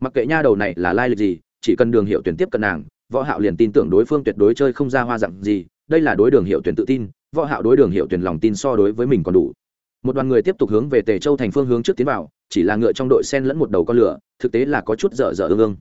mặc kệ nha đầu này là lai lịch gì, chỉ cần đường hiệu tuyển tiếp cận nàng, võ hạo liền tin tưởng đối phương tuyệt đối chơi không ra hoa dạng gì, đây là đối đường hiệu tuyển tự tin, võ hạo đối đường hiệu tuyển lòng tin so đối với mình còn đủ. Một đoàn người tiếp tục hướng về tề châu thành phương hướng trước tiến vào, chỉ là ngựa trong đội sen lẫn một đầu con lửa, thực tế là có chút dở dở ương ương.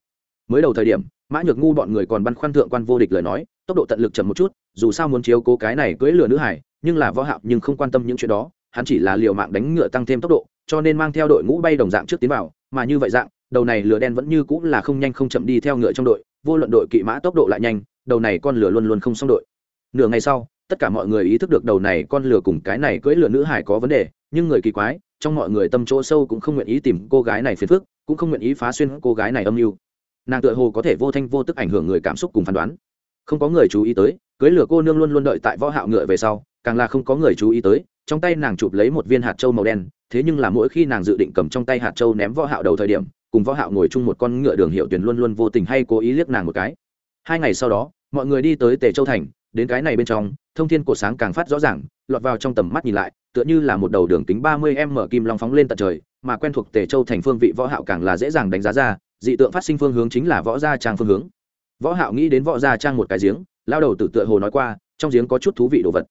Mới đầu thời điểm, mã nhược ngu bọn người còn băn khoăn thượng quan vô địch lời nói, tốc độ tận lực chậm một chút, dù sao muốn chiếu cố cái này cưỡi lửa nữ hải, nhưng là võ hạo nhưng không quan tâm những chuyện đó, hắn chỉ là liều mạng đánh ngựa tăng thêm tốc độ, cho nên mang theo đội ngũ bay đồng dạng trước tiến vào, mà như vậy dạng đầu này lửa đen vẫn như cũng là không nhanh không chậm đi theo ngựa trong đội, vô luận đội kỵ mã tốc độ lại nhanh, đầu này con lửa luôn luôn không xong đội. Nửa ngày sau, tất cả mọi người ý thức được đầu này con lửa cùng cái này cưỡi lửa nữ hải có vấn đề, nhưng người kỳ quái, trong mọi người tâm chỗ sâu cũng không nguyện ý tìm cô gái này phiền phức, cũng không nguyện ý phá xuyên cô gái này âm mưu. Nàng tựa hồ có thể vô thanh vô tức ảnh hưởng người cảm xúc cùng phán đoán. Không có người chú ý tới cưới lửa cô nương luôn luôn đợi tại võ hạo ngựa về sau, càng là không có người chú ý tới, trong tay nàng chụp lấy một viên hạt châu màu đen, thế nhưng là mỗi khi nàng dự định cầm trong tay hạt châu ném võ hạo đầu thời điểm cùng võ hạo ngồi chung một con ngựa đường hiệu tuyển luôn luôn vô tình hay cố ý liếc nàng một cái. Hai ngày sau đó, mọi người đi tới tề châu thành, đến cái này bên trong, thông thiên cổ sáng càng phát rõ ràng, lọt vào trong tầm mắt nhìn lại, tựa như là một đầu đường kính 30 m kim long phóng lên tận trời, mà quen thuộc tề châu thành phương vị võ hạo càng là dễ dàng đánh giá ra, dị tượng phát sinh phương hướng chính là võ gia trang phương hướng. Võ hạo nghĩ đến võ gia trang một cái giếng, lao đầu tử tựa hồ nói qua, trong giếng có chút thú vị đồ vật.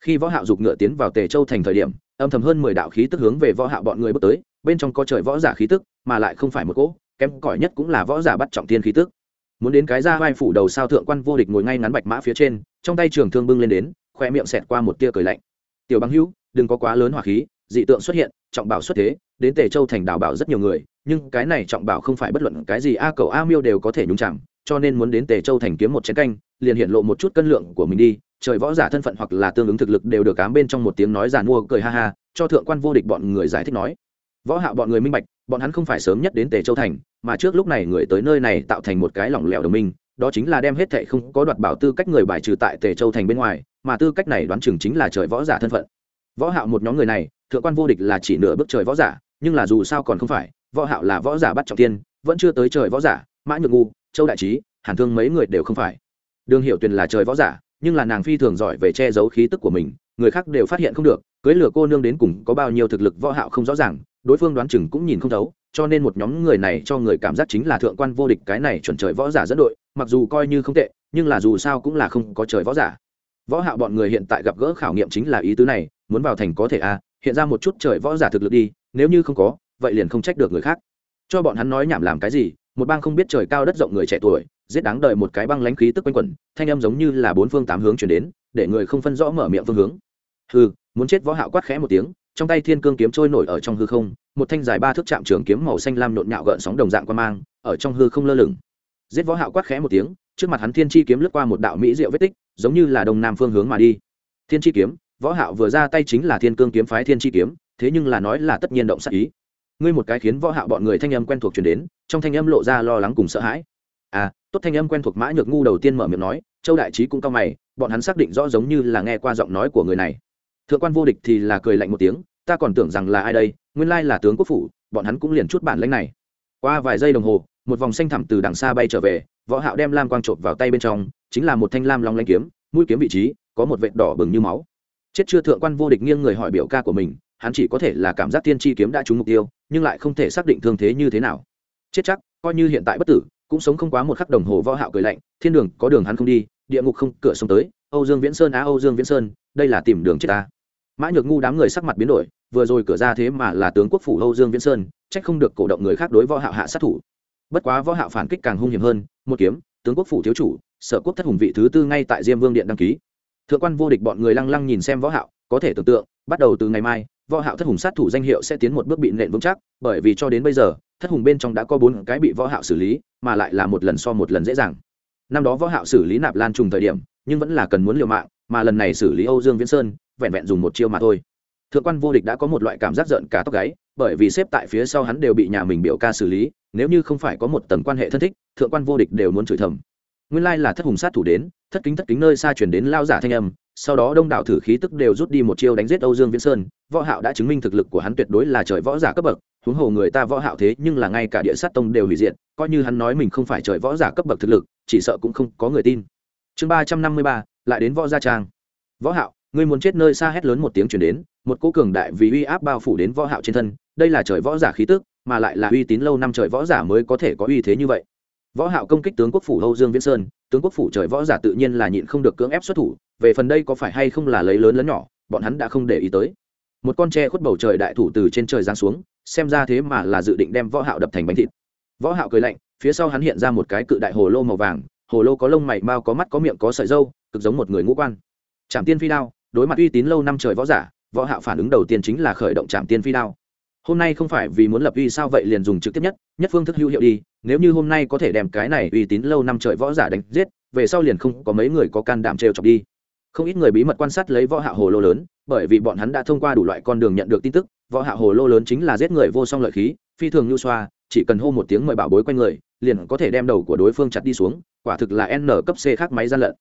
Khi võ hạo dục ngựa tiến vào tề châu thành thời điểm, âm thầm hơn 10 đạo khí tức hướng về võ hạo bọn người bước tới bên trong có trời võ giả khí tức, mà lại không phải một cỗ, kém cỏi nhất cũng là võ giả bắt trọng thiên khí tức. Muốn đến cái ra vai phủ đầu sao thượng quan vô địch ngồi ngay ngắn bạch mã phía trên, trong tay trường thương bưng lên đến, khoe miệng xẹt qua một tia cười lạnh. Tiểu băng hữu, đừng có quá lớn hỏa khí, dị tượng xuất hiện, trọng bảo xuất thế, đến tề châu thành đảo bảo rất nhiều người, nhưng cái này trọng bảo không phải bất luận cái gì a cầu a miêu đều có thể nhúng chẳng cho nên muốn đến tề châu thành kiếm một chén canh, liền hiện lộ một chút cân lượng của mình đi, trời võ giả thân phận hoặc là tương ứng thực lực đều được cám bên trong một tiếng nói giàn mua cười ha ha, cho thượng quan vô địch bọn người giải thích nói võ hạo bọn người minh bạch, bọn hắn không phải sớm nhất đến tề châu thành, mà trước lúc này người tới nơi này tạo thành một cái lỏng lẻo đồng minh, đó chính là đem hết thệ không có đoạt bảo tư cách người bài trừ tại tề châu thành bên ngoài, mà tư cách này đoán chừng chính là trời võ giả thân phận. Võ hạo một nhóm người này, thượng quan vô địch là chỉ nửa bước trời võ giả, nhưng là dù sao còn không phải, võ hạo là võ giả bắt trọng thiên vẫn chưa tới trời võ giả, mã nhược ngu, châu đại trí, hàn thương mấy người đều không phải. Đường hiểu tuyền là trời võ giả, nhưng là nàng phi thường giỏi về che giấu khí tức của mình, người khác đều phát hiện không được, cưới lửa cô nương đến cùng có bao nhiêu thực lực võ hạo không rõ ràng đối phương đoán chừng cũng nhìn không thấu cho nên một nhóm người này cho người cảm giác chính là thượng quan vô địch cái này chuẩn trời võ giả dẫn đội mặc dù coi như không tệ nhưng là dù sao cũng là không có trời võ giả. Võ hạo bọn người hiện tại gặp gỡ khảo nghiệm chính là ý tứ này muốn vào thành có thể a à, hiện ra một chút trời võ giả thực lực đi nếu như không có vậy liền không trách được người khác. Cho bọn hắn nói nhảm làm cái gì một bang không biết trời cao đất rộng người trẻ tuổi giết đáng đợi một cái băng lãnh khí tức quanh quẩn thanh âm giống như là bốn phương tám hướng chuyển đến để người không phân rõ mở miệng phương hướng. Hừ, muốn chết võ hạo quát khẽ một tiếng trong tay thiên cương kiếm trôi nổi ở trong hư không, một thanh dài ba thước chạm trường kiếm màu xanh lam nhộn nhạo gợn sóng đồng dạng quan mang, ở trong hư không lơ lửng. Giết võ hạo quát khẽ một tiếng, trước mặt hắn thiên chi kiếm lướt qua một đạo mỹ diệu vết tích, giống như là đông nam phương hướng mà đi. Thiên chi kiếm, võ hạo vừa ra tay chính là thiên cương kiếm phái thiên chi kiếm, thế nhưng là nói là tất nhiên động sát ý. Ngươi một cái khiến võ hạo bọn người thanh âm quen thuộc truyền đến, trong thanh âm lộ ra lo lắng cùng sợ hãi. À tốt thanh âm quen thuộc mã nhược ngu đầu tiên mở miệng nói, châu đại trí cũng cao mày, bọn hắn xác định rõ giống như là nghe qua giọng nói của người này thượng quan vô địch thì là cười lạnh một tiếng, ta còn tưởng rằng là ai đây, nguyên lai là tướng quốc phủ, bọn hắn cũng liền chút bản lãnh này. Qua vài giây đồng hồ, một vòng xanh thẳm từ đằng xa bay trở về, võ hạo đem lam quang trộn vào tay bên trong, chính là một thanh lam long lanh kiếm, mũi kiếm vị trí, có một vệt đỏ bừng như máu. Chết chưa thượng quan vô địch nghiêng người hỏi biểu ca của mình, hắn chỉ có thể là cảm giác tiên tri kiếm đã trúng mục tiêu, nhưng lại không thể xác định thương thế như thế nào. Chết chắc, coi như hiện tại bất tử, cũng sống không quá một khắc đồng hồ võ hạo cười lạnh, thiên đường, có đường hắn không đi, địa ngục không, cửa sông tới, âu dương viễn sơn á, âu dương viễn sơn đây là tìm đường chết ta. Mã nhược ngu đám người sắc mặt biến đổi, vừa rồi cửa ra thế mà là tướng quốc phủ âu dương viễn sơn, trách không được cổ động người khác đối võ hạo hạ sát thủ. Bất quá võ hạo phản kích càng hung hiểm hơn, một kiếm, tướng quốc phủ thiếu chủ, sở quốc thất hùng vị thứ tư ngay tại diêm vương điện đăng ký. Thượng quan vô địch bọn người lăng lăng nhìn xem võ hạo, có thể tưởng tượng, bắt đầu từ ngày mai, võ hạo thất hùng sát thủ danh hiệu sẽ tiến một bước bị nện vững chắc, bởi vì cho đến bây giờ, thất hùng bên trong đã có bốn cái bị võ hạo xử lý, mà lại là một lần so một lần dễ dàng. Năm đó võ hạo xử lý nạp lan trùng thời điểm, nhưng vẫn là cần muốn liều mạng mà lần này xử lý âu dương viễn sơn, vẹn vẹn dùng một chiêu mà thôi. Thượng quan vô địch đã có một loại cảm giác giận cả tóc gáy, bởi vì xếp tại phía sau hắn đều bị nhà mình biểu ca xử lý, nếu như không phải có một tầng quan hệ thân thích, thượng quan vô địch đều muốn chửi thầm. Nguyên lai là thất hùng sát thủ đến, thất kính thất kính nơi xa chuyển đến lao giả thanh âm, sau đó đông đảo thử khí tức đều rút đi một chiêu đánh giết âu dương viễn sơn, võ hạo đã chứng minh thực lực của hắn tuyệt đối là trời võ giả cấp bậc, huống hồ người ta võ hạo thế nhưng là ngay cả địa sát tông đều hủy diệt, coi như hắn nói mình không phải trời võ giả cấp bậc thực lực, chỉ sợ cũng không có người tin. Chương ba trăm năm mươi ba lại đến võ gia trang. Võ hạo, ngươi muốn chết nơi xa hét lớn một tiếng truyền đến, một cỗ cường đại vì uy áp bao phủ đến võ hạo trên thân, đây là trời võ giả khí tức, mà lại là uy tín lâu năm trời võ giả mới có thể có uy thế như vậy. Võ hạo công kích tướng quốc phủ âu dương viễn sơn, tướng quốc phủ trời võ giả tự nhiên là nhịn không được cưỡng ép xuất thủ, về phần đây có phải hay không là lấy lớn lớn nhỏ, bọn hắn đã không để ý tới. Một con tre khuất bầu trời đại thủ từ trên trời giáng xuống, xem ra thế mà là dự định đem võ hạo đập thành bánh thịt. Võ hạo cười lạnh, phía sau hắn hiện ra một cái cự đại hồ lô màu vàng, hồ lô có lông mày mao có mắt có miệng có sợi râu cực giống một người ngũ quan. Trạm tiên phi đao, đối mặt uy tín lâu năm trời võ giả, võ hạo phản ứng đầu tiên chính là khởi động trạm tiên phi đao. Hôm nay không phải vì muốn lập uy sao vậy liền dùng trực tiếp nhất nhất phương thức hữu hiệu đi, nếu như hôm nay có thể đem cái này uy tín lâu năm trời võ giả đánh giết, về sau liền không có mấy người có can đảm trêu chọc đi. Không ít người bí mật quan sát lấy võ hạ hồ lô lớn, bởi vì bọn hắn đã thông qua đủ loại con đường nhận được tin tức, võ hạ hồ lô lớn chính là giết người vô song lợi khí, phi thường nhu xoa, chỉ cần hô một tiếng mời bảo bối quanh người, liền có thể đem đầu của đối phương chặt đi xuống, quả thực là n cấp c khác máy gian lận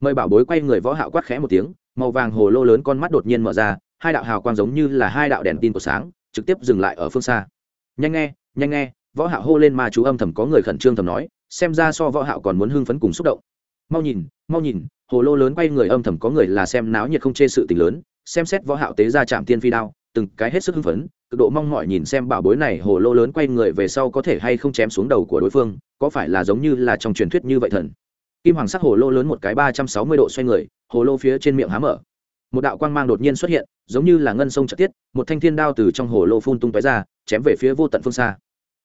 mời bảo bối quay người võ hạo quát khẽ một tiếng, màu vàng hồ lô lớn con mắt đột nhiên mở ra, hai đạo hào quang giống như là hai đạo đèn tin của sáng, trực tiếp dừng lại ở phương xa. Nhanh nghe nhanh nghe, võ hạo hô lên mà chú âm thầm có người khẩn trương thầm nói, xem ra so võ hạo còn muốn hưng phấn cùng xúc động. Mau nhìn mau nhìn, hồ lô lớn quay người âm thầm có người là xem náo nhiệt không chê sự tình lớn, xem xét võ hạo tế ra chạm tiên phi đao, từng cái hết sức hưng phấn, cực độ mong mỏi nhìn xem bảo bối này hồ lô lớn quay người về sau có thể hay không chém xuống đầu của đối phương, có phải là giống như là trong truyền thuyết như vậy thần? Kim hoàng sắc hồ lô lớn một cái ba trăm sáu mươi độ xoay người, hồ lô phía trên miệng há mở. Một đạo quang mang đột nhiên xuất hiện, giống như là ngân sông trợ tiết, một thanh thiên đao từ trong hồ lô phun tung tói ra, chém về phía vô tận phương xa.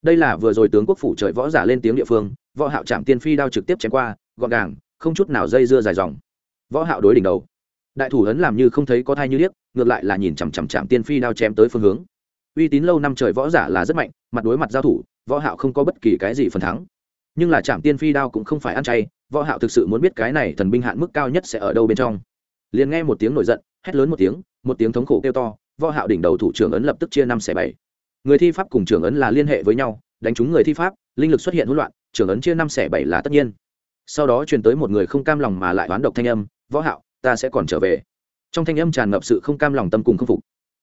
Đây là vừa rồi tướng quốc phủ trời võ giả lên tiếng địa phương, võ hạo chạm tiên phi đao trực tiếp chém qua, gọn gàng, không chút nào dây dưa dài dòng. Võ hạo đối đỉnh đầu. Đại thủ ấn làm như không thấy có thai như điếc ngược lại là nhìn chằm chằm chạm tiên phi đao chém tới phương hướng. Uy tín lâu năm trời võ giả là rất mạnh, mặt đối mặt giao thủ, võ hạo không có bất kỳ cái gì phần thắng nhưng là chạm tiên phi đao cũng không phải ăn chay, võ hạo thực sự muốn biết cái này thần binh hạn mức cao nhất sẽ ở đâu bên trong. Liền nghe một tiếng nổi giận, hét lớn một tiếng một tiếng thống khổ kêu to, võ hạo đỉnh đầu thủ trưởng ấn lập tức chia năm xẻ bảy. Người thi pháp cùng trưởng ấn là liên hệ với nhau, đánh trúng người thi pháp, linh lực xuất hiện hỗn loạn, trưởng ấn chia năm xẻ bảy là tất nhiên. Sau đó truyền tới một người không cam lòng mà lại đoán độc thanh âm, võ hạo, ta sẽ còn trở về. Trong thanh âm tràn ngập sự không cam lòng tâm cùng không phục.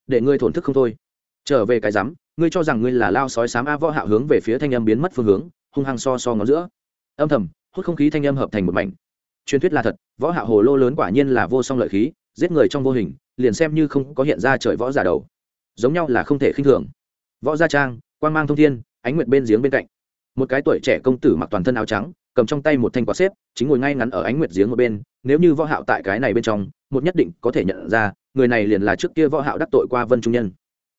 Để ngươi thổn thức không thôi. Trở về cái rắm ngươi cho rằng ngươi là lao sói sám a. Võ hạo hướng về phía thanh âm biến mất phương hướng hung hăng so so ngó giữa. Âm thầm, hút không khí thanh âm hợp thành một mảnh. Truyền thuyết là thật, võ hạ hồ lô lớn quả nhiên là vô song lợi khí, giết người trong vô hình, liền xem như không có hiện ra trời võ giả đầu. Giống nhau là không thể khinh thường. Võ gia trang, quang mang thông thiên, ánh nguyệt bên giếng bên cạnh. Một cái tuổi trẻ công tử mặc toàn thân áo trắng, cầm trong tay một thanh quạt xếp, chính ngồi ngay ngắn ở ánh nguyệt giếng một bên, nếu như võ hạo tại cái này bên trong, một nhất định có thể nhận ra, người này liền là trước kia võ hạo đắc tội qua vân trung nhân.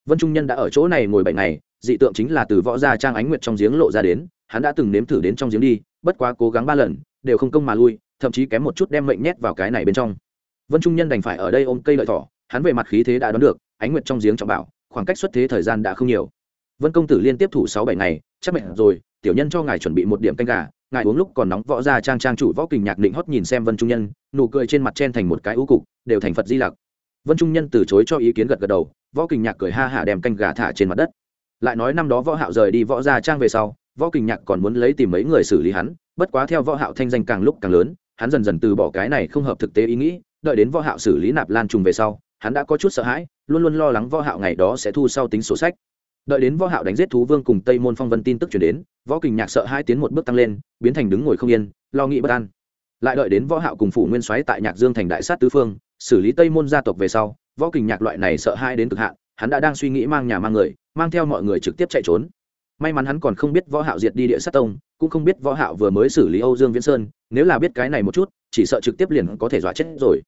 Vân trung nhân đã ở chỗ này ngồi bảy ngày, dị tượng chính là từ võ gia trang ánh nguyệt trong giếng lộ ra đến hắn đã từng nếm thử đến trong giếng đi, bất quá cố gắng ba lần, đều không công mà lui, thậm chí kém một chút đem mệnh nhét vào cái này bên trong. Vân trung nhân đành phải ở đây ôm cây lợi thỏ, hắn về mặt khí thế đã đoán được, ánh nguyệt trong giếng trọng bảo, khoảng cách xuất thế thời gian đã không nhiều. Vân công tử liên tiếp thủ sáu bảy ngày, chắc mệt rồi, tiểu nhân cho ngài chuẩn bị một điểm canh gà, ngài uống lúc còn nóng võ ra trang trang chủ võ kình nhạc định hót nhìn xem vân trung nhân, nụ cười trên mặt chen thành một cái ưu cục, đều thành phật di lặc. Vân trung nhân từ chối cho ý kiến gật gật đầu, võ kình nhạc cười ha hả đem canh gà thả trên mặt đất. Lại nói năm đó võ hạo rời đi võ gia trang về sau võ kình nhạc còn muốn lấy tìm mấy người xử lý hắn, bất quá theo võ hạo thanh danh càng lúc càng lớn, hắn dần dần từ bỏ cái này không hợp thực tế ý nghĩ, đợi đến võ hạo xử lý nạp lan trùng về sau, hắn đã có chút sợ hãi, luôn luôn lo lắng võ hạo ngày đó sẽ thu sau tính sổ sách. Đợi đến võ hạo đánh giết thú vương cùng tây môn phong vân tin tức truyền đến, võ kình nhạc sợ hai tiến một bước tăng lên, biến thành đứng ngồi không yên, lo nghĩ bất an. Lại đợi đến võ hạo cùng phủ nguyên soái tại nhạc dương thành đại sát tứ phương, xử lý tây môn gia tộc về sau, võ kình nhạc loại này sợ hai đến cực hạn, hắn đã đang suy nghĩ mang nhà mang người, mang theo mọi người trực tiếp chạy trốn may mắn hắn còn không biết võ hạo diệt đi địa sát tông, cũng không biết võ hạo vừa mới xử lý âu dương viễn sơn, nếu là biết cái này một chút, chỉ sợ trực tiếp liền có thể dọa chết rồi.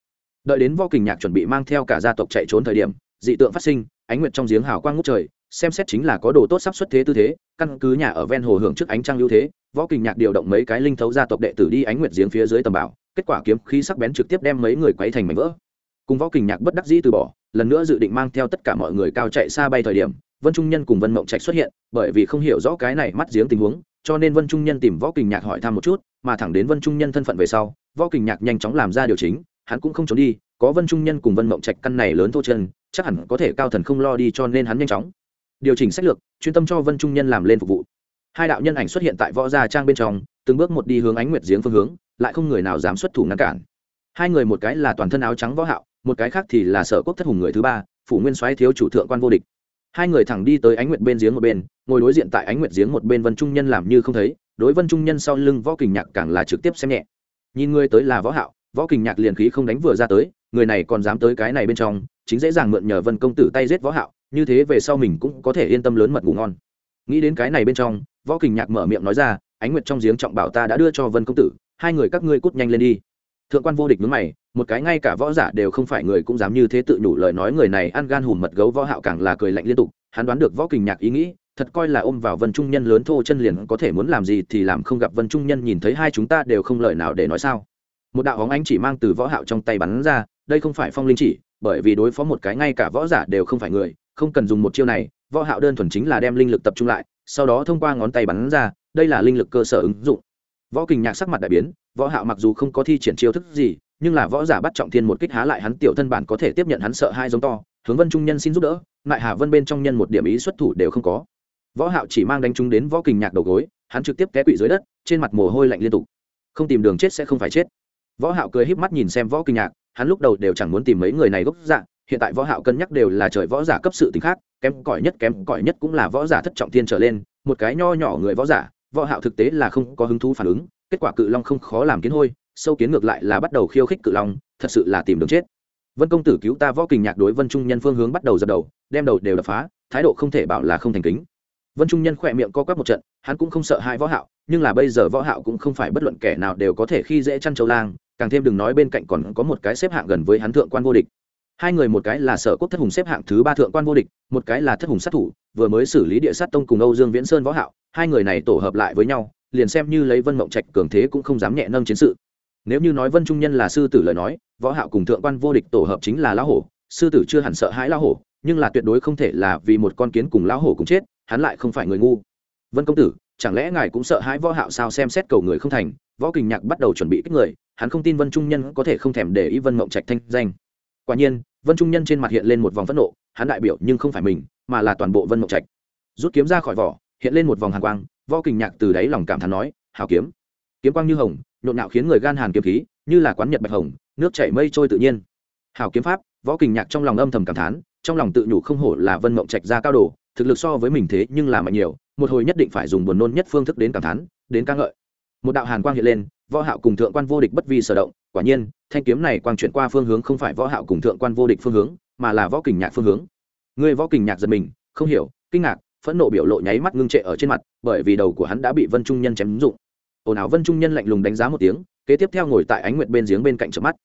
Đợi đến võ kình nhạc chuẩn bị mang theo cả gia tộc chạy trốn thời điểm, dị tượng phát sinh, ánh nguyệt trong giếng hào quang ngút trời, xem xét chính là có đồ tốt sắp xuất thế tư thế, căn cứ nhà ở ven hồ hưởng trước ánh trăng ưu thế, võ kình nhạc điều động mấy cái linh thấu gia tộc đệ tử đi ánh nguyệt giếng phía dưới tầm bảo, kết quả kiếm khí sắc bén trực tiếp đem mấy người quấy thành mảnh vỡ. Cùng võ kình nhạc bất đắc dĩ từ bỏ, lần nữa dự định mang theo tất cả mọi người cao chạy xa bay thời điểm vân trung nhân cùng vân mộng trạch xuất hiện, bởi vì không hiểu rõ cái này mắt giếng tình huống, cho nên vân trung nhân tìm võ kình nhạc hỏi thăm một chút, mà thẳng đến vân trung nhân thân phận về sau, võ kình nhạc nhanh chóng làm ra điều chính hắn cũng không trốn đi, có vân trung nhân cùng vân mộng trạch căn này lớn thô chân, chắc hẳn có thể cao thần không lo đi cho nên hắn nhanh chóng điều chỉnh sách lược, chuyên tâm cho vân trung nhân làm lên phục vụ. Hai đạo nhân ảnh xuất hiện tại võ gia trang bên trong, từng bước một đi hướng ánh nguyệt giếng phương hướng, lại không người nào dám xuất thủ ngăn cản. Hai người, một cái là toàn thân áo trắng võ hạo, một cái khác thì là sở quốc thất hùng người thứ ba, phủ nguyên soái thiếu chủ thượng quan vô địch hai người thẳng đi tới ánh nguyệt bên giếng một bên, ngồi đối diện tại ánh nguyệt giếng một bên vân trung nhân làm như không thấy, đối vân trung nhân sau lưng võ kình nhạc càng là trực tiếp xem nhẹ. Nhìn người tới là võ hạo, võ kình nhạc liền khí không đánh vừa ra tới, người này còn dám tới cái này bên trong, chính dễ dàng mượn nhờ vân công tử tay giết võ hạo, như thế về sau mình cũng có thể yên tâm lớn mật ngủ ngon. Nghĩ đến cái này bên trong, võ kình nhạc mở miệng nói ra, ánh nguyệt trong giếng trọng bảo ta đã đưa cho vân công tử, hai người các ngươi cút nhanh lên đi thượng quan vô địch mướn mày, một cái ngay cả võ giả đều không phải người cũng dám như thế tự nhủ lời nói người này ăn gan hùm mật gấu võ hạo càng là cười lạnh liên tục, hắn đoán được võ kình nhạc ý nghĩ, thật coi là ôm vào vân trung nhân lớn thô chân liền có thể muốn làm gì thì làm không gặp vân trung nhân nhìn thấy hai chúng ta đều không lời nào để nói sao. Một đạo hóng ánh chỉ mang từ võ hạo trong tay bắn ra, đây không phải phong linh chỉ, bởi vì đối phó một cái ngay cả võ giả đều không phải người, không cần dùng một chiêu này, võ hạo đơn thuần chính là đem linh lực tập trung lại, sau đó thông qua ngón tay bắn ra, đây là linh lực cơ sở ứng dụng. Võ kình nhạc sắc mặt đại biến võ hạo mặc dù không có thi triển chiêu thức gì, nhưng là võ giả bắt trọng thiên một kích há lại hắn tiểu thân bản có thể tiếp nhận hắn sợ hai giống to, hướng vân trung nhân xin giúp đỡ lại hà vân bên trong nhân một điểm ý xuất thủ đều không có. Võ hạo chỉ mang đánh chúng đến võ kình nhạc đầu gối, hắn trực tiếp té quỵ dưới đất, trên mặt mồ hôi lạnh liên tục. Không tìm đường chết sẽ không phải chết. Võ hạo cười híp mắt nhìn xem võ kình nhạc, hắn lúc đầu đều chẳng muốn tìm mấy người này gốc dạng hiện tại võ hạo cân nhắc đều là trời võ giả cấp sự tình khác, kém cỏi nhất kém cỏi nhất cũng là võ giả thất trọng thiên trở lên, một cái nho nhỏ người võ giả, võ hạo thực tế là không có hứng thú phản ứng kết quả cự long không khó làm kiến hôi, sâu kiến ngược lại là bắt đầu khiêu khích cự long, thật sự là tìm đường chết. Vân công tử cứu ta võ kình nhạc đối vân trung nhân phương hướng bắt đầu dập đầu, đem đầu đều đập phá, thái độ không thể bảo là không thành kính. Vân trung nhân khỏe miệng co quắp một trận, hắn cũng không sợ hai võ hạo, nhưng là bây giờ võ hạo cũng không phải bất luận kẻ nào đều có thể khi dễ chăn châu lang, càng thêm đừng nói bên cạnh còn có một cái xếp hạng gần với hắn thượng quan vô địch. Hai người một cái là sở quốc thất hùng xếp hạng thứ ba thượng quan vô địch, một cái là thất hùng sát thủ, vừa mới xử lý địa sát tông cùng âu dương viễn sơn võ hạo, hai người này tổ hợp lại với nhau liền xem như lấy vân mộng trạch cường thế cũng không dám nhẹ nâng chiến sự. Nếu như nói vân trung nhân là sư tử lời nói, võ hạo cùng thượng quan vô địch tổ hợp chính là lão hổ, sư tử chưa hẳn sợ hãi lão hổ, nhưng là tuyệt đối không thể là vì một con kiến cùng lão hổ cùng chết, hắn lại không phải người ngu. Vân công tử, chẳng lẽ ngài cũng sợ hãi võ hạo sao xem xét cầu người không thành, võ kình nhạc bắt đầu chuẩn bị kích người, hắn không tin vân trung nhân có thể không thèm để ý vân mộng trạch thanh danh. Quả nhiên, vân trung nhân trên mặt hiện lên một vòng phẫn nộ, hắn đại biểu nhưng không phải mình, mà là toàn bộ vân mộng trạch. Rút kiếm ra khỏi vỏ, hiện lên một vòng hàn quang võ kình nhạc từ đáy lòng cảm thán nói hào kiếm. Kiếm quang như hồng, nhộn nhạo khiến người gan hàn kiếm khí, như là quán nhật bạch hồng, nước chảy mây trôi tự nhiên. Hào kiếm pháp, võ kình nhạc trong lòng âm thầm cảm thán, trong lòng tự nhủ không hổ là vân mộng trạch ra cao đồ, thực lực so với mình thế nhưng là mạnh nhiều, một hồi nhất định phải dùng buồn nôn nhất phương thức đến cảm thán, đến ca ngợi. Một đạo hàn quang hiện lên, võ hạo cùng thượng quan vô địch bất vi sở động, quả nhiên, thanh kiếm này quang chuyển qua phương hướng không phải võ hạo cùng thượng quan vô địch phương hướng, mà là võ kình nhạc phương hướng. Người võ kình nhạc giật mình, không hiểu, kinh ngạc phẫn nộ biểu lộ nháy mắt ngưng trệ ở trên mặt, bởi vì đầu của hắn đã bị vân trung nhân chém dụng. Ồn ào vân trung nhân lạnh lùng đánh giá một tiếng, kế tiếp theo ngồi tại ánh nguyệt bên giếng bên cạnh chợp mắt.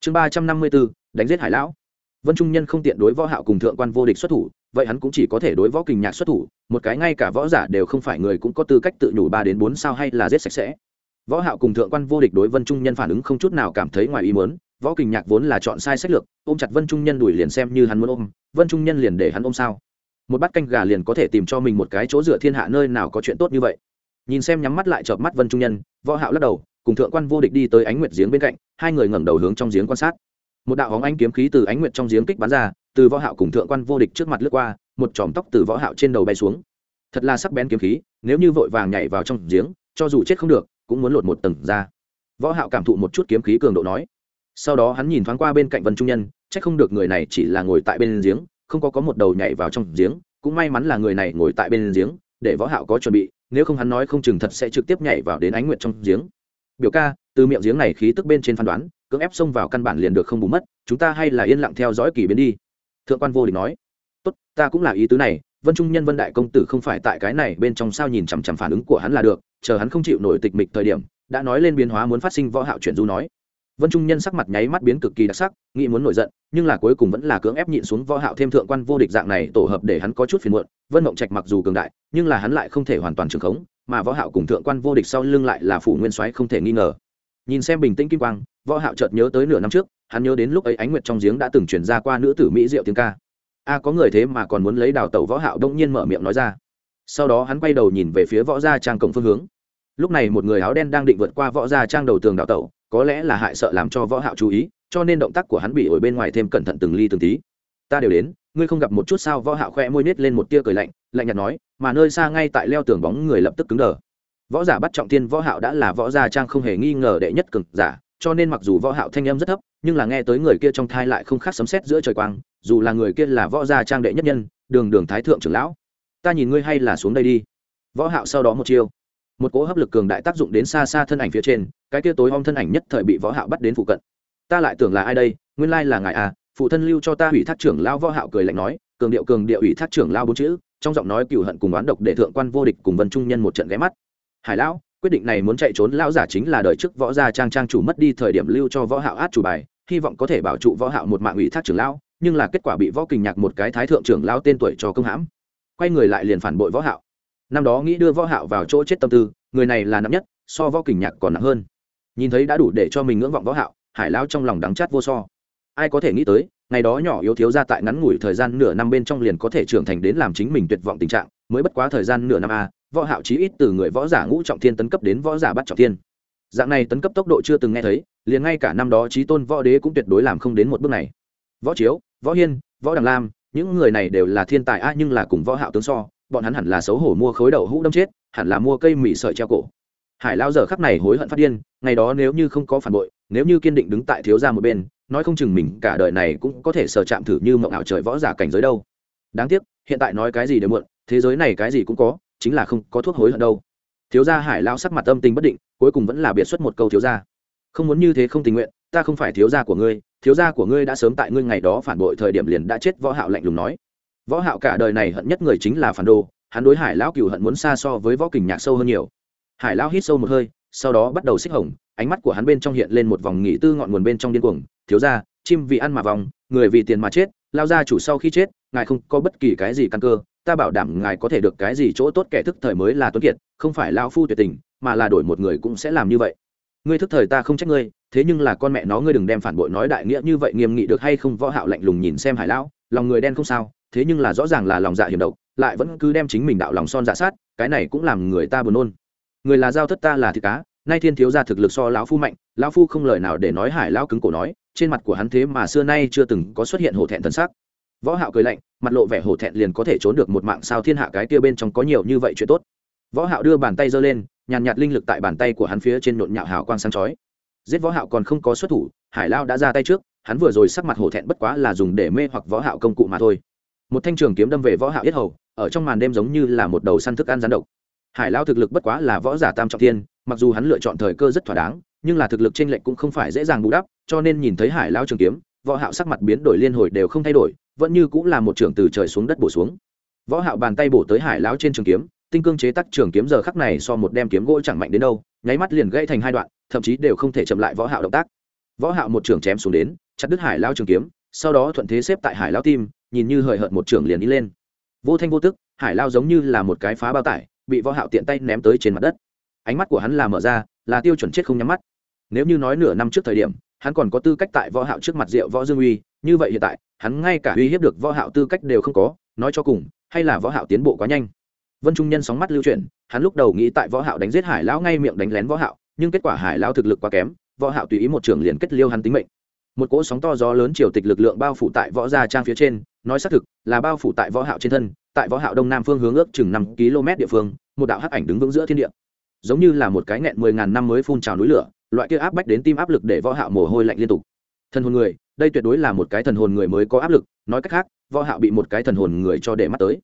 Chương ba trăm năm mươi bốn, đánh giết hải lão. Vân trung nhân không tiện đối võ hạo cùng thượng quan vô địch xuất thủ, vậy hắn cũng chỉ có thể đối võ kình nhạc xuất thủ, một cái ngay cả võ giả đều không phải người cũng có tư cách tự nhủ ba đến bốn sao hay là giết sạch sẽ. Võ hạo cùng thượng quan vô địch đối vân trung nhân phản ứng không chút nào cảm thấy ngoài ý muốn, võ kình nhạc vốn là chọn sai sách lược, ôm chặt vân trung nhân đuổi liền xem như hắn muốn ôm, vân trung nhân liền để hắn ôm sao? Một bát canh gà liền có thể tìm cho mình một cái chỗ dựa thiên hạ nơi nào có chuyện tốt như vậy. Nhìn xem nhắm mắt lại chợp mắt vân trung nhân, võ hạo lắc đầu, cùng thượng quan vô địch đi tới ánh nguyệt giếng bên cạnh, hai người ngẩng đầu hướng trong giếng quan sát. Một đạo hóng ánh kiếm khí từ ánh nguyệt trong giếng kích bắn ra, từ võ hạo cùng thượng quan vô địch trước mặt lướt qua, một chòm tóc từ võ hạo trên đầu bay xuống. Thật là sắc bén kiếm khí, nếu như vội vàng nhảy vào trong giếng, cho dù chết không được, cũng muốn lột một tầng ra. Võ hạo cảm thụ một chút kiếm khí cường độ nói. Sau đó hắn nhìn thoáng qua bên cạnh vân trung nhân, chắc không được người này chỉ là ngồi tại bên giếng không có có một đầu nhảy vào trong giếng, cũng may mắn là người này ngồi tại bên giếng, để võ hạo có chuẩn bị, nếu không hắn nói không chừng thật sẽ trực tiếp nhảy vào đến ánh nguyệt trong giếng. Biểu ca, từ miệng giếng này khí tức bên trên phán đoán, cưỡng ép xông vào căn bản liền được không bù mất, chúng ta hay là yên lặng theo dõi kỳ biến đi. Thượng quan vô địch nói. Tốt, ta cũng là ý tứ này, vân trung nhân vân đại công tử không phải tại cái này bên trong sao nhìn chằm chằm phản ứng của hắn là được, chờ hắn không chịu nổi tịch mịch thời điểm, đã nói lên biến hóa muốn phát sinh võ hạo chuyển du nói vân trung nhân sắc mặt nháy mắt biến cực kỳ đặc sắc, nghĩ muốn nổi giận, nhưng là cuối cùng vẫn là cưỡng ép nhịn xuống võ hạo thêm thượng quan vô địch dạng này tổ hợp để hắn có chút phiền muộn. Vân mộng trạch mặc dù cường đại, nhưng là hắn lại không thể hoàn toàn trường khống, mà võ hạo cùng thượng quan vô địch sau lưng lại là phủ nguyên soái không thể nghi ngờ. Nhìn xem bình tĩnh kim quang, võ hạo chợt nhớ tới nửa năm trước, hắn nhớ đến lúc ấy ánh nguyệt trong giếng đã từng truyền ra qua nữ tử mỹ diệu tiếng ca. A, có người thế mà còn muốn lấy đào tẩu võ hạo đông nhiên mở miệng nói ra. Sau đó hắn quay đầu nhìn về phía võ gia trang cổng phương hướng. Lúc này một người áo đen đang định vượt qua võ gia trang đầu tường đào tẩu có lẽ là hại sợ làm cho võ hạo chú ý, cho nên động tác của hắn bị ở bên ngoài thêm cẩn thận từng ly từng tí. Ta đều đến, ngươi không gặp một chút sao? Võ hạo khoe môi nết lên một tia cười lạnh lạnh nhạt nói, mà nơi xa ngay tại leo tường bóng người lập tức cứng đờ. Võ giả bắt trọng thiên võ hạo đã là võ gia trang không hề nghi ngờ đệ nhất cường giả, cho nên mặc dù võ hạo thanh âm rất thấp, nhưng là nghe tới người kia trong thai lại không khác sấm sét giữa trời quang, dù là người kia là võ gia trang đệ nhất nhân, đường đường thái thượng trưởng lão. Ta nhìn ngươi hay là xuống đây đi. Võ hạo sau đó một chiêu một cỗ hấp lực cường đại tác dụng đến xa xa thân ảnh phía trên, cái kia tối om thân ảnh nhất thời bị võ hạo bắt đến phụ cận. Ta lại tưởng là ai đây? Nguyên lai là ngài à? Phụ thân lưu cho ta hủy thác trưởng lao võ hạo cười lạnh nói, cường điệu cường điệu ủy thác trưởng lao bốn chữ, trong giọng nói cừu hận cùng oán độc để thượng quan vô địch cùng vân trung nhân một trận ghé mắt. Hải lão, quyết định này muốn chạy trốn lão giả chính là đời trước võ gia trang trang chủ mất đi thời điểm lưu cho võ hạo át chủ bài, hy vọng có thể bảo trụ võ hạo một mạng ủy thác trưởng lão, nhưng là kết quả bị võ kình nhạc một cái thái thượng trưởng lao tên tuổi cho công hãm. Quay người lại liền phản bội võ hạo năm đó nghĩ đưa võ hạo vào chỗ chết tâm tư, người này là nặng nhất, so võ kình nhạc còn nặng hơn. Nhìn thấy đã đủ để cho mình ngưỡng vọng võ hạo, hải lão trong lòng đắng chát vô so. Ai có thể nghĩ tới, ngày đó nhỏ yếu thiếu ra tại ngắn ngủi thời gian nửa năm bên trong liền có thể trưởng thành đến làm chính mình tuyệt vọng tình trạng, mới bất quá thời gian nửa năm a, võ hạo chí ít từ người võ giả ngũ trọng thiên tấn cấp đến võ giả bắt trọng thiên. Dạng này tấn cấp tốc độ chưa từng nghe thấy, liền ngay cả năm đó chí tôn võ đế cũng tuyệt đối làm không đến một bước này. Võ chiếu, võ hiên, võ đằng lam, những người này đều là thiên tài a nhưng là cùng võ hạo tướng so bọn hắn hẳn là xấu hổ mua khối đậu hũ đâm chết, hẳn là mua cây mì sợi treo cổ. Hải lao giờ khắc này hối hận phát điên, ngày đó nếu như không có phản bội, nếu như kiên định đứng tại thiếu gia một bên, nói không chừng mình cả đời này cũng có thể sờ chạm thử như mộng ảo trời võ giả cảnh giới đâu. Đáng tiếc, hiện tại nói cái gì đều muộn, thế giới này cái gì cũng có, chính là không có thuốc hối hận đâu. Thiếu gia hải lao sắc mặt âm tình bất định, cuối cùng vẫn là biệt xuất một câu thiếu gia. Không muốn như thế không tình nguyện, ta không phải thiếu gia của ngươi, thiếu gia của ngươi đã sớm tại ngươi ngày đó phản bội thời điểm liền đã chết võ hạo lạnh lùng nói võ hạo cả đời này hận nhất người chính là phản đồ, hắn đối hải lão cửu hận muốn xa so với võ kình nhạc sâu hơn nhiều. Hải lão hít sâu một hơi, sau đó bắt đầu xích hồng, ánh mắt của hắn bên trong hiện lên một vòng nghỉ tư ngọn nguồn bên trong điên cuồng, thiếu gia, chim vì ăn mà vòng người vì tiền mà chết, lao gia chủ sau khi chết, ngài không có bất kỳ cái gì căn cơ, ta bảo đảm ngài có thể được cái gì chỗ tốt kẻ thức thời mới là tuấn kiệt, không phải lao phu tuyệt tình, mà là đổi một người cũng sẽ làm như vậy. Ngươi thức thời ta không trách ngươi, thế nhưng là con mẹ nó ngươi đừng đem phản bội nói đại nghĩa như vậy, nghiêm nghị được hay không? Võ hạo lạnh lùng nhìn xem hải lão lòng người đen không sao, thế nhưng là rõ ràng là lòng dạ hiểm độc, lại vẫn cứ đem chính mình đạo lòng son dạ sát, cái này cũng làm người ta buồn nôn. Người là giao thất ta là thịt cá, nay thiên thiếu gia thực lực so lão phu mạnh, lão phu không lời nào để nói hải lão cứng cổ nói, trên mặt của hắn thế mà xưa nay chưa từng có xuất hiện hổ thẹn thần sắc. Võ hạo cười lạnh, mặt lộ vẻ hổ thẹn liền có thể trốn được một mạng sao thiên hạ cái kia bên trong có nhiều như vậy chuyện tốt. Võ hạo đưa bàn tay giơ lên, nhàn nhạt linh lực tại bàn tay của hắn phía trên nộn nhạo hào quang sáng chói. Giết võ hạo còn không có xuất thủ, hải lao đã ra tay trước hắn vừa rồi sắc mặt hổ thẹn bất quá là dùng để mê hoặc võ hạo công cụ mà thôi. Một thanh trường kiếm đâm về võ hạo yết hầu, ở trong màn đêm giống như là một đầu săn thức ăn rắn độc. Hải lão thực lực bất quá là võ giả tam trọng thiên, mặc dù hắn lựa chọn thời cơ rất thỏa đáng, nhưng là thực lực trên lệnh cũng không phải dễ dàng bù đắp, cho nên nhìn thấy hải lão trường kiếm, võ hạo sắc mặt biến đổi liên hồi đều không thay đổi, vẫn như cũng là một trường từ trời xuống đất bổ xuống. Võ hạo bàn tay bổ tới hải lão trên trường kiếm, tinh cương chế tác trường kiếm giờ khắc này so một đem kiếm gỗ chẳng mạnh đến đâu, nháy mắt liền gãy thành hai đoạn, thậm chí đều không thể chậm lại võ hạo động tác. Võ hạo một trường chém xuống đến chặt đứt hải lao trường kiếm, sau đó thuận thế xếp tại hải lao tim, nhìn như hời hợt một trường liền đi lên. Vô thanh vô tức, hải lao giống như là một cái phá bao tải, bị võ hạo tiện tay ném tới trên mặt đất. Ánh mắt của hắn là mở ra, là tiêu chuẩn chết không nhắm mắt. Nếu như nói nửa năm trước thời điểm, hắn còn có tư cách tại võ hạo trước mặt rượu võ dương uy, như vậy hiện tại, hắn ngay cả uy hiếp được võ hạo tư cách đều không có, nói cho cùng, hay là võ hạo tiến bộ quá nhanh. Vân trung nhân sóng mắt lưu chuyển, hắn lúc đầu nghĩ tại võ hạo đánh giết hải lão ngay miệng đánh lén võ hạo, nhưng kết quả hải lão thực lực quá kém, võ hạo tùy ý một trường liền kết liêu hắn tính mệnh một cỗ sóng to gió lớn triều tịch lực lượng bao phủ tại võ gia trang phía trên, nói xác thực là bao phủ tại võ hạo trên thân, tại võ hạo đông nam phương hướng ước chừng 5 km địa phương, một đạo hắc ảnh đứng vững giữa thiên địa. Giống như là một cái nghẹn mười ngàn năm mới phun trào núi lửa, loại kia áp bách đến tim áp lực để võ hạo mồ hôi lạnh liên tục. Thần hồn người, đây tuyệt đối là một cái thần hồn người mới có áp lực, nói cách khác, võ hạo bị một cái thần hồn người cho để mắt tới.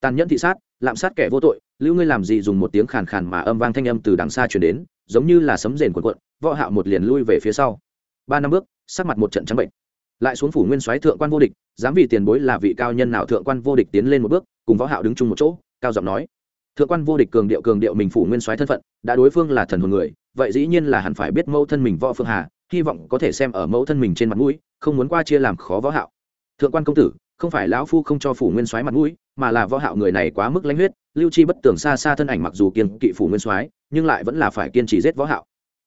Tàn nhẫn thị sát, lạm sát kẻ vô tội, lưu ngươi làm gì dùng một tiếng khàn khàn mà âm vang thanh âm từ đằng xa truyền đến, giống như là sấm rền cuộn cuộn, võ hạo một liền lui về phía sau ba năm bước, sắc mặt một trận trắng bệnh. Lại xuống phủ nguyên soái thượng quan vô địch, dám vì tiền bối là vị cao nhân nào thượng quan vô địch tiến lên một bước, cùng võ hạo đứng chung một chỗ, cao giọng nói. Thượng quan vô địch cường điệu cường điệu mình phủ nguyên soái thân phận, đã đối phương là thần hồn người, vậy dĩ nhiên là hẳn phải biết mẫu thân mình võ phương hà, hy vọng có thể xem ở mẫu thân mình trên mặt mũi, không muốn qua chia làm khó võ hạo. Thượng quan công tử, không phải lão phu không cho phủ nguyên soái mặt mũi, mà là võ hạo người này quá mức lãnh huyết, lưu chi bất tưởng xa xa thân ảnh mặc dù kiên kỵ phủ nguyên soái, nhưng lại vẫn là phải kiên trì giết võ hạo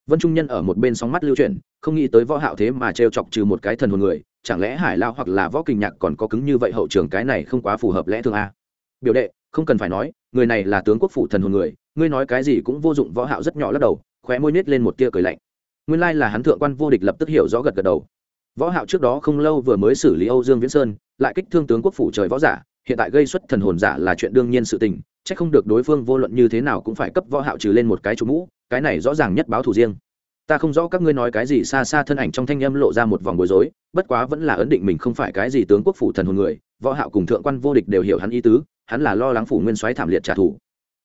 vân trung nhân ở một bên sóng mắt lưu chuyển, không nghĩ tới võ hạo thế mà treo chọc trừ một cái thần hồn người, chẳng lẽ hải lao hoặc là võ kình nhạc còn có cứng như vậy hậu trường cái này không quá phù hợp lẽ thường a? Biểu đệ, không cần phải nói, người này là tướng quốc phủ thần hồn người, ngươi nói cái gì cũng vô dụng, võ hạo rất nhỏ lắc đầu, khóe môi nết lên một tia cười lạnh. Nguyên lai là hắn thượng quan vô địch lập tức hiểu rõ gật gật đầu. Võ hạo trước đó không lâu vừa mới xử lý âu dương viễn sơn, lại kích thương tướng quốc phủ trời võ giả hiện tại gây xuất thần hồn giả là chuyện đương nhiên sự tình chắc không được đối phương vô luận như thế nào cũng phải cấp võ hạo trừ lên một cái chủ mũ, cái này rõ ràng nhất báo thủ riêng. Ta không rõ các ngươi nói cái gì xa xa thân ảnh trong thanh âm lộ ra một vòng bối rối, bất quá vẫn là ấn định mình không phải cái gì tướng quốc phủ thần hồn người, võ hạo cùng thượng quan vô địch đều hiểu hắn ý tứ, hắn là lo lắng phủ nguyên soái thảm liệt trả thù.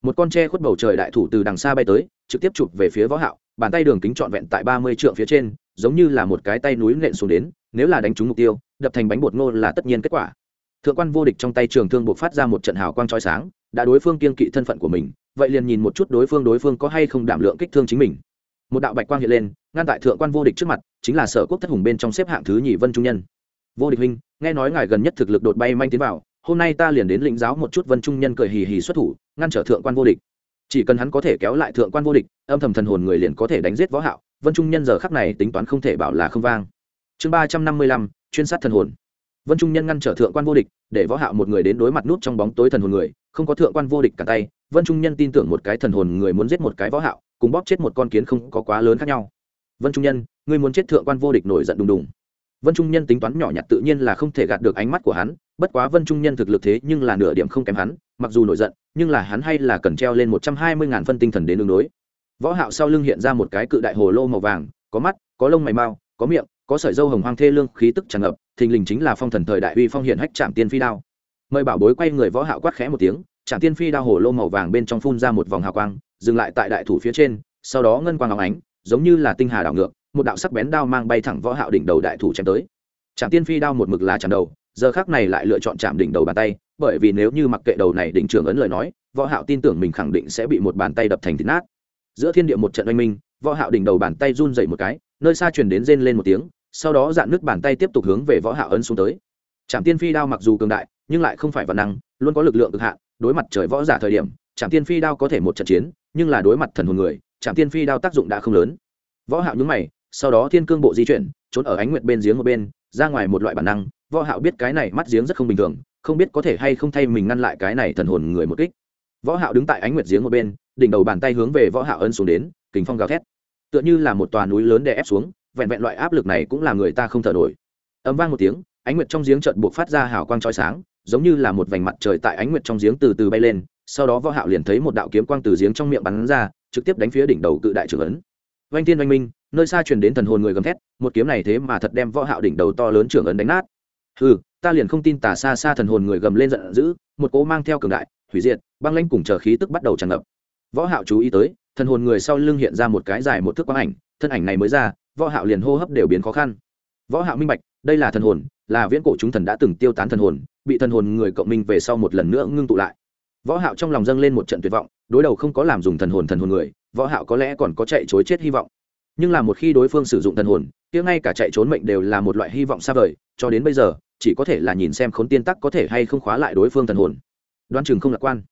Một con tre khuất bầu trời đại thủ từ đằng xa bay tới, trực tiếp chụp về phía võ hạo, bàn tay đường kính trọn vẹn tại 30 trượng phía trên, giống như là một cái tay núi nện xuống đến, nếu là đánh trúng mục tiêu, đập thành bánh bột ngô là tất nhiên kết quả thượng quan vô địch trong tay trường thương buộc phát ra một trận hào quang trói sáng, đã đối phương kiên kỵ thân phận của mình, vậy liền nhìn một chút đối phương đối phương có hay không đảm lượng kích thương chính mình. Một đạo bạch quang hiện lên, ngăn tại thượng quan vô địch trước mặt, chính là sở quốc thất hùng bên trong xếp hạng thứ nhì vân trung nhân. Vô địch huynh, nghe nói ngài gần nhất thực lực đột bay manh tiến vào, hôm nay ta liền đến lĩnh giáo một chút vân trung nhân cười hì hì xuất thủ, ngăn trở thượng quan vô địch. Chỉ cần hắn có thể kéo lại thượng quan vô địch, âm thầm thần hồn người liền có thể đánh giết võ hạo, vân trung nhân giờ khắc này tính toán không thể bảo là không vang. Chương ba trăm năm mươi lăm, chuyên sát thần hồn vân trung nhân ngăn trở thượng quan vô địch, để võ hạo một người đến đối mặt nút trong bóng tối thần hồn người, không có thượng quan vô địch cả tay, vân trung nhân tin tưởng một cái thần hồn người muốn giết một cái võ hạo, cùng bóp chết một con kiến không có quá lớn khác nhau. Vân trung nhân, ngươi muốn chết thượng quan vô địch nổi giận đùng đùng. Vân trung nhân tính toán nhỏ nhặt tự nhiên là không thể gạt được ánh mắt của hắn, bất quá vân trung nhân thực lực thế nhưng là nửa điểm không kém hắn, mặc dù nổi giận, nhưng là hắn hay là cần treo lên một trăm hai mươi ngàn phân tinh thần đến đường đối. Võ hạo sau lưng hiện ra một cái cự đại hồ lô màu vàng, có mắt, có lông mày mau, có miệng có sợi dâu hồng hoang thê lương khí tức tràn ngập, thình lình chính là phong thần thời đại uy phong hiện hách trạm tiên phi đao. Mời bảo bối quay người võ hạo quát khẽ một tiếng trạm tiên phi đao hồ lô màu vàng bên trong phun ra một vòng hào quang, dừng lại tại đại thủ phía trên, sau đó ngân quang óng ánh, giống như là tinh hà đảo ngược, một đạo sắc bén đao mang bay thẳng võ hạo đỉnh đầu đại thủ chém tới. Trạm tiên phi đao một mực là chạm đầu, giờ khắc này lại lựa chọn chạm đỉnh đầu bàn tay, bởi vì nếu như mặc kệ đầu này đỉnh trưởng ấn lời nói, võ hạo tin tưởng mình khẳng định sẽ bị một bàn tay đập thành thịt nát. Giữa thiên địa một trận oanh minh, võ hạo đỉnh đầu bàn tay run dậy một cái, nơi xa truyền đến rên lên một tiếng sau đó dạn nước bàn tay tiếp tục hướng về võ hạo ấn xuống tới. Trạm tiên phi đao mặc dù cường đại, nhưng lại không phải vật năng, luôn có lực lượng cực hạn, đối mặt trời võ giả thời điểm trạm tiên phi đao có thể một trận chiến, nhưng là đối mặt thần hồn người trạm tiên phi đao tác dụng đã không lớn. Võ hạo nhướng mày, sau đó thiên cương bộ di chuyển, trốn ở ánh nguyệt bên giếng một bên, ra ngoài một loại bản năng, võ hạo biết cái này mắt giếng rất không bình thường, không biết có thể hay không thay mình ngăn lại cái này thần hồn người một kích. Võ hạo đứng tại ánh nguyệt giếng một bên, đỉnh đầu bàn tay hướng về võ hạo ấn xuống đến, kình phong gào thét. Tựa như là một tòa núi lớn đè ép xuống vẹn vẹn loại áp lực này cũng làm người ta không thở nổi. Ầm vang một tiếng, ánh nguyệt trong giếng chợt buộc phát ra hào quang chói sáng, giống như là một vành mặt trời tại ánh nguyệt trong giếng từ từ bay lên, sau đó võ hạo liền thấy một đạo kiếm quang từ giếng trong miệng bắn ra, trực tiếp đánh phía đỉnh đầu cự đại trưởng ấn. Vanh thiên vanh minh, nơi xa truyền đến thần hồn người gầm thét, một kiếm này thế mà thật đem võ hạo đỉnh đầu to lớn trưởng ấn đánh nát. Hừ, ta liền không tin tà xa xa thần hồn người gầm lên giận dữ, một cỗ mang theo cường đại, hủy diệt, băng lãnh cùng chờ khí tức bắt đầu tràn ngập. Võ hạo chú ý tới, thần hồn người sau lưng hiện ra một cái dài một thước quang ảnh, thân ảnh này mới ra võ hạo liền hô hấp đều biến khó khăn. Võ hạo minh bạch, đây là thần hồn, là viễn cổ chúng thần đã từng tiêu tán thần hồn, bị thần hồn người cộng minh về sau một lần nữa ngưng tụ lại. Võ hạo trong lòng dâng lên một trận tuyệt vọng, đối đầu không có làm dùng thần hồn thần hồn người, võ hạo có lẽ còn có chạy trốn chết hy vọng. Nhưng là một khi đối phương sử dụng thần hồn, kia ngay cả chạy trốn mệnh đều là một loại hy vọng xa vời, cho đến bây giờ, chỉ có thể là nhìn xem khốn tiên tắc có thể hay không khóa lại đối phương thần hồn. Đoan chừng không lạc quan.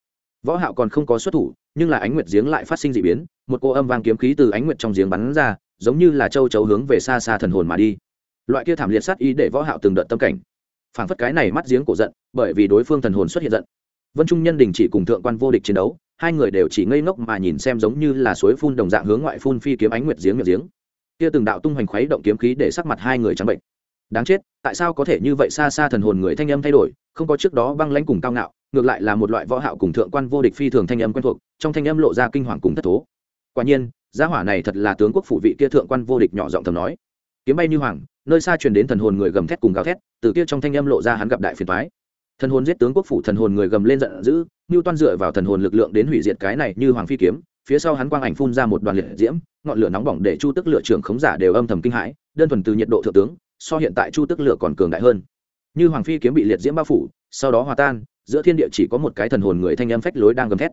Võ hạo còn không có xuất thủ, nhưng là ánh nguyệt giếng lại phát sinh dị biến, một cô âm vang kiếm khí từ ánh nguyệt trong giếng bắn ra giống như là châu chấu hướng về xa xa thần hồn mà đi. Loại kia thảm liệt sát ý để võ hạo từng đợt tâm cảnh. Phảng phất cái này mắt giếng cổ giận, bởi vì đối phương thần hồn xuất hiện giận. Vân trung nhân đình chỉ cùng thượng quan vô địch chiến đấu, hai người đều chỉ ngây ngốc mà nhìn xem giống như là suối phun đồng dạng hướng ngoại phun phi kiếm ánh nguyệt giếng miệng giếng. Kia từng đạo tung hoành khuấy động kiếm khí để sắc mặt hai người trắng bệnh. Đáng chết, tại sao có thể như vậy xa xa thần hồn người thanh âm thay đổi, không có trước đó băng lãnh cùng cao ngạo, ngược lại là một loại võ hạo cùng thượng quan vô địch phi thường thanh âm quen thuộc, trong thanh âm lộ ra kinh hoàng cùng thất thố. Quả nhiên gia hỏa này thật là tướng quốc phủ vị kia thượng quan vô địch nhỏ giọng thầm nói. Kiếm bay như hoàng, nơi xa truyền đến thần hồn người gầm thét cùng gào thét, từ kia trong thanh âm lộ ra hắn gặp đại phiền thoái thần hồn giết tướng quốc phủ thần hồn người gầm lên giận dữ như toan dựa vào thần hồn lực lượng đến hủy diệt cái này như hoàng phi kiếm, phía sau hắn quang ảnh phun ra một đoàn liệt diễm, ngọn lửa nóng bỏng để chu tức lửa trưởng khống giả đều âm thầm kinh hãi, đơn thuần từ nhiệt độ thượng tướng, so hiện tại chu tức lửa còn cường đại hơn. Như hoàng phi kiếm bị liệt diễm bao phủ, sau đó hòa tan, giữa thiên địa chỉ có một cái thần hồn người thanh âm phách lối đang gầm thét.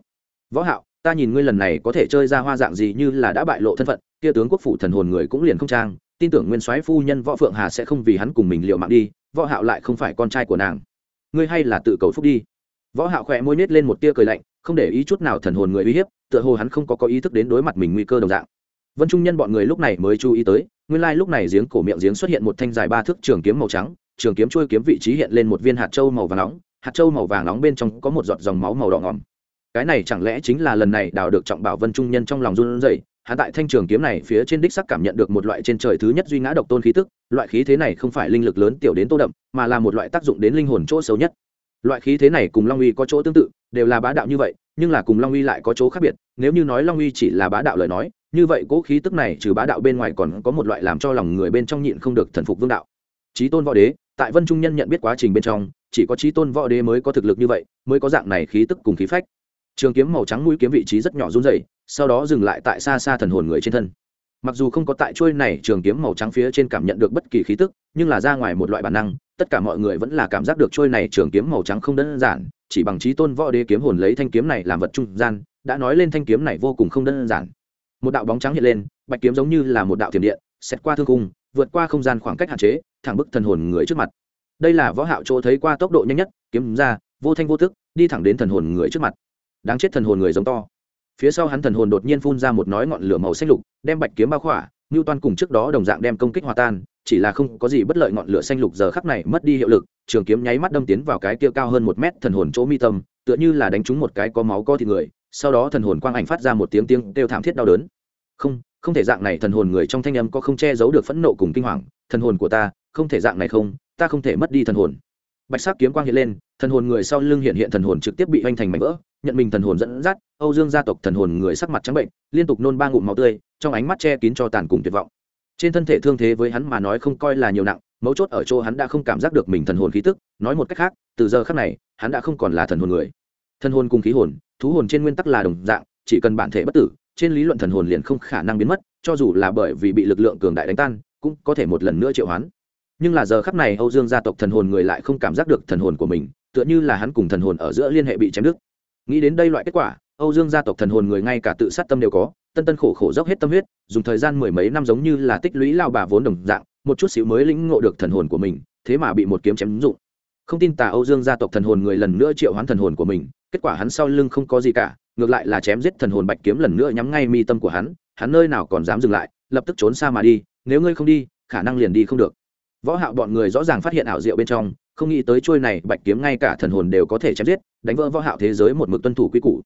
Võ hạo ta nhìn ngươi lần này có thể chơi ra hoa dạng gì như là đã bại lộ thân phận, kia tướng quốc phủ thần hồn người cũng liền không trang, tin tưởng nguyên soái phu nhân võ phượng hà sẽ không vì hắn cùng mình liều mạng đi, võ hạo lại không phải con trai của nàng. Ngươi hay là tự cầu phúc đi. Võ hạo khẽ môi nết lên một tia cười lạnh, không để ý chút nào thần hồn người uy hiếp, tựa hồ hắn không có có ý thức đến đối mặt mình nguy cơ đồng dạng. Vân trung nhân bọn người lúc này mới chú ý tới, nguyên lai lúc này giếng cổ miệng giếng xuất hiện một thanh dài ba thước trường kiếm màu trắng, trường kiếm chui kiếm vị trí hiện lên một viên hạt châu màu vàng nóng, hạt châu màu vàng nóng bên trong có một giọt dòng máu màu đỏ ngòm cái này chẳng lẽ chính là lần này đào được trọng bảo vân trung nhân trong lòng run rẩy, hắn tại thanh trường kiếm này phía trên đích sắc cảm nhận được một loại trên trời thứ nhất duy ngã độc tôn khí tức, loại khí thế này không phải linh lực lớn tiểu đến tô đậm, mà là một loại tác dụng đến linh hồn chỗ xấu nhất. Loại khí thế này cùng long uy có chỗ tương tự, đều là bá đạo như vậy, nhưng là cùng long uy lại có chỗ khác biệt, nếu như nói long uy chỉ là bá đạo lời nói, như vậy cỗ khí tức này trừ bá đạo bên ngoài còn có một loại làm cho lòng người bên trong nhịn không được thần phục vương đạo. Trí tôn võ đế, tại vân trung nhân nhận biết quá trình bên trong, chỉ có trí tôn võ đế mới có thực lực như vậy, mới có dạng này khí tức cùng khí phách trường kiếm màu trắng mũi kiếm vị trí rất nhỏ run dày sau đó dừng lại tại xa xa thần hồn người trên thân. Mặc dù không có tại trôi này trường kiếm màu trắng phía trên cảm nhận được bất kỳ khí tức, nhưng là ra ngoài một loại bản năng, tất cả mọi người vẫn là cảm giác được trôi này trường kiếm màu trắng không đơn giản, chỉ bằng trí tôn võ đế kiếm hồn lấy thanh kiếm này làm vật trung gian, đã nói lên thanh kiếm này vô cùng không đơn giản. Một đạo bóng trắng hiện lên, bạch kiếm giống như là một đạo thiểm điện xét qua thương cung vượt qua không gian khoảng cách hạn chế, thẳng bức thần hồn người trước mặt. Đây là võ hạo chỗ thấy qua tốc độ nhanh nhất, kiếm ra, vô thanh vô tức, đi thẳng đến thần hồn người trước mặt đáng chết thần hồn người giống to phía sau hắn thần hồn đột nhiên phun ra một nói ngọn lửa màu xanh lục đem bạch kiếm bao khỏa ngưu Toan cùng trước đó đồng dạng đem công kích hòa tan, chỉ là không có gì bất lợi ngọn lửa xanh lục giờ khắc này mất đi hiệu lực, trường kiếm nháy mắt đâm tiến vào cái kia cao hơn một mét thần hồn chỗ mi tâm, tựa như là đánh trúng một cái có máu co thịt người, sau đó thần hồn quang ảnh phát ra một tiếng tiếng kêu thảm thiết đau đớn. Không, không thể dạng này thần hồn người trong thanh âm có không che giấu được phẫn nộ cùng kinh hoàng, thần hồn của ta, không thể dạng này không, ta không thể mất đi thần hồn. Bạch sắc kiếm quang hiện lên, thần hồn người sau lưng hiện hiện thần hồn trực tiếp bị hoành thành mảnh vỡ, nhận mình thần hồn dẫn dắt, Âu Dương gia tộc thần hồn người sắc mặt trắng bệnh, liên tục nôn ba ngụm máu tươi, trong ánh mắt che kín cho tàn cùng tuyệt vọng. Trên thân thể thương thế với hắn mà nói không coi là nhiều nặng mấu chốt ở chỗ hắn đã không cảm giác được mình thần hồn khí tức nói một cách khác từ giờ khác này hắn đã không còn là thần hồn người. Thần hồn cùng khí hồn thú hồn trên nguyên tắc là đồng dạng chỉ cần bản thể bất tử trên lý luận thần hồn liền không khả năng biến mất cho dù là bởi vì bị lực lượng cường đại đánh tan cũng có thể một lần nữa triệu hoán nhưng là giờ khắc này âu dương gia tộc thần hồn người lại không cảm giác được thần hồn của mình, tựa như là hắn cùng thần hồn ở giữa liên hệ bị chém đứt. Nghĩ đến đây loại kết quả, âu dương gia tộc thần hồn người ngay cả tự sát tâm đều có, tân tân khổ khổ dốc hết tâm huyết, dùng thời gian mười mấy năm giống như là tích lũy lao bà vốn đồng dạng, một chút xíu mới lĩnh ngộ được thần hồn của mình, thế mà bị một kiếm chém dụng. Không tin tà âu dương gia tộc thần hồn người lần nữa triệu hoán thần hồn của mình, kết quả hắn sau lưng không có gì cả, ngược lại là chém giết thần hồn bạch kiếm lần nữa nhắm ngay mi tâm của hắn hắn nơi nào còn dám dừng lại, lập tức trốn xa mà đi, nếu ngươi không đi, khả năng liền đi không được võ hạo bọn người rõ ràng phát hiện ảo diệu bên trong, không nghĩ tới chuôi này, bạch kiếm ngay cả thần hồn đều có thể chém giết, đánh vỡ võ hạo thế giới một mực tuân thủ quy củ.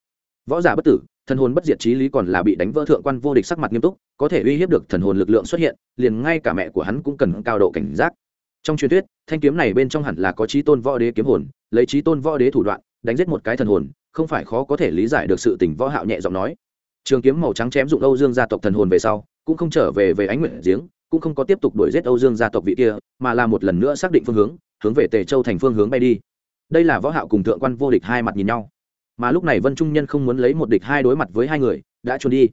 Võ giả bất tử, thần hồn bất diệt trí lý còn là bị đánh vỡ thượng quan vô địch sắc mặt nghiêm túc, có thể uy hiếp được thần hồn lực lượng xuất hiện, liền ngay cả mẹ của hắn cũng cần cao độ cảnh giác. Trong truyền thuyết, thanh kiếm này bên trong hẳn là có trí tôn võ đế kiếm hồn, lấy trí tôn võ đế thủ đoạn, đánh giết một cái thần hồn, không phải khó có thể lý giải được sự tình, võ hạo nhẹ giọng nói. Trường kiếm màu trắng chém dụng âu dương gia tộc thần hồn về sau, cũng không trở về về ánh nguyện giếng cũng không có tiếp tục đuổi giết âu dương gia tộc vị kia, mà là một lần nữa xác định phương hướng hướng về tề châu thành phương hướng bay đi. Đây là võ hạo cùng thượng quan vô địch hai mặt nhìn nhau. Mà lúc này vân trung nhân không muốn lấy một địch hai đối mặt với hai người, đã trốn đi.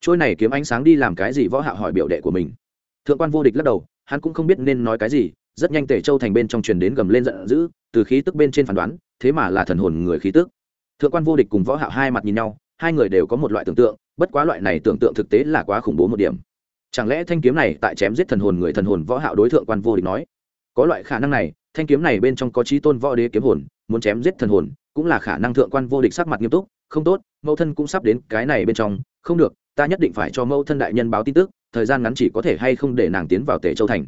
Trôi này kiếm ánh sáng đi làm cái gì võ hạo hỏi biểu đệ của mình. Thượng quan vô địch lắc đầu, hắn cũng không biết nên nói cái gì, rất nhanh Tề châu thành bên trong truyền đến gầm lên giận dữ, từ khí tức bên trên phán đoán, thế mà là thần hồn người khí tức. Thượng quan vô địch cùng võ hạo hai mặt nhìn nhau, hai người đều có một loại tưởng tượng, bất quá loại này tưởng tượng thực tế là quá khủng bố một điểm chẳng lẽ thanh kiếm này tại chém giết thần hồn người thần hồn võ hạo đối thượng quan vô địch nói? Có loại khả năng này, thanh kiếm này bên trong có trí tôn võ đế kiếm hồn, muốn chém giết thần hồn, cũng là khả năng thượng quan vô địch sắc mặt nghiêm túc. Không tốt, mẫu thân cũng sắp đến cái này bên trong. Không được, ta nhất định phải cho mẫu thân đại nhân báo tin tức, thời gian ngắn chỉ có thể hay không để nàng tiến vào tề châu thành.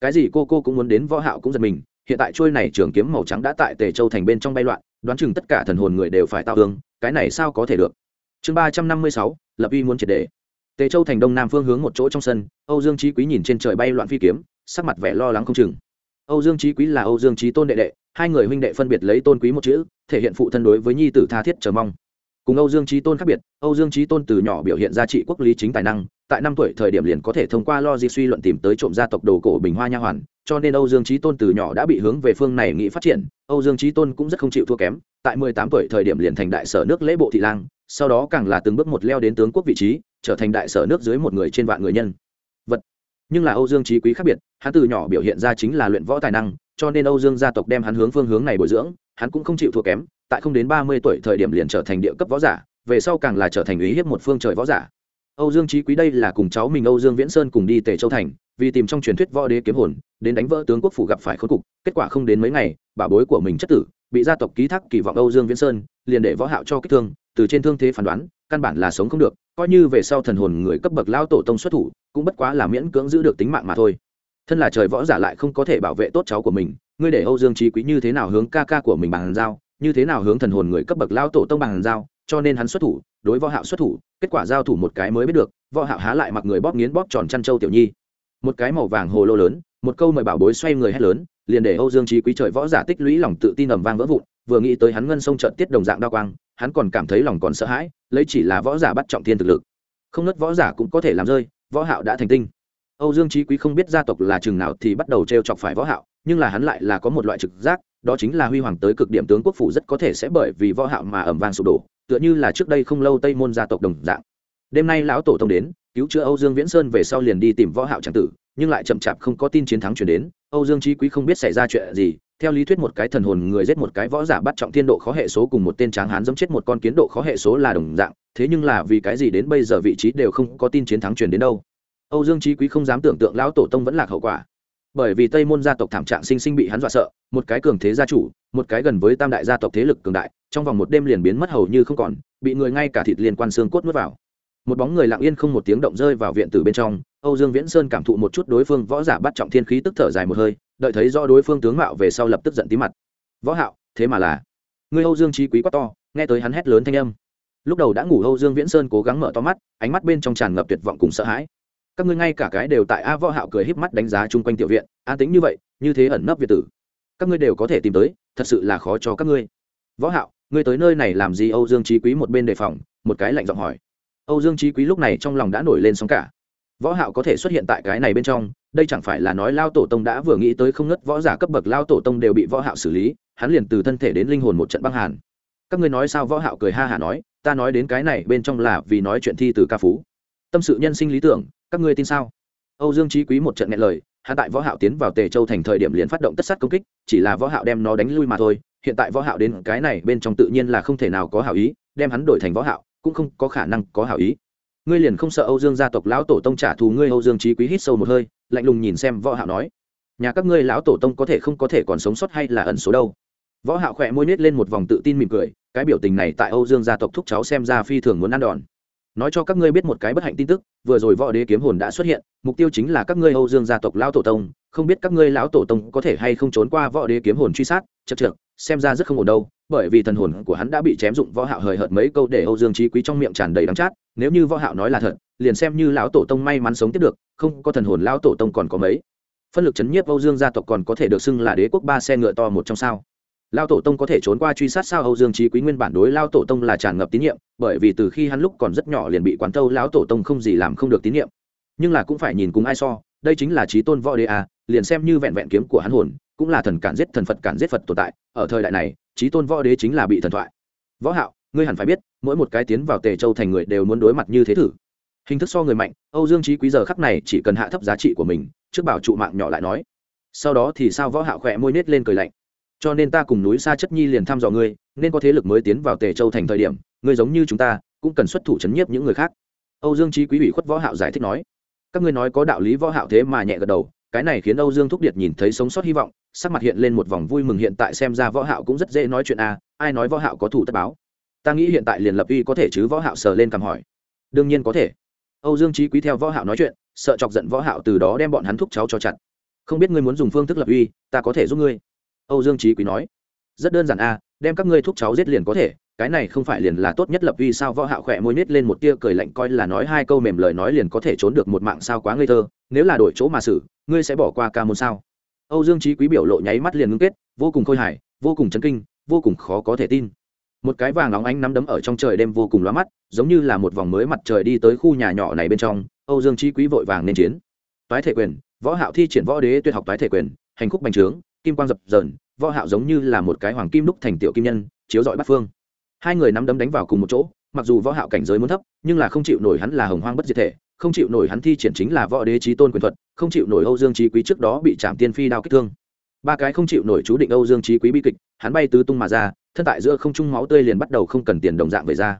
Cái gì cô cô cũng muốn đến võ hạo cũng giật mình, hiện tại trôi này trường kiếm màu trắng đã tại tề châu thành bên trong bay loạn, đoán chừng tất cả thần hồn người đều phải tạo hương cái này sao có thể được? Chương ba trăm năm mươi sáu, lập uy muốn triệt đề tề châu thành đông nam phương hướng một chỗ trong sân, âu dương trí quý nhìn trên trời bay loạn phi kiếm, sắc mặt vẻ lo lắng không chừng. Âu dương trí quý là âu dương trí tôn đệ đệ, hai người huynh đệ phân biệt lấy tôn quý một chữ, thể hiện phụ thân đối với nhi tử tha thiết chờ mong. Cùng âu dương trí tôn khác biệt, âu dương trí tôn từ nhỏ biểu hiện ra trị quốc lý chính tài năng, tại năm tuổi thời điểm liền có thể thông qua lo di suy luận tìm tới trộm gia tộc đồ cổ bình hoa nha hoàn, cho nên âu dương trí tôn từ nhỏ đã bị hướng về phương này nghĩ phát triển. Âu dương trí tôn cũng rất không chịu thua kém, tại mười tám tuổi thời điểm liền thành đại sở nước lễ bộ thị lang sau đó càng là từng bước một leo đến tướng quốc vị trí, trở thành đại sở nước dưới một người trên vạn người nhân. Vật. Nhưng là âu dương trí quý khác biệt, hắn từ nhỏ biểu hiện ra chính là luyện võ tài năng, cho nên âu dương gia tộc đem hắn hướng phương hướng này bồi dưỡng, hắn cũng không chịu thua kém, tại không đến ba mươi tuổi thời điểm liền trở thành địa cấp võ giả, về sau càng là trở thành ý hiếp một phương trời võ giả. Âu dương trí quý đây là cùng cháu mình âu dương viễn sơn cùng đi tề châu thành, vì tìm trong truyền thuyết võ đế kiếm hồn, đến đánh vỡ tướng quốc phủ gặp phải khốn cục, kết quả không đến mấy ngày, bà bối của mình chất tử bị gia tộc ký thác kỳ vọng âu dương viễn sơn, liền để võ hạo cho kích thương, từ trên thương thế phán đoán, căn bản là sống không được, coi như về sau thần hồn người cấp bậc lao tổ tông xuất thủ, cũng bất quá là miễn cưỡng giữ được tính mạng mà thôi. Thân là trời võ giả lại không có thể bảo vệ tốt cháu của mình, ngươi để âu dương trí quý như thế nào hướng ca ca của mình bằng giao, như thế nào hướng thần hồn người cấp bậc lao tổ tông bằng giao, cho nên hắn xuất thủ, đối võ hạo xuất thủ, kết quả giao thủ một cái mới biết được, võ hạo há lại mặc người bóp nghiến bóp tròn chăn châu tiểu nhi. Một cái màu vàng hồ lô lớn, một câu mời bảo bối xoay người hét lớn liền để âu dương Chí quý trời võ giả tích lũy lòng tự tin ầm vang vỡ vụn, vừa nghĩ tới hắn ngân sông trận tiết đồng dạng đao quang, hắn còn cảm thấy lòng còn sợ hãi, lấy chỉ là võ giả bắt trọng thiên thực lực. Không nứt võ giả cũng có thể làm rơi, võ hạo đã thành tinh. Âu dương Chí quý không biết gia tộc là chừng nào thì bắt đầu treo chọc phải võ hạo, nhưng là hắn lại là có một loại trực giác, đó chính là huy hoàng tới cực điểm tướng quốc phủ rất có thể sẽ bởi vì võ hạo mà ầm vang sụp đổ, tựa như là trước đây không lâu tây môn gia tộc đồng dạng. Đêm nay lão tổ tông đến, cứu chữa âu dương viễn sơn về sau liền đi tìm võ hạo chẳng tử nhưng lại chậm chạp không có tin chiến thắng truyền đến. Âu dương trí quý không biết xảy ra chuyện gì, theo lý thuyết một cái thần hồn người giết một cái võ giả bắt trọng thiên độ khó hệ số cùng một tên tráng hán giống chết một con kiến độ khó hệ số là đồng dạng, thế nhưng là vì cái gì đến bây giờ vị trí đều không có tin chiến thắng truyền đến đâu. Âu dương trí quý không dám tưởng tượng lão tổ tông vẫn lạc hậu quả. Bởi vì tây môn gia tộc thảm trạng sinh sinh bị hắn dọa sợ, một cái cường thế gia chủ, một cái gần với tam đại gia tộc thế lực cường đại, trong vòng một đêm liền biến mất hầu như không còn, bị người ngay cả thịt liên quan xương cốt nuốt vào một bóng người lặng yên không một tiếng động rơi vào viện tử bên trong. Âu dương viễn sơn cảm thụ một chút đối phương võ giả bắt trọng thiên khí tức thở dài một hơi, đợi thấy do đối phương tướng mạo về sau lập tức giận tí mặt. Võ hạo, thế mà là? Người âu dương trí quý quá to, nghe tới hắn hét lớn thanh âm. Lúc đầu đã ngủ, âu dương viễn sơn cố gắng mở to mắt, ánh mắt bên trong tràn ngập tuyệt vọng cùng sợ hãi. Các ngươi ngay cả cái đều tại a võ hạo cười híp mắt đánh giá chung quanh tiểu viện, an tính như vậy, như thế ẩn nấp việt tử. Các ngươi đều có thể tìm tới, thật sự là khó cho các ngươi. Võ hạo, ngươi tới nơi này làm gì? Âu dương trí quý một bên đề phòng, một cái lạnh giọng hỏi âu dương trí quý lúc này trong lòng đã nổi lên sóng cả. Võ hạo có thể xuất hiện tại cái này bên trong, đây chẳng phải là nói lao tổ tông đã vừa nghĩ tới không ngất võ giả cấp bậc lao tổ tông đều bị võ hạo xử lý, hắn liền từ thân thể đến linh hồn một trận băng hàn. Các ngươi nói sao? Võ hạo cười ha hà nói, ta nói đến cái này bên trong là vì nói chuyện thi từ ca phú. Tâm sự nhân sinh lý tưởng, các ngươi tin sao? Âu dương trí quý một trận nghe lời, hắn tại võ hạo tiến vào tề châu thành thời điểm liền phát động tất sát công kích, chỉ là võ hạo đem nó đánh lui mà thôi, hiện tại võ hạo đến cái này bên trong tự nhiên là không thể nào có hảo ý, đem hắn đổi thành võ hạo cũng không có khả năng có hảo ý. Ngươi liền không sợ âu dương gia tộc lão tổ tông trả thù ngươi, âu dương trí quý hít sâu một hơi, lạnh lùng nhìn xem võ hạo nói, nhà các ngươi lão tổ tông có thể không có thể còn sống sót hay là ẩn số đâu? Võ hạo khẽ môi nết lên một vòng tự tin mỉm cười, cái biểu tình này tại âu dương gia tộc thúc cháu xem ra phi thường muốn ăn đòn. Nói cho các ngươi biết một cái bất hạnh tin tức, vừa rồi võ đế kiếm hồn đã xuất hiện, mục tiêu chính là các ngươi âu dương gia tộc lão tổ tông. Không biết các ngươi lão tổ tông có thể hay không trốn qua võ đế kiếm hồn truy sát chật chật xem ra rất không ổn đâu, bởi vì thần hồn của hắn đã bị chém dụng võ hạo hời hợt mấy câu để âu dương chí quý trong miệng tràn đầy đắng chát, nếu như võ hạo nói là thật, liền xem như lão tổ tông may mắn sống tiếp được, không có thần hồn lão tổ tông còn có mấy phân lực chấn nhiếp âu dương gia tộc còn có thể được xưng là đế quốc ba xe ngựa to một trong sao lão tổ tông có thể trốn qua truy sát sao âu dương chí quý nguyên bản đối lão tổ tông là tràn ngập tín nhiệm, bởi vì từ khi hắn lúc còn rất nhỏ liền bị quán tâu lão tổ tông không gì làm không được tín nhiệm nhưng là cũng phải nhìn cùng ai so, đây chính là trí tôn võ đế à liền xem như vẹn vẹn kiếm của hắn hồn, cũng là thần cản giết thần phật cản giết phật tồn tại, ở thời đại này trí tôn võ đế chính là bị thần thoại. Võ hạo, ngươi hẳn phải biết, mỗi một cái tiến vào tề châu thành người đều muốn đối mặt như thế thử hình thức so người mạnh, âu dương trí quý giờ khắc này chỉ cần hạ thấp giá trị của mình, trước bảo trụ mạng nhỏ lại nói. Sau đó thì sao võ hạo khỏe môi nết lên cười lạnh. Cho nên ta cùng núi xa chất nhi liền thăm dò ngươi, nên có thế lực mới tiến vào tề châu thành thời điểm, ngươi giống như chúng ta, cũng cần xuất thủ chấn nhiếp những người khác. Âu dương trí quý ủy khuất võ hạo giải thích nói. Các ngươi nói có đạo lý võ hạo thế mà nhẹ gật đầu cái này khiến âu dương thúc điệt nhìn thấy sống sót hy vọng, sắc mặt hiện lên một vòng vui mừng, hiện tại xem ra võ hạo cũng rất dễ nói chuyện a, ai nói võ hạo có thủ tất báo? Ta nghĩ hiện tại liền lập uy có thể chứ, võ hạo sờ lên cầm hỏi. Đương nhiên có thể. Âu dương trí quý theo võ hạo nói chuyện, sợ chọc giận võ hạo từ đó đem bọn hắn thúc cháu cho chặt. Không biết ngươi muốn dùng phương thức lập uy, ta có thể giúp ngươi. Âu dương trí quý nói. Rất đơn giản a, đem các ngươi thúc cháu giết liền có thể cái này không phải liền là tốt nhất lập uy sao võ hạo khỏe môi nít lên một tia cười lạnh coi là nói hai câu mềm lời nói liền có thể trốn được một mạng sao quá ngây thơ, nếu là đổi chỗ mà xử, ngươi sẽ bỏ qua ca môn sao? Âu dương Chí quý biểu lộ nháy mắt liền ngưng kết, vô cùng khôi hài, vô cùng chấn kinh, vô cùng khó có thể tin. Một cái vàng óng ánh nắm đấm ở trong trời đêm vô cùng lóa mắt, giống như là một vòng mới mặt trời đi tới khu nhà nhỏ này bên trong, âu dương Chí quý vội vàng nên chiến. Toái thể quyền, võ hạo thi triển võ đế tuyệt học toái thể quyền, hành khúc bành trướng, kim quang dập dờn, võ hạo giống như là một cái hoàng kim đúc thành tiểu kim nhân, chiếu rọi bát phương hai người nắm đấm đánh vào cùng một chỗ, mặc dù võ hạo cảnh giới muốn thấp, nhưng là không chịu nổi hắn là hồng hoang bất diệt thể, không chịu nổi hắn thi triển chính là võ đế chí tôn quyền thuật, không chịu nổi âu dương chí quý trước đó bị chạm tiên phi đao kích thương. Ba cái không chịu nổi chú định âu dương chí quý bi kịch, hắn bay tứ tung mà ra, thân tại giữa không trung máu tươi liền bắt đầu không cần tiền đồng dạng về ra.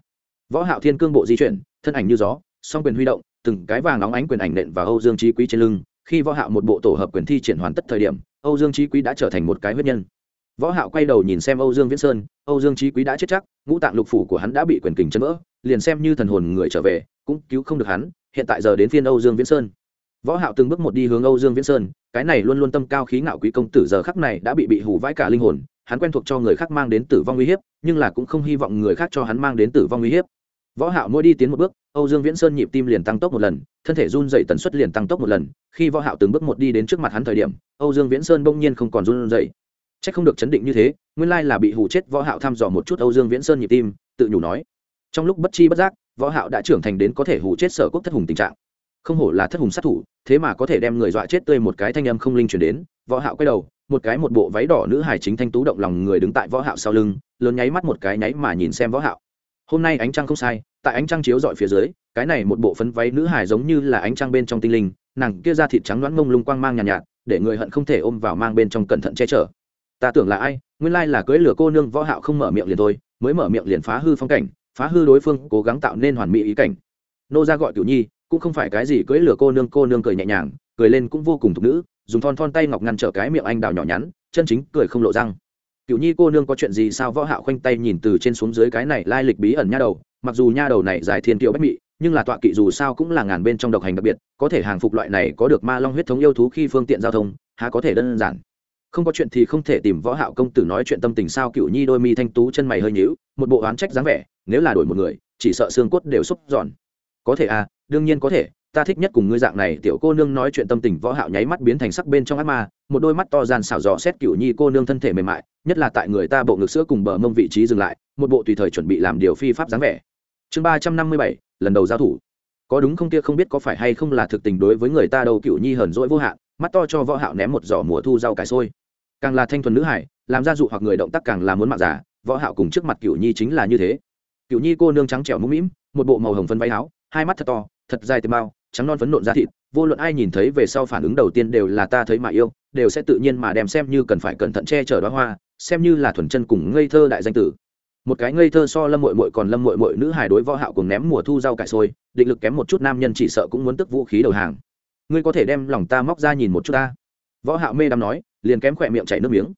Võ hạo thiên cương bộ di chuyển, thân ảnh như gió, song quyền huy động, từng cái vàng nóng ánh quyền ảnh nện vào âu dương chí quý trên lưng, khi võ hạo một bộ tổ hợp quyền thi triển hoàn tất thời điểm, âu dương chí quý đã trở thành một cái huyết nhân võ hạo quay đầu nhìn xem âu dương viễn sơn, âu dương chí quý đã chết chắc, ngũ tạng lục phủ của hắn đã bị quyền kình chấn vỡ, liền xem như thần hồn người trở về, cũng cứu không được hắn, hiện tại giờ đến phiên âu dương viễn sơn. Võ hạo từng bước một đi hướng âu dương viễn sơn, cái này luôn luôn tâm cao khí ngạo quý công tử giờ khắc này đã bị bị hủ vãi cả linh hồn, hắn quen thuộc cho người khác mang đến tử vong nguy hiểm nhưng là cũng không hy vọng người khác cho hắn mang đến tử vong nguy hiểm võ hạo mỗi đi tiến một bước, âu dương viễn sơn nhịp tim liền tăng tốc một lần, thân thể run rẩy tần suất liền tăng tốc một lần. Khi võ hạo từng bước một đi đến trước mặt hắn thời điểm, âu dương viễn sơn bỗng nhiên không còn run rẩy chắc không được chấn định như thế nguyên lai là bị hù chết võ hạo thăm dò một chút âu dương viễn sơn nhịp tim tự nhủ nói. Trong lúc bất chi bất giác võ hạo đã trưởng thành đến có thể hù chết sở quốc thất hùng tình trạng. Không hổ là thất hùng sát thủ thế mà có thể đem người dọa chết tươi một cái thanh âm không linh truyền đến võ hạo quay đầu một cái một bộ váy đỏ nữ hài chính thanh tú động lòng người đứng tại võ hạo sau lưng lớn nháy mắt một cái nháy mà nhìn xem võ hạo. Hôm nay ánh trăng không sai tại ánh trăng chiếu dọi phía dưới cái này một bộ phấn váy nữ hài giống như là ánh trăng bên trong tinh linh nàng kia da thịt trắng nõn mông lung quang mang nhàn nhạt, nhạt để người hận không thể ôm vào mang bên trong cẩn thận che chở ta tưởng là ai, nguyên lai là cưỡi lửa cô nương võ hạo không mở miệng liền thôi, mới mở miệng liền phá hư phong cảnh, phá hư đối phương, cố gắng tạo nên hoàn mỹ ý cảnh. Nô ra gọi cửu nhi, cũng không phải cái gì cưỡi lửa cô nương cô nương cười nhẹ nhàng, cười lên cũng vô cùng thục nữ, dùng thon thon tay ngọc ngăn trở cái miệng anh đào nhỏ nhắn, chân chính cười không lộ răng. Cửu nhi cô nương có chuyện gì sao võ hạo khoanh tay nhìn từ trên xuống dưới cái này lai lịch bí ẩn nha đầu, mặc dù nha đầu này dài thiên kiều bách mị, nhưng là tọa kỵ dù sao cũng là ngàn bên trong độc hành đặc biệt, có thể hàng phục loại này có được ma long huyết thống yêu thú khi phương tiện giao thông, há có thể đơn giản không có chuyện thì không thể tìm võ hạo công tử nói chuyện tâm tình sao cựu nhi đôi mi thanh tú chân mày hơi nhíu, một bộ oán trách dáng vẻ, nếu là đổi một người, chỉ sợ xương cốt đều xúc giòn. Có thể à đương nhiên có thể, ta thích nhất cùng ngươi dạng này tiểu cô nương nói chuyện tâm tình võ hạo nháy mắt biến thành sắc bên trong ác ma, một đôi mắt to gian xảo dò xét cựu nhi cô nương thân thể mềm mại, nhất là tại người ta bộ ngực sữa cùng bờ mông vị trí dừng lại, một bộ tùy thời chuẩn bị làm điều phi pháp dáng vẻ. Chương ba trăm năm mươi bảy, lần đầu giao thủ. Có đúng không kia không biết có phải hay không là thực tình đối với người ta đâu, cựu nhi hờn dỗi vô hạn mắt to cho võ hạo ném một giỏ mùa thu rau cải sôi càng là thanh thuần nữ hải, làm ra dụ hoặc người động tác càng là muốn mạng giả võ hạo cùng trước mặt cựu nhi chính là như thế. Cựu nhi cô nương trắng trẻo mũm mĩm, một bộ màu hồng phấn váy áo, hai mắt thật to, thật dài têm bao, trắng non phấn nộn da thịt, vô luận ai nhìn thấy về sau phản ứng đầu tiên đều là ta thấy mà yêu, đều sẽ tự nhiên mà đem xem như cần phải cẩn thận che chở đóa hoa, xem như là thuần chân cùng ngây thơ đại danh tử. Một cái ngây thơ so lâm mội mội còn lâm mội mội nữ hài đối võ hạo cùng ném mùa thu rau cải sôi định lực kém một chút nam nhân chỉ sợ cũng muốn tức vũ khí đầu hàng ngươi có thể đem lòng ta móc ra nhìn một chút ta. Võ hạo mê đắm nói, liền kém khỏe miệng chảy nước miếng.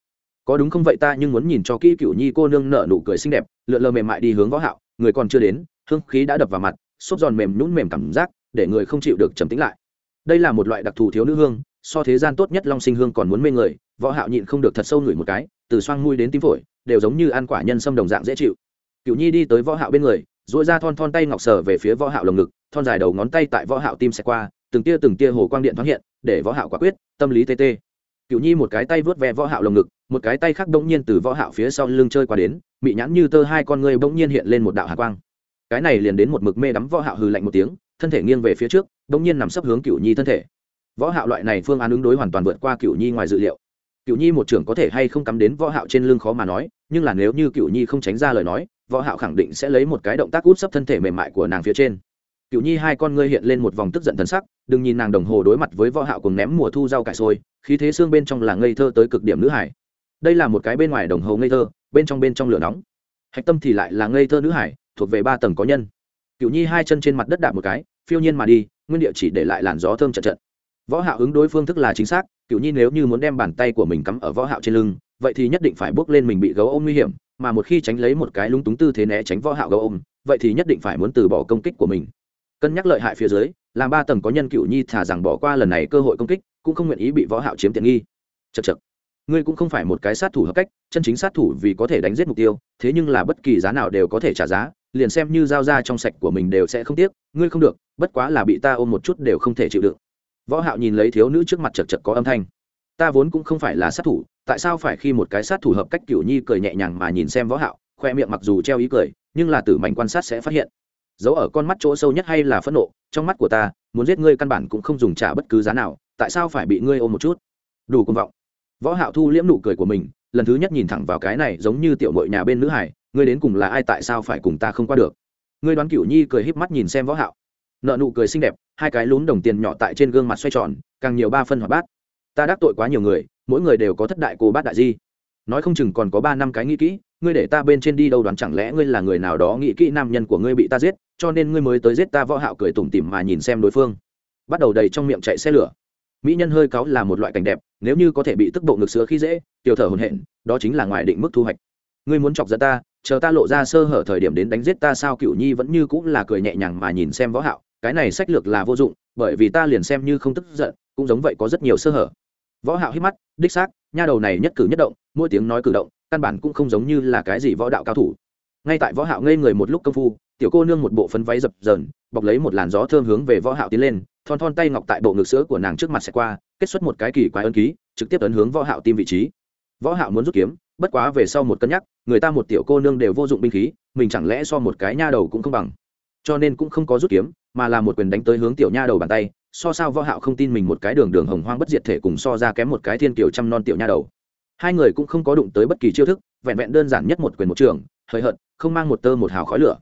Có đúng không vậy ta nhưng muốn nhìn cho kỹ cửu nhi cô nương nở nụ cười xinh đẹp, lượn lờ mềm mại đi hướng võ hạo, người còn chưa đến, hương khí đã đập vào mặt, xốp giòn mềm nhũn mềm cảm giác, để người không chịu được trầm tĩnh lại. Đây là một loại đặc thù thiếu nữ hương, so thế gian tốt nhất long sinh hương còn muốn mê người, võ hạo nhịn không được thật sâu ngửi một cái, từ xoang mũi đến tim phổi, đều giống như ăn quả nhân sâm đồng dạng dễ chịu. Cửu nhi đi tới võ hạo bên người, duỗi ra thon thon tay ngọc sờ về phía võ hạo lồng ngực, thon dài đầu ngón tay tại võ hạo tim sẽ qua từng tia từng tia hồ quang điện thoáng hiện, để võ hạo quả quyết, tâm lý tê tê. Cửu nhi một cái tay vớt ve võ hạo lồng ngực, một cái tay khác đống nhiên từ võ hạo phía sau lưng chơi qua đến, mị nhãn như tơ hai con ngươi đống nhiên hiện lên một đạo hàn quang. Cái này liền đến một mực mê đắm võ hạo hừ lạnh một tiếng, thân thể nghiêng về phía trước, đống nhiên nằm sấp hướng cửu nhi thân thể. Võ hạo loại này phương án ứng đối hoàn toàn vượt qua cửu nhi ngoài dự liệu. Cửu nhi một trưởng có thể hay không cắm đến võ hạo trên lưng khó mà nói, nhưng là nếu như cửu nhi không tránh ra lời nói, võ hạo khẳng định sẽ lấy một cái động tác út sấp thân thể mềm mại của nàng phía trên cửu nhi hai con ngươi hiện lên một vòng tức giận thần sắc, đừng nhìn nàng đồng hồ đối mặt với võ hạo cùng ném mùa thu rau cải sôi khí thế xương bên trong là ngây thơ tới cực điểm nữ hải. Đây là một cái bên ngoài đồng hồ ngây thơ, bên trong bên trong lửa nóng. Hạch tâm thì lại là ngây thơ nữ hải, thuộc về ba tầng có nhân. Cửu nhi hai chân trên mặt đất đạp một cái, phiêu nhiên mà đi, nguyên địa chỉ để lại làn gió thơm trận trận võ hạo ứng đối phương thức là chính xác, cửu nhi nếu như muốn đem bàn tay của mình cắm ở võ hạo trên lưng, vậy thì nhất định phải bước lên mình bị gấu ôm nguy hiểm, mà một khi tránh lấy một cái lung túng tư thế né tránh võ hạo gấu ôm, vậy thì nhất định phải muốn từ bỏ công kích của mình cân nhắc lợi hại phía dưới, làm ba tầng có nhân cựu nhi thả rằng bỏ qua lần này cơ hội công kích, cũng không nguyện ý bị võ hạo chiếm tiện nghi. Chật chật ngươi cũng không phải một cái sát thủ hợp cách, chân chính sát thủ vì có thể đánh giết mục tiêu, thế nhưng là bất kỳ giá nào đều có thể trả giá, liền xem như giao ra trong sạch của mình đều sẽ không tiếc, ngươi không được, bất quá là bị ta ôm một chút đều không thể chịu đựng. Võ hạo nhìn lấy thiếu nữ trước mặt chật chật có âm thanh. Ta vốn cũng không phải là sát thủ, tại sao phải khi một cái sát thủ hợp cách cửu nhi cười nhẹ nhàng mà nhìn xem võ hạo, khoe miệng mặc dù treo ý cười, nhưng là tử mảnh quan sát sẽ phát hiện giấu ở con mắt chỗ sâu nhất hay là phẫn nộ, trong mắt của ta, muốn giết ngươi căn bản cũng không dùng trả bất cứ giá nào, tại sao phải bị ngươi ôm một chút? Đủ công vọng. Võ hạo thu liễm nụ cười của mình, lần thứ nhất nhìn thẳng vào cái này giống như tiểu muội nhà bên nữ hải, ngươi đến cùng là ai tại sao phải cùng ta không qua được? Ngươi đoán cửu nhi cười híp mắt nhìn xem võ hạo. Nợ nụ cười xinh đẹp, hai cái lún đồng tiền nhỏ tại trên gương mặt xoay tròn, càng nhiều ba phân hoạt bát. Ta đắc tội quá nhiều người, mỗi người đều có thất đại cô bát đại di nói không chừng còn có ba năm cái nghĩ kỹ, ngươi để ta bên trên đi đâu đoán chẳng lẽ ngươi là người nào đó nghĩ kỹ nam nhân của ngươi bị ta giết, cho nên ngươi mới tới giết ta võ hạo cười tủm tỉm mà nhìn xem đối phương. Bắt đầu đầy trong miệng chạy xe lửa. Mỹ nhân hơi cáo là một loại cảnh đẹp, nếu như có thể bị tức bộ ngực sữa khi dễ, tiểu thở hồn hển, đó chính là ngoài định mức thu hoạch. Ngươi muốn chọc giận ta, chờ ta lộ ra sơ hở thời điểm đến đánh giết ta sao? Cựu nhi vẫn như cũng là cười nhẹ nhàng mà nhìn xem võ hạo, cái này sách lược là vô dụng, bởi vì ta liền xem như không tức giận, cũng giống vậy có rất nhiều sơ hở võ hạo hít mắt, đích xác, nha đầu này nhất cử nhất động, mỗi tiếng nói cử động, căn bản cũng không giống như là cái gì võ đạo cao thủ. Ngay tại võ hạo ngây người một lúc công phu, tiểu cô nương một bộ phấn váy dập dờn, bọc lấy một làn gió thơm hướng về võ hạo tiến lên, thon thon tay ngọc tại bộ ngực sữa của nàng trước mặt sẽ qua, kết xuất một cái kỳ quái ấn ký, trực tiếp ấn hướng võ hạo tim vị trí. Võ hạo muốn rút kiếm, bất quá về sau một cân nhắc, người ta một tiểu cô nương đều vô dụng binh khí, mình chẳng lẽ so một cái nha đầu cũng không bằng. Cho nên cũng không có rút kiếm, mà là một quyền đánh tới hướng tiểu nha đầu bàn tay so sao võ hạo không tin mình một cái đường đường hồng hoang bất diệt thể cùng so ra kém một cái thiên kiều trăm non tiểu nha đầu. Hai người cũng không có đụng tới bất kỳ chiêu thức vẹn vẹn đơn giản nhất một quyền một trường hơi hận không mang một tơ một hào khói lửa.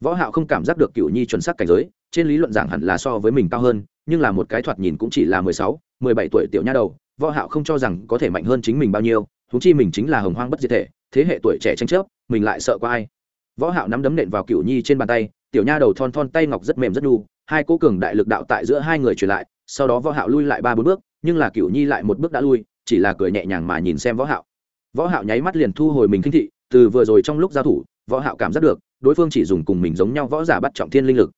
Võ hạo không cảm giác được cửu nhi chuẩn xác cảnh giới trên lý luận giảng hẳn là so với mình cao hơn nhưng là một cái thoạt nhìn cũng chỉ là mười sáu, mười bảy tuổi tiểu nha đầu võ hạo không cho rằng có thể mạnh hơn chính mình bao nhiêu thú chi mình chính là hồng hoang bất diệt thể thế hệ tuổi trẻ tranh chấp mình lại sợ qua ai. Võ hạo nắm đấm nện vào cửu nhi trên bàn tay tiểu nha đầu thon thon tay ngọc rất mềm rất đu hai cố cường đại lực đạo tại giữa hai người truyền lại, sau đó võ hạo lui lại ba bốn bước, nhưng là cửu nhi lại một bước đã lui, chỉ là cười nhẹ nhàng mà nhìn xem võ hạo. Võ hạo nháy mắt liền thu hồi mình kinh thị, từ vừa rồi trong lúc giao thủ, võ hạo cảm giác được, đối phương chỉ dùng cùng mình giống nhau võ giả bắt trọng thiên linh lực.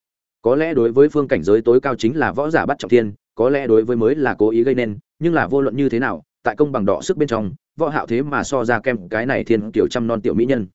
Có lẽ đối với phương cảnh giới tối cao chính là võ giả bắt trọng thiên, có lẽ đối với mới là cố ý gây nên, nhưng là vô luận như thế nào, tại công bằng đỏ sức bên trong, võ hạo thế mà so ra kem cái này thiên tiểu trăm non tiểu mỹ nhân.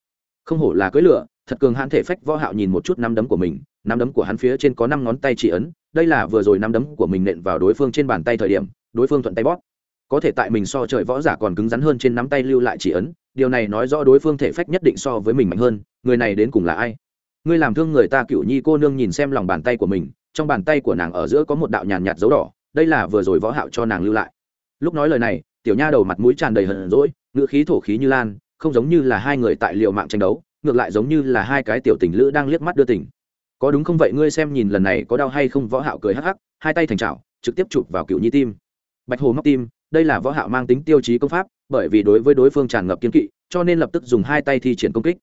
Không hổ là cưỡi lửa, thật cường hãn thể phách võ hạo nhìn một chút năm đấm của mình năm đấm của hắn phía trên có năm ngón tay chỉ ấn, đây là vừa rồi năm đấm của mình nện vào đối phương trên bàn tay thời điểm, đối phương thuận tay bóp. Có thể tại mình so trời võ giả còn cứng rắn hơn trên nắm tay lưu lại chỉ ấn, điều này nói rõ đối phương thể phách nhất định so với mình mạnh hơn, người này đến cùng là ai? Ngươi làm thương người ta cựu nhi cô nương nhìn xem lòng bàn tay của mình, trong bàn tay của nàng ở giữa có một đạo nhàn nhạt dấu đỏ, đây là vừa rồi võ hạo cho nàng lưu lại. Lúc nói lời này, tiểu nha đầu mặt mũi tràn đầy hờn dỗi ngựa khí thổ khí như lan, không giống như là hai người tại liệu mạng tranh đấu, ngược lại giống như là hai cái tiểu tình lữ đang liếc mắt đưa tình có đúng không vậy ngươi xem nhìn lần này có đau hay không? Võ hạo cười hắc hắc, hai tay thành chảo, trực tiếp chụp vào cựu nhi tim. Bạch hồ móc tim, đây là võ hạo mang tính tiêu chí công pháp, bởi vì đối với đối phương tràn ngập kiên kỵ, cho nên lập tức dùng hai tay thi triển công kích.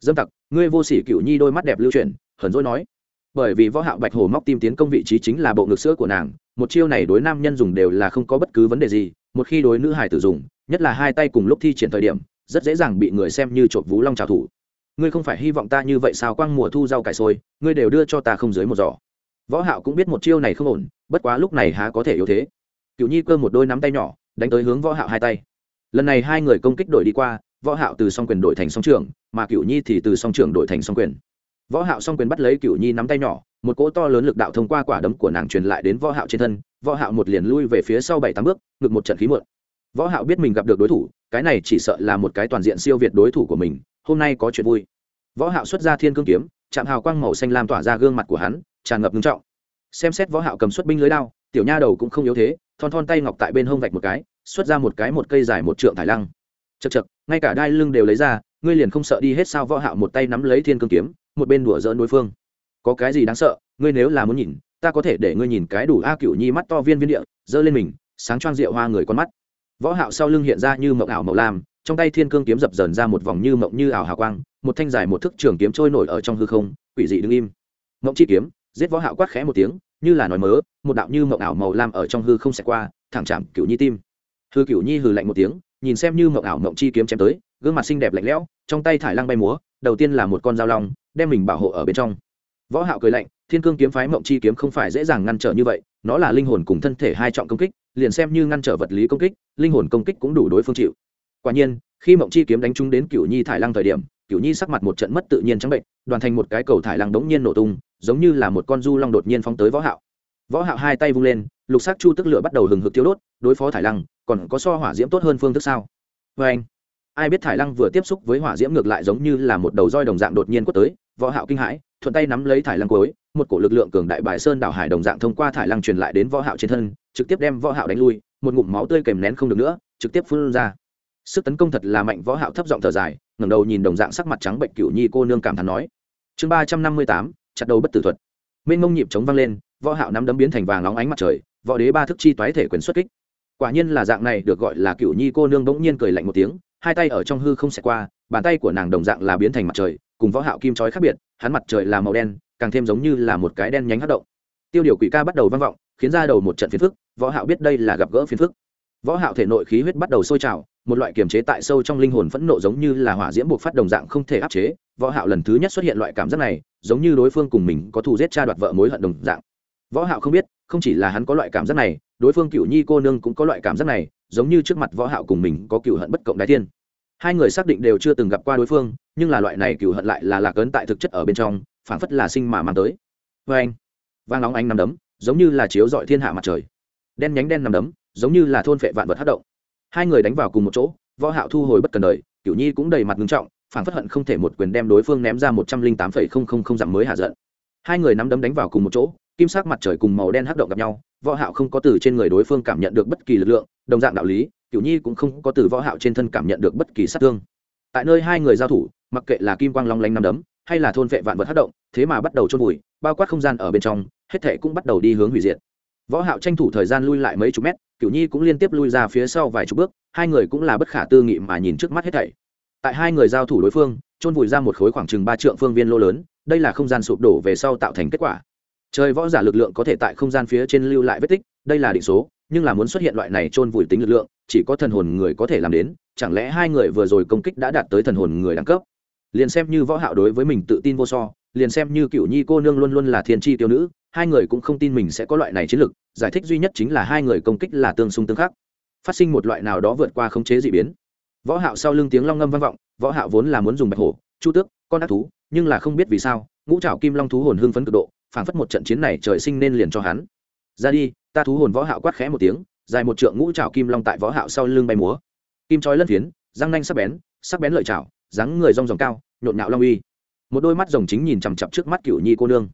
Dâm tặc, ngươi vô sỉ cựu nhi đôi mắt đẹp lưu chuyển, hờn dỗi nói. Bởi vì võ hạo bạch hồ móc tim tiến công vị trí chính là bộ ngực sữa của nàng, một chiêu này đối nam nhân dùng đều là không có bất cứ vấn đề gì, một khi đối nữ hải tử dùng, nhất là hai tay cùng lúc thi triển thời điểm, rất dễ dàng bị người xem như trộm vũ long trào thủ ngươi không phải hy vọng ta như vậy sao quang mùa thu rau cải sôi ngươi đều đưa cho ta không dưới một giỏ. Võ hạo cũng biết một chiêu này không ổn, bất quá lúc này há có thể yếu thế. Cựu nhi cơ một đôi nắm tay nhỏ, đánh tới hướng võ hạo hai tay. Lần này hai người công kích đổi đi qua, võ hạo từ song quyền đổi thành song trưởng, mà cựu nhi thì từ song trưởng đổi thành song quyền. Võ hạo song quyền bắt lấy cựu nhi nắm tay nhỏ, một cỗ to lớn lực đạo thông qua quả đấm của nàng truyền lại đến võ hạo trên thân. Võ hạo một liền lui về phía sau bảy tám bước, ngực một trận khí mượn. Võ hạo biết mình gặp được đối thủ, cái này chỉ sợ là một cái toàn diện siêu việt đối thủ của mình hôm nay có chuyện vui. Võ hạo xuất ra thiên cương kiếm, chạm hào quang màu xanh lam tỏa ra gương mặt của hắn, tràn ngập nghiêm trọng. Xem xét võ hạo cầm xuất binh lưới đao, tiểu nha đầu cũng không yếu thế, thon thon tay ngọc tại bên hông vạch một cái, xuất ra một cái một cây dài một trượng thải lăng. Chật chật ngay cả đai lưng đều lấy ra, ngươi liền không sợ đi hết sao? Võ hạo một tay nắm lấy thiên cương kiếm, một bên đùa giỡn đối phương. Có cái gì đáng sợ? Ngươi nếu là muốn nhìn, ta có thể để ngươi nhìn cái đủ a cửu nhi mắt to viên viên địa dơ lên mình, sáng choang rượu hoa người con mắt. Võ hạo sau lưng hiện ra như mộng ảo màu lam trong tay thiên cương kiếm dập dờn ra một vòng như mộng như ảo hào quang, một thanh dài một thước trường kiếm trôi nổi ở trong hư không, quỷ dị đứng im. Mộng chi kiếm, giết võ hạo quát khẽ một tiếng, như là nói mớ, một đạo như mộng ảo màu lam ở trong hư không xẹt qua, thẳng chạm cửu nhi tim. Hư cửu nhi hừ lạnh một tiếng, nhìn xem như mộng ảo mộng chi kiếm chém tới, gương mặt xinh đẹp lạnh lẽo, trong tay thải lăng bay múa, đầu tiên là một con dao long, đem mình bảo hộ ở bên trong. Võ hạo cười lạnh, thiên cương kiếm phái mộng chi kiếm không phải dễ dàng ngăn trở như vậy, nó là linh hồn cùng thân thể hai trọng công kích, liền xem như ngăn trở vật lý công kích, linh hồn công kích cũng đủ đối phương chịu quả nhiên, khi mộng chi kiếm đánh trúng đến cửu nhi thải lăng thời điểm, cửu nhi sắc mặt một trận mất tự nhiên trắng bệnh, đoàn thành một cái cầu thải lăng đống nhiên nổ tung, giống như là một con du long đột nhiên phóng tới võ hạo. Võ hạo hai tay vung lên, lục sắc chu tức lửa bắt đầu hừng hực tiêu đốt, đối phó thải lăng, còn có so hỏa diễm tốt hơn phương thức sao? Với anh, ai biết thải lăng vừa tiếp xúc với hỏa diễm ngược lại giống như là một đầu roi đồng dạng đột nhiên quất tới, võ hạo kinh hãi, thuận tay nắm lấy thải lăng cuối, một cổ lực lượng cường đại bài sơn đảo hải đồng dạng thông qua thải lăng truyền lại đến võ hạo trên thân, trực tiếp đem võ hạo đánh lui, một ngụm máu tươi kèm nén không được nữa, trực tiếp phun ra sức tấn công thật là mạnh, võ hạo thấp giọng thở dài, ngẩng đầu nhìn đồng dạng sắc mặt trắng bệnh cửu nhi cô nương cảm thán nói. Chương ba trăm năm mươi tám, chặt đầu bất tử thuật. Mênh mông nhịp chống vang lên, võ hạo nắm đấm biến thành vàng óng ánh mặt trời, võ đế ba thức chi toái thể quyền xuất kích. Quả nhiên là dạng này, được gọi là cửu nhi cô nương bỗng nhiên cười lạnh một tiếng, hai tay ở trong hư không xẹt qua, bàn tay của nàng đồng dạng là biến thành mặt trời, cùng võ hạo kim chói khác biệt, hắn mặt trời là màu đen, càng thêm giống như là một cái đen nhánh hất động. Tiêu điều quỷ ca bắt đầu vang vọng, khiến ra đầu một trận phiền phức, võ hạo biết đây là gặp gỡ phiền phức. Võ hạo thể nội khí huyết bắt đầu sôi trào một loại kiềm chế tại sâu trong linh hồn phẫn nộ giống như là hỏa diễm buộc phát đồng dạng không thể áp chế, võ hạo lần thứ nhất xuất hiện loại cảm giác này, giống như đối phương cùng mình có thù giết cha đoạt vợ mối hận đồng dạng. Võ hạo không biết, không chỉ là hắn có loại cảm giác này, đối phương cựu nhi cô nương cũng có loại cảm giác này, giống như trước mặt võ hạo cùng mình có cựu hận bất cộng đại thiên. Hai người xác định đều chưa từng gặp qua đối phương, nhưng là loại này cựu hận lại là lạc ấn tại thực chất ở bên trong phản phất là sinh mà mang tới. Với anh, vang nóng anh nằm đấm, giống như là chiếu dọi thiên hạ mặt trời. Đen nhánh đen nằm đấm, giống như là thôn phệ vạn vật hất động hai người đánh vào cùng một chỗ, võ hạo thu hồi bất cần đời, cửu nhi cũng đầy mặt ngưng trọng, phản phất hận không thể một quyền đem đối phương ném ra một trăm linh tám phẩy không không không dặm mới hạ giận. Hai người nắm đấm đánh vào cùng một chỗ, kim sắc mặt trời cùng màu đen hắc động gặp nhau, võ hạo không có từ trên người đối phương cảm nhận được bất kỳ lực lượng, đồng dạng đạo lý, cửu nhi cũng không có từ võ hạo trên thân cảm nhận được bất kỳ sát thương. Tại nơi hai người giao thủ, mặc kệ là kim quang long lanh nắm đấm, hay là thôn vệ vạn vật hắc động, thế mà bắt đầu chôn vùi, bao quát không gian ở bên trong, hết thảy cũng bắt đầu đi hướng hủy diệt. Võ hạo tranh thủ thời gian lui lại mấy chục mét cựu nhi cũng liên tiếp lui ra phía sau vài chục bước, hai người cũng là bất khả tư nghị mà nhìn trước mắt hết thảy. Tại hai người giao thủ đối phương trôn vùi ra một khối khoảng chừng ba trượng phương viên lô lớn, đây là không gian sụp đổ về sau tạo thành kết quả. Trời võ giả lực lượng có thể tại không gian phía trên lưu lại vết tích, đây là định số, nhưng là muốn xuất hiện loại này trôn vùi tính lực lượng, chỉ có thần hồn người có thể làm đến, chẳng lẽ hai người vừa rồi công kích đã đạt tới thần hồn người đẳng cấp? Liền xem như võ hạo đối với mình tự tin vô so liền xem như cựu nhi cô nương luôn luôn là thiên tri tiêu nữ, hai người cũng không tin mình sẽ có loại này chiến lực giải thích duy nhất chính là hai người công kích là tương xung tương khắc. Phát sinh một loại nào đó vượt qua khống chế dị biến. Võ hạo sau lưng tiếng long ngâm vang vọng, võ hạo vốn là muốn dùng bạch hổ, chu tước, con ác thú, nhưng là không biết vì sao, ngũ trảo kim long thú hồn hưng phấn cực độ, phảng phất một trận chiến này trời sinh nên liền cho hắn. Ra đi, ta thú hồn võ hạo quát khẽ một tiếng, dài một trượng ngũ trảo kim long tại võ hạo sau lưng bay múa. Kim chói lân phiến, răng nanh sắc bén sắc bén lợi chảo dáng người rong ròng cao, nhộn nhạo long uy một đôi mắt rồng chính nhìn chằm chặp trước mắt cựu nhi cô nương.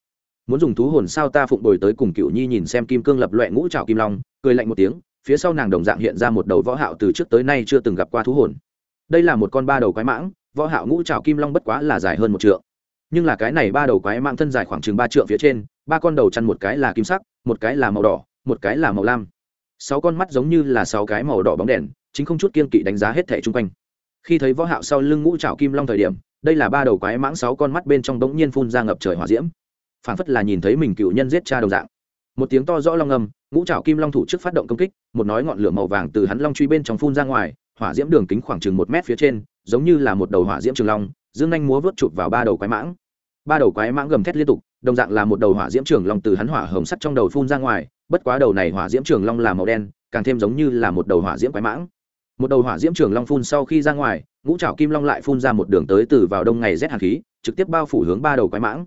Muốn dùng thú hồn sao ta phụng bồi tới cùng cựu nhi nhìn xem kim cương lập loẹ ngũ trảo kim long, cười lạnh một tiếng, phía sau nàng đồng dạng hiện ra một đầu võ hạo từ trước tới nay chưa từng gặp qua thú hồn. Đây là một con ba đầu quái mãng, võ hạo ngũ trảo kim long bất quá là dài hơn một trượng. Nhưng là cái này ba đầu quái mãng thân dài khoảng chừng ba trượng phía trên, ba con đầu chăn một cái là kim sắc, một cái là màu đỏ, một cái là màu lam. Sáu con mắt giống như là sáu cái màu đỏ bóng đèn, chính không chút kiên kỵ đánh giá hết thể chung quanh. Khi thấy võ hạo sau lưng ngũ trảo kim long thời điểm đây là ba đầu quái mãng sáu con mắt bên trong bỗng nhiên phun ra ngập trời hỏa diễm. Phảng phất là nhìn thấy mình cựu nhân giết cha đồng dạng. Một tiếng to rõ long âm, ngũ trảo kim long thủ trước phát động công kích, một nói ngọn lửa màu vàng từ hắn long truy bên trong phun ra ngoài, hỏa diễm đường kính khoảng chừng một mét phía trên, giống như là một đầu hỏa diễm trường long, dương anh múa vớt chụp vào ba đầu quái mãng. Ba đầu quái mãng gầm thét liên tục, đồng dạng là một đầu hỏa diễm trường long từ hắn hỏa hồng sắt trong đầu phun ra ngoài, bất quá đầu này hỏa diễm trường long là màu đen, càng thêm giống như là một đầu hỏa diễm quái mãng. Một đầu hỏa diễm trường long phun sau khi ra ngoài ngũ trảo kim long lại phun ra một đường tới từ vào đông ngày rét hàn khí, trực tiếp bao phủ hướng ba đầu quái mãng.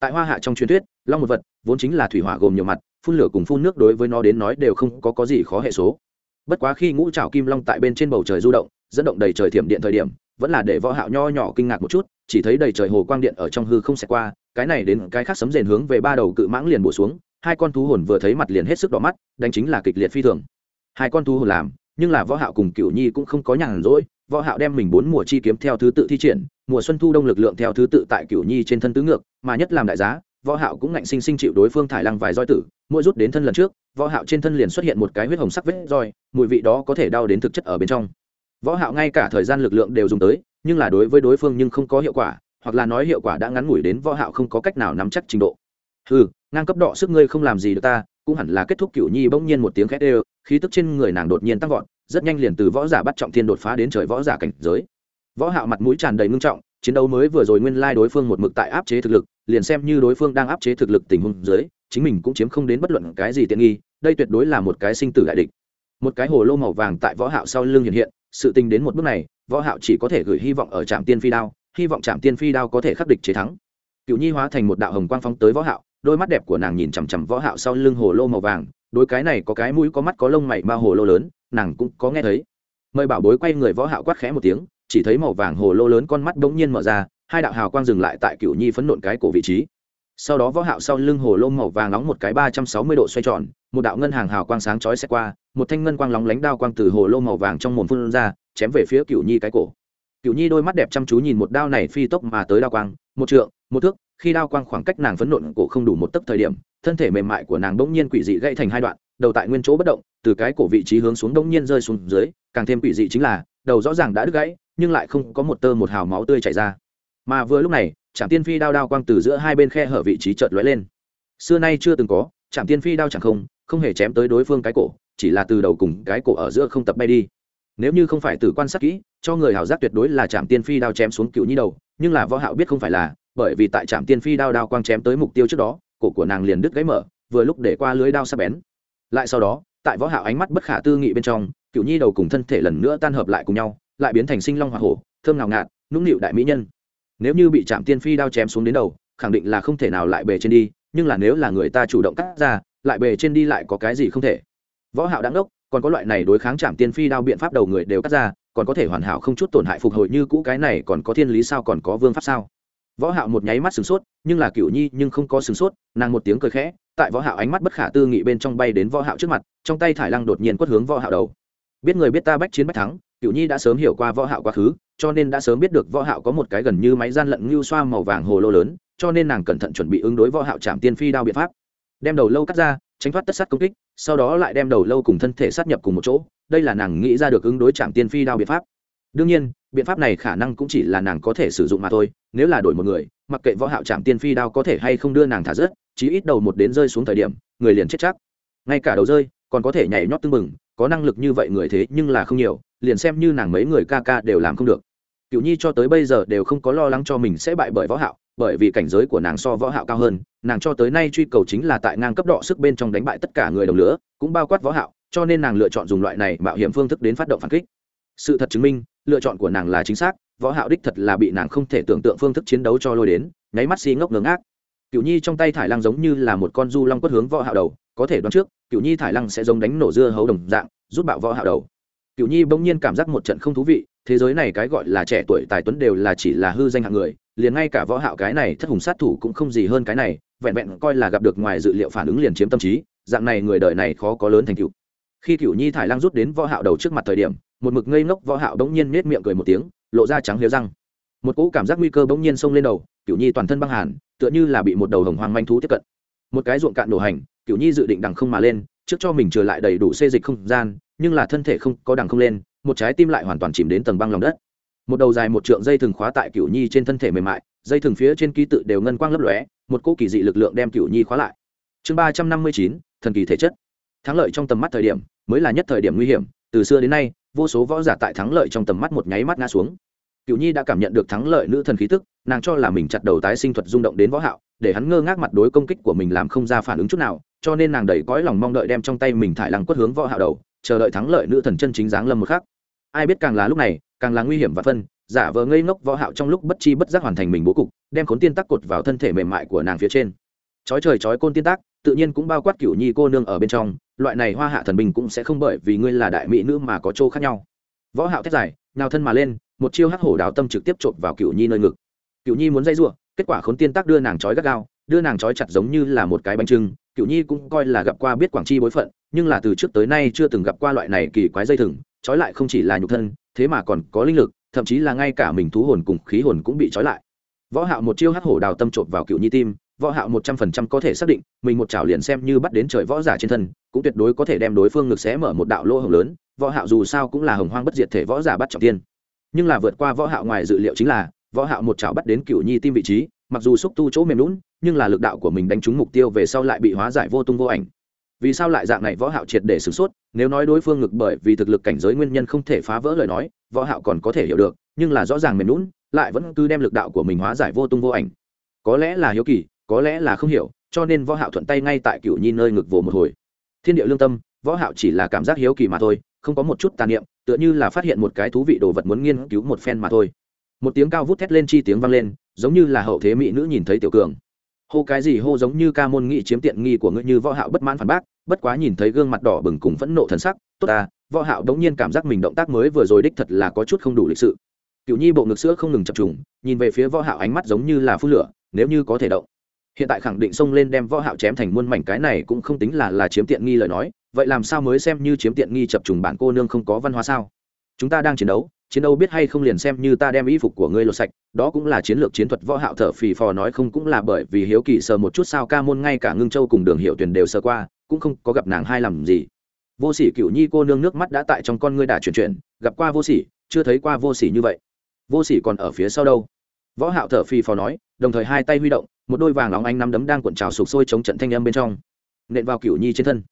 Tại hoa hạ trong truyền thuyết, long một vật vốn chính là thủy hỏa gồm nhiều mặt, phun lửa cùng phun nước đối với nó đến nói đều không có có gì khó hệ số. Bất quá khi ngũ trảo kim long tại bên trên bầu trời du động, dẫn động đầy trời thiểm điện thời điểm, vẫn là để võ hạo nho nhỏ kinh ngạc một chút, chỉ thấy đầy trời hồ quang điện ở trong hư không xẹt qua, cái này đến cái khác sấm rền hướng về ba đầu cự mãng liền bổ xuống, hai con thú hồn vừa thấy mặt liền hết sức đỏ mắt, đánh chính là kịch liệt phi thường. Hai con thú hồn làm, nhưng là võ hạo cùng cửu nhi cũng không có nhàn rỗi võ hạo đem mình bốn mùa chi kiếm theo thứ tự thi triển, mùa xuân thu đông lực lượng theo thứ tự tại cửu nhi trên thân tứ ngược, mà nhất làm đại giá, võ hạo cũng ngạnh sinh sinh chịu đối phương thải lăng vài roi tử, mỗi rút đến thân lần trước, võ hạo trên thân liền xuất hiện một cái huyết hồng sắc vết roi, mùi vị đó có thể đau đến thực chất ở bên trong. Võ hạo ngay cả thời gian lực lượng đều dùng tới, nhưng là đối với đối phương nhưng không có hiệu quả, hoặc là nói hiệu quả đã ngắn ngủi đến võ hạo không có cách nào nắm chắc trình độ. Hừ, ngang cấp đọ sức ngươi không làm gì được ta, cũng hẳn là kết thúc cửu nhi bỗng nhiên một tiếng khét đều, khí tức trên người nàng đột nhiên tăng vọt rất nhanh liền từ võ giả bắt trọng thiên đột phá đến trời võ giả cảnh giới. Võ hạo mặt mũi tràn đầy ngưng trọng, chiến đấu mới vừa rồi nguyên lai đối phương một mực tại áp chế thực lực, liền xem như đối phương đang áp chế thực lực tình huống dưới, chính mình cũng chiếm không đến bất luận cái gì tiện nghi, đây tuyệt đối là một cái sinh tử đại địch. Một cái hồ lô màu vàng tại võ hạo sau lưng hiện hiện, sự tình đến một bước này, võ hạo chỉ có thể gửi hy vọng ở trạm tiên phi đao, hy vọng trạm tiên phi đao có thể khắc địch chế thắng. Cựu nhi hóa thành một đạo hồng quang phóng tới võ hạo, đôi mắt đẹp của nàng nhìn chằm chằm võ hạo sau lưng hồ lô màu vàng đôi cái này có cái mũi có mắt có lông mày ma hồ lô lớn nàng cũng có nghe thấy. Mời bảo bối quay người võ hạo quát khẽ một tiếng, chỉ thấy màu vàng hồ lô lớn con mắt bỗng nhiên mở ra, hai đạo hào quang dừng lại tại cựu nhi phấn nộn cái cổ vị trí. Sau đó võ hạo sau lưng hồ lô màu vàng nóng một cái ba trăm sáu mươi độ xoay tròn, một đạo ngân hàng hào quang sáng chói sẽ qua, một thanh ngân quang lóng lánh đao quang từ hồ lô màu vàng trong mồm phun ra, chém về phía cựu nhi cái cổ. Cựu nhi đôi mắt đẹp chăm chú nhìn một đao này phi tốc mà tới đao quang, một trượng, một thước, khi đao quang khoảng cách nàng phấn nộn cổ không đủ một tấc thời điểm, thân thể mềm mại của nàng bỗng nhiên quỷ dị gãy thành hai đoạn đầu tại nguyên chỗ bất động, từ cái cổ vị trí hướng xuống đông nhiên rơi xuống dưới, càng thêm quỷ dị chính là, đầu rõ ràng đã đứt gãy, nhưng lại không có một tơ một hào máu tươi chảy ra. Mà vừa lúc này trạm tiên phi đao đao quang từ giữa hai bên khe hở vị trí chợt lóe lên. Xưa nay chưa từng có trạm tiên phi đao chẳng không không hề chém tới đối phương cái cổ, chỉ là từ đầu cùng cái cổ ở giữa không tập bay đi. Nếu như không phải từ quan sát kỹ, cho người hảo giác tuyệt đối là trạm tiên phi đao chém xuống cựu nhi đầu, nhưng là võ hạo biết không phải là, bởi vì tại trạm tiên phi đao đao quang chém tới mục tiêu trước đó, cổ của nàng liền đứt gãy mở, vừa lúc để qua lưới đao sắc bén lại sau đó, tại võ hạo ánh mắt bất khả tư nghị bên trong cựu nhi đầu cùng thân thể lần nữa tan hợp lại cùng nhau, lại biến thành sinh long hoa hổ, thơm ngào ngạt, nũng nịu đại mỹ nhân. Nếu như bị chạm tiên phi đao chém xuống đến đầu, khẳng định là không thể nào lại bề trên đi, nhưng là nếu là người ta chủ động cắt ra, lại bề trên đi lại có cái gì không thể. Võ hạo đáng đốc còn có loại này đối kháng chạm tiên phi đao biện pháp đầu người đều cắt ra, còn có thể hoàn hảo không chút tổn hại phục hồi như cũ cái này còn có thiên lý sao còn có vương pháp sao? Võ hạo một nháy mắt sửng sốt, nhưng là cựu nhi nhưng không có sửng sốt, nàng một tiếng cười khẽ tại võ hạo ánh mắt bất khả tư nghị bên trong bay đến võ hạo trước mặt, trong tay thải lăng đột nhiên quất hướng võ hạo đầu. Biết người biết ta bách chiến bách thắng, cửu nhi đã sớm hiểu qua võ hạo quá khứ, cho nên đã sớm biết được võ hạo có một cái gần như máy gian lận lưu xoa màu vàng hồ lô lớn, cho nên nàng cẩn thận chuẩn bị ứng đối võ hạo chạm tiên phi đao biện pháp. Đem đầu lâu cắt ra, tránh thoát tất sát công kích, sau đó lại đem đầu lâu cùng thân thể sát nhập cùng một chỗ, đây là nàng nghĩ ra được ứng đối chạm tiên phi đao biện pháp. Đương nhiên, biện pháp này khả năng cũng chỉ là nàng có thể sử dụng mà thôi, nếu là đổi một người mặc kệ võ hạo chạm tiên phi đao có thể hay không đưa nàng thả rớt, chí ít đầu một đến rơi xuống thời điểm, người liền chết chắc. Ngay cả đầu rơi, còn có thể nhảy nhót tương mừng có năng lực như vậy người thế nhưng là không nhiều, liền xem như nàng mấy người ca ca đều làm không được. Cửu nhi cho tới bây giờ đều không có lo lắng cho mình sẽ bại bởi võ hạo, bởi vì cảnh giới của nàng so võ hạo cao hơn, nàng cho tới nay truy cầu chính là tại ngang cấp độ sức bên trong đánh bại tất cả người đồng lửa, cũng bao quát võ hạo, cho nên nàng lựa chọn dùng loại này mạo hiểm phương thức đến phát động phản kích. Sự thật chứng minh lựa chọn của nàng là chính xác, võ hạo đích thật là bị nàng không thể tưởng tượng phương thức chiến đấu cho lôi đến, nháy mắt si ngốc ngớ ngác. Cựu nhi trong tay thải lăng giống như là một con du long quất hướng võ hạo đầu, có thể đoán trước cựu nhi thải lăng sẽ giống đánh nổ dưa hấu đồng dạng, rút bạo võ hạo đầu. Cựu nhi bỗng nhiên cảm giác một trận không thú vị, thế giới này cái gọi là trẻ tuổi tài tuấn đều là chỉ là hư danh hạng người, liền ngay cả võ hạo cái này thất hùng sát thủ cũng không gì hơn cái này, vẹn vẹn coi là gặp được ngoài dự liệu phản ứng liền chiếm tâm trí, dạng này người đời này khó có lớn thành tựu khi cựu nhi thải lang rút đến võ hạo đầu trước mặt thời điểm, một mực ngây ngốc võ hạo đống nhiên nét miệng cười một tiếng, lộ ra trắng liêu răng. Một cỗ cảm giác nguy cơ bỗng nhiên xông lên đầu cựu nhi toàn thân băng hàn, tựa như là bị một đầu hồng hoang manh thú tiếp cận. Một cái ruộng cạn đổ hành cựu nhi dự định đằng không mà lên, trước cho mình trở lại đầy đủ xê dịch không gian, nhưng là thân thể không có đằng không lên, một trái tim lại hoàn toàn chìm đến tầng băng lòng đất. Một đầu dài một trượng dây thừng khóa tại cựu nhi trên thân thể mềm mại, dây thừng phía trên ký tự đều ngân quang lấp lóe, một cỗ kỳ dị lực lượng đem cựu nhi khóa lại. Chương ba trăm năm mươi chín, thần kỳ thể chất thắng lợi trong tầm mắt thời điểm mới là nhất thời điểm nguy hiểm. Từ xưa đến nay, vô số võ giả tại thắng lợi trong tầm mắt một nháy mắt ngã xuống. Cựu nhi đã cảm nhận được thắng lợi nữ thần khí tức, nàng cho là mình chặt đầu tái sinh thuật rung động đến võ hạo, để hắn ngơ ngác mặt đối công kích của mình làm không ra phản ứng chút nào, cho nên nàng đầy cõi lòng mong đợi đem trong tay mình thải lăng quất hướng võ hạo đầu, chờ đợi thắng lợi nữ thần chân chính dáng lâm một khắc. Ai biết càng là lúc này, càng là nguy hiểm và phân, giả vờ ngây ngốc võ hạo trong lúc bất chi bất giác hoàn thành mình bố cục, đem khốn tiên tắc cột vào thân thể mềm mại của nàng phía trên. Chói trời chói côn tiên tác, tự nhiên cũng bao quát cửu nhi cô nương ở bên trong loại này hoa hạ thần bình cũng sẽ không bởi vì ngươi là đại mỹ nữ mà có chỗ khác nhau. Võ hạo thét dài, nhào thân mà lên, một chiêu hắc hổ đào tâm trực tiếp trộn vào cựu nhi nơi ngực. Cựu nhi muốn dây giụa, kết quả khốn tiên tác đưa nàng trói gắt gao, đưa nàng trói chặt giống như là một cái bánh trưng. Cựu nhi cũng coi là gặp qua biết quảng chi bối phận, nhưng là từ trước tới nay chưa từng gặp qua loại này kỳ quái dây thừng, trói lại không chỉ là nhục thân, thế mà còn có linh lực, thậm chí là ngay cả mình thú hồn cùng khí hồn cũng bị trói lại. Võ hạo một chiêu hắc hổ đào tâm trộn vào cựu nhi tim võ hạo một trăm phần trăm có thể xác định, mình một chảo liền xem như bắt đến trời võ giả trên thân, cũng tuyệt đối có thể đem đối phương ngực xé mở một đạo lỗ hổng lớn, võ hạo dù sao cũng là hồng hoang bất diệt thể võ giả bắt trọng tiên. Nhưng là vượt qua võ hạo ngoài dự liệu chính là, võ hạo một chảo bắt đến cựu nhi tim vị trí, mặc dù xúc tu chỗ mềm lún, nhưng là lực đạo của mình đánh trúng mục tiêu về sau lại bị hóa giải vô tung vô ảnh. Vì sao lại dạng này võ hạo triệt để sử sốt, nếu nói đối phương ngực bởi vì thực lực cảnh giới nguyên nhân không thể phá vỡ lời nói, võ hạo còn có thể hiểu được, nhưng là rõ ràng mềm lún, lại vẫn cứ đem lực đạo của mình hóa giải vô tung vô ảnh. Có lẽ là hiếu kỳ có lẽ là không hiểu, cho nên võ hạo thuận tay ngay tại cựu nhi nơi ngực vồ một hồi. Thiên địa lương tâm, võ hạo chỉ là cảm giác hiếu kỳ mà thôi, không có một chút tà niệm, tựa như là phát hiện một cái thú vị đồ vật muốn nghiên cứu một phen mà thôi. Một tiếng cao vút thét lên chi tiếng vang lên, giống như là hậu thế mỹ nữ nhìn thấy tiểu cường. Hô cái gì hô giống như ca môn nghị chiếm tiện nghi của ngươi như võ hạo bất mãn phản bác, bất quá nhìn thấy gương mặt đỏ bừng cùng phẫn nộ thần sắc, tốt ta, võ hạo đống nhiên cảm giác mình động tác mới vừa rồi đích thật là có chút không đủ lịch sự. Cựu nhi bộ ngực sữa không ngừng chập trùng, nhìn về phía võ hạo ánh mắt giống như là phun lửa, nếu như có thể động hiện tại khẳng định xông lên đem võ hạo chém thành muôn mảnh, cái này cũng không tính là là chiếm tiện nghi lời nói. Vậy làm sao mới xem như chiếm tiện nghi chập trùng bản cô nương không có văn hóa sao? Chúng ta đang chiến đấu chiến đấu biết hay không liền xem như ta đem y phục của ngươi lột sạch. Đó cũng là chiến lược chiến thuật, võ hạo thở phì phò nói không cũng là bởi vì hiếu kỳ sờ một chút sao ca môn ngay cả ngưng châu cùng đường hiệu tuyển đều sờ qua, cũng không có gặp nàng hai làm gì. Vô sỉ cửu nhi cô nương nước mắt đã tại trong con ngươi đã chuyển chuyển, gặp qua vô sỉ, chưa thấy qua vô sỉ như vậy. Vô sỉ còn ở phía sau đâu? Võ hạo thở phì phò nói, đồng thời hai tay huy động một đôi vàng óng ánh nắm đấm đang cuộn trào sục sôi chống trận thanh âm bên trong. Nện vào cửu nhi trên thân.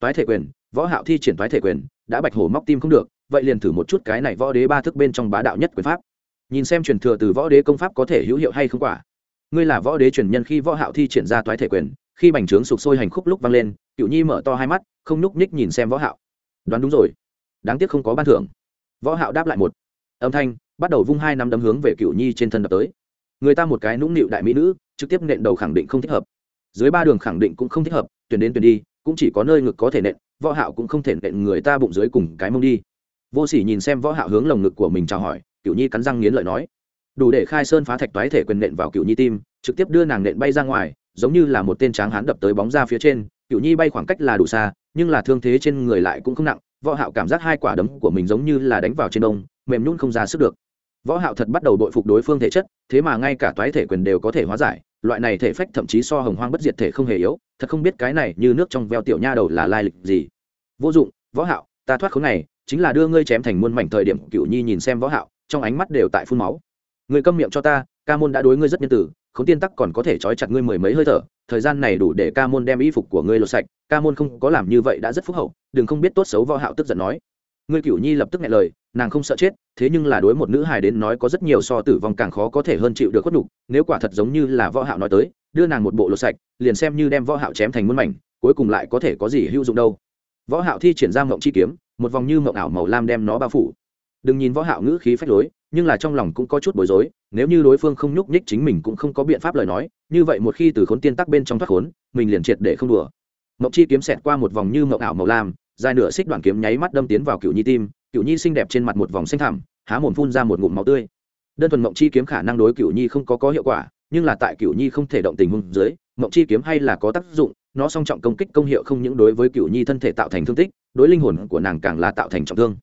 Toái thể quyền, võ hạo thi triển toái thể quyền, đã bạch hổ móc tim không được, vậy liền thử một chút cái này võ đế ba thức bên trong bá đạo nhất quyền pháp. Nhìn xem truyền thừa từ võ đế công pháp có thể hữu hiệu hay không quả. Ngươi là võ đế truyền nhân khi võ hạo thi triển ra toái thể quyền, khi bành trướng sục sôi hành khúc lúc vang lên, cửu nhi mở to hai mắt, không núc ních nhìn xem võ hạo. Đoán đúng rồi. Đáng tiếc không có ban thưởng. Võ hạo đáp lại một âm thanh, bắt đầu vung hai nắm đấm hướng về cửu nhi trên thân đập tới. Người ta một cái nũng nịu đại mỹ nữ trực tiếp nện đầu khẳng định không thích hợp. Dưới ba đường khẳng định cũng không thích hợp, tuyển đến tuyển đi, cũng chỉ có nơi ngực có thể nện, võ hạo cũng không thể nện người ta bụng dưới cùng cái mông đi. Vô sỉ nhìn xem võ hạo hướng lồng ngực của mình chào hỏi, cửu nhi cắn răng nghiến lợi nói. Đủ để khai sơn phá thạch toái thể quyền nện vào cửu nhi tim, trực tiếp đưa nàng nện bay ra ngoài, giống như là một tên tráng hán đập tới bóng ra phía trên, cửu nhi bay khoảng cách là đủ xa, nhưng là thương thế trên người lại cũng không nặng, võ hạo cảm giác hai quả đấm của mình giống như là đánh vào trên đông, mềm nhún không ra sức được võ hạo thật bắt đầu đội phục đối phương thể chất, thế mà ngay cả toái thể quyền đều có thể hóa giải, loại này thể phách thậm chí so hồng hoang bất diệt thể không hề yếu, thật không biết cái này như nước trong veo tiểu nha đầu là lai lịch gì. Vô dụng, võ hạo, ta thoát khốn này, chính là đưa ngươi chém thành muôn mảnh thời điểm cựu nhi nhìn xem võ hạo, trong ánh mắt đều tại phun máu. Ngươi câm miệng cho ta, ca môn đã đối ngươi rất nhân tử khốn tiên tắc còn có thể trói chặt ngươi mười mấy hơi thở, thời gian này đủ để ca môn đem y phục của ngươi lột sạch, ca môn không có làm như vậy đã rất phúc hậu, đừng không biết tốt xấu võ hạo tức giận nói. Ngươi cửu nhi lập tức nghe lời nàng không sợ chết, thế nhưng là đối một nữ hài đến nói có rất nhiều so tử vong càng khó có thể hơn chịu được khuất nhục, nếu quả thật giống như là võ hạo nói tới, đưa nàng một bộ lột sạch, liền xem như đem võ hạo chém thành muôn mảnh, cuối cùng lại có thể có gì hữu dụng đâu. Võ hạo thi triển ra ngọc chi kiếm, một vòng như ngọc ảo màu lam đem nó bao phủ. Đừng nhìn võ hạo ngữ khí phách lối, nhưng là trong lòng cũng có chút bối rối, nếu như đối phương không nhúc nhích chính mình cũng không có biện pháp lời nói, như vậy một khi từ khốn tiên tắc bên trong thoát khốn, mình liền triệt để không đùa. Ngọc chi kiếm xẹt qua một vòng như ngọc ảo màu lam, dài nửa xích đoạn kiếm nháy mắt đâm tiến vào cựu nhi tim cựu nhi xinh đẹp trên mặt một vòng xanh thẳm, há mồm phun ra một ngụm máu tươi. Đơn thuần mộng chi kiếm khả năng đối cựu nhi không có có hiệu quả, nhưng là tại cựu nhi không thể động tình huống dưới, mộng chi kiếm hay là có tác dụng, nó song trọng công kích công hiệu không những đối với cựu nhi thân thể tạo thành thương tích, đối linh hồn của nàng càng là tạo thành trọng thương.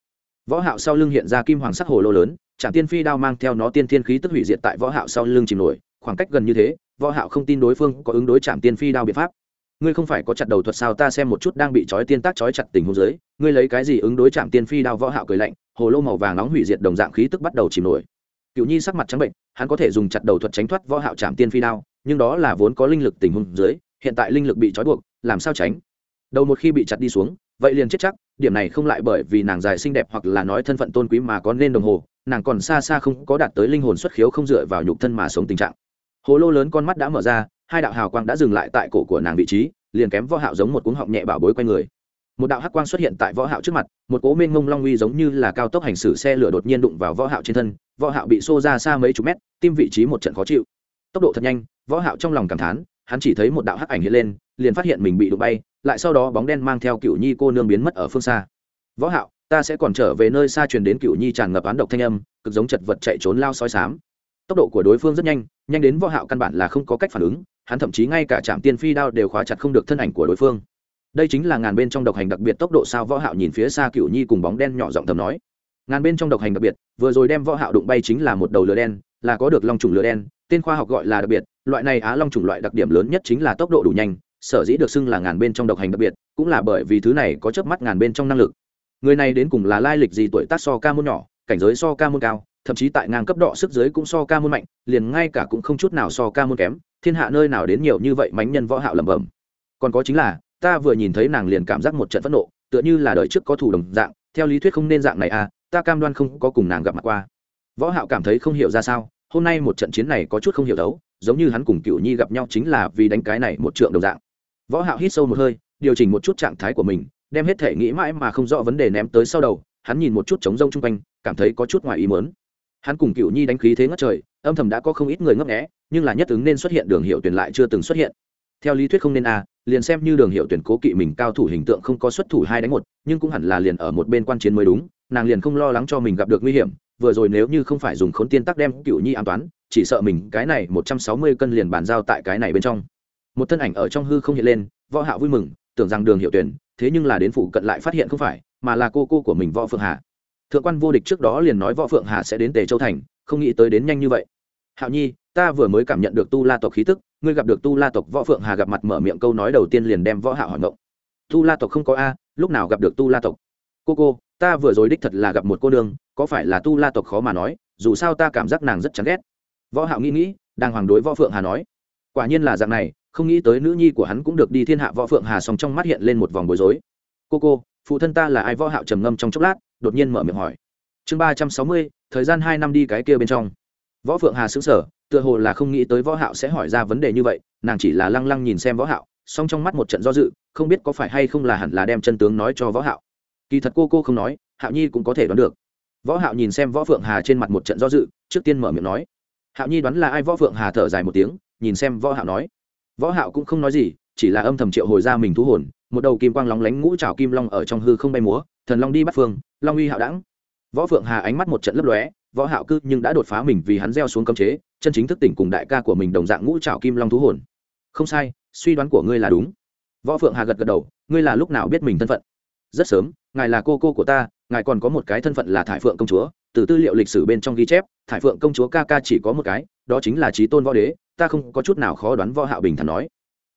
Võ hạo sau lưng hiện ra kim hoàng sắc hồ lô lớn trạm tiên phi đao mang theo nó tiên thiên khí tức hủy diệt tại võ hạo sau lưng chìm nổi, khoảng cách gần như thế, võ hạo không tin đối phương có ứng đối trạm tiên phi đao biện pháp ngươi không phải có chặt đầu thuật sao? Ta xem một chút đang bị trói tiên tác trói chặt tình huống dưới, ngươi lấy cái gì ứng đối chạm tiên phi đao võ hạo cười lạnh, hồ lô màu vàng nóng hủy diệt đồng dạng khí tức bắt đầu chìm nổi. Cựu nhi sắc mặt trắng bệnh, hắn có thể dùng chặt đầu thuật tránh thoát võ hạo chạm tiên phi đao, nhưng đó là vốn có linh lực tình huống dưới, hiện tại linh lực bị trói buộc, làm sao tránh? Đầu một khi bị chặt đi xuống, vậy liền chết chắc, điểm này không lại bởi vì nàng dài xinh đẹp hoặc là nói thân phận tôn quý mà có nên đồng hồ, nàng còn xa xa không có đạt tới linh hồn xuất khiếu không dựa vào nhục thân mà sống tình trạng. Hồ lô lớn con mắt đã mở ra hai đạo hào quang đã dừng lại tại cổ của nàng vị trí, liền kém võ hạo giống một cuống họng nhẹ bảo bối quay người. Một đạo hắc quang xuất hiện tại võ hạo trước mặt, một cố mênh ngông long uy giống như là cao tốc hành xử xe lửa đột nhiên đụng vào võ hạo trên thân, võ hạo bị xô ra xa mấy chục mét, tim vị trí một trận khó chịu. Tốc độ thật nhanh, võ hạo trong lòng cảm thán, hắn chỉ thấy một đạo hắc ảnh hiện lên, liền phát hiện mình bị đụng bay, lại sau đó bóng đen mang theo cựu nhi cô nương biến mất ở phương xa. Võ hạo, ta sẽ còn trở về nơi xa truyền đến cựu nhi tràn ngập án độc thanh âm, cực giống chật vật chạy trốn lao soi sám. Tốc độ của đối phương rất nhanh nhanh đến võ hạo căn bản là không có cách phản ứng hắn thậm chí ngay cả chạm tiên phi đao đều khóa chặt không được thân ảnh của đối phương. Đây chính là ngàn bên trong độc hành đặc biệt tốc độ sao võ hạo nhìn phía xa cửu nhi cùng bóng đen nhỏ giọng thầm nói. Ngàn bên trong độc hành đặc biệt, vừa rồi đem võ hạo đụng bay chính là một đầu lửa đen, là có được long trùng lửa đen, tên khoa học gọi là đặc biệt, loại này á long trùng loại đặc điểm lớn nhất chính là tốc độ đủ nhanh, sở dĩ được xưng là ngàn bên trong độc hành đặc biệt, cũng là bởi vì thứ này có chớp mắt ngàn bên trong năng lực. Người này đến cùng là lai lịch gì tuổi tác so ca môn nhỏ, cảnh giới so ca môn cao thậm chí tại ngang cấp độ sức giới cũng so ca môn mạnh, liền ngay cả cũng không chút nào so ca môn kém, thiên hạ nơi nào đến nhiều như vậy mánh nhân võ hạo lẩm bẩm. Còn có chính là, ta vừa nhìn thấy nàng liền cảm giác một trận phẫn nộ, tựa như là đời trước có thủ đồng dạng, theo lý thuyết không nên dạng này à ta cam đoan không có cùng nàng gặp mặt qua. Võ hạo cảm thấy không hiểu ra sao, hôm nay một trận chiến này có chút không hiểu đấu, giống như hắn cùng cửu nhi gặp nhau chính là vì đánh cái này một trượng đồng dạng. Võ hạo hít sâu một hơi, điều chỉnh một chút trạng thái của mình, đem hết thể nghĩ mãi mà không rõ vấn đề ném tới sau đầu, hắn nhìn một chút trống rông chung quanh, cảm thấy có chút ngoài ý muốn hắn cùng cựu nhi đánh khí thế ngất trời âm thầm đã có không ít người ngấp nghé nhưng là nhất ứng nên xuất hiện đường hiệu tuyển lại chưa từng xuất hiện. Theo lý thuyết không nên a à, liền xem như đường hiệu tuyển cố kỵ mình cao thủ hình tượng không có xuất thủ hai đánh một nhưng cũng hẳn là liền ở một bên quan chiến mới đúng nàng liền không lo lắng cho mình gặp được nguy hiểm vừa rồi nếu như không phải dùng khốn tiên tắc đem cựu nhi an toán chỉ sợ mình cái này một trăm sáu mươi cân liền bàn giao tại cái này bên trong. Một thân ảnh ở trong hư không hiện lên võ hạo vui mừng tưởng rằng đường hiệu tuyển thế nhưng là đến phụ cận lại phát hiện không phải mà là cô cô của mình võ phượng hà thượng quan vô địch trước đó liền nói võ phượng hà sẽ đến tề châu thành, không nghĩ tới đến nhanh như vậy. Hạo nhi, ta vừa mới cảm nhận được tu la tộc khí tức, ngươi gặp được tu la tộc võ phượng hà gặp mặt mở miệng câu nói đầu tiên liền đem võ hạo hỏi ngộng. Tu la tộc không có a, lúc nào gặp được tu la tộc? Cô cô, ta vừa rồi đích thật là gặp một cô nương, có phải là tu la tộc khó mà nói, dù sao ta cảm giác nàng rất chán ghét. Võ hạo nghĩ nghĩ đang hoàng đối võ phượng hà nói, quả nhiên là dạng này, không nghĩ tới nữ nhi của hắn cũng được đi thiên hạ võ phượng hà song trong mắt hiện lên một vòng bối rối. Cô cô, phụ thân ta là ai? Võ hạo trầm ngâm trong chốc lát đột nhiên mở miệng hỏi. Chương ba trăm sáu mươi, thời gian hai năm đi cái kia bên trong. Võ phượng hà sững sờ, tựa hồ là không nghĩ tới võ hạo sẽ hỏi ra vấn đề như vậy, nàng chỉ là lăng lăng nhìn xem võ hạo, song trong mắt một trận do dự, không biết có phải hay không là hẳn là đem chân tướng nói cho võ hạo. Kỳ thật cô cô không nói, hạo nhi cũng có thể đoán được. Võ hạo nhìn xem võ phượng hà trên mặt một trận do dự, trước tiên mở miệng nói. Hạo nhi đoán là ai? Võ phượng hà thở dài một tiếng, nhìn xem võ hạo nói. Võ hạo cũng không nói gì chỉ là âm thầm triệu hồi ra mình thú hồn, một đầu kim quang lóng lánh ngũ trảo kim long ở trong hư không bay múa, thần long đi bắt phương, long uy hạo đẳng. Võ phượng hà ánh mắt một trận lấp lóe, võ hạo cư nhưng đã đột phá mình vì hắn gieo xuống cấm chế, chân chính thức tỉnh cùng đại ca của mình đồng dạng ngũ trảo kim long thú hồn. Không sai, suy đoán của ngươi là đúng. Võ phượng hà gật gật đầu, ngươi là lúc nào biết mình thân phận? Rất sớm, ngài là cô cô của ta, ngài còn có một cái thân phận là thải phượng công chúa, từ tư liệu lịch sử bên trong ghi chép, thải phượng công chúa ca ca chỉ có một cái, đó chính là trí tôn võ đế, ta không có chút nào khó đoán võ hạo bình thản nói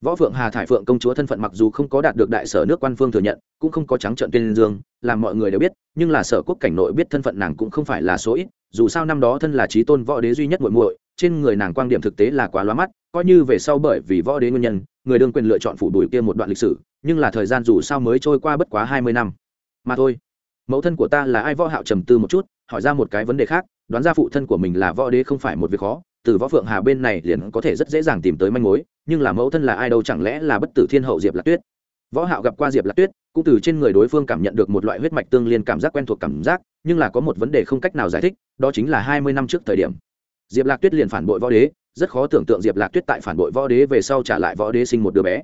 võ phượng hà thải phượng công chúa thân phận mặc dù không có đạt được đại sở nước quan phương thừa nhận, cũng không có trắng trợn tuyên dương, làm mọi người đều biết, nhưng là sở quốc cảnh nội biết thân phận nàng cũng không phải là số ít, dù sao năm đó thân là trí tôn võ đế duy nhất muội muội, trên người nàng quan điểm thực tế là quá lóa mắt, coi như về sau bởi vì võ đế nguyên nhân, người đương quyền lựa chọn phủ đuổi kia một đoạn lịch sử, nhưng là thời gian dù sao mới trôi qua bất quá hai mươi năm. Mà thôi, mẫu thân của ta là ai võ hạo trầm tư một chút, hỏi ra một cái vấn đề khác, đoán ra phụ thân của mình là võ đế không phải một việc khó từ võ phượng hà bên này liền có thể rất dễ dàng tìm tới manh mối, nhưng là mẫu thân là ai đâu chẳng lẽ là bất tử thiên hậu diệp lạc tuyết? Võ hạo gặp qua diệp lạc tuyết, cũng từ trên người đối phương cảm nhận được một loại huyết mạch tương liên cảm giác quen thuộc cảm giác, nhưng là có một vấn đề không cách nào giải thích, đó chính là hai mươi năm trước thời điểm. Diệp lạc tuyết liền phản bội võ đế, rất khó tưởng tượng diệp lạc tuyết tại phản bội võ đế về sau trả lại võ đế sinh một đứa bé.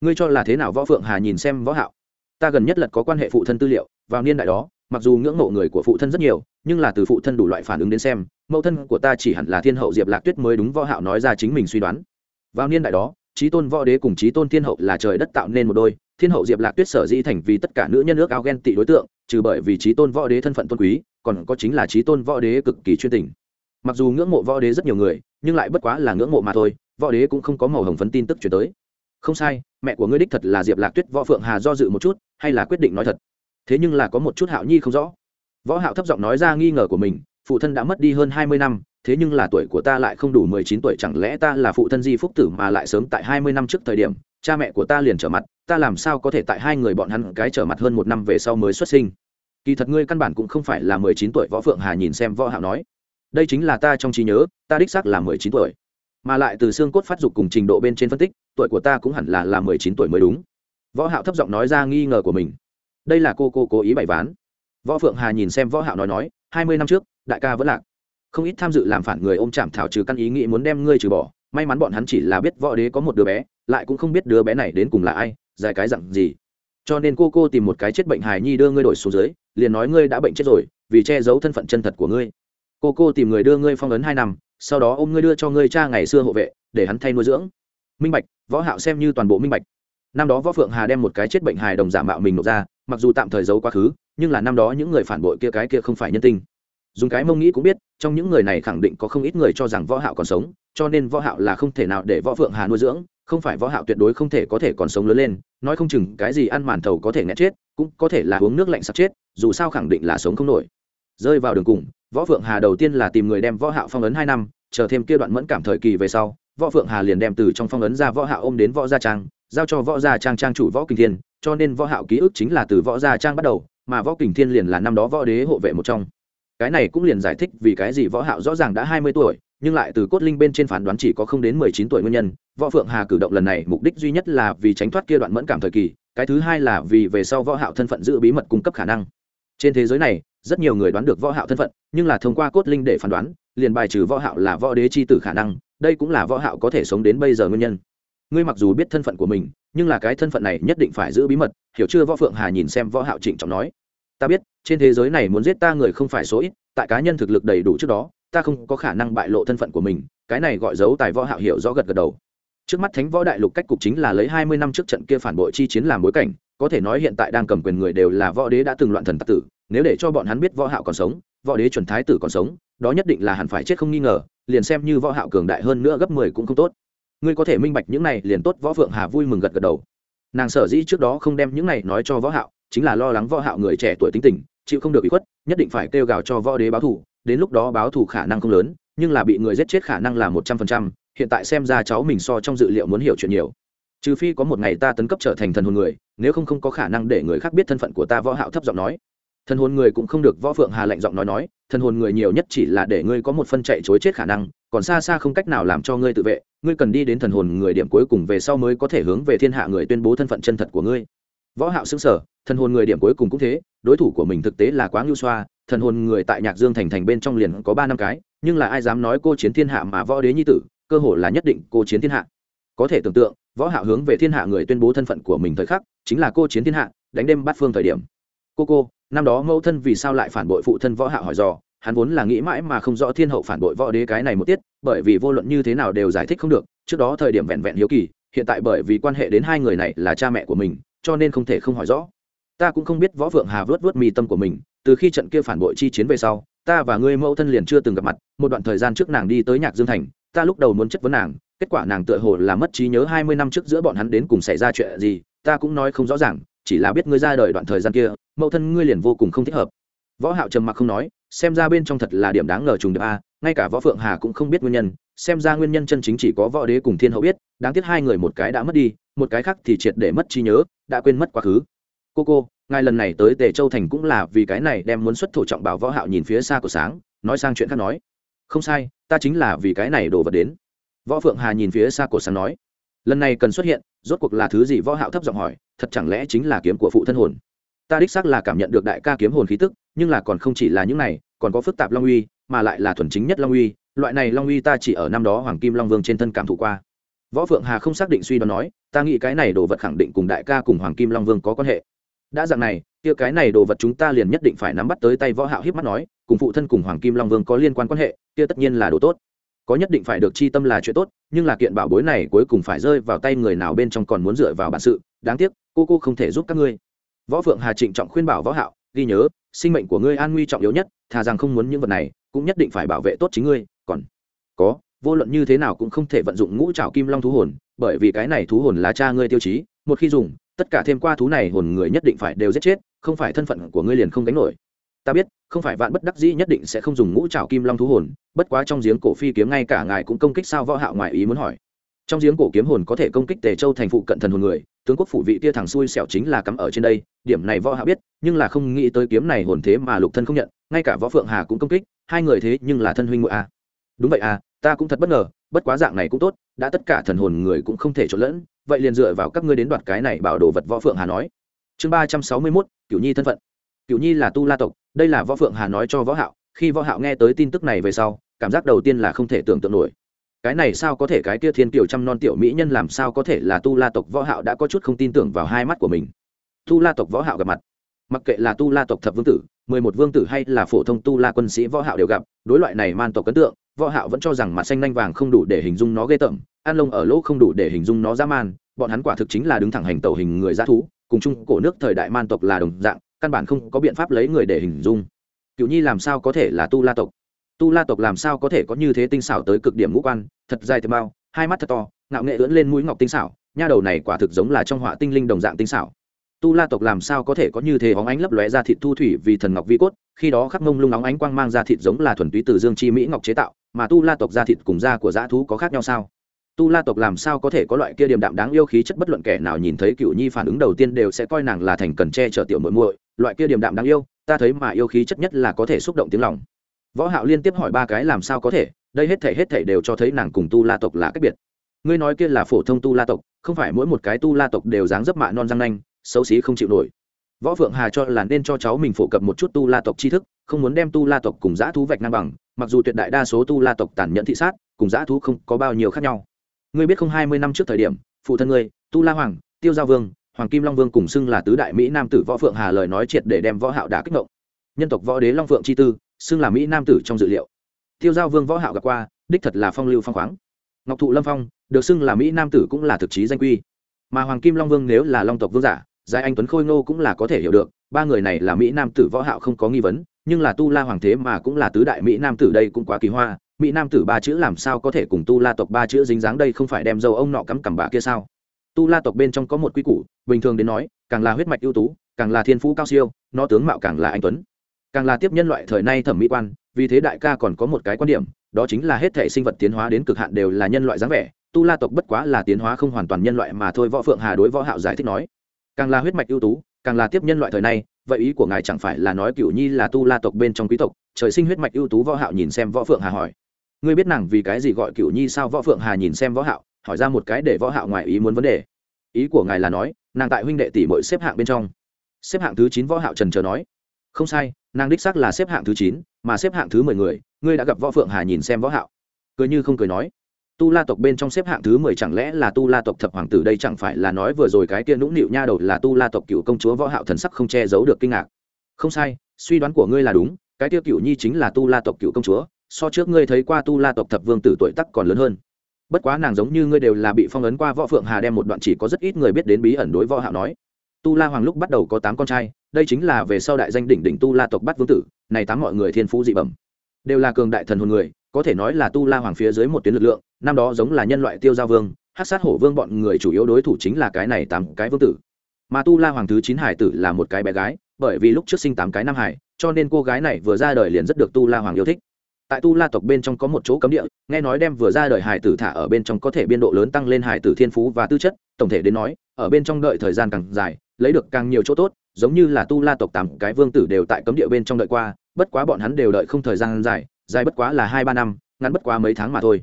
Ngươi cho là thế nào võ phượng hà nhìn xem võ hạo? Ta gần nhất lật có quan hệ phụ thân tư liệu, vào niên đại đó, mặc dù ngưỡng mộ người của phụ thân rất nhiều, nhưng là từ phụ thân đủ loại phản ứng đến xem mẫu thân của ta chỉ hẳn là thiên hậu diệp lạc tuyết mới đúng võ hạo nói ra chính mình suy đoán. Vào niên đại đó trí tôn võ đế cùng trí tôn thiên hậu là trời đất tạo nên một đôi, thiên hậu diệp lạc tuyết sở dĩ thành vì tất cả nữ nhân nước ao ghen tị đối tượng, trừ bởi vì trí tôn võ đế thân phận tôn quý, còn có chính là trí tôn võ đế cực kỳ chuyên tình. Mặc dù ngưỡng mộ võ đế rất nhiều người, nhưng lại bất quá là ngưỡng mộ mà thôi, võ đế cũng không có màu hồng phấn tin tức chuyển tới. Không sai, mẹ của ngươi đích thật là diệp lạc tuyết, võ phượng hà do dự một chút, hay là quyết định nói thật? Thế nhưng là có một chút hạo nhi không rõ. Võ hạo thấp giọng nói ra nghi ngờ của mình phụ thân đã mất đi hơn hai mươi năm, thế nhưng là tuổi của ta lại không đủ mười chín tuổi, chẳng lẽ ta là phụ thân di phúc tử mà lại sớm tại hai mươi năm trước thời điểm, cha mẹ của ta liền trở mặt, ta làm sao có thể tại hai người bọn hắn cái trở mặt hơn một năm về sau mới xuất sinh? Kỳ thật ngươi căn bản cũng không phải là mười chín tuổi, võ phượng hà nhìn xem võ hạo nói. Đây chính là ta trong trí nhớ, ta đích xác là mười chín tuổi. Mà lại từ xương cốt phát dục cùng trình độ bên trên phân tích, tuổi của ta cũng hẳn là là mười chín tuổi mới đúng. Võ hạo thấp giọng nói ra nghi ngờ của mình. Đây là cô cô cố ý bày ván. Võ phượng hà nhìn xem võ hạo nói nói, hai mươi năm trước đại ca vẫn lạc. Không ít tham dự làm phản người ôm chạm thảo trừ căn ý nghĩ muốn đem ngươi trừ bỏ, may mắn bọn hắn chỉ là biết võ đế có một đứa bé, lại cũng không biết đứa bé này đến cùng là ai, dài cái dặn gì. Cho nên cô cô tìm một cái chết bệnh hài nhi đưa ngươi đổi xuống dưới, liền nói ngươi đã bệnh chết rồi, vì che giấu thân phận chân thật của ngươi. Cô cô tìm người đưa ngươi phong ấn hai năm, sau đó ôm ngươi đưa cho ngươi cha ngày xưa hộ vệ, để hắn thay nuôi dưỡng. Minh bạch, võ hạo xem như toàn bộ minh bạch. Năm đó võ phượng hà đem một cái chết bệnh hài đồng giả mạo mình nộp ra, mặc dù tạm thời giấu quá khứ, nhưng là năm đó những người phản bội kia cái kia không phải nhân tình dùng cái mông nghĩ cũng biết, trong những người này khẳng định có không ít người cho rằng võ hạo còn sống, cho nên võ hạo là không thể nào để võ phượng hà nuôi dưỡng, không phải võ hạo tuyệt đối không thể có thể còn sống lớn lên, nói không chừng cái gì ăn màn thầu có thể nghẹt chết, cũng có thể là uống nước lạnh sắp chết, dù sao khẳng định là sống không nổi. Rơi vào đường cùng, võ phượng hà đầu tiên là tìm người đem võ hạo phong ấn hai năm, chờ thêm kia đoạn mẫn cảm thời kỳ về sau, võ phượng hà liền đem từ trong phong ấn ra võ hạo ôm đến võ gia trang, giao cho võ gia trang trang chủ võ kinh thiên, cho nên võ hạo ký ức chính là từ võ gia trang bắt đầu, mà võ kình thiên liền là năm đó võ đế hộ vệ một trong cái này cũng liền giải thích vì cái gì võ hạo rõ ràng đã 20 tuổi, nhưng lại từ cốt linh bên trên phán đoán chỉ có không đến 19 tuổi nguyên nhân. Võ phượng hà cử động lần này mục đích duy nhất là vì tránh thoát kia đoạn mẫn cảm thời kỳ, cái thứ hai là vì về sau võ hạo thân phận giữ bí mật cung cấp khả năng. Trên thế giới này, rất nhiều người đoán được võ hạo thân phận, nhưng là thông qua cốt linh để phán đoán, liền bài trừ võ hạo là võ đế chi tử khả năng, đây cũng là võ hạo có thể sống đến bây giờ nguyên nhân. Ngươi mặc dù biết thân phận của mình, nhưng là cái thân phận này nhất định phải giữ bí mật, hiểu chưa? Võ phượng hà nhìn xem võ hạo trịnh trọng nói ta biết, trên thế giới này muốn giết ta người không phải số ít, tại cá nhân thực lực đầy đủ trước đó, ta không có khả năng bại lộ thân phận của mình, cái này gọi dấu tài võ hạo hiểu rõ gật gật đầu. Trước mắt thánh võ đại lục cách cục chính là lấy 20 năm trước trận kia phản bội chi chiến làm bối cảnh, có thể nói hiện tại đang cầm quyền người đều là võ đế đã từng loạn thần tặc tử, nếu để cho bọn hắn biết võ hạo còn sống, võ đế chuẩn thái tử còn sống, đó nhất định là hẳn phải chết không nghi ngờ, liền xem như võ hạo cường đại hơn nữa gấp 10 cũng không tốt. Ngươi có thể minh bạch những này liền tốt, võ phượng hà vui mừng gật gật đầu. Nàng sở dĩ trước đó không đem những này nói cho võ hạo chính là lo lắng võ hạo người trẻ tuổi tính tình, chịu không được bị khuất, nhất định phải kêu gào cho võ đế báo thù, đến lúc đó báo thù khả năng không lớn, nhưng là bị người giết chết khả năng là một trăm phần trăm, hiện tại xem ra cháu mình so trong dự liệu muốn hiểu chuyện nhiều. Trừ phi có một ngày ta tấn cấp trở thành thần hồn người, nếu không không có khả năng để người khác biết thân phận của ta, võ hạo thấp giọng nói. Thần hồn người cũng không được, võ phượng hà lạnh giọng nói nói, thần hồn người nhiều nhất chỉ là để ngươi có một phân chạy chối chết khả năng, còn xa xa không cách nào làm cho ngươi tự vệ, ngươi cần đi đến thần hồn người điểm cuối cùng về sau mới có thể hướng về thiên hạ người tuyên bố thân phận chân thật của ngươi võ hạo sững sờ, thần hồn người điểm cuối cùng cũng thế đối thủ của mình thực tế là quá ngưu xoa thần hồn người tại nhạc dương thành thành bên trong liền có ba năm cái nhưng là ai dám nói cô chiến thiên hạ mà võ đế nhi tử cơ hội là nhất định cô chiến thiên hạ. Có thể tưởng tượng võ hạo hướng về thiên hạ người tuyên bố thân phận của mình thời khắc chính là cô chiến thiên hạ đánh đêm bắt phương thời điểm. Cô cô năm đó mẫu thân vì sao lại phản bội phụ thân võ hạo hỏi dò hắn vốn là nghĩ mãi mà không rõ thiên hậu phản bội võ đế cái này một tiết bởi vì vô luận như thế nào đều giải thích không được trước đó thời điểm vẹn vẹn hiếu kỳ hiện tại bởi vì quan hệ đến hai người này là cha mẹ của mình cho nên không thể không hỏi rõ. Ta cũng không biết võ vượng hà vớt vớt mi tâm của mình, từ khi trận kia phản bội chi chiến về sau, ta và ngươi mẫu thân liền chưa từng gặp mặt, một đoạn thời gian trước nàng đi tới nhạc dương thành, ta lúc đầu muốn chất vấn nàng, kết quả nàng tựa hồ là mất trí nhớ hai mươi năm trước giữa bọn hắn đến cùng xảy ra chuyện gì, ta cũng nói không rõ ràng, chỉ là biết ngươi ra đời đoạn thời gian kia, mẫu thân ngươi liền vô cùng không thích hợp. Võ hạo trầm mặc không nói, xem ra bên trong thật là điểm đáng ngờ trùng điệp a, ngay cả võ phượng hà cũng không biết nguyên nhân, xem ra nguyên nhân chân chính chỉ có võ đế cùng thiên hậu biết, đáng tiếc hai người một cái đã mất đi, một cái khác thì triệt để mất trí nhớ đã quên mất quá khứ. Cô cô, ngài lần này tới tề châu thành cũng là vì cái này đem muốn xuất thổ trọng bảo võ hạo nhìn phía xa của sáng, nói sang chuyện khác nói. Không sai, ta chính là vì cái này đổ vật đến. Võ phượng hà nhìn phía xa của sáng nói. Lần này cần xuất hiện, rốt cuộc là thứ gì? Võ hạo thấp giọng hỏi, thật chẳng lẽ chính là kiếm của phụ thân hồn? Ta đích xác là cảm nhận được đại ca kiếm hồn khí tức, nhưng là còn không chỉ là những này, còn có phức tạp long uy, mà lại là thuần chính nhất long uy. Loại này long uy ta chỉ ở năm đó hoàng kim long vương trên thân cảm thụ qua võ phượng hà không xác định suy đoán nói, ta nghĩ cái này đồ vật khẳng định cùng đại ca cùng hoàng kim long vương có quan hệ. Đã dạng này, kia cái này đồ vật chúng ta liền nhất định phải nắm bắt tới tay võ hạo hiếp mắt nói, cùng phụ thân cùng hoàng kim long vương có liên quan quan hệ, kia tất nhiên là đồ tốt. Có nhất định phải được chi tâm là chuyện tốt, nhưng là kiện bảo bối này cuối cùng phải rơi vào tay người nào bên trong còn muốn dựa vào bản sự, đáng tiếc, cô cô không thể giúp các ngươi. Võ phượng hà trịnh trọng khuyên bảo võ hạo, ghi nhớ, sinh mệnh của ngươi an nguy trọng yếu nhất, thà rằng không muốn những vật này, cũng nhất định phải bảo vệ tốt chính ngươi, còn có vô luận như thế nào cũng không thể vận dụng ngũ trảo kim long thú hồn, bởi vì cái này thú hồn là cha ngươi tiêu chí, một khi dùng, tất cả thêm qua thú này hồn người nhất định phải đều giết chết, không phải thân phận của ngươi liền không đánh nổi. Ta biết, không phải vạn bất đắc dĩ nhất định sẽ không dùng ngũ trảo kim long thú hồn, bất quá trong giếng cổ phi kiếm ngay cả ngài cũng công kích sao võ hạo ngoại ý muốn hỏi. Trong giếng cổ kiếm hồn có thể công kích tề châu thành phụ cận thần hồn người, tướng quốc phủ vị tia thằng xui xẻo chính là cắm ở trên đây, điểm này võ hạo biết, nhưng là không nghĩ tới kiếm này hồn thế mà lục thân không nhận, ngay cả võ phượng hà cũng công kích, hai người thế nhưng là thân huynh muội à đúng vậy à ta cũng thật bất ngờ, bất quá dạng này cũng tốt, đã tất cả thần hồn người cũng không thể trộn lẫn, vậy liền dựa vào các ngươi đến đoạt cái này bảo đồ vật võ phượng hà nói. Chương ba trăm sáu mươi mốt cựu nhi thân phận. Cựu nhi là tu la tộc, đây là võ phượng hà nói cho võ hạo, khi võ hạo nghe tới tin tức này về sau, cảm giác đầu tiên là không thể tưởng tượng nổi. Cái này sao có thể cái kia thiên tiểu trăm non tiểu mỹ nhân làm sao có thể là tu la tộc võ hạo đã có chút không tin tưởng vào hai mắt của mình. Tu la tộc võ hạo gặp mặt. Mặc kệ là tu la tộc thập vương tử mười một vương tử hay là phổ thông tu la quân sĩ võ hạo đều gặp, đối loại này man tộc ấn tượng, võ hạo vẫn cho rằng mặt xanh nhanh vàng không đủ để hình dung nó ghê tởm, an lông ở lỗ không đủ để hình dung nó dã man, bọn hắn quả thực chính là đứng thẳng hành tàu hình người dã thú, cùng chung cổ nước thời đại man tộc là đồng dạng, căn bản không có biện pháp lấy người để hình dung. Cựu nhi làm sao có thể là tu la tộc? Tu la tộc làm sao có thể có như thế tinh xảo tới cực điểm ngũ quan, thật dài thật bao, hai mắt thật to, ngạo nghệ ưỡn lên mũi ngọc tinh xảo, nha đầu này quả thực giống là trong họa tinh linh đồng dạng tinh xảo tu la tộc làm sao có thể có như thế óng ánh lấp lóe ra thịt thu thủy vì thần ngọc vi cốt, khi đó khắc mông lung óng ánh quang mang ra thịt giống là thuần túy từ dương chi mỹ ngọc chế tạo, mà tu la tộc ra thịt cùng da của dã thú có khác nhau sao? Tu la tộc làm sao có thể có loại kia điềm đạm đáng yêu khí chất bất luận kẻ nào nhìn thấy cựu nhi phản ứng đầu tiên đều sẽ coi nàng là thành cần tre chở tiểu muội muội, loại kia điềm đạm đáng yêu, ta thấy mà yêu khí chất nhất là có thể xúc động tiếng lòng. Võ hạo liên tiếp hỏi ba cái làm sao có thể, đây hết thể hết thể đều cho thấy nàng cùng tu la tộc là cách biệt. Ngươi nói kia là phổ thông tu la tộc, không phải mỗi một cái tu la tộc đều dáng dấp mạ non răng nanh xấu xí không chịu nổi. Võ phượng hà cho là nên cho cháu mình phổ cập một chút tu la tộc tri thức, không muốn đem tu la tộc cùng dã thú vạch ngang bằng, mặc dù tuyệt đại đa số tu la tộc tàn nhẫn thị sát, cùng dã thú không có bao nhiêu khác nhau. Ngươi biết không, hai mươi năm trước thời điểm, phụ thân ngươi, tu la hoàng, tiêu giao vương, hoàng kim long vương cùng xưng là tứ đại mỹ nam tử võ phượng hà lời nói triệt để đem võ hạo đả kích động nhân tộc võ đế long phượng chi tư, xưng là mỹ nam tử trong dự liệu. Tiêu giao vương võ hạo gặp qua, đích thật là phong lưu phong khoáng. Ngọc thụ lâm phong, được xưng là mỹ nam tử cũng là thực chí danh quy. Mà hoàng kim long vương nếu là long tộc vương giả giải anh tuấn khôi ngô cũng là có thể hiểu được, ba người này là mỹ nam tử võ hạo không có nghi vấn, nhưng là tu la hoàng thế mà cũng là tứ đại mỹ nam tử đây cũng quá kỳ hoa, mỹ nam tử ba chữ làm sao có thể cùng tu la tộc ba chữ dính dáng đây không phải đem dâu ông nọ cắm cằm bà kia sao? Tu la tộc bên trong có một quy củ, bình thường đến nói, càng là huyết mạch ưu tú, càng là thiên phú cao siêu, nó tướng mạo càng là anh tuấn. Càng là tiếp nhân loại thời nay thẩm mỹ quan, vì thế đại ca còn có một cái quan điểm, đó chính là hết thể sinh vật tiến hóa đến cực hạn đều là nhân loại dáng vẻ, tu la tộc bất quá là tiến hóa không hoàn toàn nhân loại mà thôi, võ phượng hà đối võ hạo giải thích nói càng là huyết mạch ưu tú, càng là tiếp nhân loại thời nay, vậy ý của ngài chẳng phải là nói cựu nhi là tu la tộc bên trong quý tộc, trời sinh huyết mạch ưu tú võ hạo nhìn xem võ phượng hà hỏi. Ngươi biết nàng vì cái gì gọi cựu nhi sao võ phượng hà nhìn xem võ hạo, hỏi ra một cái để võ hạo ngoài ý muốn vấn đề. Ý của ngài là nói, nàng tại huynh đệ tỷ muội xếp hạng bên trong. Xếp hạng thứ chín võ hạo trần chờ nói. Không sai, nàng đích xác là xếp hạng thứ chín, mà xếp hạng thứ mười người, ngươi đã gặp võ phượng hà nhìn xem võ hạo. Cười như không cười nói tu la tộc bên trong xếp hạng thứ mười chẳng lẽ là tu la tộc thập hoàng tử đây chẳng phải là nói vừa rồi cái kia nũng nịu nha đầu là tu la tộc cựu công chúa võ hạo thần sắc không che giấu được kinh ngạc. Không sai, suy đoán của ngươi là đúng, cái kia cựu nhi chính là tu la tộc cựu công chúa, so trước ngươi thấy qua tu la tộc thập vương tử tuổi tác còn lớn hơn. Bất quá nàng giống như ngươi đều là bị phong ấn qua võ phượng hà đem một đoạn chỉ có rất ít người biết đến bí ẩn đối võ hạo nói. Tu la hoàng lúc bắt đầu có tám con trai, đây chính là về sau đại danh đỉnh đỉnh tu la tộc bắt vương tử, này tám mọi người thiên phú dị bẩm, đều là cường đại thần hồn người có thể nói là tu la hoàng phía dưới một tuyến lực lượng, năm đó giống là nhân loại tiêu giao vương hát sát hổ vương bọn người chủ yếu đối thủ chính là cái này tám cái vương tử. Mà tu la hoàng thứ chín hải tử là một cái bé gái, bởi vì lúc trước sinh tám cái nam hải, cho nên cô gái này vừa ra đời liền rất được tu la hoàng yêu thích. Tại tu la tộc bên trong có một chỗ cấm địa, nghe nói đem vừa ra đời hải tử thả ở bên trong có thể biên độ lớn tăng lên hải tử thiên phú và tư chất, tổng thể đến nói, ở bên trong đợi thời gian càng dài, lấy được càng nhiều chỗ tốt, giống như là tu la tộc tám cái vương tử đều tại cấm địa bên trong đợi qua, bất quá bọn hắn đều đợi không thời gian dài dài bất quá là hai ba năm, ngắn bất quá mấy tháng mà thôi.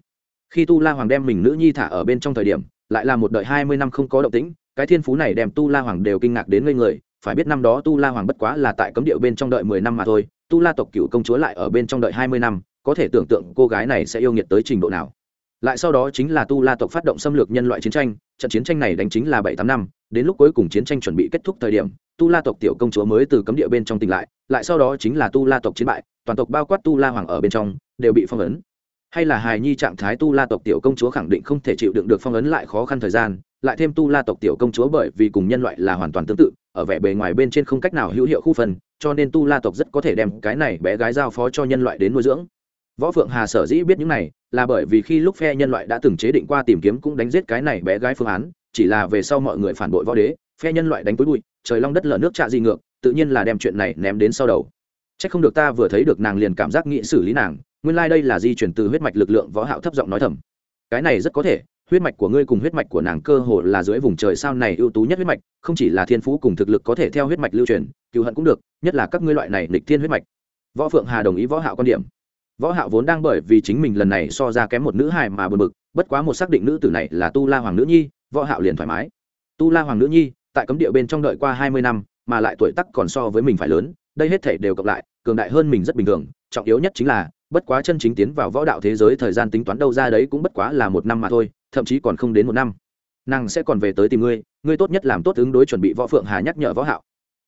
Khi tu la hoàng đem mình nữ nhi thả ở bên trong thời điểm, lại là một đợi hai mươi năm không có động tĩnh, cái thiên phú này đem tu la hoàng đều kinh ngạc đến ngây người. Phải biết năm đó tu la hoàng bất quá là tại cấm địa bên trong đợi mười năm mà thôi, tu la tộc cựu công chúa lại ở bên trong đợi hai mươi năm, có thể tưởng tượng cô gái này sẽ yêu nghiệt tới trình độ nào. Lại sau đó chính là tu la tộc phát động xâm lược nhân loại chiến tranh, trận chiến tranh này đánh chính là bảy tám năm, đến lúc cuối cùng chiến tranh chuẩn bị kết thúc thời điểm, tu la tộc tiểu công chúa mới từ cấm địa bên trong tỉnh lại lại sau đó chính là tu la tộc chiến bại toàn tộc bao quát tu la hoàng ở bên trong, đều bị phong ấn. Hay là hài nhi trạng thái tu la tộc tiểu công chúa khẳng định không thể chịu đựng được phong ấn lại khó khăn thời gian, lại thêm tu la tộc tiểu công chúa bởi vì cùng nhân loại là hoàn toàn tương tự, ở vẻ bề ngoài bên trên không cách nào hữu hiệu khu phần cho nên tu la tộc rất có thể đem cái này bé gái giao phó cho nhân loại đến nuôi dưỡng. Võ phượng hà sở dĩ biết những này, là bởi vì khi lúc phe nhân loại đã từng chế định qua tìm kiếm cũng đánh giết cái này bé gái phương án, chỉ là về sau mọi người phản bội võ đế, phe nhân loại đánh túi bụi, trời long đất lở nước trạ di ngược, tự nhiên là đem chuyện này ném đến sau đầu c h ắ c không được ta vừa thấy được nàng liền cảm giác nghĩ xử lý nàng, nguyên lai、like、đây là di chuyển từ huyết mạch lực lượng võ hạo thấp giọng nói thầm. Cái này rất có thể, huyết mạch của ngươi cùng huyết mạch của nàng cơ hồ là dưới vùng trời sao này ưu tú nhất huyết mạch, không chỉ là thiên phú cùng thực lực có thể theo huyết mạch lưu truyền cứu hận cũng được, nhất là các ngươi loại này lịch thiên huyết mạch. Võ phượng hà đồng ý võ hạo quan điểm. Võ hạo vốn đang bởi vì chính mình lần này so ra kém một nữ hài mà buồn bực, bất quá một xác định nữ tử này là tu la hoàng nữ nhi, võ hạo liền thoải mái. Tu la hoàng nữ nhi, tại cấm địa bên trong đợi qua 20 năm, mà lại tuổi tác còn so với mình phải lớn đây hết thảy đều cộng lại, cường đại hơn mình rất bình thường, trọng yếu nhất chính là, bất quá chân chính tiến vào võ đạo thế giới thời gian tính toán đâu ra đấy cũng bất quá là một năm mà thôi, thậm chí còn không đến một năm. Nàng sẽ còn về tới tìm ngươi ngươi tốt nhất làm tốt ứng đối chuẩn bị võ phượng hà nhắc nhở võ hạo.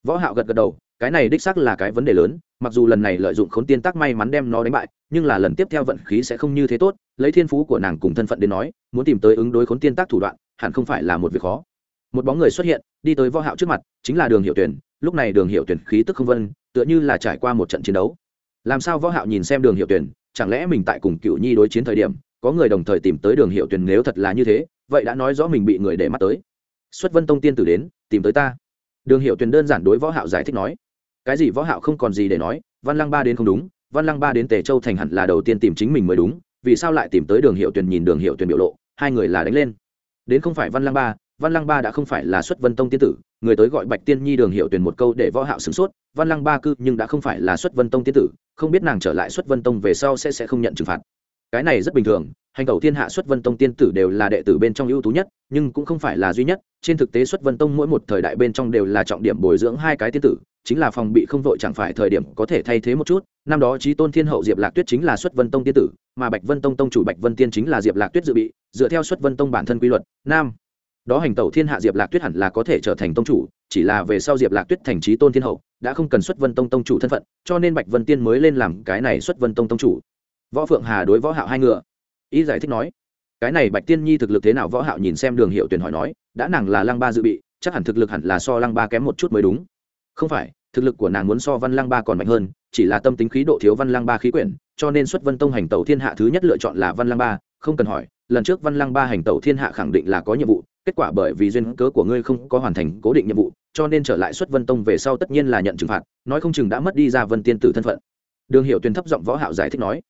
Võ hạo gật gật đầu, cái này đích xác là cái vấn đề lớn, mặc dù lần này lợi dụng khốn tiên tác may mắn đem nó đánh bại, nhưng là lần tiếp theo vận khí sẽ không như thế tốt, lấy thiên phú của nàng cùng thân phận đến nói, muốn tìm tới ứng đối khốn tiên tác thủ đoạn, hẳn không phải là một việc khó. Một bóng người xuất hiện, đi tới võ hạo trước mặt, chính là đường hiệu tuyển lúc này đường hiệu tuyển khí tức không vân, tựa như là trải qua một trận chiến đấu. Làm sao võ hạo nhìn xem đường hiệu tuyển, chẳng lẽ mình tại cùng cựu nhi đối chiến thời điểm, có người đồng thời tìm tới đường hiệu tuyển nếu thật là như thế, vậy đã nói rõ mình bị người để mắt tới. Xuất vân tông tiên tử đến, tìm tới ta. Đường hiệu tuyển đơn giản đối võ hạo giải thích nói. Cái gì võ hạo không còn gì để nói, văn lăng ba đến không đúng, văn lăng ba đến tề châu thành hẳn là đầu tiên tìm chính mình mới đúng, vì sao lại tìm tới đường hiệu tuyển nhìn đường hiệu tuyển biểu lộ, hai người là đánh lên. Đến không phải văn lăng ba văn lăng ba đã không phải là xuất vân tông tiên tử, người tới gọi bạch tiên nhi đường hiệu tuyển một câu để võ hạo sửng sốt, văn lăng ba cư nhưng đã không phải là xuất vân tông tiên tử, không biết nàng trở lại xuất vân tông về sau sẽ sẽ không nhận trừng phạt. Cái này rất bình thường, hành tẩu thiên hạ xuất vân tông tiên tử đều là đệ tử bên trong ưu tú nhất, nhưng cũng không phải là duy nhất, trên thực tế xuất vân tông mỗi một thời đại bên trong đều là trọng điểm bồi dưỡng hai cái tiên tử, chính là phòng bị không vội chẳng phải thời điểm có thể thay thế một chút, năm đó trí tôn thiên hậu diệp lạc tuyết chính là xuất vân tông tiên tử, mà bạch vân tông tông chủ bạch vân tiên chính là diệp lạc tuyết dự bị, dựa theo xuất vân tông bản thân quy luật, nam đó hành tẩu thiên hạ diệp lạc tuyết hẳn là có thể trở thành tông chủ, chỉ là về sau diệp lạc tuyết thành trí tôn thiên hậu, đã không cần xuất vân tông tông chủ thân phận, cho nên bạch vân tiên mới lên làm cái này xuất vân tông tông chủ. Võ phượng hà đối võ hạo hai ngựa. Ý giải thích nói, cái này bạch tiên nhi thực lực thế nào võ hạo nhìn xem đường hiệu tuyển hỏi nói, đã nàng là lăng ba dự bị, chắc hẳn thực lực hẳn là so lăng ba kém một chút mới đúng. Không phải, thực lực của nàng muốn so văn lăng ba còn mạnh hơn, chỉ là tâm tính khí độ thiếu văn lăng ba khí quyển, cho nên xuất vân tông hành tẩu thiên hạ thứ nhất lựa chọn là văn lăng ba, không cần hỏi, lần trước văn lăng ba hành tẩu thiên hạ khẳng định là có nhiệm vụ kết quả bởi vì duyên cớ của ngươi không có hoàn thành cố định nhiệm vụ, cho nên trở lại xuất vân tông về sau tất nhiên là nhận trừng phạt, nói không chừng đã mất đi ra vân tiên tử thân phận. Đường hiệu tuyên thấp giọng võ hạo giải thích nói.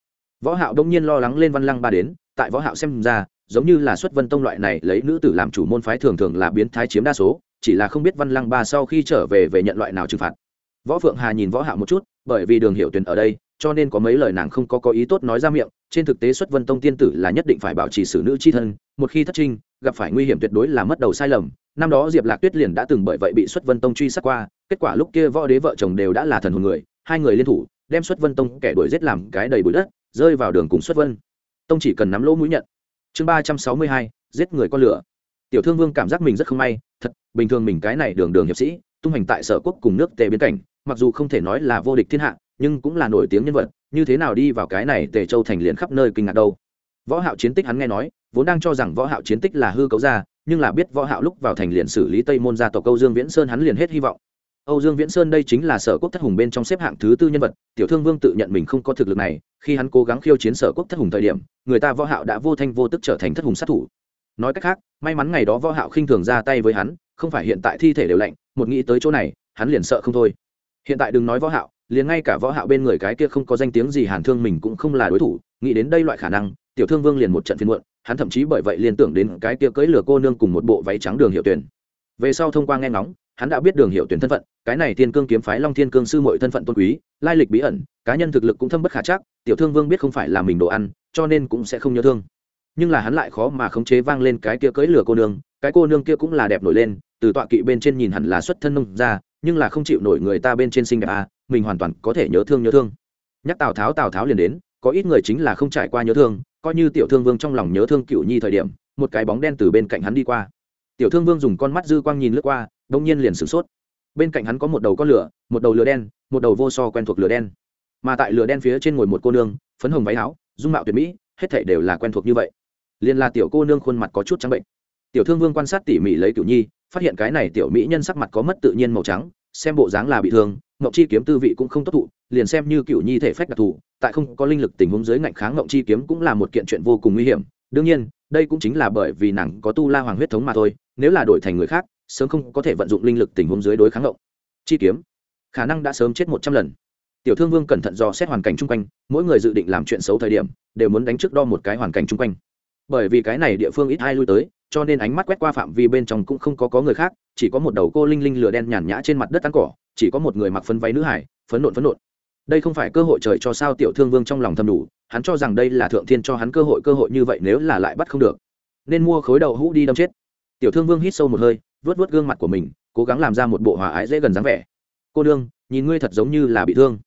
Võ hạo đông nhiên lo lắng lên văn lăng ba đến, tại võ hạo xem ra, giống như là xuất vân tông loại này lấy nữ tử làm chủ môn phái thường thường là biến thái chiếm đa số, chỉ là không biết văn lăng ba sau khi trở về về nhận loại nào trừng phạt. Võ phượng hà nhìn võ hạo một chút, bởi vì đường hiệu tuyền ở đây cho nên có mấy lời nàng không có có ý tốt nói ra miệng, trên thực tế xuất vân tông tiên tử là nhất định phải bảo trì xử nữ chi thân, một khi thất trinh, gặp phải nguy hiểm tuyệt đối là mất đầu sai lầm. Năm đó diệp lạc tuyết liền đã từng bởi vậy bị xuất vân tông truy sát qua, kết quả lúc kia võ đế vợ chồng đều đã là thần hồn người, hai người liên thủ, đem xuất vân tông kẻ đuổi giết làm cái đầy bụi đất, rơi vào đường cùng xuất vân. Tông chỉ cần nắm lỗ mũi nhận. Chương ba trăm sáu mươi hai, giết người con lửa. Tiểu thương vương cảm giác mình rất không may, thật, bình thường mình cái này đường đường hiệp sĩ, tung hành tại sở quốc cùng nước tề biến cảnh, mặc dù không thể nói là vô địch thiên hạ nhưng cũng là nổi tiếng nhân vật, như thế nào đi vào cái này tề châu thành liền khắp nơi kinh ngạc đâu. Võ hạo chiến tích hắn nghe nói, vốn đang cho rằng võ hạo chiến tích là hư cấu ra nhưng là biết võ hạo lúc vào thành liền xử lý tây môn gia tộc câu dương viễn sơn hắn liền hết hy vọng. Âu dương viễn sơn đây chính là sở quốc thất hùng bên trong xếp hạng thứ tư nhân vật, tiểu thương vương tự nhận mình không có thực lực này, khi hắn cố gắng khiêu chiến sở quốc thất hùng thời điểm, người ta võ hạo đã vô thanh vô tức trở thành thất hùng sát thủ. Nói cách khác, may mắn ngày đó võ hạo khinh thường ra tay với hắn, không phải hiện tại thi thể đều lạnh, một nghĩ tới chỗ này, hắn liền sợ không thôi. Hiện tại đừng nói võ hạo liền ngay cả võ hạo bên người cái kia không có danh tiếng gì hàn thương mình cũng không là đối thủ nghĩ đến đây loại khả năng tiểu thương vương liền một trận phiền muộn hắn thậm chí bởi vậy liên tưởng đến cái kia cưỡi lửa cô nương cùng một bộ váy trắng đường hiệu tuyển. Về sau thông qua nghe ngóng hắn đã biết đường hiệu tuyển thân phận cái này thiên cương kiếm phái long thiên cương sư mọi thân phận tôn quý lai lịch bí ẩn cá nhân thực lực cũng thâm bất khả chắc tiểu thương vương biết không phải là mình đồ ăn cho nên cũng sẽ không nhớ thương. Nhưng là hắn lại khó mà khống chế vang lên cái kia cưỡi lửa cô nương cái cô nương kia cũng là đẹp nổi lên từ tọa kỵ bên trên nhìn hẳn là xuất thân nông ra nhưng là không chịu nổi người ta bên trên sinh đẹp à, mình hoàn toàn có thể nhớ thương nhớ thương. Nhắc tào tháo tào tháo liền đến, có ít người chính là không trải qua nhớ thương, coi như tiểu thương vương trong lòng nhớ thương cựu nhi thời điểm, một cái bóng đen từ bên cạnh hắn đi qua. Tiểu thương vương dùng con mắt dư quang nhìn lướt qua đông nhiên liền sửng sốt. Bên cạnh hắn có một đầu con lửa, một đầu lửa đen, một đầu vô so quen thuộc lửa đen. Mà tại lửa đen phía trên ngồi một cô nương, phấn hồng váy áo, dung mạo tuyệt mỹ, hết thảy đều là quen thuộc như vậy. Liền là tiểu cô nương khuôn mặt có chút trắng bệnh. Tiểu thương vương quan sát tỉ mỉ lấy cựu nhi, phát hiện cái này tiểu mỹ nhân sắc mặt có mất tự nhiên màu trắng, xem bộ dáng là bị thương ngọc chi kiếm tư vị cũng không tốt thụ, liền xem như Cựu nhi thể phách đặc thù, tại không có linh lực tình huống dưới ngạnh kháng ngọc chi kiếm cũng là một kiện chuyện vô cùng nguy hiểm. Đương nhiên, đây cũng chính là bởi vì nàng có tu la hoàng huyết thống mà thôi, nếu là đổi thành người khác, sớm không có thể vận dụng linh lực tình huống dưới đối kháng ngộng chi kiếm, khả năng đã sớm chết một trăm lần. Tiểu thương vương cẩn thận do xét hoàn cảnh chung quanh, mỗi người dự định làm chuyện xấu thời điểm, đều muốn đánh trước đo một cái hoàn cảnh chung quanh. Bởi vì cái này địa phương ít ai lui tới, cho nên ánh mắt quét qua phạm vi bên trong cũng không có có người khác, chỉ có một đầu cô linh linh lửa đen nhàn nhã trên mặt đất ăn cỏ chỉ có một người mặc phấn váy nữ hải, phấn nộn phấn nộn. Đây không phải cơ hội trời cho sao tiểu thương vương trong lòng thầm đủ, hắn cho rằng đây là thượng thiên cho hắn cơ hội cơ hội như vậy nếu là lại bắt không được, nên mua khối đầu hũ đi đâm chết. Tiểu thương vương hít sâu một hơi vớt vớt gương mặt của mình, cố gắng làm ra một bộ hòa ái dễ gần dáng vẻ. Cô đương nhìn ngươi thật giống như là bị thương.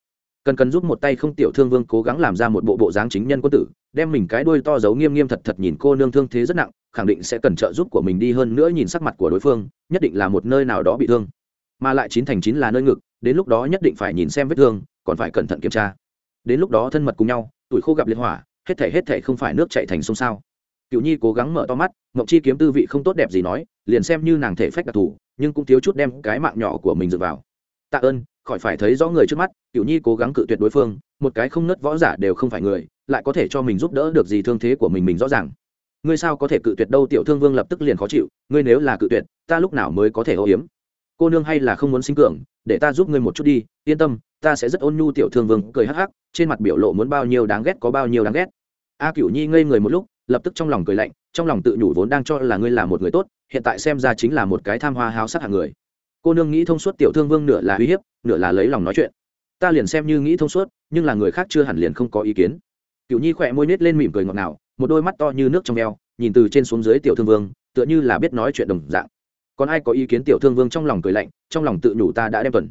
Cần cần giúp một tay không tiểu thương vương cố gắng làm ra một bộ bộ dáng chính nhân quân tử, đem mình cái đuôi to giấu nghiêm nghiêm thật thật nhìn cô nương thương thế rất nặng, khẳng định sẽ cần trợ giúp của mình đi hơn nữa nhìn sắc mặt của đối phương, nhất định là một nơi nào đó bị thương mà lại chín thành chín là nơi ngực, đến lúc đó nhất định phải nhìn xem vết thương, còn phải cẩn thận kiểm tra. Đến lúc đó thân mật cùng nhau, tuổi khô gặp liên hỏa, hết thể hết thể không phải nước chạy thành sông sao. Cựu nhi cố gắng mở to mắt, mộng chi kiếm tư vị không tốt đẹp gì nói, liền xem như nàng thể phách đặc thù, nhưng cũng thiếu chút đem cái mạng nhỏ của mình dựa vào. Tạ ơn, khỏi phải thấy rõ người trước mắt cựu nhi cố gắng cự tuyệt đối phương, một cái không nớt võ giả đều không phải người, lại có thể cho mình giúp đỡ được gì thương thế của mình mình rõ ràng. Ngươi sao có thể cự tuyệt đâu, tiểu thương vương lập tức liền khó chịu, ngươi nếu là cự tuyệt, ta lúc nào mới có thể ô hiếm cô nương hay là không muốn sinh cường để ta giúp ngươi một chút đi yên tâm ta sẽ rất ôn nhu tiểu thương vương cười hắc hắc trên mặt biểu lộ muốn bao nhiêu đáng ghét có bao nhiêu đáng ghét. A cửu nhi ngây người một lúc lập tức trong lòng cười lạnh trong lòng tự nhủ vốn đang cho là ngươi là một người tốt hiện tại xem ra chính là một cái tham hoa háo sắc hạng người. Cô nương nghĩ thông suốt tiểu thương vương nửa là uy hiếp nửa là lấy lòng nói chuyện. Ta liền xem như nghĩ thông suốt nhưng là người khác chưa hẳn liền không có ý kiến. Cựu nhi khỏe môi nết lên mỉm cười ngọt ngào một đôi mắt to như nước trong eo, nhìn từ trên xuống dưới tiểu thương vương tựa như là biết nói chuyện đồng dạng còn ai có ý kiến tiểu thương vương trong lòng cười lạnh, trong lòng tự nhủ ta đã đem tuần.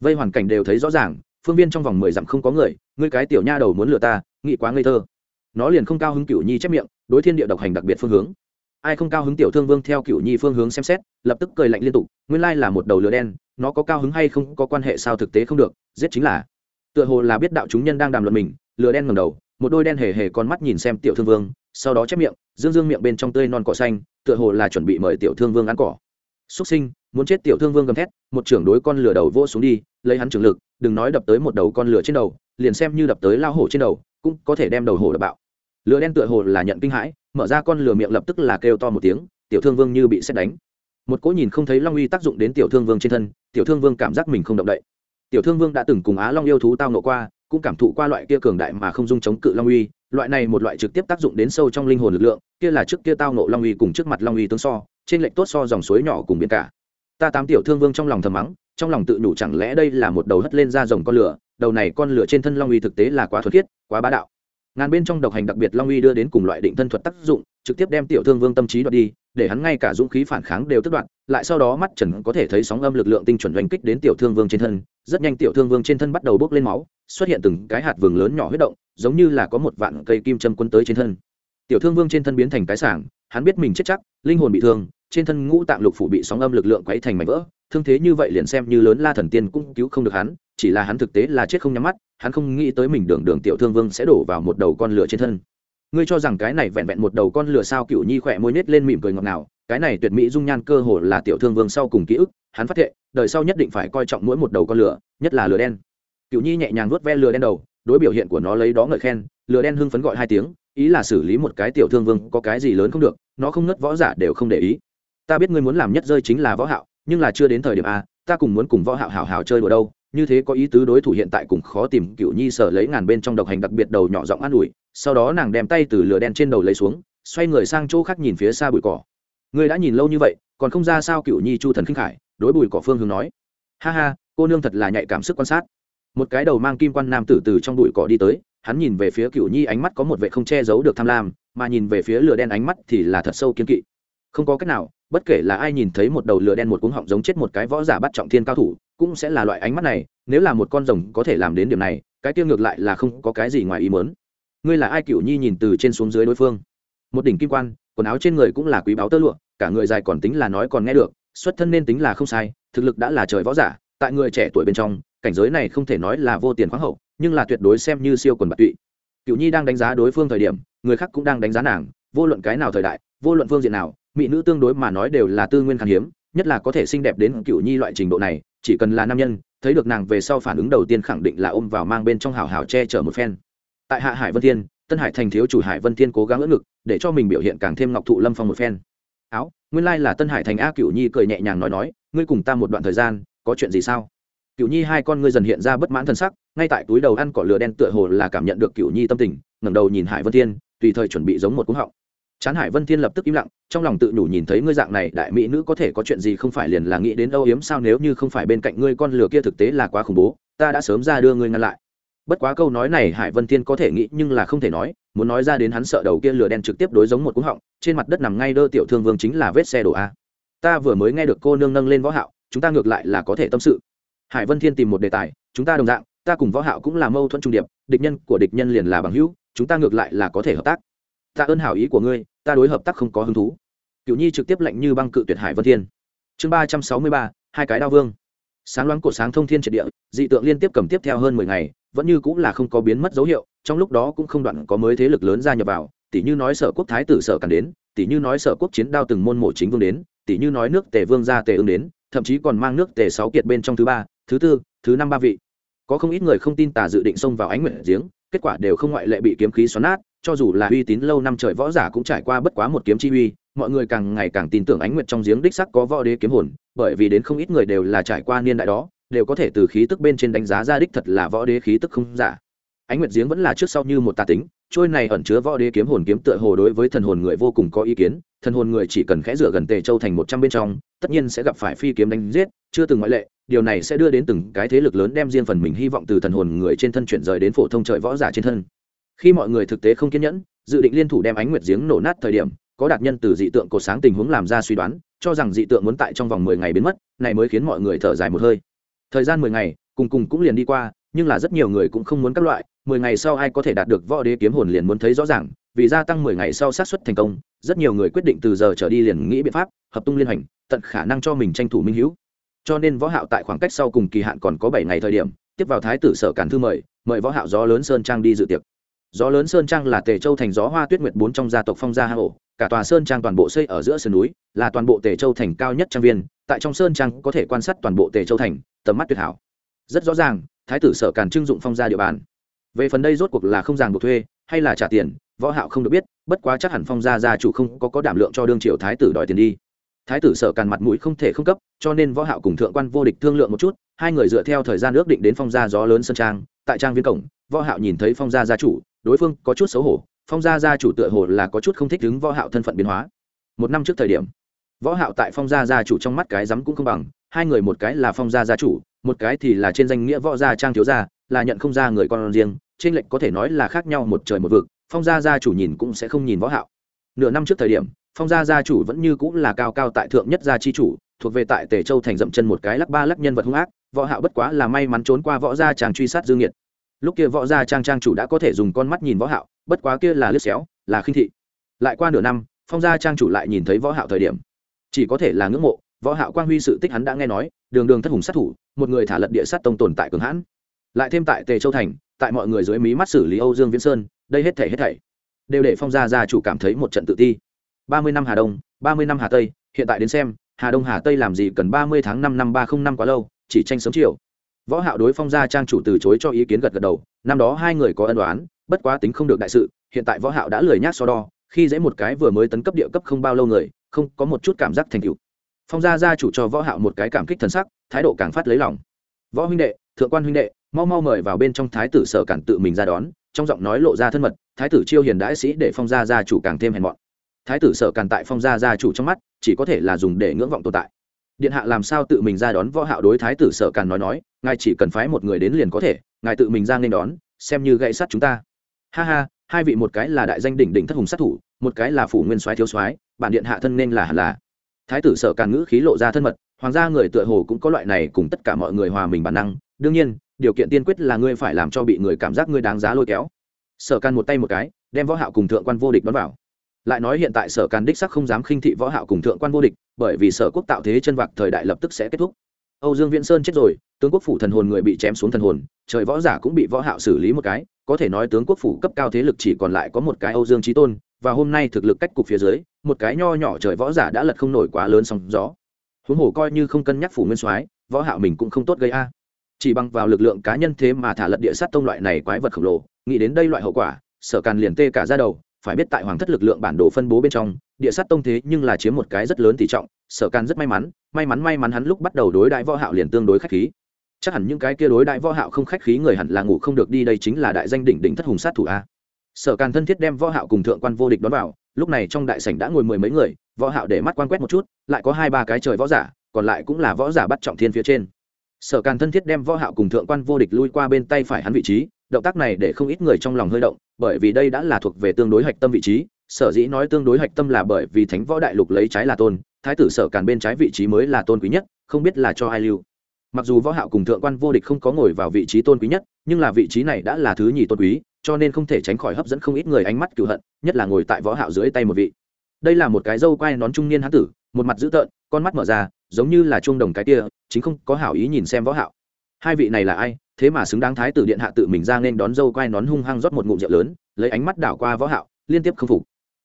Vây hoàn cảnh đều thấy rõ ràng, phương viên trong vòng mười dặm không có người, ngươi cái tiểu nha đầu muốn lừa ta, nghĩ quá ngây thơ. Nó liền không cao hứng cựu nhi chép miệng, đối thiên địa độc hành đặc biệt phương hướng. Ai không cao hứng tiểu thương vương theo cựu nhi phương hướng xem xét, lập tức cười lạnh liên tục, nguyên lai là một đầu lửa đen, nó có cao hứng hay không có quan hệ sao thực tế không được, giết chính là. Tựa hồ là biết đạo chúng nhân đang đàm luận mình, lửa đen ngầm đầu, một đôi đen hề hề con mắt nhìn xem tiểu thương vương, sau đó chép miệng, dương dương miệng bên trong tươi non cỏ xanh, tựa hồ là chuẩn bị mời tiểu thương vương ăn cỏ xuất sinh, muốn chết tiểu thương vương gầm thét, một trưởng đối con lửa đầu vô xuống đi, lấy hắn trưởng lực, đừng nói đập tới một đầu con lửa trên đầu, liền xem như đập tới lao hổ trên đầu, cũng có thể đem đầu hổ đập bạo. Lửa đen tựa hồ là nhận kinh hãi, mở ra con lửa miệng lập tức là kêu to một tiếng, tiểu thương vương như bị xét đánh. Một cỗ nhìn không thấy long uy tác dụng đến tiểu thương vương trên thân, tiểu thương vương cảm giác mình không động đậy. Tiểu thương vương đã từng cùng á long yêu thú tao nộ qua, cũng cảm thụ qua loại kia cường đại mà không dung chống cự long uy, loại này một loại trực tiếp tác dụng đến sâu trong linh hồn lực lượng, kia là trước kia tao nộ long uy cùng trước mặt long uy tương so trên lệnh tốt so dòng suối nhỏ cùng biển cả. Ta tám tiểu thương vương trong lòng thầm mắng, trong lòng tự nhủ chẳng lẽ đây là một đầu hất lên ra dòng con lửa, đầu này con lửa trên thân long uy thực tế là quá thuật khiết, quá bá đạo. Ngàn bên trong độc hành đặc biệt long uy đưa đến cùng loại định thân thuật tác dụng, trực tiếp đem tiểu thương vương tâm trí đoạt đi, để hắn ngay cả dũng khí phản kháng đều tức đoạn lại sau đó mắt trần có thể thấy sóng âm lực lượng tinh chuẩn oanh kích đến tiểu thương vương trên thân, rất nhanh tiểu thương vương trên thân bắt đầu bốc lên máu, xuất hiện từng cái hạt vừng lớn nhỏ huyết động, giống như là có một vạn cây kim châm quân tới trên thân. Tiểu thương vương trên thân biến thành cái sảng, hắn biết mình chết chắc, linh hồn bị thương trên thân ngũ tạng lục phủ bị sóng âm lực lượng quấy thành mảnh vỡ, thương thế như vậy liền xem như lớn la thần tiên cũng cứu không được hắn, chỉ là hắn thực tế là chết không nhắm mắt, hắn không nghĩ tới mình đường đường tiểu thương vương sẽ đổ vào một đầu con lửa trên thân. Ngươi cho rằng cái này vẹn vẹn một đầu con lửa sao cựu nhi khỏe môi nết lên mỉm cười ngọt ngào, cái này tuyệt mỹ dung nhan cơ hồ là tiểu thương vương sau cùng ký ức, hắn phát thệ, đời sau nhất định phải coi trọng mỗi một đầu con lửa, nhất là lửa đen. Cựu nhi nhẹ nhàng vuốt ve lửa đen đầu, đối biểu hiện của nó lấy đó ngợi khen, lửa đen hưng phấn gọi hai tiếng, ý là xử lý một cái tiểu thương vương có cái gì lớn không được, nó không nứt võ giả đều không để ý ta biết ngươi muốn làm nhất rơi chính là võ hạo, nhưng là chưa đến thời điểm a, ta cùng muốn cùng võ hạo hảo hảo chơi đùa đâu, như thế có ý tứ đối thủ hiện tại cũng khó tìm cựu nhi sở lấy ngàn bên trong độc hành đặc biệt đầu nhỏ giọng an ủi, sau đó nàng đem tay từ lửa đen trên đầu lấy xuống, xoay người sang chỗ khác nhìn phía xa bụi cỏ. Ngươi đã nhìn lâu như vậy, còn không ra sao cựu nhi chu thần khinh khải, đối bụi cỏ phương hướng nói. Ha ha, cô nương thật là nhạy cảm sức quan sát. Một cái đầu mang kim quan nam tử từ trong bụi cỏ đi tới, hắn nhìn về phía cựu nhi ánh mắt có một vệ không che giấu được tham lam, mà nhìn về phía lửa đen ánh mắt thì là thật sâu kiên kỵ. Không có cách nào bất kể là ai nhìn thấy một đầu lửa đen một cuống họng giống chết một cái võ giả bắt trọng thiên cao thủ, cũng sẽ là loại ánh mắt này, nếu là một con rồng có thể làm đến điểm này, cái tiêu ngược lại là không có cái gì ngoài ý mớn ngươi là ai cựu nhi nhìn từ trên xuống dưới đối phương? Một đỉnh kim quan, quần áo trên người cũng là quý báo tơ lụa, cả người dài còn tính là nói còn nghe được, xuất thân nên tính là không sai, thực lực đã là trời võ giả, tại người trẻ tuổi bên trong, cảnh giới này không thể nói là vô tiền khoáng hậu, nhưng là tuyệt đối xem như siêu quần bạc tụy. Cựu nhi đang đánh giá đối phương thời điểm, người khác cũng đang đánh giá nàng, vô luận cái nào thời đại, vô luận phương diện nào mỹ nữ tương đối mà nói đều là tư nguyên khan hiếm, nhất là có thể xinh đẹp đến cựu nhi loại trình độ này, chỉ cần là nam nhân, thấy được nàng về sau phản ứng đầu tiên khẳng định là ôm vào mang bên trong hào hào che chở một phen. Tại hạ hải vân thiên, tân hải thành thiếu chủ hải vân thiên cố gắng ưỡn ngực, để cho mình biểu hiện càng thêm ngọc thụ lâm phong một phen. Áo, nguyên lai là tân hải thành a cựu nhi cười nhẹ nhàng nói nói, ngươi cùng ta một đoạn thời gian, có chuyện gì sao? Cựu nhi hai con ngươi dần hiện ra bất mãn thân sắc, ngay tại túi đầu ăn cỏ lửa đen tựa hồ là cảm nhận được cựu nhi tâm tình, ngẩng đầu nhìn hải vân thiên, tùy thời chuẩn bị giống một cúng họng chán hải vân thiên lập tức im lặng, trong lòng tự nhủ nhìn thấy ngươi dạng này, đại mỹ nữ có thể có chuyện gì không phải liền là nghĩ đến âu yếm sao nếu như không phải bên cạnh ngươi con lừa kia thực tế là quá khủng bố, ta đã sớm ra đưa ngươi ngăn lại. Bất quá câu nói này hải vân thiên có thể nghĩ nhưng là không thể nói, muốn nói ra đến hắn sợ đầu kia lửa đen trực tiếp đối giống một cúng họng, trên mặt đất nằm ngay đơ tiểu thương vương chính là vết xe đổ a. Ta vừa mới nghe được cô nương nâng lên võ hạo, chúng ta ngược lại là có thể tâm sự. Hải vân thiên tìm một đề tài, chúng ta đồng dạng, ta cùng võ hạo cũng là mâu thuẫn trung điệp, địch nhân của địch nhân liền là bằng hữu, chúng ta ngược lại là có thể hợp tác. Ta ơn hảo ý của ngươi ta đối hợp tác không có hứng thú. Cựu nhi trực tiếp lệnh như băng cự tuyệt hải vân thiên. Chương ba trăm sáu mươi ba, hai cái đao vương. Sáng loáng cổ sáng thông thiên triệt địa, dị tượng liên tiếp cầm tiếp theo hơn mười ngày, vẫn như cũng là không có biến mất dấu hiệu, trong lúc đó cũng không đoạn có mới thế lực lớn gia nhập vào tỷ như nói sở quốc thái tử sở càn đến tỷ như nói sở quốc chiến đao từng môn mổ chính vương đến tỷ như nói nước tề vương gia tề ứng đến, thậm chí còn mang nước tề sáu kiệt bên trong thứ ba, thứ tư, thứ năm ba vị. Có không ít người không tin tà dự định xông vào ánh nguyện giếng, kết quả đều không ngoại lệ bị kiếm khí xoắn nát cho dù là uy tín lâu năm trời võ giả cũng trải qua bất quá một kiếm chi uy, mọi người càng ngày càng tin tưởng ánh nguyệt trong giếng đích sắc có võ đế kiếm hồn, bởi vì đến không ít người đều là trải qua niên đại đó, đều có thể từ khí tức bên trên đánh giá ra đích thật là võ đế khí tức không giả. Ánh nguyệt giếng vẫn là trước sau như một tà tính, trôi này ẩn chứa võ đế kiếm hồn kiếm tựa hồ đối với thần hồn người vô cùng có ý kiến, thần hồn người chỉ cần khẽ rửa gần tề châu thành một trăm bên trong, tất nhiên sẽ gặp phải phi kiếm đánh giết, chưa từng ngoại lệ, điều này sẽ đưa đến từng cái thế lực lớn đem riêng phần mình hy vọng từ thần hồn người trên thân chuyển rời đến phổ thông trời võ giả trên thân khi mọi người thực tế không kiên nhẫn, dự định liên thủ đem ánh nguyệt giếng nổ nát thời điểm, có đạt nhân từ dị tượng cột sáng tình huống làm ra suy đoán, cho rằng dị tượng muốn tại trong vòng mười ngày biến mất, này mới khiến mọi người thở dài một hơi. Thời gian mười ngày, cùng cùng cũng liền đi qua, nhưng là rất nhiều người cũng không muốn các loại, mười ngày sau ai có thể đạt được võ đế kiếm hồn liền muốn thấy rõ ràng, vì gia tăng mười ngày sau sát xuất thành công, rất nhiều người quyết định từ giờ trở đi liền nghĩ biện pháp, hợp tung liên hành, tận khả năng cho mình tranh thủ minh hữu. Cho nên võ hạo tại khoảng cách sau cùng kỳ hạn còn có bảy ngày thời điểm, tiếp vào thái tử sở cản thư mời mời võ hạo gió lớn sơn trang đi dự tiệc gió lớn sơn trang là tề châu thành gió hoa tuyết nguyệt bốn trong gia tộc phong gia hà hộ cả tòa sơn trang toàn bộ xây ở giữa sườn núi, là toàn bộ tề châu thành cao nhất trang viên. Tại trong sơn trang có thể quan sát toàn bộ tề châu thành, tầm mắt tuyệt hảo. Rất rõ ràng, thái tử sở càn trưng dụng phong gia địa bàn. Về phần đây rốt cuộc là không ràng buộc thuê, hay là trả tiền, võ hạo không được biết, bất quá chắc hẳn phong gia gia chủ không có có đảm lượng cho đương triều thái tử đòi tiền đi. Thái tử sở càn mặt mũi không thể không cấp, cho nên võ hạo cùng thượng quan vô địch thương lượng một chút, hai người dựa theo thời gian ước định đến phong gia gió lớn sơn trang. Tại trang viên cổng, võ hạo nhìn thấy phong gia gia chủ đối phương có chút xấu hổ, phong gia gia chủ tựa hồ là có chút không thích đứng võ hạo thân phận biến hóa. Một năm trước thời điểm, võ hạo tại phong gia gia chủ trong mắt cái dám cũng không bằng, hai người một cái là phong gia gia chủ, một cái thì là trên danh nghĩa võ gia trang thiếu gia, là nhận không ra người con riêng, trên lệnh có thể nói là khác nhau một trời một vực, phong gia gia chủ nhìn cũng sẽ không nhìn võ hạo. Nửa năm trước thời điểm, phong gia gia chủ vẫn như cũng là cao cao tại thượng nhất gia chi chủ, thuộc về tại tề châu thành dậm chân một cái lắc ba lắc nhân vật hung ác, võ hạo bất quá là may mắn trốn qua võ gia chàng truy sát dương nghiệt lúc kia võ gia trang trang chủ đã có thể dùng con mắt nhìn võ hạo, bất quá kia là lướt xéo, là khinh thị. Lại qua nửa năm, phong gia trang chủ lại nhìn thấy võ hạo thời điểm. Chỉ có thể là ngưỡng mộ, võ hạo quang huy sự tích hắn đã nghe nói, đường đường thất hùng sát thủ, một người thả lật địa sát tông tồn tại cường hãn. Lại thêm tại tề châu thành, tại mọi người dưới mí mắt xử lý âu dương viễn sơn, đây hết thảy hết thảy đều để phong gia gia chủ cảm thấy một trận tự ti. Ba mươi năm hà đông, ba mươi năm hà tây, hiện tại đến xem, hà đông hà tây làm gì cần ba mươi tháng năm năm ba không năm quá lâu, chỉ tranh sớm chiều võ hạo đối phong gia trang chủ từ chối cho ý kiến gật gật đầu, năm đó hai người có ân đoán bất quá tính không được đại sự, hiện tại võ hạo đã lười nhác so đo, khi dễ một cái vừa mới tấn cấp địa cấp không bao lâu người, không có một chút cảm giác thành tựu. Phong gia gia chủ cho võ hạo một cái cảm kích thần sắc, thái độ càng phát lấy lòng. Võ huynh đệ, thượng quan huynh đệ, mau mau mời vào bên trong thái tử sở cản tự mình ra đón. Trong giọng nói lộ ra thân mật, thái tử chiêu hiền đãi sĩ để phong gia gia chủ càng thêm hèn mọn. Thái tử sở cản tại phong gia gia chủ trong mắt, chỉ có thể là dùng để ngưỡng vọng tồn tại điện hạ làm sao tự mình ra đón võ hạo đối thái tử sở càn nói nói, ngài chỉ cần phái một người đến liền có thể, ngài tự mình ra nên đón, xem như gậy sắt chúng ta. Ha ha, hai vị một cái là đại danh đỉnh đỉnh thất hùng sát thủ, một cái là phủ nguyên soái thiếu soái, bản điện hạ thân nên là hẳn là. Thái tử sở càn ngữ khí lộ ra thân mật, hoàng gia người tựa hồ cũng có loại này cùng tất cả mọi người hòa mình bản năng. Đương nhiên, điều kiện tiên quyết là ngươi phải làm cho bị người cảm giác ngươi đáng giá lôi kéo. Sở càn một tay một cái, đem võ hạo cùng thượng quan vô địch đón vào. Lại nói hiện tại sở càn đích sắc không dám khinh thị võ hạo cùng thượng quan vô địch bởi vì sở quốc tạo thế chân vạc thời đại lập tức sẽ kết thúc. Âu dương viễn sơn chết rồi, tướng quốc phủ thần hồn người bị chém xuống thần hồn, trời võ giả cũng bị võ hạo xử lý một cái, có thể nói tướng quốc phủ cấp cao thế lực chỉ còn lại có một cái âu dương trí tôn, và hôm nay thực lực cách cục phía dưới, một cái nho nhỏ trời võ giả đã lật không nổi quá lớn sóng gió. Huống hồ coi như không cân nhắc phủ nguyên soái, võ hạo mình cũng không tốt gây a. Chỉ bằng vào lực lượng cá nhân thế mà thả lật địa sát tông loại này quái vật khổng lồ, nghĩ đến đây loại hậu quả, sở càn liền tê cả ra đầu phải biết tại hoàng thất lực lượng bản đồ phân bố bên trong, địa sát tông thế nhưng là chiếm một cái rất lớn tỷ trọng, sở can rất may mắn may mắn may mắn hắn lúc bắt đầu đối đại võ hạo liền tương đối khách khí. Chắc hẳn những cái kia đối đại võ hạo không khách khí người hẳn là ngủ không được đi đây chính là đại danh đỉnh đỉnh thất hùng sát thủ a. Sở can thân thiết đem võ hạo cùng thượng quan vô địch đón vào, lúc này trong đại sảnh đã ngồi mười mấy người, võ hạo để mắt quan quét một chút, lại có hai ba cái trời võ giả, còn lại cũng là võ giả bắt trọng thiên phía trên. Sở càn thân thiết đem võ hạo cùng thượng quan vô địch lui qua bên tay phải hắn vị trí động tác này để không ít người trong lòng hơi động, bởi vì đây đã là thuộc về tương đối hạch tâm vị trí. Sở dĩ nói tương đối hạch tâm là bởi vì thánh võ đại lục lấy trái là tôn, thái tử sở càn bên trái vị trí mới là tôn quý nhất, không biết là cho ai lưu. Mặc dù võ hạo cùng thượng quan vô địch không có ngồi vào vị trí tôn quý nhất, nhưng là vị trí này đã là thứ nhì tôn quý, cho nên không thể tránh khỏi hấp dẫn không ít người ánh mắt cựu hận, nhất là ngồi tại võ hạo dưới tay một vị. Đây là một cái dâu quai nón trung niên hán tử, một mặt dữ tợn, con mắt mở ra, giống như là chuông đồng cái kia, chính không có hảo ý nhìn xem võ hạo hai vị này là ai? Thế mà xứng đáng thái tử điện hạ tự mình ra nên đón dâu quai nón hung hăng rót một ngụm rượu lớn, lấy ánh mắt đảo qua võ hạo, liên tiếp không phục.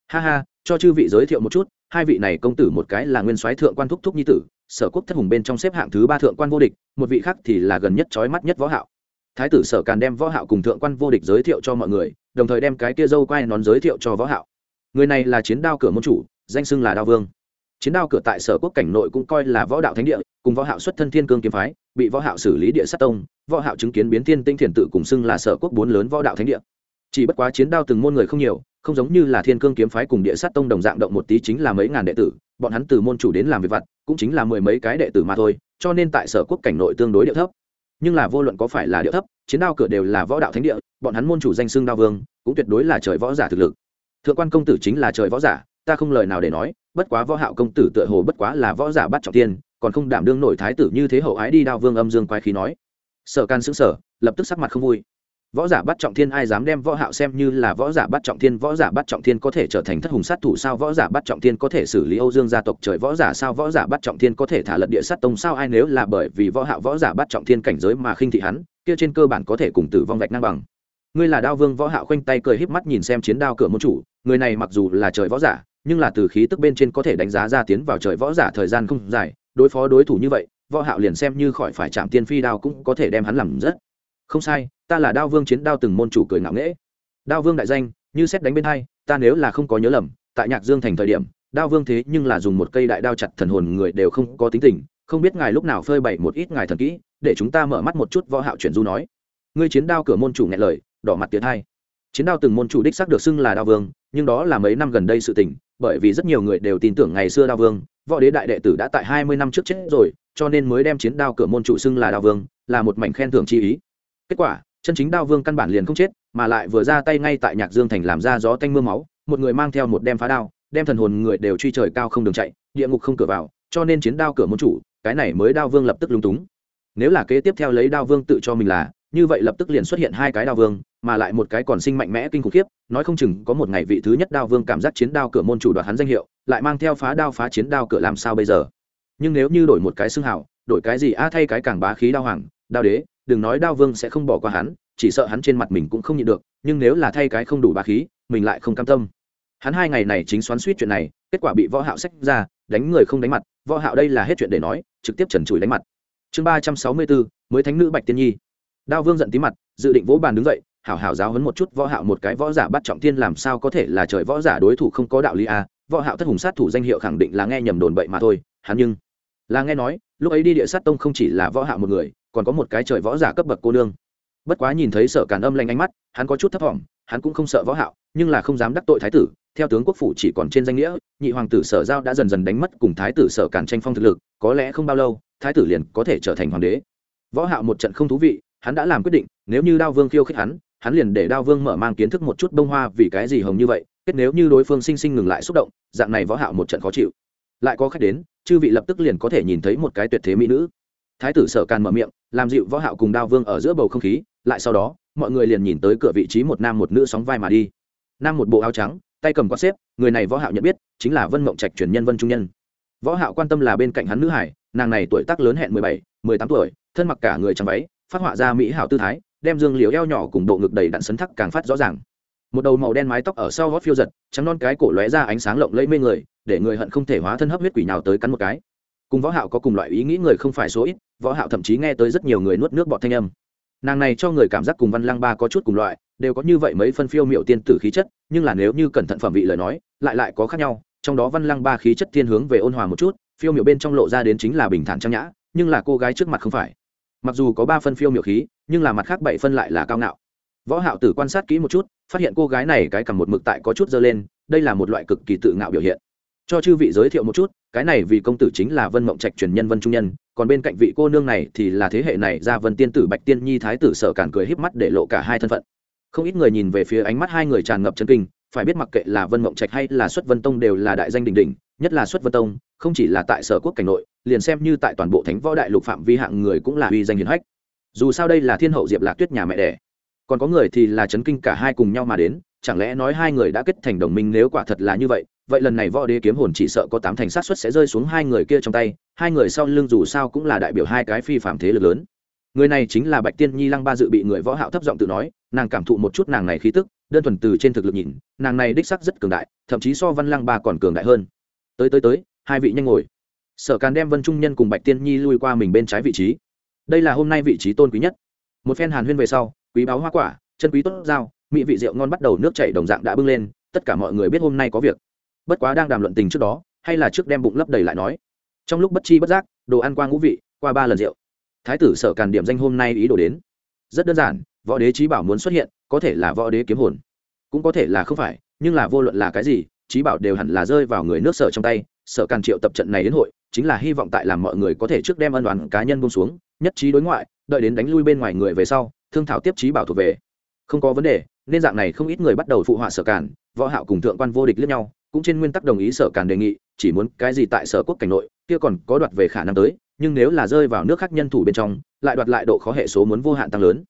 Ha ha, cho chư vị giới thiệu một chút, hai vị này công tử một cái là nguyên soái thượng quan thúc thúc nhi tử, sở quốc thất hùng bên trong xếp hạng thứ ba thượng quan vô địch, một vị khác thì là gần nhất chói mắt nhất võ hạo. Thái tử sở càn đem võ hạo cùng thượng quan vô địch giới thiệu cho mọi người, đồng thời đem cái kia dâu quai nón giới thiệu cho võ hạo. Người này là chiến đao cửa môn chủ, danh xưng là đao vương chiến đao cửa tại sở quốc cảnh nội cũng coi là võ đạo thánh địa, cùng võ hạo xuất thân thiên cương kiếm phái, bị võ hạo xử lý địa sát tông, võ hạo chứng kiến biến thiên tinh thiền tự cùng xưng là sở quốc bốn lớn võ đạo thánh địa. Chỉ bất quá chiến đao từng môn người không nhiều, không giống như là thiên cương kiếm phái cùng địa sát tông đồng dạng động một tí chính là mấy ngàn đệ tử, bọn hắn từ môn chủ đến làm việc vặt, cũng chính là mười mấy cái đệ tử mà thôi, cho nên tại sở quốc cảnh nội tương đối địa thấp. Nhưng là vô luận có phải là địa thấp, chiến đao cửa đều là võ đạo thánh địa, bọn hắn môn chủ danh xưng đao vương, cũng tuyệt đối là trời võ giả thực lực. Thượng quan công tử chính là trời võ giả ta không lời nào để nói bất quá võ hạo công tử tựa hồ bất quá là võ giả bắt trọng thiên, còn không đảm đương nổi thái tử như thế hậu ái đi đao vương âm dương quái khí nói. Sở can sững sở lập tức sắc mặt không vui. Võ giả bắt trọng thiên ai dám đem võ hạo xem như là võ giả bắt trọng thiên võ giả bắt trọng thiên có thể trở thành thất hùng sát thủ sao võ giả bắt trọng thiên có thể xử lý âu dương gia tộc trời võ giả sao võ giả bắt trọng thiên có thể thả lật địa sát tông sao ai nếu là bởi vì võ hạo võ giả bắt trọng thiên cảnh giới mà khinh thị hắn kia trên cơ bản có thể cùng tử vong vạch ngang bằng. Ngươi là đao vương võ hạo khoanh tay cười híp mắt nhìn xem chiến đao cửa môn chủ người này mặc dù là trời võ giả nhưng là từ khí tức bên trên có thể đánh giá ra tiến vào trời võ giả thời gian không dài, đối phó đối thủ như vậy, võ hạo liền xem như khỏi phải chạm tiên phi đao cũng có thể đem hắn làm rất không sai, ta là đao vương chiến đao từng môn chủ cười ngạo nghễ. Đao vương đại danh, như xét đánh bên hai, ta nếu là không có nhớ lầm, tại nhạc dương thành thời điểm, đao vương thế nhưng là dùng một cây đại đao chặt thần hồn người đều không có tính tình, không biết ngài lúc nào phơi bày một ít ngài thần kỹ, để chúng ta mở mắt một chút, võ hạo chuyển du nói. Ngươi chiến đao cửa môn chủ nghe lời, đỏ mặt tiệt hai chiến đao từng môn chủ đích xác được xưng là đao vương, nhưng đó là mấy năm gần đây sự tình, bởi vì rất nhiều người đều tin tưởng ngày xưa đao vương, võ đế đại đệ tử đã tại hai mươi năm trước chết rồi, cho nên mới đem chiến đao cửa môn chủ xưng là đao vương, là một mảnh khen thưởng chi ý. Kết quả, chân chính đao vương căn bản liền không chết, mà lại vừa ra tay ngay tại nhạc dương thành làm ra gió tanh m ư a máu, một người mang theo một đem phá đao, đem thần hồn người đều truy trời cao không đường chạy, địa ngục không cửa vào, cho nên chiến đao cửa môn chủ, cái này mới đao vương lập tức lung túng. Nếu là kế tiếp theo lấy đao vương tự cho mình là, như vậy lập tức liền xuất hiện hai cái đao vương mà lại một cái còn sinh mạnh mẽ kinh khủng khiếp, nói không chừng có một ngày vị thứ nhất đao vương cảm giác chiến đao cửa môn chủ đoạt hắn danh hiệu, lại mang theo phá đao phá chiến đao cửa làm sao bây giờ? Nhưng nếu như đổi một cái xưng hào, đổi cái gì a thay cái càng bá khí đao hoàng, đao đế, đừng nói đao vương sẽ không bỏ qua hắn, chỉ sợ hắn trên mặt mình cũng không nhịn được, nhưng nếu là thay cái không đủ bá khí, mình lại không cam tâm. Hắn hai ngày này chính xoắn suýt chuyện này, kết quả bị võ hạo sách ra, đánh người không đánh mặt, võ hạo đây là hết chuyện để nói, trực tiếp trần trụi đánh mặt. Chương ba trăm sáu mươi bốn, mới thánh nữ bạch tiên nhi. Đao vương giận tí mặt, dự định vỗ bàn đứng dậy hảo hảo giáo hấn một chút võ hạo một cái võ giả bắt trọng thiên làm sao có thể là trời võ giả đối thủ không có đạo lý a à. võ hạo thất hùng sát thủ danh hiệu khẳng định là nghe nhầm đồn bậy mà thôi, hắn nhưng là nghe nói, lúc ấy đi địa sát tông không chỉ là võ hạo một người, còn có một cái trời võ giả cấp bậc cô nương bất quá nhìn thấy sở càn âm lanh ánh mắt, hắn có chút thấp thỏm hắn cũng không sợ võ hạo, nhưng là không dám đắc tội thái tử, theo tướng quốc phủ chỉ còn trên danh nghĩa, nhị hoàng tử sở giao đã dần dần đánh mất cùng thái tử sở càn tranh phong thực lực, có lẽ không bao lâu, thái tử liền có thể trở thành hoàng đế võ hạo một trận không thú vị, hắn đã làm quyết định, nếu như đao vương khiêu khích hắn hắn liền để đao vương mở mang kiến thức một chút bông hoa vì cái gì hồng như vậy, kết nếu như đối phương sinh sinh ngừng lại xúc động, dạng này võ hạo một trận khó chịu. Lại có khách đến, chư vị lập tức liền có thể nhìn thấy một cái tuyệt thế mỹ nữ. Thái tử sở càn mở miệng, làm dịu võ hạo cùng đao vương ở giữa bầu không khí, lại sau đó, mọi người liền nhìn tới cửa vị trí một nam một nữ sóng vai mà đi. Nam một bộ áo trắng, tay cầm quạt xếp, người này võ hạo nhận biết, chính là vân mộng trạch truyền nhân vân trung nhân. Võ hạo quan tâm là bên cạnh hắn nữ hải, nàng này tuổi tác lớn hẹn mười bảy, mười tám tuổi, thân mặc cả người trắng váy, phát họa ra mỹ hảo tư thái đem dương liễu eo nhỏ cùng bộ ngực đầy đặn sấn thắc càng phát rõ ràng. Một đầu màu đen mái tóc ở sau gót phiêu giật, trắng non cái cổ lóe ra ánh sáng lộng lẫy mê người, để người hận không thể hóa thân hấp huyết quỷ nào tới cắn một cái. Cùng võ hạo có cùng loại ý nghĩ người không phải số ít, võ hạo thậm chí nghe tới rất nhiều người nuốt nước bọt thanh âm. Nàng này cho người cảm giác cùng văn lang ba có chút cùng loại, đều có như vậy mấy phân phiêu miệu tiên tử khí chất, nhưng là nếu như cẩn thận phẩm vị lời nói, lại lại có khác nhau, trong đó văn lang ba khí chất thiên hướng về ôn hòa một chút, phiêu miệu bên trong lộ ra đến chính là bình thản trang nhã, nhưng là cô gái trước mặt không phải mặc dù có ba phân phiêu miểu khí, nhưng là mặt khác bảy phân lại là cao ngạo. Võ hạo tử quan sát kỹ một chút, phát hiện cô gái này cái cầm một mực tại có chút dơ lên, đây là một loại cực kỳ tự ngạo biểu hiện. Cho chư vị giới thiệu một chút, cái này vì công tử chính là vân mộng trạch truyền nhân vân trung nhân, còn bên cạnh vị cô nương này thì là thế hệ này ra vân tiên tử bạch tiên nhi thái tử sở cản cười híp mắt để lộ cả hai thân phận. Không ít người nhìn về phía ánh mắt hai người tràn ngập chân kinh, phải biết mặc kệ là vân mộng trạch hay là xuất vân tông đều là đại danh đình đình nhất là xuất vân tông, không chỉ là tại sở quốc cảnh nội, liền xem như tại toàn bộ thánh võ đại lục phạm vi hạng người cũng là uy danh hiển hách. Dù sao đây là thiên hậu diệp lạc tuyết nhà mẹ đẻ. Còn có người thì là chấn kinh cả hai cùng nhau mà đến, chẳng lẽ nói hai người đã kết thành đồng minh nếu quả thật là như vậy vậy lần này võ đế kiếm hồn chỉ sợ có tám thành sát xuất sẽ rơi xuống hai người kia trong tay, hai người sau lưng dù sao cũng là đại biểu hai cái phi phạm thế lực lớn. Người này chính là bạch tiên nhi lăng ba dự bị người võ hạo thấp giọng tự nói, nàng cảm thụ một chút nàng này khí tức, đơn thuần từ trên thực lực nhìn, nàng này đích sắc rất cường đại, thậm chí so văn lăng ba còn cường đại hơn tới tới tới, hai vị nhanh ngồi. Sở càn đem vân trung nhân cùng bạch tiên nhi lui qua mình bên trái vị trí. Đây là hôm nay vị trí tôn quý nhất. Một phen hàn huyên về sau, quý báo hoa quả, chân quý tốt dao mỹ vị rượu ngon bắt đầu nước chảy đồng dạng đã bưng lên, tất cả mọi người biết hôm nay có việc. Bất quá đang đàm luận tình trước đó, hay là trước đem bụng lấp đầy lại nói. Trong lúc bất chi bất giác, đồ ăn qua ngũ vị, qua ba lần rượu. Thái tử sở càn điểm danh hôm nay ý đồ đến. Rất đơn giản, võ đế trí bảo muốn xuất hiện, có thể là võ đế kiếm hồn. Cũng có thể là không phải, nhưng là vô luận là cái gì trí bảo đều hẳn là rơi vào người nước sở trong tay, sở càn triệu tập trận này đến hội, chính là hy vọng tại làm mọi người có thể trước đem ân đoàn cá nhân bông xuống, nhất trí đối ngoại, đợi đến đánh lui bên ngoài người về sau, thương thảo tiếp trí bảo thuộc về. Không có vấn đề, nên dạng này không ít người bắt đầu phụ họa sở càn, võ hạo cùng thượng quan vô địch liếc nhau, cũng trên nguyên tắc đồng ý sở càn đề nghị, chỉ muốn cái gì tại sở quốc cảnh nội, kia còn có đoạt về khả năng tới, nhưng nếu là rơi vào nước khác nhân thủ bên trong, lại đoạt lại độ khó hệ số muốn vô hạn tăng lớn.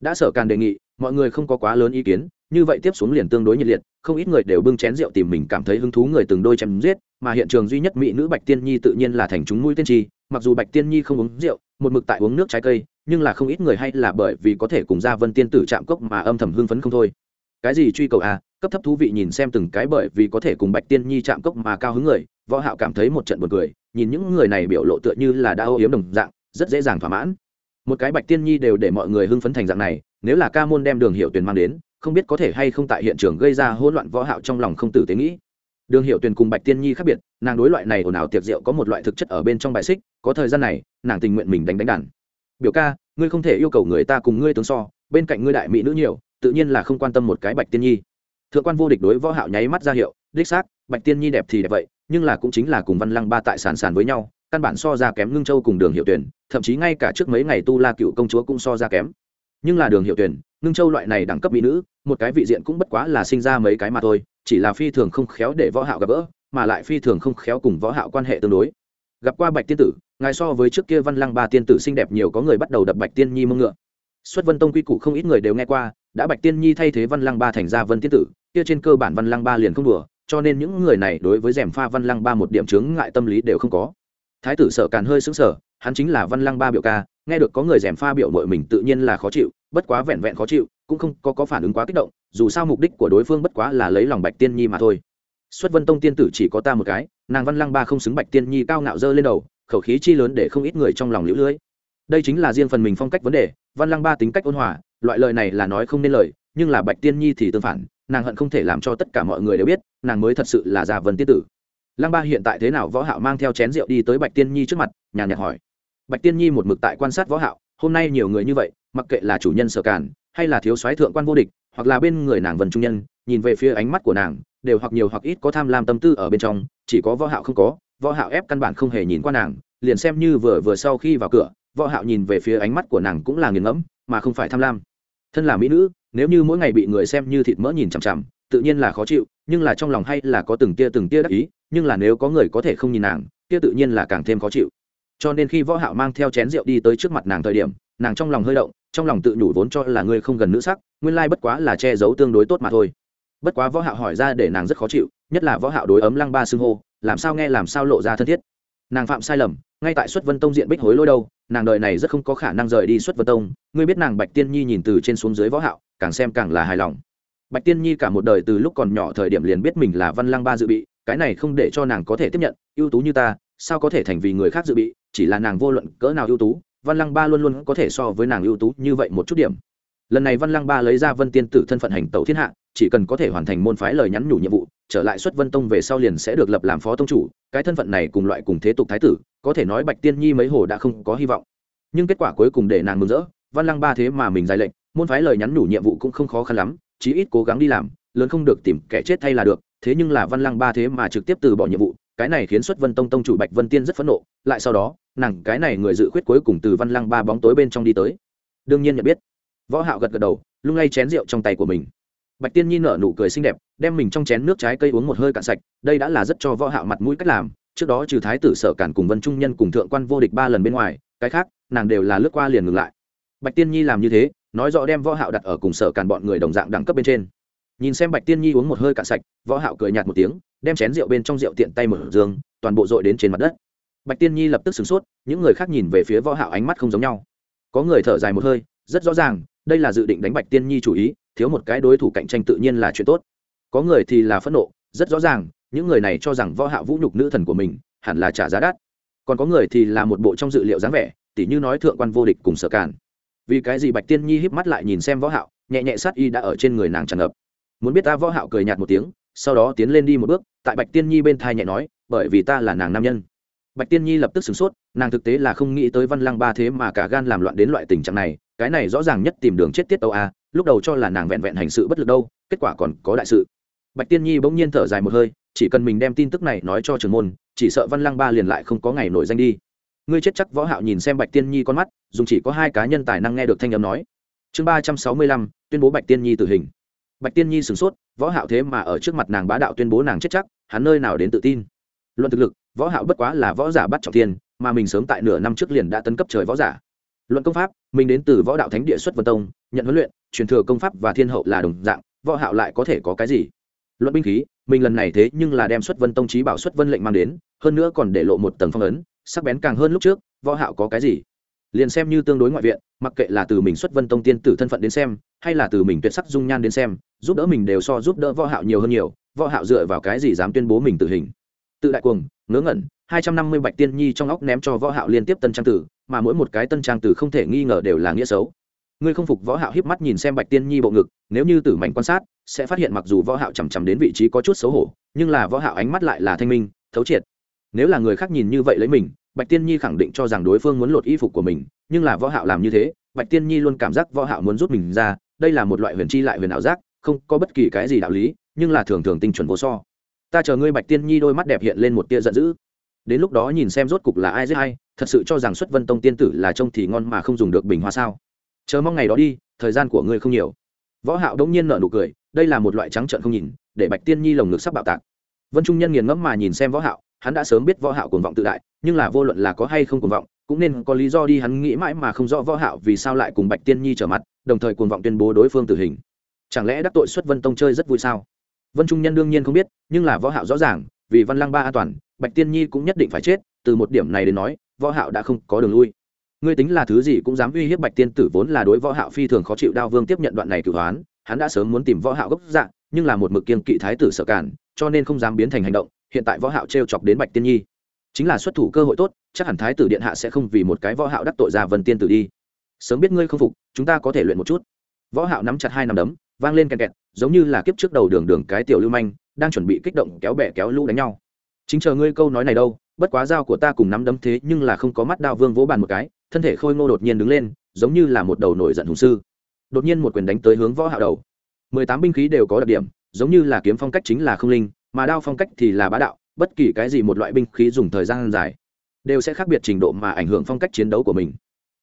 Đã sở càn đề nghị, mọi người không có quá lớn ý kiến như vậy tiếp xuống liền tương đối nhiệt liệt, không ít người đều bưng chén rượu tìm mình cảm thấy hứng thú người từng đôi chém giết, mà hiện trường duy nhất mỹ nữ bạch tiên nhi tự nhiên là thành chúng mũi tiên tri mặc dù bạch tiên nhi không uống rượu, một mực tại uống nước trái cây, nhưng là không ít người hay là bởi vì có thể cùng gia vân tiên tử chạm cốc mà âm thầm hưng phấn không thôi. Cái gì truy cầu à cấp thấp thú vị nhìn xem từng cái bởi vì có thể cùng bạch tiên nhi chạm cốc mà cao hứng người, võ hạo cảm thấy một trận buồn cười, nhìn những người này biểu lộ tựa như là đã ô yếm đồng dạng, rất dễ dàng thỏa mãn. Một cái bạch tiên nhi đều để mọi người hưng phấn thành dạng này, nếu là ca môn đem đường hiệu tuyển mang đến không biết có thể hay không tại hiện trường gây ra hỗn loạn võ hạo trong lòng không tử tế nghĩ. Đường hiệu tuyền cùng bạch tiên nhi khác biệt, nàng đối loại này ồn ào tiệc rượu có một loại thực chất ở bên trong bài xích, có thời gian này, nàng tình nguyện mình đánh đánh đàn. Biểu ca, ngươi không thể yêu cầu người ta cùng ngươi tướng so, bên cạnh ngươi đại mỹ nữ nhiều, tự nhiên là không quan tâm một cái bạch tiên nhi. Thượng quan vô địch đối võ hạo nháy mắt ra hiệu, đích xác, bạch tiên nhi đẹp thì đẹp vậy, nhưng là cũng chính là cùng văn lăng ba tại sàn sàn với nhau, căn bản so ra kém ngưng châu cùng đường hiệu tuyển thậm chí ngay cả trước mấy ngày tu la cựu công chúa cũng so ra kém nhưng là đường hiệu tuyển, ngưng châu loại này đẳng cấp mỹ nữ, một cái vị diện cũng bất quá là sinh ra mấy cái mà thôi, chỉ là phi thường không khéo để võ hạo gặp gỡ, mà lại phi thường không khéo cùng võ hạo quan hệ tương đối. Gặp qua bạch tiên tử, ngài so với trước kia văn lăng ba tiên tử xinh đẹp nhiều có người bắt đầu đập bạch tiên nhi mông ngựa. Xuất vân tông quy củ không ít người đều nghe qua, đã bạch tiên nhi thay thế văn lăng ba thành ra vân tiên tử, kia trên cơ bản văn lăng ba liền không đùa, cho nên những người này đối với rèm pha văn lăng ba một điểm chướng ngại tâm lý đều không có. Thái tử sợ càn hơi sững sờ, hắn chính là văn lăng ba biểu ca nghe được có người rèm pha biểu mội mình tự nhiên là khó chịu bất quá vẹn vẹn khó chịu cũng không có, có phản ứng quá kích động dù sao mục đích của đối phương bất quá là lấy lòng bạch tiên nhi mà thôi. Xuất vân tông tiên tử chỉ có ta một cái nàng văn lăng ba không xứng bạch tiên nhi cao ngạo dơ lên đầu khẩu khí chi lớn để không ít người trong lòng lũ lưỡi. đây chính là riêng phần mình phong cách vấn đề văn lăng ba tính cách ôn hòa loại lời này là nói không nên lời nhưng là bạch tiên nhi thì tương phản nàng hận không thể làm cho tất cả mọi người đều biết nàng mới thật sự là già vân tiên tử. Lăng ba hiện tại thế nào võ hạo mang theo chén rượu đi tới bạch tiên nhi trước mặt nhàn nhạt hỏi bạch tiên nhi một mực tại quan sát võ hạo, hôm nay nhiều người như vậy, mặc kệ là chủ nhân sở cản hay là thiếu soái thượng quan vô địch, hoặc là bên người nàng vân trung nhân, nhìn về phía ánh mắt của nàng, đều hoặc nhiều hoặc ít có tham lam tâm tư ở bên trong, chỉ có võ hạo không có, võ hạo ép căn bản không hề nhìn qua nàng, liền xem như vừa vừa sau khi vào cửa, võ hạo nhìn về phía ánh mắt của nàng cũng là nghiền ngẫm, mà không phải tham lam. Thân là mỹ nữ, nếu như mỗi ngày bị người xem như thịt mỡ nhìn chằm chằm, tự nhiên là khó chịu, nhưng là trong lòng hay là có từng tia từng tia đắc ý, nhưng là nếu có người có thể không nhìn nàng, kia tự nhiên là càng thêm khó chịu cho nên khi võ hạo mang theo chén rượu đi tới trước mặt nàng thời điểm, nàng trong lòng hơi động, trong lòng tự nhủ vốn cho là ngươi không gần nữ sắc, nguyên lai bất quá là che giấu tương đối tốt mà thôi. Bất quá võ hạo hỏi ra để nàng rất khó chịu, nhất là võ hạo đối ấm lăng ba xưng hô, làm sao nghe làm sao lộ ra thân thiết. Nàng phạm sai lầm, ngay tại xuất vân tông diện bích hối lôi đâu, nàng đời này rất không có khả năng rời đi xuất vân tông, ngươi biết nàng bạch tiên nhi nhìn từ trên xuống dưới võ hạo, càng xem càng là hài lòng. Bạch tiên nhi cả một đời từ lúc còn nhỏ thời điểm liền biết mình là văn lăng ba dự bị, cái này không để cho nàng có thể tiếp nhận, ưu tú như ta, sao có thể thành vì người khác dự bị chỉ là nàng vô luận cỡ nào ưu tú, văn lăng ba luôn luôn có thể so với nàng ưu tú như vậy một chút điểm. Lần này văn lăng ba lấy ra vân tiên tử thân phận hành tẩu thiên hạ, chỉ cần có thể hoàn thành môn phái lời nhắn nhủ nhiệm vụ, trở lại xuất vân tông về sau liền sẽ được lập làm phó tông chủ, cái thân phận này cùng loại cùng thế tục thái tử, có thể nói bạch tiên nhi mấy hồ đã không có hy vọng. Nhưng kết quả cuối cùng để nàng mừng rỡ, văn lăng ba thế mà mình dài lệnh, môn phái lời nhắn nhủ nhiệm vụ cũng không khó khăn lắm, chí ít cố gắng đi làm, lớn không được tìm kẻ chết thay là được, thế nhưng là văn lăng ba thế mà trực tiếp từ bỏ nhiệm vụ cái này khiến xuất vân tông tông chủ bạch vân tiên rất phẫn nộ, lại sau đó, nàng cái này người dự khuyết cuối cùng từ văn lăng ba bóng tối bên trong đi tới. Đương nhiên nhận biết, võ hạo gật gật đầu, lung lay chén rượu trong tay của mình. Bạch tiên nhi nở nụ cười xinh đẹp, đem mình trong chén nước trái cây uống một hơi cạn sạch, đây đã là rất cho võ hạo mặt mũi cách làm, trước đó trừ thái tử sở cản cùng vân trung nhân cùng thượng quan vô địch ba lần bên ngoài, cái khác, nàng đều là lướt qua liền ngừng lại. Bạch tiên nhi làm như thế, nói rõ đem võ hạo đặt ở cùng sở cản bọn người đồng dạng đẳng cấp bên trên. Nhìn xem bạch tiên nhi uống một hơi cạn sạch, võ hạo cười nhạt một tiếng đem chén rượu bên trong rượu tiện tay mở dương toàn bộ dội đến trên mặt đất. Bạch tiên nhi lập tức sửng sốt, những người khác nhìn về phía võ hạo ánh mắt không giống nhau. Có người thở dài một hơi, rất rõ ràng, đây là dự định đánh bạch tiên nhi chủ ý, thiếu một cái đối thủ cạnh tranh tự nhiên là chuyện tốt. Có người thì là phẫn nộ, rất rõ ràng, những người này cho rằng võ hạo vũ nhục nữ thần của mình, hẳn là trả giá đắt. Còn có người thì là một bộ trong dự liệu dáng vẻ, tỉ như nói thượng quan vô địch cùng sở cản vì cái gì bạch tiên nhi híp mắt lại nhìn xem võ hạo, nhẹ nhẹ sát y đã ở trên người nàng tràn ngập. Muốn biết ta võ hạo cười nhạt một tiếng sau đó tiến lên đi một bước, tại bạch tiên nhi bên thai nhẹ nói, bởi vì ta là nàng nam nhân. Bạch tiên nhi lập tức sửng sốt, nàng thực tế là không nghĩ tới văn lăng ba thế mà cả gan làm loạn đến loại tình trạng này, cái này rõ ràng nhất tìm đường chết tiết tâu a, lúc đầu cho là nàng vẹn vẹn hành sự bất lực đâu, kết quả còn có đại sự. Bạch tiên nhi bỗng nhiên thở dài một hơi, chỉ cần mình đem tin tức này nói cho trường môn, chỉ sợ văn lăng ba liền lại không có ngày nổi danh đi. Ngươi chết chắc võ hạo nhìn xem bạch tiên nhi con mắt, dùng chỉ có hai cá nhân tài năng nghe được thanh âm nói. Chương ba trăm sáu mươi lăm, tuyên bố bạch tiên nhi tử hình bạch tiên nhi sửng sốt, võ hạo thế mà ở trước mặt nàng bá đạo tuyên bố nàng chết chắc, hắn nơi nào đến tự tin? Luận thực lực, võ hạo bất quá là võ giả bắt trọng thiên, mà mình sớm tại nửa năm trước liền đã tấn cấp trời võ giả. Luận công pháp, mình đến từ võ đạo thánh địa xuất vân tông, nhận huấn luyện, truyền thừa công pháp và thiên hậu là đồng dạng, võ hạo lại có thể có cái gì? Luận binh khí, mình lần này thế nhưng là đem xuất vân tông trí bảo xuất vân lệnh mang đến, hơn nữa còn để lộ một tầng phong ấn, sắc bén càng hơn lúc trước, võ hạo có cái gì? Liền xem như tương đối ngoại viện, mặc kệ là từ mình xuất vân tông tiên tử thân phận đến xem, hay là từ mình tuyệt sắc dung nhan đến xem, giúp đỡ mình đều so giúp đỡ võ hạo nhiều hơn nhiều, võ hạo dựa vào cái gì dám tuyên bố mình tử hình. Tự đại cuồng, ngớ ngẩn, hai trăm năm mươi bạch tiên nhi trong óc ném cho võ hạo liên tiếp tân trang tử, mà mỗi một cái tân trang tử không thể nghi ngờ đều là nghĩa xấu. Ngươi không phục võ hạo híp mắt nhìn xem bạch tiên nhi bộ ngực, nếu như tử mạnh quan sát, sẽ phát hiện mặc dù võ hạo chầm chậm đến vị trí có chút xấu hổ, nhưng là võ hạo ánh mắt lại là thanh minh, thấu triệt. Nếu là người khác nhìn như vậy lấy mình bạch tiên nhi khẳng định cho rằng đối phương muốn lột y phục của mình, nhưng là võ hạo làm như thế, bạch tiên nhi luôn cảm giác võ hạo muốn rút mình ra, đây là một loại huyền chi lại huyền ảo giác, không có bất kỳ cái gì đạo lý, nhưng là thường thường tinh chuẩn vô so. Ta chờ ngươi bạch tiên nhi đôi mắt đẹp hiện lên một tia giận dữ. Đến lúc đó nhìn xem rốt cục là ai giết ai, thật sự cho rằng xuất vân tông tiên tử là trông thì ngon mà không dùng được bình hoa sao. Chờ mong ngày đó đi, thời gian của ngươi không nhiều. Võ hạo đống nhiên nở nụ cười, đây là một loại trắng trợn không nhìn, để bạch tiên nhi lồng ngực sắp bạo tạc. Vân trung nhân nghiền ngẫm mà nhìn xem võ hạo hắn đã sớm biết võ hạo cuồng vọng tự đại, nhưng là vô luận là có hay không cuồng vọng, cũng nên có lý do đi hắn nghĩ mãi mà không rõ võ hạo vì sao lại cùng bạch tiên nhi trở mặt, đồng thời cuồng vọng tuyên bố đối phương tử hình. Chẳng lẽ đắc tội xuất vân tông chơi rất vui sao? Vân trung nhân đương nhiên không biết, nhưng là võ hạo rõ ràng, vì văn lăng ba an toàn, bạch tiên nhi cũng nhất định phải chết, từ một điểm này đến nói, võ hạo đã không có đường lui. Ngươi tính là thứ gì cũng dám uy hiếp bạch tiên tử vốn là đối võ hạo phi thường khó chịu đao vương tiếp nhận đoạn này cử hoán, hắn đã sớm muốn tìm võ hạo gốc dạng nhưng là một mực kiên kỵ thái tử sợ cản cho nên không dám biến thành hành động hiện tại võ hạo treo chọc đến bạch tiên nhi. Chính là xuất thủ cơ hội tốt, chắc hẳn thái tử điện hạ sẽ không vì một cái võ hạo đắc tội ra vân tiên tử đi. Sớm biết ngươi không phục, chúng ta có thể luyện một chút. Võ hạo nắm chặt hai nắm đấm, vang lên kẹt kẹt, giống như là kiếp trước đầu đường đường cái tiểu lưu manh, đang chuẩn bị kích động kéo bè kéo lũ đánh nhau. Chính chờ ngươi câu nói này đâu, bất quá dao của ta cùng nắm đấm thế nhưng là không có mắt đao vương vỗ bàn một cái, thân thể khôi ngô đột nhiên đứng lên, giống như là một đầu nổi giận hùng sư. Đột nhiên một quyền đánh tới hướng võ hạo đầu. Mười tám binh khí đều có đặc điểm, giống như là kiếm phong cách chính là không linh mà đao phong cách thì là bá đạo, bất kỳ cái gì một loại binh khí dùng thời gian dài, đều sẽ khác biệt trình độ mà ảnh hưởng phong cách chiến đấu của mình.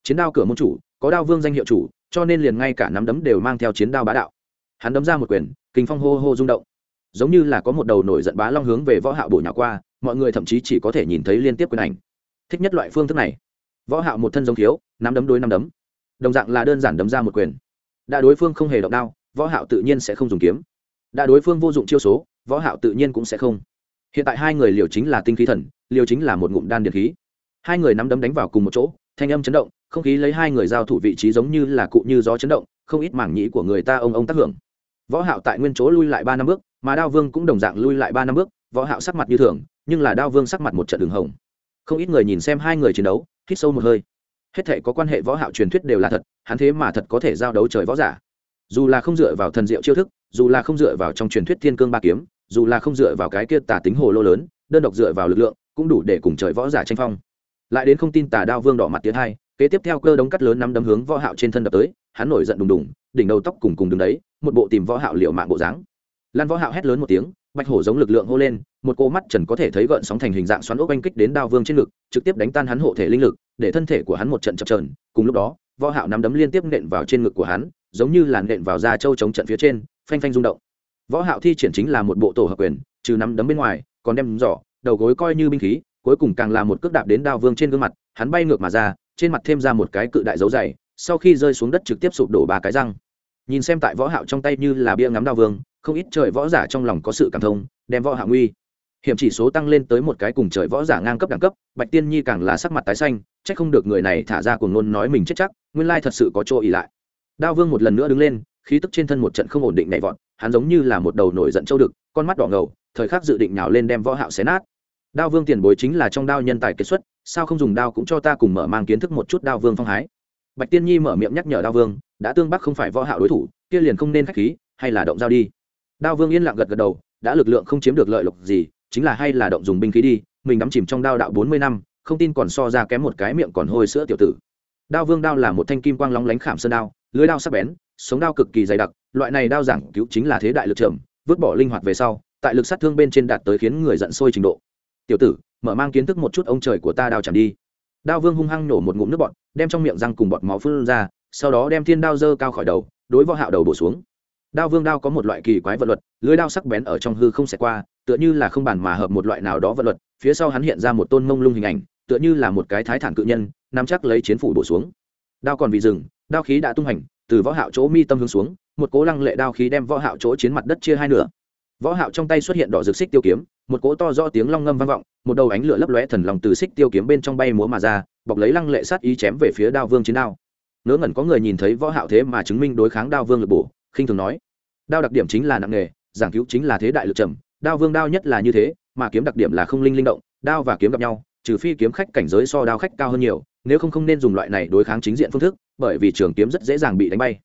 Chiến đao cửa môn chủ, có đao vương danh hiệu chủ, cho nên liền ngay cả nắm đấm đều mang theo chiến đao bá đạo. Hắn đấm ra một quyền, kinh phong hô hô rung động. Giống như là có một đầu nổi giận bá long hướng về võ hạo bổ nhào qua, mọi người thậm chí chỉ có thể nhìn thấy liên tiếp quyền ảnh. Thích nhất loại phương thức này. Võ hạo một thân giống thiếu, nắm đấm đối nắm đấm. Đồng dạng là đơn giản đấm ra một quyền. Đã đối phương không hề động đao, võ hạo tự nhiên sẽ không dùng kiếm. Đã đối phương vô dụng chiêu số võ hạo tự nhiên cũng sẽ không. Hiện tại hai người liều chính là tinh khí thần, liều chính là một ngụm đan điện khí. Hai người nắm đấm đánh vào cùng một chỗ, thanh âm chấn động, không khí lấy hai người giao thủ vị trí giống như là cụ như gió chấn động, không ít mảng nhĩ của người ta ông ông tác hưởng. Võ hạo tại nguyên chỗ lui lại ba năm bước, mà đao vương cũng đồng dạng lui lại ba năm bước, võ hạo sắc mặt như thường, nhưng là đao vương sắc mặt một trận đường hồng. Không ít người nhìn xem hai người chiến đấu, hít sâu một hơi. Hết thể có quan hệ võ hạo truyền thuyết đều là thật, hắn thế mà thật có thể giao đấu trời võ giả. Dù là không dựa vào thần diệu chiêu thức, dù là không dựa vào trong truyền thuyết thiên cương ba kiếm dù là không dựa vào cái kia tà tính hồ lô lớn, đơn độc dựa vào lực lượng, cũng đủ để cùng trời võ giả tranh phong. Lại đến không tin tà đao vương đỏ mặt tiến hai, kế tiếp theo cơ đống cắt lớn nắm đấm hướng võ hạo trên thân đập tới, hắn nổi giận đùng đùng, đỉnh đầu tóc cùng cùng đứng đấy, một bộ tìm võ hạo liệu mạng bộ dáng. Lan võ hạo hét lớn một tiếng, bạch hổ giống lực lượng hô lên, một cô mắt trần có thể thấy gợn sóng thành hình dạng xoắn ốc anh kích đến đao vương trên ngực, trực tiếp đánh tan hắn hộ thể linh lực, để thân thể của hắn một trận chập chờn. Cùng lúc đó, võ hạo nắm đấm liên tiếp nện vào trên ngực của hắn, giống như là nện vào da châu chống trận phía trên, phanh phanh rung động võ hạo thi triển chính là một bộ tổ hợp quyền, trừ nắm đấm bên ngoài, còn đem giỏ, đầu gối coi như binh khí, cuối cùng càng là một cước đạp đến đao vương trên gương mặt, hắn bay ngược mà ra, trên mặt thêm ra một cái cự đại dấu dày, sau khi rơi xuống đất trực tiếp sụp đổ ba cái răng. Nhìn xem tại võ hạo trong tay như là bia ngắm đao vương, không ít trời võ giả trong lòng có sự cảm thông, đem võ hạo nguy. Hiểm chỉ số tăng lên tới một cái cùng trời võ giả ngang cấp đẳng cấp, bạch tiên nhi càng là sắc mặt tái xanh, chắc không được người này thả ra cuồng ngôn nói mình chết chắc, nguyên lai thật sự có chỗ ỉ lại. Đao vương một lần nữa đứng lên khí tức trên thân một trận không ổn định nhảy vọt, hắn giống như là một đầu nổi giận châu đực, con mắt đỏ ngầu, thời khắc dự định nhào lên đem võ hạo xé nát. Đao vương tiền bối chính là trong đao nhân tài kết xuất, sao không dùng đao cũng cho ta cùng mở mang kiến thức một chút đao vương phong hái. Bạch tiên nhi mở miệng nhắc nhở đao vương, đã tương bắc không phải võ hạo đối thủ, kia liền không nên khách khí, hay là động dao đi. Đao vương yên lặng gật gật đầu, đã lực lượng không chiếm được lợi lộc gì, chính là hay là động dùng binh khí đi, mình đắm chìm trong đao đạo bốn mươi năm, không tin còn so ra kém một cái miệng còn hôi sữa tiểu tử. Đao vương đao là một thanh kim quang lóng lánh khảm sơn đao, lưới đao sắc bén sống đao cực kỳ dày đặc loại này đao giảng cứu chính là thế đại lực trầm vứt bỏ linh hoạt về sau tại lực sát thương bên trên đạt tới khiến người giận sôi trình độ. Tiểu tử mở mang kiến thức một chút ông trời của ta đao chẳng đi. Đao vương hung hăng nổ một ngụm nước bọt đem trong miệng răng cùng bọt máu phun ra sau đó đem thiên đao dơ cao khỏi đầu đối võ hạo đầu bổ xuống. Đao vương đao có một loại kỳ quái vật luật lưới đao sắc bén ở trong hư không xẹt qua tựa như là không bàn mà hợp một loại nào đó vật luật phía sau hắn hiện ra một tôn mông lung hình ảnh tựa như là một cái thái thản cự nhân nắm chắc lấy chiến phủ bổ xuống. Đao còn vì dừng, đao khí đã tung hành từ võ hạo chỗ mi tâm hướng xuống, một cố lăng lệ đao khí đem võ hạo chỗ chiến mặt đất chia hai nửa. Võ hạo trong tay xuất hiện đỏ rực xích tiêu kiếm, một cỗ to rõ tiếng long ngâm vang vọng, một đầu ánh lửa lấp lóe thần lòng từ xích tiêu kiếm bên trong bay múa mà ra, bọc lấy lăng lệ sát ý chém về phía đao vương chiến đao. Nỡ ngẩn có người nhìn thấy võ hạo thế mà chứng minh đối kháng đao vương lực bổ, khinh thường nói, đao đặc điểm chính là nặng nghề, giảng cứu chính là thế đại lực trầm, đao vương đao nhất là như thế, mà kiếm đặc điểm là không linh linh động, đao và kiếm gặp nhau, trừ phi kiếm khách cảnh giới so đao khách cao hơn nhiều, nếu không không nên dùng loại này đối kháng chính diện phương thức bởi vì trường kiếm rất dễ dàng bị đánh bay.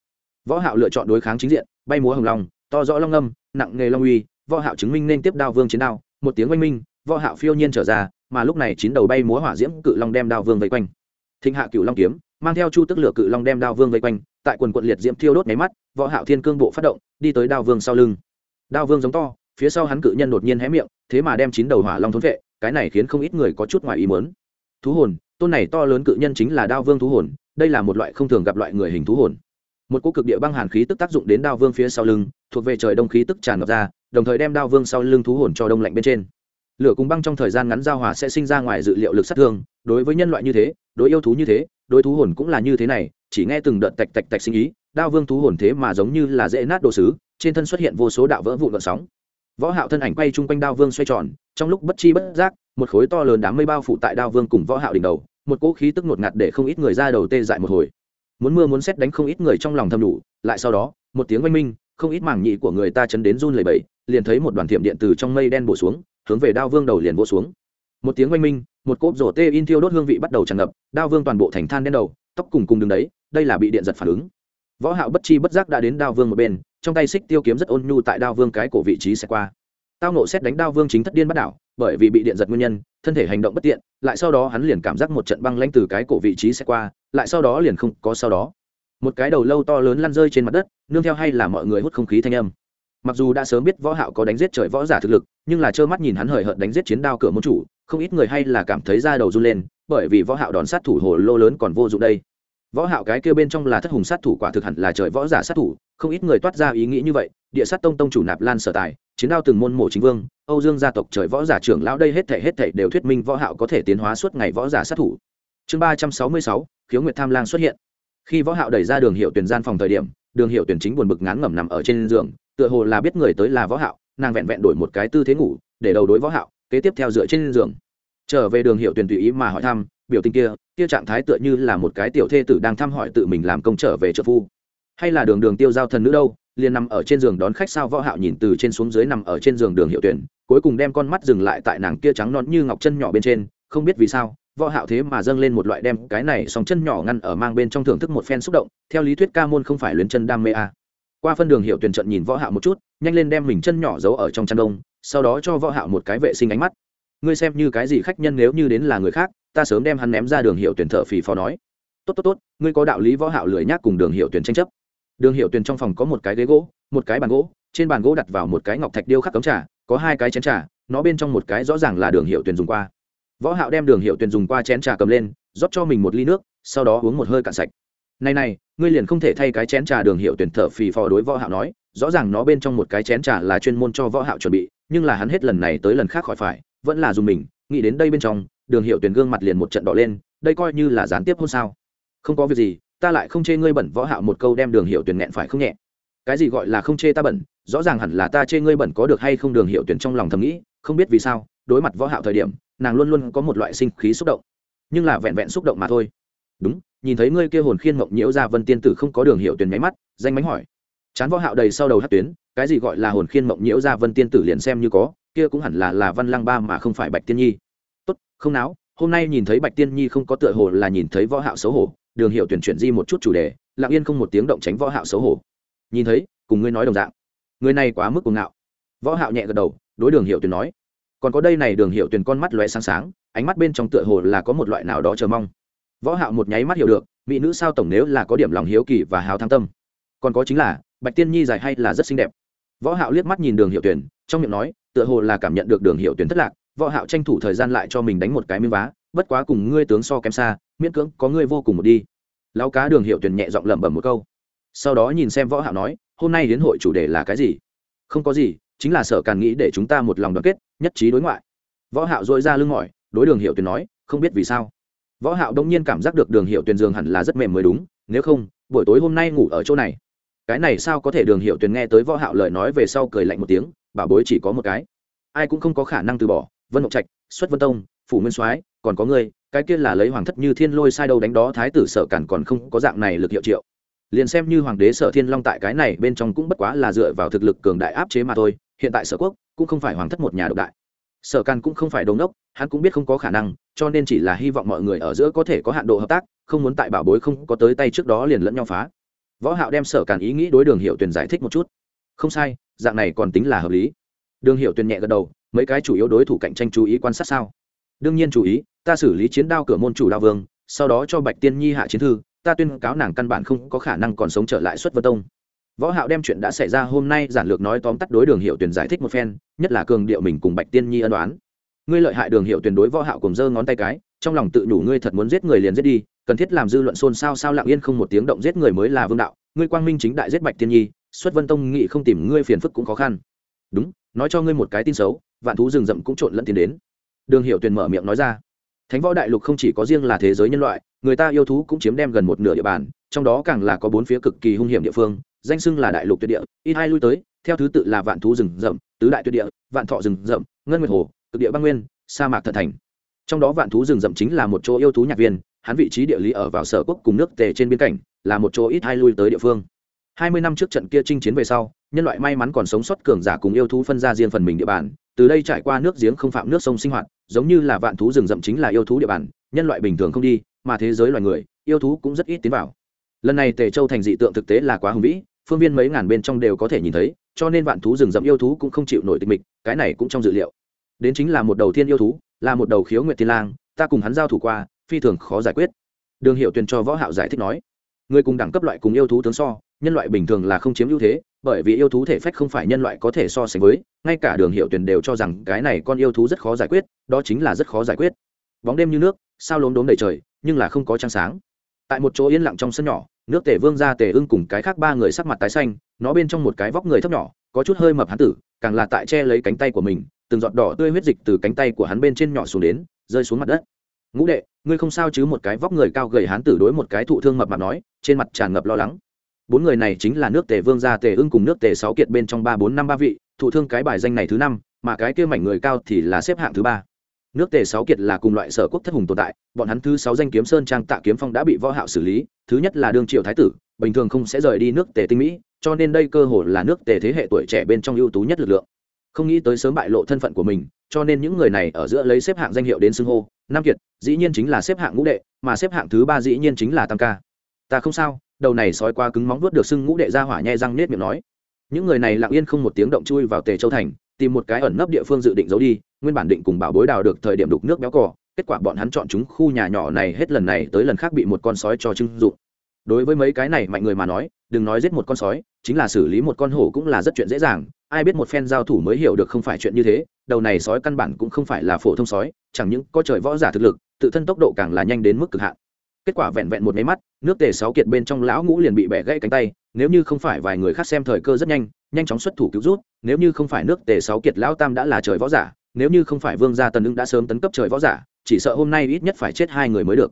Võ hạo lựa chọn đối kháng chính diện, bay múa hồng long, to rõ long âm nặng nghề long uy, võ hạo chứng minh nên tiếp đao vương chiến đao, một tiếng oanh minh, võ hạo phiêu nhiên trở ra, mà lúc này chín đầu bay múa hỏa diễm cự long đem đao vương vây quanh. Thịnh hạ cựu long kiếm, mang theo chu tức lửa cự long đem đao vương vây quanh, tại quần quận liệt diễm thiêu đốt máy mắt, võ hạo thiên cương bộ phát động, đi tới đao vương sau lưng. Đao vương giống to, phía sau hắn cự nhân đột nhiên hé miệng, thế mà đem chín đầu hỏa long thốn vệ cái này khiến không ít người có chút ngoài ý muốn. Thú hồn tôn này to lớn cự nhân chính là đao vương thú hồn, đây là một loại không thường gặp loại người hình thú hồn. Một cỗ cực địa băng hàn khí tức tác dụng đến đao vương phía sau lưng, thuộc về trời đông khí tức tràn ngập ra, đồng thời đem đao vương sau lưng thú hồn cho đông lạnh bên trên. Lửa cùng băng trong thời gian ngắn giao hòa sẽ sinh ra ngoài dự liệu lực sát thương, đối với nhân loại như thế, đối yêu thú như thế, đối thú hồn cũng là như thế này, chỉ nghe từng đợt tạch tạch tạch sinh ý, đao vương thú hồn thế mà giống như là dễ nát đồ sứ, trên thân xuất hiện vô số đạo vỡ vụn gợn sóng. Võ hạo thân ảnh quay chung quanh đao vương xoay tròn, trong lúc bất chi bất giác một khối to lớn đám mây bao phủ tại đao vương cùng võ hạo đỉnh đầu, một cỗ khí tức ngột ngạt để không ít người ra đầu tê dại một hồi. Muốn mưa muốn xét đánh không ít người trong lòng thầm đủ, lại sau đó, một tiếng oanh minh, không ít mảng nhị của người ta chấn đến run lẩy bẩy, liền thấy một đoàn thiểm điện từ trong mây đen bổ xuống, hướng về đao vương đầu liền vỗ xuống. Một tiếng oanh minh, một cốp rổ tê in thiêu đốt hương vị bắt đầu tràn ngập, đao vương toàn bộ thành than đen đầu, tóc cùng cùng đứng đấy, đây là bị điện giật phản ứng. Võ hạo bất chi bất giác đã đến đao vương một bên, trong tay xích tiêu kiếm rất ôn nhu tại đao vương cái cổ vị trí sẽ qua tao nộ xét đánh đao vương chính thất điên bắt đảo, bởi vì bị điện giật nguyên nhân, thân thể hành động bất tiện, lại sau đó hắn liền cảm giác một trận băng lãnh từ cái cổ vị trí sẽ qua, lại sau đó liền không có sau đó. Một cái đầu lâu to lớn lăn rơi trên mặt đất, nương theo hay là mọi người hút không khí thanh âm. Mặc dù đã sớm biết võ hạo có đánh giết trời võ giả thực lực, nhưng là trơ mắt nhìn hắn hời hợt đánh giết chiến đao cửa môn chủ, không ít người hay là cảm thấy da đầu run lên, bởi vì võ hạo đòn sát thủ hồ lô lớn còn vô dụng đây. Võ hạo cái kia bên trong là thất hùng sát thủ quả thực hẳn là trời võ giả sát thủ, không ít người toát ra ý nghĩ như vậy, địa sát tông tông chủ nạp lan sở tài chiến đao từng môn mộ chính vương, âu dương gia tộc trời võ giả trưởng lão đây hết thể hết thể đều thuyết minh võ hạo có thể tiến hóa suốt ngày võ giả sát thủ. Chương ba trăm sáu mươi sáu, khiếu nguyệt tham lang xuất hiện. Khi võ hạo đẩy ra đường hiệu tuyển gian phòng thời điểm, đường hiệu tuyển chính buồn bực ngán ngẩm nằm ở trên giường, tựa hồ là biết người tới là võ hạo, nàng vẹn vẹn đổi một cái tư thế ngủ, để đầu đối võ hạo, kế tiếp theo dựa trên giường. Trở về đường hiệu tuyển tùy ý mà hỏi thăm, biểu tình kia kia trạng thái tựa như là một cái tiểu thê tử đang thăm hỏi tự mình làm công trở về trợ phu. Hay là đường đường tiêu giao thần nữ đâu liền nằm ở trên giường đón khách sao võ hạo nhìn từ trên xuống dưới nằm ở trên giường đường hiệu tuyển, cuối cùng đem con mắt dừng lại tại nàng kia trắng non như ngọc chân nhỏ bên trên, không biết vì sao, võ hạo thế mà dâng lên một loại đem cái này song chân nhỏ ngăn ở mang bên trong thưởng thức một phen xúc động, theo lý thuyết ca môn không phải luyến chân đam mê à. qua phân đường hiệu tuyển trận nhìn võ hạo một chút, nhanh lên đem mình chân nhỏ giấu ở trong chăn đông, sau đó cho võ hạo một cái vệ sinh ánh mắt. Ngươi xem như cái gì khách nhân nếu như đến là người khác, ta sớm đem hắn ném ra đường hiệu tuyển thở phì phò nói. Tốt tốt tốt, ngươi có đạo lý võ hạo lười nhác cùng đường hiệu tuyển tranh chấp đường hiệu Tuyền trong phòng có một cái ghế gỗ, một cái bàn gỗ, trên bàn gỗ đặt vào một cái ngọc thạch điêu khắc cống trà, có hai cái chén trà, nó bên trong một cái rõ ràng là đường hiệu Tuyền dùng qua. Võ hạo đem đường hiệu Tuyền dùng qua chén trà cầm lên, rót cho mình một ly nước, sau đó uống một hơi cạn sạch. Này này, ngươi liền không thể thay cái chén trà đường hiệu tuyển thở phì phò đối võ hạo nói, rõ ràng nó bên trong một cái chén trà là chuyên môn cho võ hạo chuẩn bị, nhưng là hắn hết lần này tới lần khác khỏi phải, vẫn là dùng mình, nghĩ đến đây bên trong, đường hiệu tuyển gương mặt liền một trận đỏ lên, đây coi như là gián tiếp hôn sao? Không có việc gì ta lại không chê ngươi bẩn võ hạo một câu đem đường hiệu tuyển nghẹn phải không nhẹ. Cái gì gọi là không chê ta bẩn, rõ ràng hẳn là ta chê ngươi bẩn có được hay không đường hiệu tuyển trong lòng thầm nghĩ, không biết vì sao, đối mặt võ hạo thời điểm, nàng luôn luôn có một loại sinh khí xúc động. Nhưng là vẹn vẹn xúc động mà thôi. Đúng, nhìn thấy ngươi kia hồn khiên mộng nhiễu ra vân tiên tử không có đường hiệu tuyển máy mắt, danh mánh hỏi. Chán võ hạo đầy sau đầu hất tuyến, cái gì gọi là hồn khiên mộng nhiễu ra vân tiên tử liền xem như có, kia cũng hẳn là là văn lăng ba mà không phải bạch tiên nhi. Tốt, không náo, hôm nay nhìn thấy bạch tiên nhi không có tựa hồ là nhìn thấy võ hạo xấu hổ đường hiệu tuyển chuyển di một chút chủ đề, lặng yên không một tiếng động tránh võ hạo xấu hổ. Nhìn thấy, cùng ngươi nói đồng dạng. Người này quá mức cuồng ngạo. Võ hạo nhẹ gật đầu, đối đường hiệu tuyển nói. Còn có đây này, đường hiệu tuyển con mắt lóe sáng sáng, ánh mắt bên trong tựa hồ là có một loại nào đó chờ mong. Võ hạo một nháy mắt hiểu được, mỹ nữ sao tổng nếu là có điểm lòng hiếu kỳ và hào tham tâm. Còn có chính là, bạch tiên nhi dài hay là rất xinh đẹp. Võ hạo liếc mắt nhìn đường hiệu tuyển, trong miệng nói, tựa hồ là cảm nhận được đường hiệu tuyển thất lạc. Võ hạo tranh thủ thời gian lại cho mình đánh một cái miếng vá bất quá cùng ngươi tướng so kém xa, miễn cưỡng có ngươi vô cùng một đi. Lão cá đường hiệu tuyển nhẹ giọng lẩm bẩm một câu. Sau đó nhìn xem võ hạo nói, hôm nay đến hội chủ đề là cái gì? Không có gì, chính là sở càn nghĩ để chúng ta một lòng đoàn kết, nhất trí đối ngoại. Võ hạo dội ra lưng mỏi, đối đường hiệu tuyển nói, không biết vì sao. Võ hạo đống nhiên cảm giác được đường hiệu tuyển giường hẳn là rất mềm mới đúng, nếu không, buổi tối hôm nay ngủ ở chỗ này. Cái này sao có thể đường hiệu tuyển nghe tới võ hạo lời nói về sau cười lạnh một tiếng, bảo bối chỉ có một cái. Ai cũng không có khả năng từ bỏ, vân ngọc trạch, xuất vân tông, phủ nguyên soái còn có ngươi, cái kia là lấy hoàng thất như thiên lôi sai đâu đánh đó, thái tử sở cản còn không có dạng này lực hiệu triệu. Liền xem như hoàng đế sở thiên long tại cái này bên trong cũng bất quá là dựa vào thực lực cường đại áp chế mà thôi, hiện tại sở quốc cũng không phải hoàng thất một nhà độc đại. Sở càn cũng không phải đồn đốc hắn cũng biết không có khả năng, cho nên chỉ là hy vọng mọi người ở giữa có thể có hạn độ hợp tác, không muốn tại bảo bối không có tới tay trước đó liền lẫn nhau phá. Võ hạo đem sở càn ý nghĩ đối đường hiệu tuyển giải thích một chút. Không sai, dạng này còn tính là hợp lý. Đường hiệu tuyển nhẹ gật đầu, mấy cái chủ yếu đối thủ cạnh tranh chú ý quan sát sao? Đương nhiên chú ý, ta xử lý chiến đao cửa môn chủ đao vương, sau đó cho bạch tiên nhi hạ chiến thư, ta tuyên cáo nàng căn bản không có khả năng còn sống trở lại xuất vân tông. Võ hạo đem chuyện đã xảy ra hôm nay giản lược nói tóm tắt đối đường hiệu tuyển giải thích một phen, nhất là cường điệu mình cùng bạch tiên nhi ân đoán ngươi lợi hại đường hiệu tuyển đối võ hạo cùng giơ ngón tay cái, trong lòng tự đủ ngươi thật muốn giết người liền giết đi, cần thiết làm dư luận xôn xao sao lặng yên không một tiếng động giết người mới là vương đạo, ngươi quang minh chính đại giết bạch tiên nhi, xuất vân tông nghị không tìm ngươi phiền phức cũng khó khăn. Đúng, nói cho ngươi một cái tin xấu, vạn thú rừng rậm cũng trộn lẫn tiền đến đường hiệu tuyền mở miệng nói ra. Thánh võ đại lục không chỉ có riêng là thế giới nhân loại, người ta yêu thú cũng chiếm đem gần một nửa địa bàn, trong đó càng là có bốn phía cực kỳ hung hiểm địa phương, danh xưng là đại lục tuyệt địa, ít hai lui tới, theo thứ tự là vạn thú rừng rậm, tứ đại tuyệt địa, vạn thọ rừng rậm, ngân nguyệt hồ, cực địa băng nguyên, sa mạc thật thành. Trong đó vạn thú rừng rậm chính là một chỗ yêu thú nhạc viên, hắn vị trí địa lý ở vào sở quốc cùng nước tề trên biên cảnh, là một chỗ ít hai lui tới địa phương. Hai mươi năm trước trận kia chinh chiến về sau, nhân loại may mắn còn sống sót cường giả cùng yêu thú phân ra riêng phần mình địa bàn, từ đây trải qua nước giếng không phạm nước sông sinh hoạt giống như là vạn thú rừng rậm chính là yêu thú địa bàn, nhân loại bình thường không đi, mà thế giới loài người, yêu thú cũng rất ít tiến vào. Lần này tề châu thành dị tượng thực tế là quá hùng vĩ, phương viên mấy ngàn bên trong đều có thể nhìn thấy, cho nên vạn thú rừng rậm yêu thú cũng không chịu nổi tịch mịch, cái này cũng trong dự liệu. Đến chính là một đầu thiên yêu thú, là một đầu khiếu nguyệt thiên lang, ta cùng hắn giao thủ qua, phi thường khó giải quyết. Đường hiệu tuyền cho võ hạo giải thích nói, người cùng đẳng cấp loại cùng yêu thú tướng so, nhân loại bình thường là không chiếm ưu thế, bởi vì yêu thú thể phách không phải nhân loại có thể so sánh với, ngay cả đường hiệu tuyển đều cho rằng cái này con yêu thú rất khó giải quyết đó chính là rất khó giải quyết. Bóng đêm như nước, sao lốm đốm đầy trời, nhưng là không có trăng sáng. Tại một chỗ yên lặng trong sân nhỏ, nước tể vương ra tề ưng cùng cái khác ba người sắc mặt tái xanh, nó bên trong một cái vóc người thấp nhỏ, có chút hơi mập hắn tử, càng là tại che lấy cánh tay của mình, từng giọt đỏ tươi huyết dịch từ cánh tay của hắn bên trên nhỏ xuống đến, rơi xuống mặt đất. Ngũ đệ, ngươi không sao chứ? Một cái vóc người cao gầy hắn tử đối một cái thụ thương mập mạp nói, trên mặt tràn ngập lo lắng. Bốn người này chính là nước tề vương gia tề ưng cùng nước tề sáu kiệt bên trong ba bốn năm ba vị, thụ thương cái bài danh này thứ năm, mà cái kia mảnh người cao thì là xếp hạng thứ ba nước tề sáu kiệt là cùng loại sở quốc thất hùng tồn tại, bọn hắn thứ sáu danh kiếm sơn trang tạ kiếm phong đã bị võ hạo xử lý, thứ nhất là đương triệu thái tử, bình thường không sẽ rời đi nước tề tinh mỹ, cho nên đây cơ hội là nước tề thế hệ tuổi trẻ bên trong ưu tú nhất lực lượng. Không nghĩ tới sớm bại lộ thân phận của mình, cho nên những người này ở giữa lấy xếp hạng danh hiệu đến xưng hô, nam kiệt, dĩ nhiên chính là xếp hạng ngũ đệ, mà xếp hạng thứ ba dĩ nhiên chính là tam ca. Ta không sao, đầu này sói qua cứng móng vuốt được xưng ngũ đệ ra hỏa nhai răng nết miệng nói. Những người này lặng yên không một tiếng động chui vào tề châu thành tìm một cái ẩn nấp địa phương dự định giấu đi, nguyên bản định cùng bảo bối đào được thời điểm đục nước béo cỏ kết quả bọn hắn chọn chúng khu nhà nhỏ này hết lần này tới lần khác bị một con sói cho trưng dụng. Đối với mấy cái này mạnh người mà nói, đừng nói giết một con sói, chính là xử lý một con hổ cũng là rất chuyện dễ dàng, ai biết một phen giao thủ mới hiểu được không phải chuyện như thế, đầu này sói căn bản cũng không phải là phổ thông sói, chẳng những có trời võ giả thực lực, tự thân tốc độ càng là nhanh đến mức cực hạn. Kết quả vẹn vẹn một máy mắt, nước tề sáu kiệt bên trong lão ngũ liền bị bẻ gãy cánh tay, nếu như không phải vài người khác xem thời cơ rất nhanh nhanh chóng xuất thủ cứu rút, nếu như không phải nước tề sáu kiệt lão tam đã là trời võ giả, nếu như không phải vương gia tần ưng đã sớm tấn cấp trời võ giả, chỉ sợ hôm nay ít nhất phải chết hai người mới được.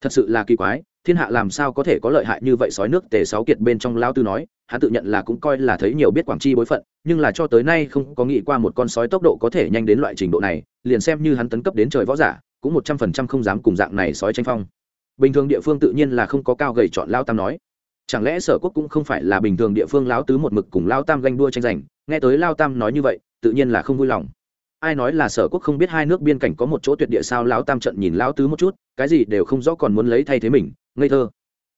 Thật sự là kỳ quái, thiên hạ làm sao có thể có lợi hại như vậy sói nước tề sáu kiệt bên trong lao tư nói hắn tự nhận là cũng coi là thấy nhiều biết quảng chi bối phận, nhưng là cho tới nay không có nghĩ qua một con sói tốc độ có thể nhanh đến loại trình độ này, liền xem như hắn tấn cấp đến trời võ giả, cũng một trăm phần trăm không dám cùng dạng này sói tranh phong. Bình thường địa phương tự nhiên là không có cao gầy chọn lao tam nói chẳng lẽ sở quốc cũng không phải là bình thường địa phương lão tứ một mực cùng lao tam ganh đua tranh giành? Nghe tới lao tam nói như vậy, tự nhiên là không vui lòng. Ai nói là sở quốc không biết hai nước biên cảnh có một chỗ tuyệt địa sao lão tam trận nhìn lão tứ một chút, cái gì đều không rõ còn muốn lấy thay thế mình, ngây thơ.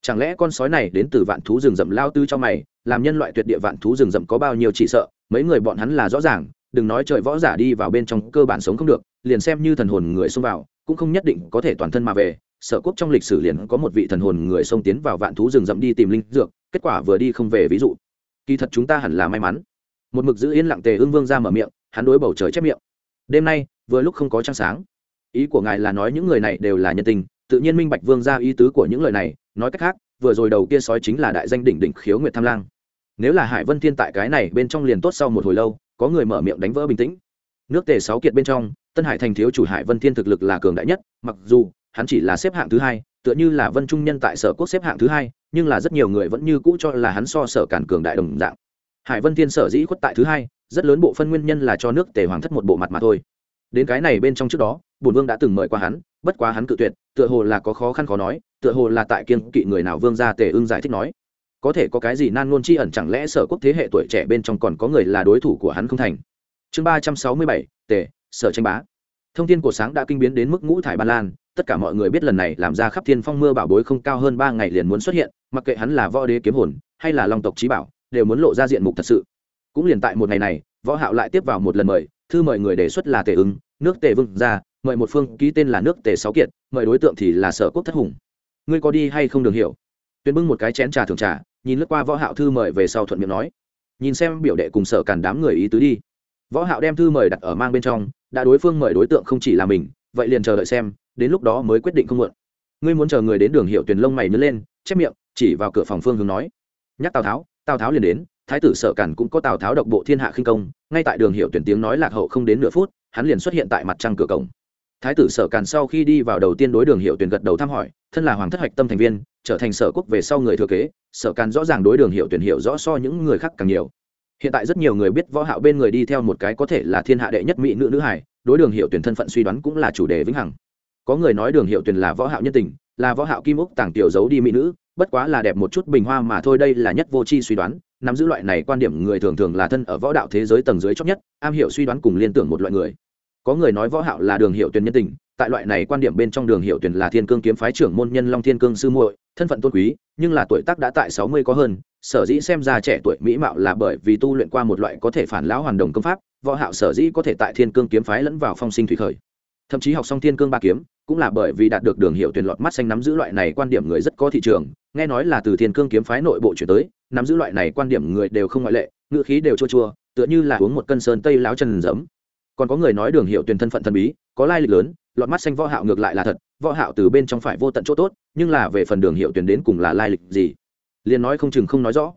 Chẳng lẽ con sói này đến từ vạn thú rừng rậm lao tứ cho mày, làm nhân loại tuyệt địa vạn thú rừng rậm có bao nhiêu chỉ sợ, mấy người bọn hắn là rõ ràng, đừng nói trời võ giả đi vào bên trong cơ bản sống không được, liền xem như thần hồn người xông vào, cũng không nhất định có thể toàn thân mà về sở quốc trong lịch sử liền có một vị thần hồn người xông tiến vào vạn thú rừng rậm đi tìm linh dược, kết quả vừa đi không về ví dụ. Kỳ thật chúng ta hẳn là may mắn. Một mực giữ yên lặng tề ương vương ra mở miệng, hắn đối bầu trời chép miệng. Đêm nay, vừa lúc không có trăng sáng. Ý của ngài là nói những người này đều là nhân tình, tự nhiên minh bạch vương ra ý tứ của những lời này, nói cách khác, vừa rồi đầu kia sói chính là đại danh đỉnh đỉnh khiếu nguyệt tham lang. Nếu là hải vân thiên tại cái này bên trong liền tốt sau một hồi lâu, có người mở miệng đánh vỡ bình tĩnh. Nước tề sáu kiệt bên trong, tân hải thành thiếu chủ hải vân thiên thực lực là cường đại nhất, mặc dù hắn chỉ là xếp hạng thứ hai, tựa như là vân trung nhân tại sở quốc xếp hạng thứ hai, nhưng là rất nhiều người vẫn như cũ cho là hắn so sở cản cường đại đồng dạng. Hải vân thiên sở dĩ khuất tại thứ hai, rất lớn bộ phân nguyên nhân là cho nước tề hoàng thất một bộ mặt mà thôi. Đến cái này bên trong trước đó bùn vương đã từng mời qua hắn, bất quá hắn cự tuyệt, tựa hồ là có khó khăn khó nói, tựa hồ là tại kiên kỵ người nào vương gia tề ưng giải thích nói. Có thể có cái gì nan ngôn chi ẩn chẳng lẽ sở quốc thế hệ tuổi trẻ bên trong còn có người là đối thủ của hắn không thành? Chương ba trăm sáu mươi bảy, tề, sở tranh bá. Thông tin của sáng đã kinh biến đến mức ngũ thải ban lan tất cả mọi người biết lần này làm ra khắp thiên phong mưa bảo bối không cao hơn ba ngày liền muốn xuất hiện, mặc kệ hắn là võ đế kiếm hồn, hay là long tộc trí bảo, đều muốn lộ ra diện mục thật sự. Cũng liền tại một ngày này, võ hạo lại tiếp vào một lần mời, thư mời người đề xuất là tề ứng, nước tề vương ra, mời một phương ký tên là nước tề sáu kiệt, mời đối tượng thì là sở quốc thất hùng. Ngươi có đi hay không đường hiểu. Tuyên bưng một cái chén trà thường trà, nhìn lướt qua võ hạo thư mời về sau thuận miệng nói. Nhìn xem biểu đệ cùng sở cản đám người ý tứ đi. Võ hạo đem thư mời đặt ở mang bên trong, đã đối phương mời đối tượng không chỉ là mình, vậy liền chờ đợi xem đến lúc đó mới quyết định không muộn. Ngươi muốn chờ người đến đường hiệu tuyển lông mày nhớ lên, chép miệng, chỉ vào cửa phòng phương hướng nói. Nhắc tào tháo tào tháo liền đến, thái tử sở cản cũng có tào tháo độc bộ thiên hạ khinh công, ngay tại đường hiệu tuyển tiếng nói lạc hậu không đến nửa phút, hắn liền xuất hiện tại mặt trăng cửa cổng. Thái tử sở cản sau khi đi vào đầu tiên đối đường hiệu tuyển gật đầu thăm hỏi, thân là hoàng thất hạch tâm thành viên, trở thành sở quốc về sau người thừa kế, sở cản rõ ràng đối đường hiệu tuyển hiệu rõ so những người khác càng nhiều. Hiện tại rất nhiều người biết võ hạo bên người đi theo một cái có thể là thiên hạ đệ nhất mỹ nữ nữ hải, đối đường hiệu tuyển thân phận suy đoán cũng là chủ đề vĩnh hằng có người nói đường hiệu tuyền là võ hạo nhân tình, là võ hạo kim úc tàng tiểu giấu đi mỹ nữ, bất quá là đẹp một chút bình hoa mà thôi, đây là nhất vô tri suy đoán, nắm giữ loại này quan điểm người thường thường là thân ở võ đạo thế giới tầng dưới chót nhất, am hiểu suy đoán cùng liên tưởng một loại người. Có người nói võ hạo là đường hiệu tuyền nhân tình, tại loại này quan điểm bên trong đường hiệu tuyền là thiên cương kiếm phái trưởng môn nhân long thiên cương sư muội, thân phận tôn quý, nhưng là tuổi tác đã tại 60 có hơn, sở dĩ xem ra trẻ tuổi mỹ mạo là bởi vì tu luyện qua một loại có thể phản lão hoàn đồng công pháp, võ hạo sở dĩ có thể tại thiên cương kiếm phái lẫn vào phong sinh thủy khởi thậm chí học xong thiên cương ba kiếm, cũng là bởi vì đạt được đường hiệu tuyển lọt mắt xanh nắm giữ loại này quan điểm người rất có thị trường, nghe nói là từ thiên cương kiếm phái nội bộ chuyển tới, nắm giữ loại này quan điểm người đều không ngoại lệ, ngữ khí đều chua chua, tựa như là uống một cân sơn tây láo chân giấm. Còn có người nói đường hiệu tuyển thân phận thần bí, có lai lịch lớn, lọt mắt xanh võ hạo ngược lại là thật, võ hạo từ bên trong phải vô tận chỗ tốt, nhưng là về phần đường hiệu tuyển đến cùng là lai lịch gì? Liền nói không chừng không nói rõ.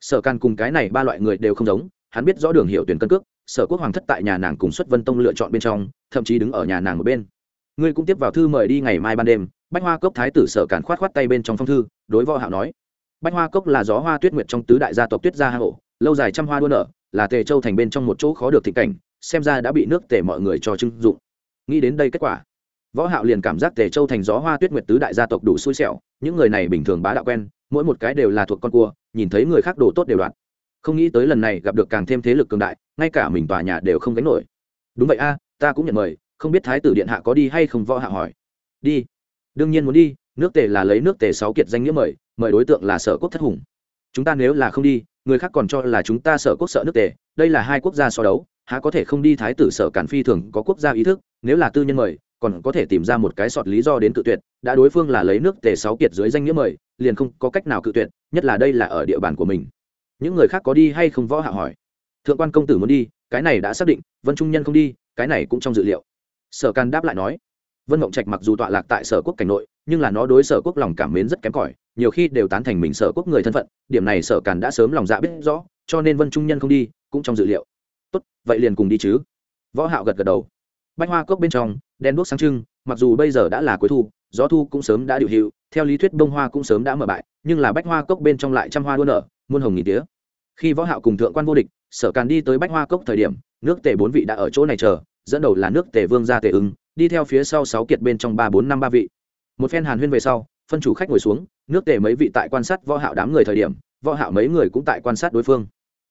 Sở can cùng cái này ba loại người đều không giống, hắn biết rõ đường hiệu tuyển cân cước sở quốc hoàng thất tại nhà nàng cùng xuất vân tông lựa chọn bên trong, thậm chí đứng ở nhà nàng một bên. Ngươi cũng tiếp vào thư mời đi ngày mai ban đêm, bách hoa cốc thái tử sở cản khoát khoát tay bên trong phong thư, đối võ hạo nói. Bách hoa cốc là gió hoa tuyết nguyệt trong tứ đại gia tộc tuyết gia hạ hộ lâu dài trăm hoa đua nở, là tề châu thành bên trong một chỗ khó được thịnh cảnh, xem ra đã bị nước tề mọi người cho trưng dụng. Nghĩ đến đây kết quả, võ hạo liền cảm giác tề châu thành gió hoa tuyết nguyệt tứ đại gia tộc đủ xui xẻo, những người này bình thường bá đạo quen, mỗi một cái đều là thuộc con cua, nhìn thấy người khác đồ tốt đều đoạn không nghĩ tới lần này gặp được càng thêm thế lực cường đại, ngay cả mình tòa nhà đều không gánh nổi. Đúng vậy a, ta cũng nhận mời, không biết thái tử điện hạ có đi hay không võ hạ hỏi. Đi. Đương nhiên muốn đi, nước tề là lấy nước tề sáu kiệt danh nghĩa mời mời đối tượng là sở quốc thất hùng. Chúng ta nếu là không đi, người khác còn cho là chúng ta sở quốc sợ nước tề, đây là hai quốc gia so đấu, há có thể không đi thái tử sở cản phi thường có quốc gia ý thức, nếu là tư nhân mời, còn có thể tìm ra một cái sọt lý do đến cự tuyệt, đã đối phương là lấy nước tề sáu kiệt dưới danh nghĩa mời, liền không có cách nào cự tuyệt, nhất là đây là ở địa bàn của mình những người khác có đi hay không võ hạ hỏi. Thượng quan công tử muốn đi, cái này đã xác định, vân trung nhân không đi, cái này cũng trong dự liệu. Sở can đáp lại nói. Vân mộng trạch mặc dù tọa lạc tại sở quốc cảnh nội, nhưng là nó đối sở quốc lòng cảm mến rất kém cỏi, nhiều khi đều tán thành mình sở quốc người thân phận, điểm này sở càn đã sớm lòng dạ biết rõ, cho nên vân trung nhân không đi, cũng trong dự liệu. Tốt, vậy liền cùng đi chứ. Võ hạo gật gật đầu. Bách hoa cốc bên trong đen đuốc sáng trưng, mặc dù bây giờ đã là cuối thu, gió thu cũng sớm đã điều hiệu, theo lý thuyết bông hoa cũng sớm đã mở bại, nhưng là bách hoa cốc bên trong lại trăm hoa đua nở muôn hồng nghìn tía. Khi võ hạo cùng thượng quan vô địch sở càn đi tới bách hoa cốc thời điểm nước tề bốn vị đã ở chỗ này chờ dẫn đầu là nước tề vương gia tề ứng, đi theo phía sau sáu kiệt bên trong ba bốn năm ba vị. Một phen hàn huyên về sau phân chủ khách ngồi xuống nước tề mấy vị tại quan sát võ hạo đám người thời điểm võ hạo mấy người cũng tại quan sát đối phương.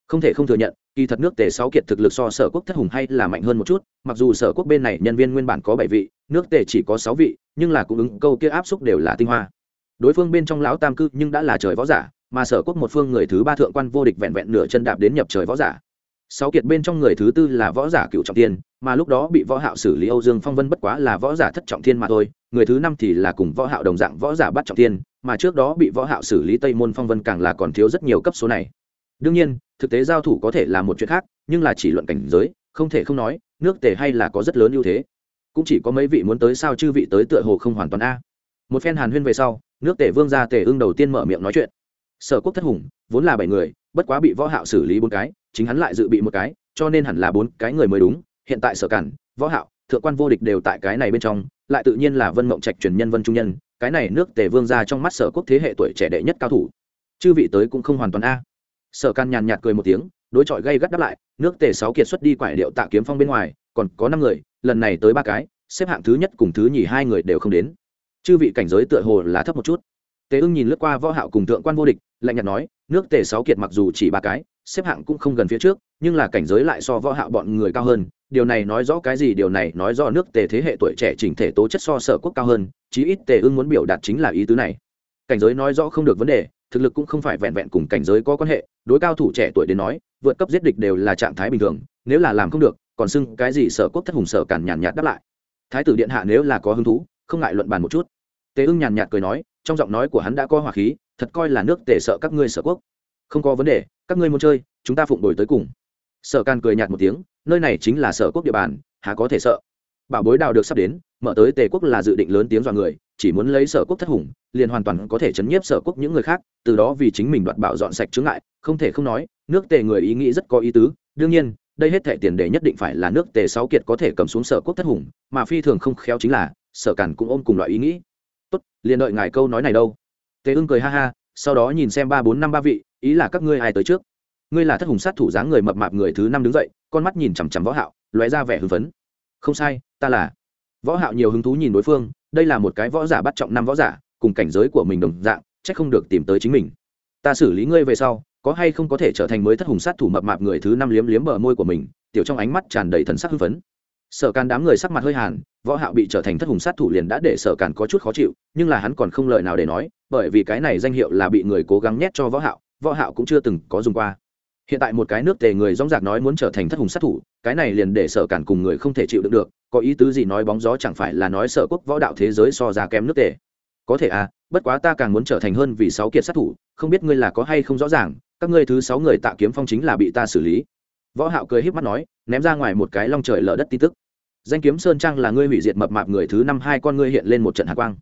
Không thể không thừa nhận kỳ thật nước tề sáu kiệt thực lực so sở quốc thất hùng hay là mạnh hơn một chút mặc dù sở quốc bên này nhân viên nguyên bản có bảy vị nước tề chỉ có sáu vị nhưng là cũng ứng câu kia áp xúc đều là tinh hoa. Đối phương bên trong lão tam cư nhưng đã là trời võ giả mà sở quốc một phương người thứ ba thượng quan vô địch vẹn vẹn nửa chân đạp đến nhập trời võ giả. Sáu kiệt bên trong người thứ tư là võ giả cựu trọng thiên, mà lúc đó bị võ hạo xử lý âu dương phong vân bất quá là võ giả thất trọng thiên mà thôi, người thứ năm thì là cùng võ hạo đồng dạng võ giả bắt trọng thiên, mà trước đó bị võ hạo xử lý tây môn phong vân càng là còn thiếu rất nhiều cấp số này. Đương nhiên, thực tế giao thủ có thể là một chuyện khác, nhưng là chỉ luận cảnh giới, không thể không nói, nước tề hay là có rất lớn ưu thế. Cũng chỉ có mấy vị muốn tới sao chư vị tới tựa hồ không hoàn toàn a. Một phen hàn huyên về sau, nước tề vương gia tề ương đầu tiên mở miệng nói chuyện sở quốc thất hùng, vốn là bảy người, bất quá bị võ hạo xử lý bốn cái, chính hắn lại dự bị một cái, cho nên hẳn là bốn cái người mới đúng. Hiện tại sở cản, võ hạo, thượng quan vô địch đều tại cái này bên trong, lại tự nhiên là vân mộng trạch truyền nhân vân trung nhân, cái này nước tề vương gia trong mắt sở quốc thế hệ tuổi trẻ đệ nhất cao thủ. Chư vị tới cũng không hoàn toàn a. Sở can nhàn nhạt cười một tiếng, đối chọi gây gắt đáp lại, nước tề sáu kiệt xuất đi quải điệu tạ kiếm phong bên ngoài, còn có năm người, lần này tới ba cái, xếp hạng thứ nhất cùng thứ nhì hai người đều không đến. Chư vị cảnh giới tựa hồ là thấp một chút tề ưng nhìn lướt qua võ hạo cùng thượng quan vô địch, lạnh nhạt nói, nước tề sáu kiệt mặc dù chỉ ba cái, xếp hạng cũng không gần phía trước, nhưng là cảnh giới lại so võ hạo bọn người cao hơn. Điều này nói rõ cái gì? Điều này nói rõ nước tề thế hệ tuổi trẻ chỉnh thể tố chất so sở quốc cao hơn, chí ít tề ưng muốn biểu đạt chính là ý tứ này. Cảnh giới nói rõ không được vấn đề, thực lực cũng không phải vẹn vẹn cùng cảnh giới có quan hệ, đối cao thủ trẻ tuổi đến nói, vượt cấp giết địch đều là trạng thái bình thường, nếu là làm không được, còn xưng cái gì sở quốc thất hùng sở cản nhàn nhạt đáp lại. Thái tử điện hạ nếu là có hứng thú, không ngại luận bàn một chút tề ưng nhàn nhạt cười nói, trong giọng nói của hắn đã có hỏa khí, thật coi là nước tề sợ các ngươi sở quốc. Không có vấn đề, các ngươi muốn chơi, chúng ta phụng đổi tới cùng. Sở Càn cười nhạt một tiếng, nơi này chính là sở quốc địa bàn, há có thể sợ. Bảo bối đào được sắp đến, mở tới tề quốc là dự định lớn tiếng dọa người, chỉ muốn lấy sở quốc thất hùng, liền hoàn toàn có thể chấn nhiếp sở quốc những người khác, từ đó vì chính mình đoạt bảo dọn sạch chướng ngại, không thể không nói, nước tề người ý nghĩ rất có ý tứ, đương nhiên, đây hết thể tiền đề nhất định phải là nước tề sáu kiệt có thể cầm xuống sở quốc thất hùng, mà phi thường không khéo chính là, sở Càn cũng ôm cùng loại ý nghĩ liền đợi ngài câu nói này đâu. Tề ưng cười ha ha, sau đó nhìn xem ba bốn năm ba vị, ý là các ngươi ai tới trước? Ngươi là thất hùng sát thủ dáng người mập mạp người thứ năm đứng dậy, con mắt nhìn chằm chằm võ hạo, lóe ra vẻ hưng phấn. Không sai, ta là. Võ hạo nhiều hứng thú nhìn đối phương, đây là một cái võ giả bắt trọng năm võ giả, cùng cảnh giới của mình đồng dạng, chắc không được tìm tới chính mình. Ta xử lý ngươi về sau, có hay không có thể trở thành mới thất hùng sát thủ mập mạp người thứ năm liếm liếm bờ môi của mình, tiểu trong ánh mắt tràn đầy thần sắc hưng phấn sở càn đám người sắc mặt hơi hàn, võ hạo bị trở thành thất hùng sát thủ liền đã để sở càn có chút khó chịu, nhưng là hắn còn không lời nào để nói, bởi vì cái này danh hiệu là bị người cố gắng nhét cho võ hạo võ hạo cũng chưa từng có dùng qua. Hiện tại một cái nước tề người rong rạc nói muốn trở thành thất hùng sát thủ, cái này liền để sở càn cùng người không thể chịu đựng được, có ý tứ gì nói bóng gió chẳng phải là nói sở quốc võ đạo thế giới so ra kém nước tề. Có thể à bất quá ta càng muốn trở thành hơn vì sáu kiệt sát thủ, không biết ngươi là có hay không rõ ràng, các ngươi thứ sáu người tạ kiếm phong chính là bị ta xử lý. Võ hạo cười híp mắt nói, ném ra ngoài một cái long trời lở đất tin tức danh kiếm sơn trang là ngươi hủy diệt mập mạp người thứ năm, hai con ngươi hiện lên một trận hạ quang.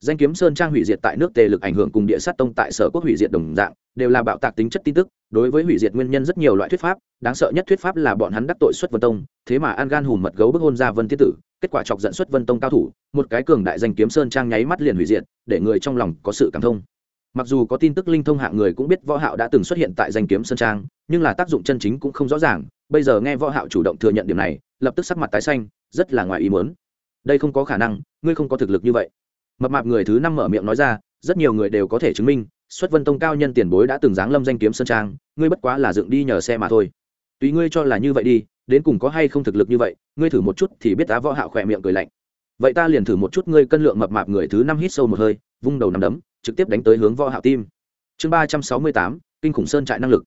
Danh kiếm sơn trang hủy diệt tại nước tề lực ảnh hưởng cùng địa sát tông tại sở quốc hủy diệt đồng dạng, đều là bạo tạc tính chất tin tức, đối với hủy diệt nguyên nhân rất nhiều loại thuyết pháp, đáng sợ nhất thuyết pháp là bọn hắn đắc tội xuất vân tông, thế mà an gan hùm mật gấu bức hôn ra vân tiết tử, kết quả chọc dẫn xuất vân tông cao thủ, một cái cường đại danh kiếm sơn trang nháy mắt liền hủy diệt, để người trong lòng có sự cảm thông. Mặc dù có tin tức linh thông hạng người cũng biết võ hạo đã từng xuất hiện tại danh kiếm sơn trang, nhưng là tác dụng chân chính cũng không rõ ràng, bây giờ nghe võ hạo chủ động thừa nhận điểm này lập tức sắc mặt tái xanh, rất là ngoài ý muốn. Đây không có khả năng, ngươi không có thực lực như vậy. Mập mạp người thứ năm mở miệng nói ra, rất nhiều người đều có thể chứng minh, xuất vân tông cao nhân tiền bối đã từng giáng lâm danh kiếm sơn trang, ngươi bất quá là dựng đi nhờ xe mà thôi. Tùy ngươi cho là như vậy đi, đến cùng có hay không thực lực như vậy, ngươi thử một chút thì biết tá võ hạo khỏe miệng cười lạnh. Vậy ta liền thử một chút ngươi cân lượng mập mạp người thứ năm hít sâu một hơi, vung đầu nằm đấm, trực tiếp đánh tới hướng võ hạo tim. Chương ba trăm sáu mươi tám, kinh khủng sơn trại năng lực.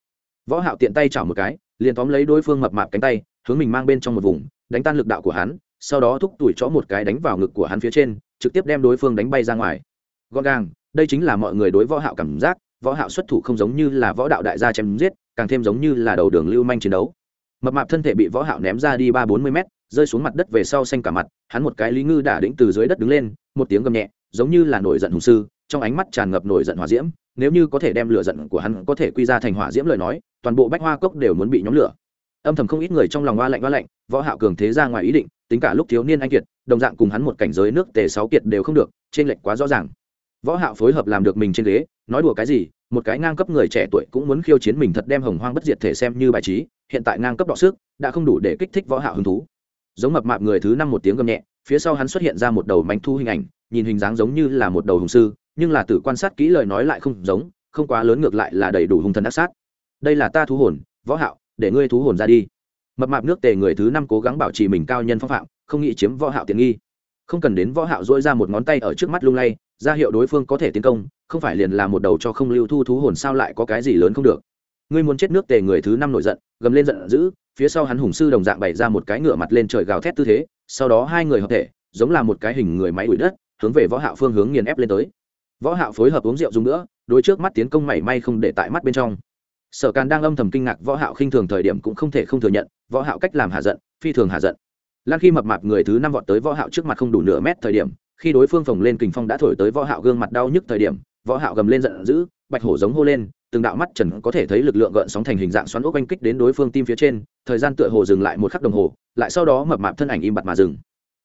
Võ hạo tiện tay chảo một cái, liền tóm lấy đối phương mập mạp cánh tay hướng mình mang bên trong một vùng, đánh tan lực đạo của hắn, sau đó thúc tuổi chó một cái đánh vào ngực của hắn phía trên, trực tiếp đem đối phương đánh bay ra ngoài. Gọn gàng, đây chính là mọi người đối võ hạo cảm giác, võ hạo xuất thủ không giống như là võ đạo đại gia chém giết, càng thêm giống như là đầu đường lưu manh chiến đấu. Mập mạp thân thể bị võ hạo ném ra đi ba bốn mươi mét, rơi xuống mặt đất về sau xanh cả mặt, hắn một cái lý ngư đả đĩnh từ dưới đất đứng lên, một tiếng gầm nhẹ, giống như là nổi giận hùng sư, trong ánh mắt tràn ngập nổi giận hỏa diễm, nếu như có thể đem lửa giận của hắn có thể quy ra thành hỏa diễm lời nói, toàn bộ bách hoa cốc đều muốn bị nhóm lửa âm thầm không ít người trong lòng oa lạnh oa lạnh, võ hạo cường thế ra ngoài ý định, tính cả lúc thiếu niên anh kiệt, đồng dạng cùng hắn một cảnh giới nước tề sáu kiệt đều không được trên lệch quá rõ ràng. Võ hạo phối hợp làm được mình trên ghế, nói đùa cái gì, một cái ngang cấp người trẻ tuổi cũng muốn khiêu chiến mình thật đem hồng hoang bất diệt thể xem như bài trí, hiện tại ngang cấp đọ sức, đã không đủ để kích thích võ hạo hứng thú. Giống mập mạp người thứ năm một tiếng gầm nhẹ, phía sau hắn xuất hiện ra một đầu manh thu hình ảnh, nhìn hình dáng giống như là một đầu hùng sư, nhưng là tử quan sát kỹ lời nói lại không giống, không quá lớn ngược lại là đầy đủ hung thần ác sát. Đây là ta thú hồn, võ hạo để ngươi thú hồn ra đi. Mập mạp nước tề người thứ năm cố gắng bảo trì mình cao nhân phong phạm, không nghĩ chiếm võ hạo tiện nghi. Không cần đến võ hạo dỗi ra một ngón tay ở trước mắt lung lay, ra hiệu đối phương có thể tiến công, không phải liền là một đầu cho không lưu thu thú hồn sao lại có cái gì lớn không được. Ngươi muốn chết nước tề người thứ năm nổi giận, gầm lên giận dữ, phía sau hắn hùng sư đồng dạng bày ra một cái ngựa mặt lên trời gào thét tư thế, sau đó hai người hợp thể, giống là một cái hình người máy đuổi đất, hướng về võ hạo phương hướng nghiền ép lên tới. Võ hạo phối hợp uống rượu dùng nữa, đối trước mắt tiến công mảy may không để tại mắt bên trong sở càn đang âm thầm kinh ngạc võ hạo khinh thường thời điểm cũng không thể không thừa nhận, võ hạo cách làm hạ giận, phi thường hạ giận. Lan khi mập mạp người thứ năm vọt tới võ hạo trước mặt không đủ nửa mét thời điểm, khi đối phương phồng lên kình phong đã thổi tới võ hạo gương mặt đau nhức thời điểm, võ hạo gầm lên giận dữ, bạch hổ giống hô lên, từng đạo mắt trần có thể thấy lực lượng gợn sóng thành hình dạng xoắn ốc quanh kích đến đối phương tim phía trên, thời gian tựa hồ dừng lại một khắc đồng hồ, lại sau đó mập mạp thân ảnh im bặt mà dừng.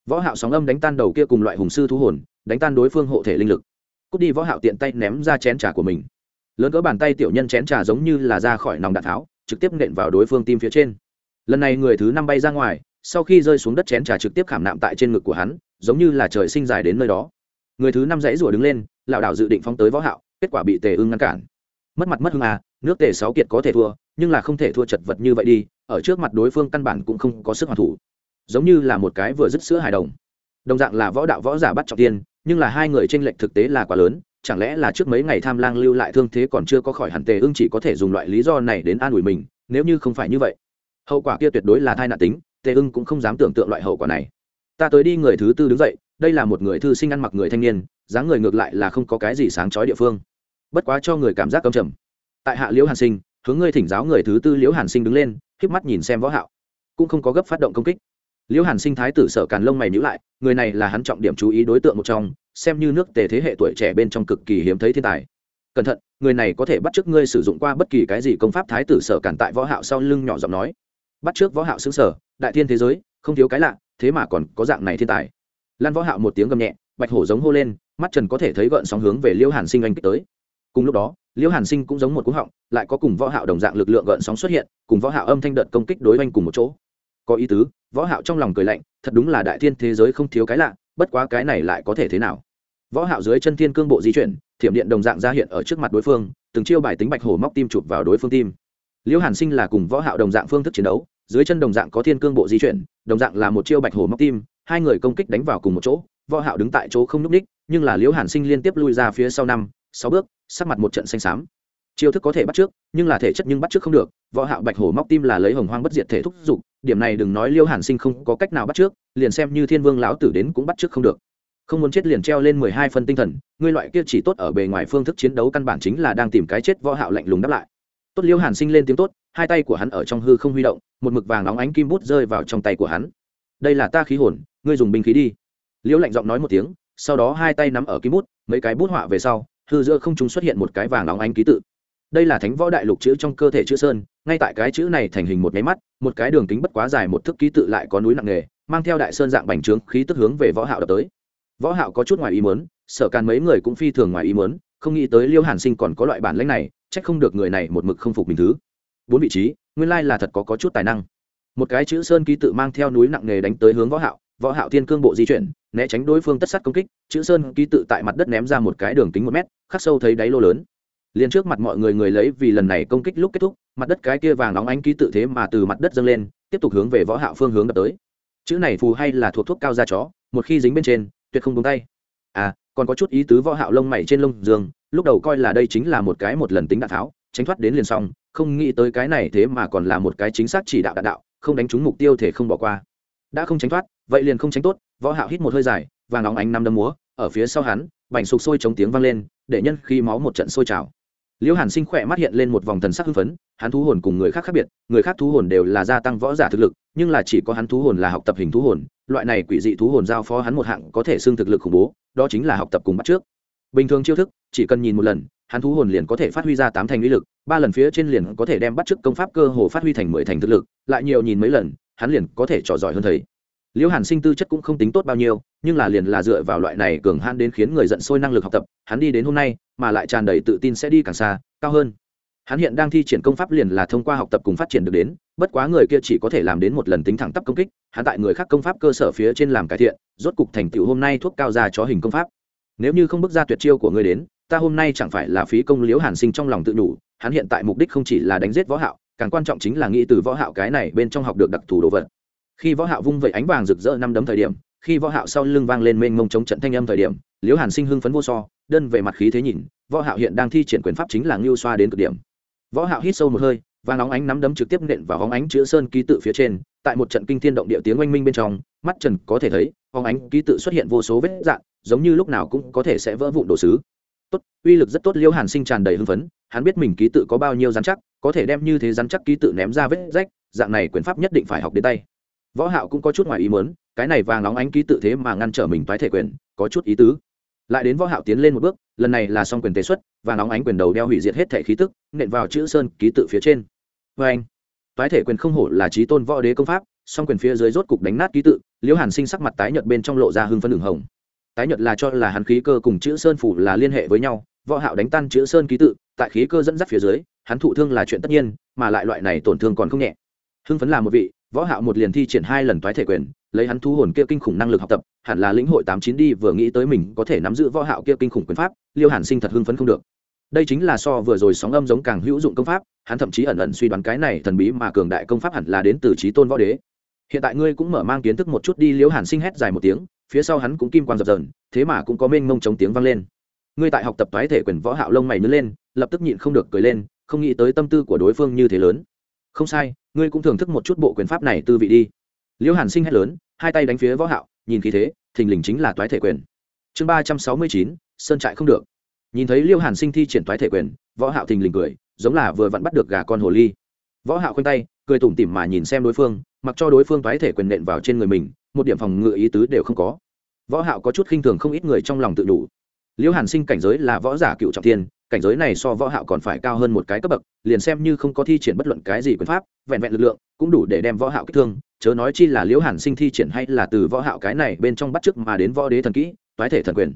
Võ hạo sóng âm đánh tan đầu kia cùng loại hùng sư thú hồn, đánh tan đối phương hộ thể linh lực. Cút đi võ hạo tiện tay ném ra chén trà của mình lớn cỡ bàn tay tiểu nhân chén trà giống như là ra khỏi nòng đạn tháo, trực tiếp nện vào đối phương tim phía trên. Lần này người thứ năm bay ra ngoài, sau khi rơi xuống đất chén trà trực tiếp khảm nạm tại trên ngực của hắn, giống như là trời sinh dài đến nơi đó. Người thứ năm dãy rủa đứng lên, lảo đảo dự định phóng tới võ hạo, kết quả bị tề ưng ngăn cản. Mất mặt mất hưng à nước tề sáu kiệt có thể thua, nhưng là không thể thua chật vật như vậy đi, ở trước mặt đối phương căn bản cũng không có sức hoàn thủ. Giống như là một cái vừa dứt sữa hài đồng. Đồng dạng là võ đạo võ giả bắt trọng tiên, nhưng là hai người tranh lệch thực tế là quá lớn chẳng lẽ là trước mấy ngày tham lang lưu lại thương thế còn chưa có khỏi hẳn tề ưng chỉ có thể dùng loại lý do này đến an ủi mình, nếu như không phải như vậy, hậu quả kia tuyệt đối là thai nạn tính, tề ưng cũng không dám tưởng tượng loại hậu quả này. Ta tới đi người thứ tư đứng dậy, đây là một người thư sinh ăn mặc người thanh niên, dáng người ngược lại là không có cái gì sáng chói địa phương. Bất quá cho người cảm giác cầm trầm. Tại hạ liễu hàn sinh, hướng ngươi thỉnh giáo người thứ tư liễu hàn sinh đứng lên k mắt nhìn xem võ hạo. Cũng không có gấp phát động công kích. Liễu hàn sinh thái tử sở càn lông mày nhíu lại, người này là hắn trọng điểm chú ý đối tượng một trong xem như nước tề thế hệ tuổi trẻ bên trong cực kỳ hiếm thấy thiên tài. Cẩn thận, người này có thể bắt chước ngươi sử dụng qua bất kỳ cái gì công pháp thái tử sở cản tại võ hạo sau lưng nhỏ giọng nói. Bắt chước võ hạo xứng sở, đại thiên thế giới, không thiếu cái lạ, thế mà còn có dạng này thiên tài. Lan võ hạo một tiếng gầm nhẹ, bạch hổ giống hô lên, mắt trần có thể thấy gợn sóng hướng về liễu hàn sinh anh kích tới. Cùng lúc đó liễu hàn sinh cũng giống một cú họng, lại có cùng võ hạo đồng dạng lực lượng gợn sóng xuất hiện, cùng võ hạo âm thanh đợt công kích đối anh cùng một chỗ. Có ý tứ, võ hạo trong lòng cười lạnh, thật đúng là đại thiên thế giới không thiếu cái lạ bất quá cái này lại có thể thế nào? Võ hạo dưới chân thiên cương bộ di chuyển, thiểm điện đồng dạng ra hiện ở trước mặt đối phương, từng chiêu bài tính bạch hổ móc tim chụp vào đối phương tim. Liễu hàn sinh là cùng võ hạo đồng dạng phương thức chiến đấu, dưới chân đồng dạng có thiên cương bộ di chuyển, đồng dạng là một chiêu bạch hổ móc tim, hai người công kích đánh vào cùng một chỗ, võ hạo đứng tại chỗ không núp ních, nhưng là liễu hàn sinh liên tiếp lui ra phía sau năm, sáu bước, sắc mặt một trận xanh xám. Chiêu thức có thể bắt trước, nhưng là thể chất nhưng bắt trước không được, võ hạo bạch hổ móc tim là lấy hồng hoang bất diệt thể thúc dục, điểm này đừng nói liêu hàn sinh không có cách nào bắt trước liền xem như thiên vương lão tử đến cũng bắt trước không được. Không muốn chết liền treo lên mười hai phân tinh thần, ngươi loại kia chỉ tốt ở bề ngoài phương thức chiến đấu căn bản chính là đang tìm cái chết võ hạo lạnh lùng đáp lại. Tốt liêu hàn sinh lên tiếng tốt, hai tay của hắn ở trong hư không huy động, một mực vàng nóng ánh kim bút rơi vào trong tay của hắn. Đây là ta khí hồn, ngươi dùng binh khí đi. Liêu lạnh giọng nói một tiếng, sau đó hai tay nắm ở kim bút, mấy cái bút họa về sau, hư giữa không trung xuất hiện một cái vàng nóng ánh ký tự. Đây là thánh võ đại lục chữ trong cơ thể chữ sơn, ngay tại cái chữ này thành hình một máy mắt, một cái đường kính bất quá dài một thước ký tự lại có núi nặng nghề mang theo đại sơn dạng bành trướng khí tức hướng về võ hạo đập tới. Võ hạo có chút ngoài ý muốn sợ càn mấy người cũng phi thường ngoài ý muốn, không nghĩ tới liêu hàn sinh còn có loại bản lĩnh này, chắc không được người này một mực không phục mình thứ. Bốn vị trí, nguyên lai là thật có có chút tài năng. Một cái chữ sơn ký tự mang theo núi nặng nghề đánh tới hướng võ hạo võ hạo thiên cương bộ di chuyển, né tránh đối phương tất sát công kích, chữ sơn ký tự tại mặt đất ném ra một cái đường kính một mét, khắc sâu thấy đáy lô lớn. Liền trước mặt mọi người người lấy vì lần này công kích lúc kết thúc, mặt đất cái kia vàng nóng ánh ký tự thế mà từ mặt đất dâng lên, tiếp tục hướng về võ hạo phương hướng đập tới chữ này phù hay là thuộc thuốc cao da chó, một khi dính bên trên, tuyệt không buông tay. À còn có chút ý tứ võ hạo lông mày trên lông giường, lúc đầu coi là đây chính là một cái một lần tính đạn tháo, tránh thoát đến liền xong, không nghĩ tới cái này thế mà còn là một cái chính xác chỉ đạo đạn đạo, không đánh trúng mục tiêu thể không bỏ qua. Đã không tránh thoát, vậy liền không tránh tốt, võ hạo hít một hơi dài, vàng nóng ánh năm đấm múa, ở phía sau hắn, bành sục sôi chống tiếng vang lên, để nhân khi máu một trận sôi trào liễu hàn sinh khỏe mắt hiện lên một vòng thần sắc hưng phấn, hắn thú hồn cùng người khác khác biệt, người khác thú hồn đều là gia tăng võ giả thực lực, nhưng là chỉ có hắn thú hồn là học tập hình thú hồn, loại này quỷ dị thú hồn giao phó hắn một hạng có thể xưng thực lực khủng bố, đó chính là học tập cùng bắt trước. Bình thường chiêu thức, chỉ cần nhìn một lần, hắn thú hồn liền có thể phát huy ra tám thành uy lực, ba lần phía trên liền có thể đem bắt trước công pháp cơ hồ phát huy thành mười thành thực lực, lại nhiều nhìn mấy lần, hắn liền có thể trò giỏi hơn thầy. Liễu hàn sinh tư chất cũng không tính tốt bao nhiêu, nhưng là liền là dựa vào loại này cường han đến khiến người giận sôi năng lực học tập, hắn đi đến hôm nay mà lại tràn đầy tự tin sẽ đi càng xa, cao hơn. Hắn hiện đang thi triển công pháp liền là thông qua học tập cùng phát triển được đến, bất quá người kia chỉ có thể làm đến một lần tính thẳng tắp công kích, hắn tại người khác công pháp cơ sở phía trên làm cải thiện, rốt cục thành tựu hôm nay thuốc cao ra cho hình công pháp. Nếu như không bước ra tuyệt chiêu của ngươi đến, ta hôm nay chẳng phải là phí công liễu hàn sinh trong lòng tự đủ, hắn hiện tại mục đích không chỉ là đánh giết võ hạo, càng quan trọng chính là nghĩ từ võ hạo cái này bên trong học được đặc thù đồ vật. Khi võ hạo vung vẩy ánh vàng rực rỡ năm đấm thời điểm khi võ hạo sau lưng vang lên mênh mông chống trận thanh âm thời điểm, liễu hàn sinh hưng phấn vô so, đơn về mặt khí thế nhìn, võ hạo hiện đang thi triển quyền pháp chính là lưu xoa đến cực điểm. Võ hạo hít sâu một hơi và nóng ánh nắm đấm trực tiếp nện vào hóng ánh chữ sơn ký tự phía trên, tại một trận kinh thiên động địa tiếng oanh minh bên trong, mắt trần có thể thấy hóng ánh ký tự xuất hiện vô số vết dạn giống như lúc nào cũng có thể sẽ vỡ vụn đổ sứ. Tốt, uy lực rất tốt, liễu hàn sinh tràn đầy hưng phấn, hắn biết mình ký tự có bao nhiêu rắn chắc, có thể đem như thế rắn chắc ký tự ném ra vết rách, dạng này quyền pháp nhất định phải học đến tay. Võ hạo cũng có chút ngoài ý muốn cái này vàng nóng ánh ký tự thế mà ngăn trở mình toái thể quyền, có chút ý tứ. Lại đến võ hạo tiến lên một bước, lần này là song quyền tế xuất, vàng nóng ánh quyền đầu đeo hủy diệt hết thể khí tức, nện vào chữ sơn ký tự phía trên. Với anh toái thể quyền không hổ là trí tôn võ đế công pháp, song quyền phía dưới rốt cục đánh nát ký tự, liễu hàn sinh sắc mặt tái nhợt bên trong lộ ra hưng phấn đường hồng. Tái nhợt là cho là hắn khí cơ cùng chữ sơn phủ là liên hệ với nhau, võ hạo đánh tan chữ sơn ký tự, tại khí cơ dẫn dắt phía dưới, hắn thụ thương là chuyện tất nhiên, mà lại loại này tổn thương còn không nhẹ. Hưng phấn là một vị, võ hạo một liền thi triển hai lần toái thể quyền lấy hắn thu hồn kia kinh khủng năng lực học tập, hẳn là lĩnh hội tám chín đi vừa nghĩ tới mình có thể nắm giữ võ hạo kia kinh khủng quyền pháp, liêu hàn sinh thật hưng phấn không được. Đây chính là so vừa rồi sóng âm giống càng hữu dụng công pháp, hắn thậm chí ẩn ẩn suy đoán cái này thần bí mà cường đại công pháp hẳn là đến từ trí tôn võ đế. Hiện tại ngươi cũng mở mang kiến thức một chút đi, liêu hàn sinh hét dài một tiếng, phía sau hắn cũng kim quang dập dờn, thế mà cũng có mênh mông chống tiếng vang lên. Ngươi tại học tập toái thể quyền võ hạo lông mày nhướng lên, lập tức nhịn không được cười lên, không nghĩ tới tâm tư của đối phương như thế lớn. Không sai, ngươi cũng thưởng thức một chút bộ quyền pháp này tư vị đi liêu hàn sinh hét lớn, hai tay đánh phía võ hạo, nhìn khí thế, thình lình chính là toái thể quyền. Chương ba trăm sáu mươi chín, sơn trại không được. Nhìn thấy liêu hàn sinh thi triển toái thể quyền, võ hạo thình lình cười, giống là vừa vặn bắt được gà con hồ ly. Võ hạo khoanh tay, cười tủm tỉm mà nhìn xem đối phương, mặc cho đối phương toái thể quyền nện vào trên người mình, một điểm phòng ngự ý tứ đều không có. Võ hạo có chút khinh thường không ít người trong lòng tự đủ. Liêu hàn sinh cảnh giới là võ giả cựu trọng thiên cảnh giới này so võ hạo còn phải cao hơn một cái cấp bậc, liền xem như không có thi triển bất luận cái gì quyền pháp, vẹn vẹn lực lượng cũng đủ để đem võ hạo kích thương, chớ nói chi là liễu hàn sinh thi triển hay là từ võ hạo cái này bên trong bắt chước mà đến võ đế thần kỹ, toái thể thần quyền.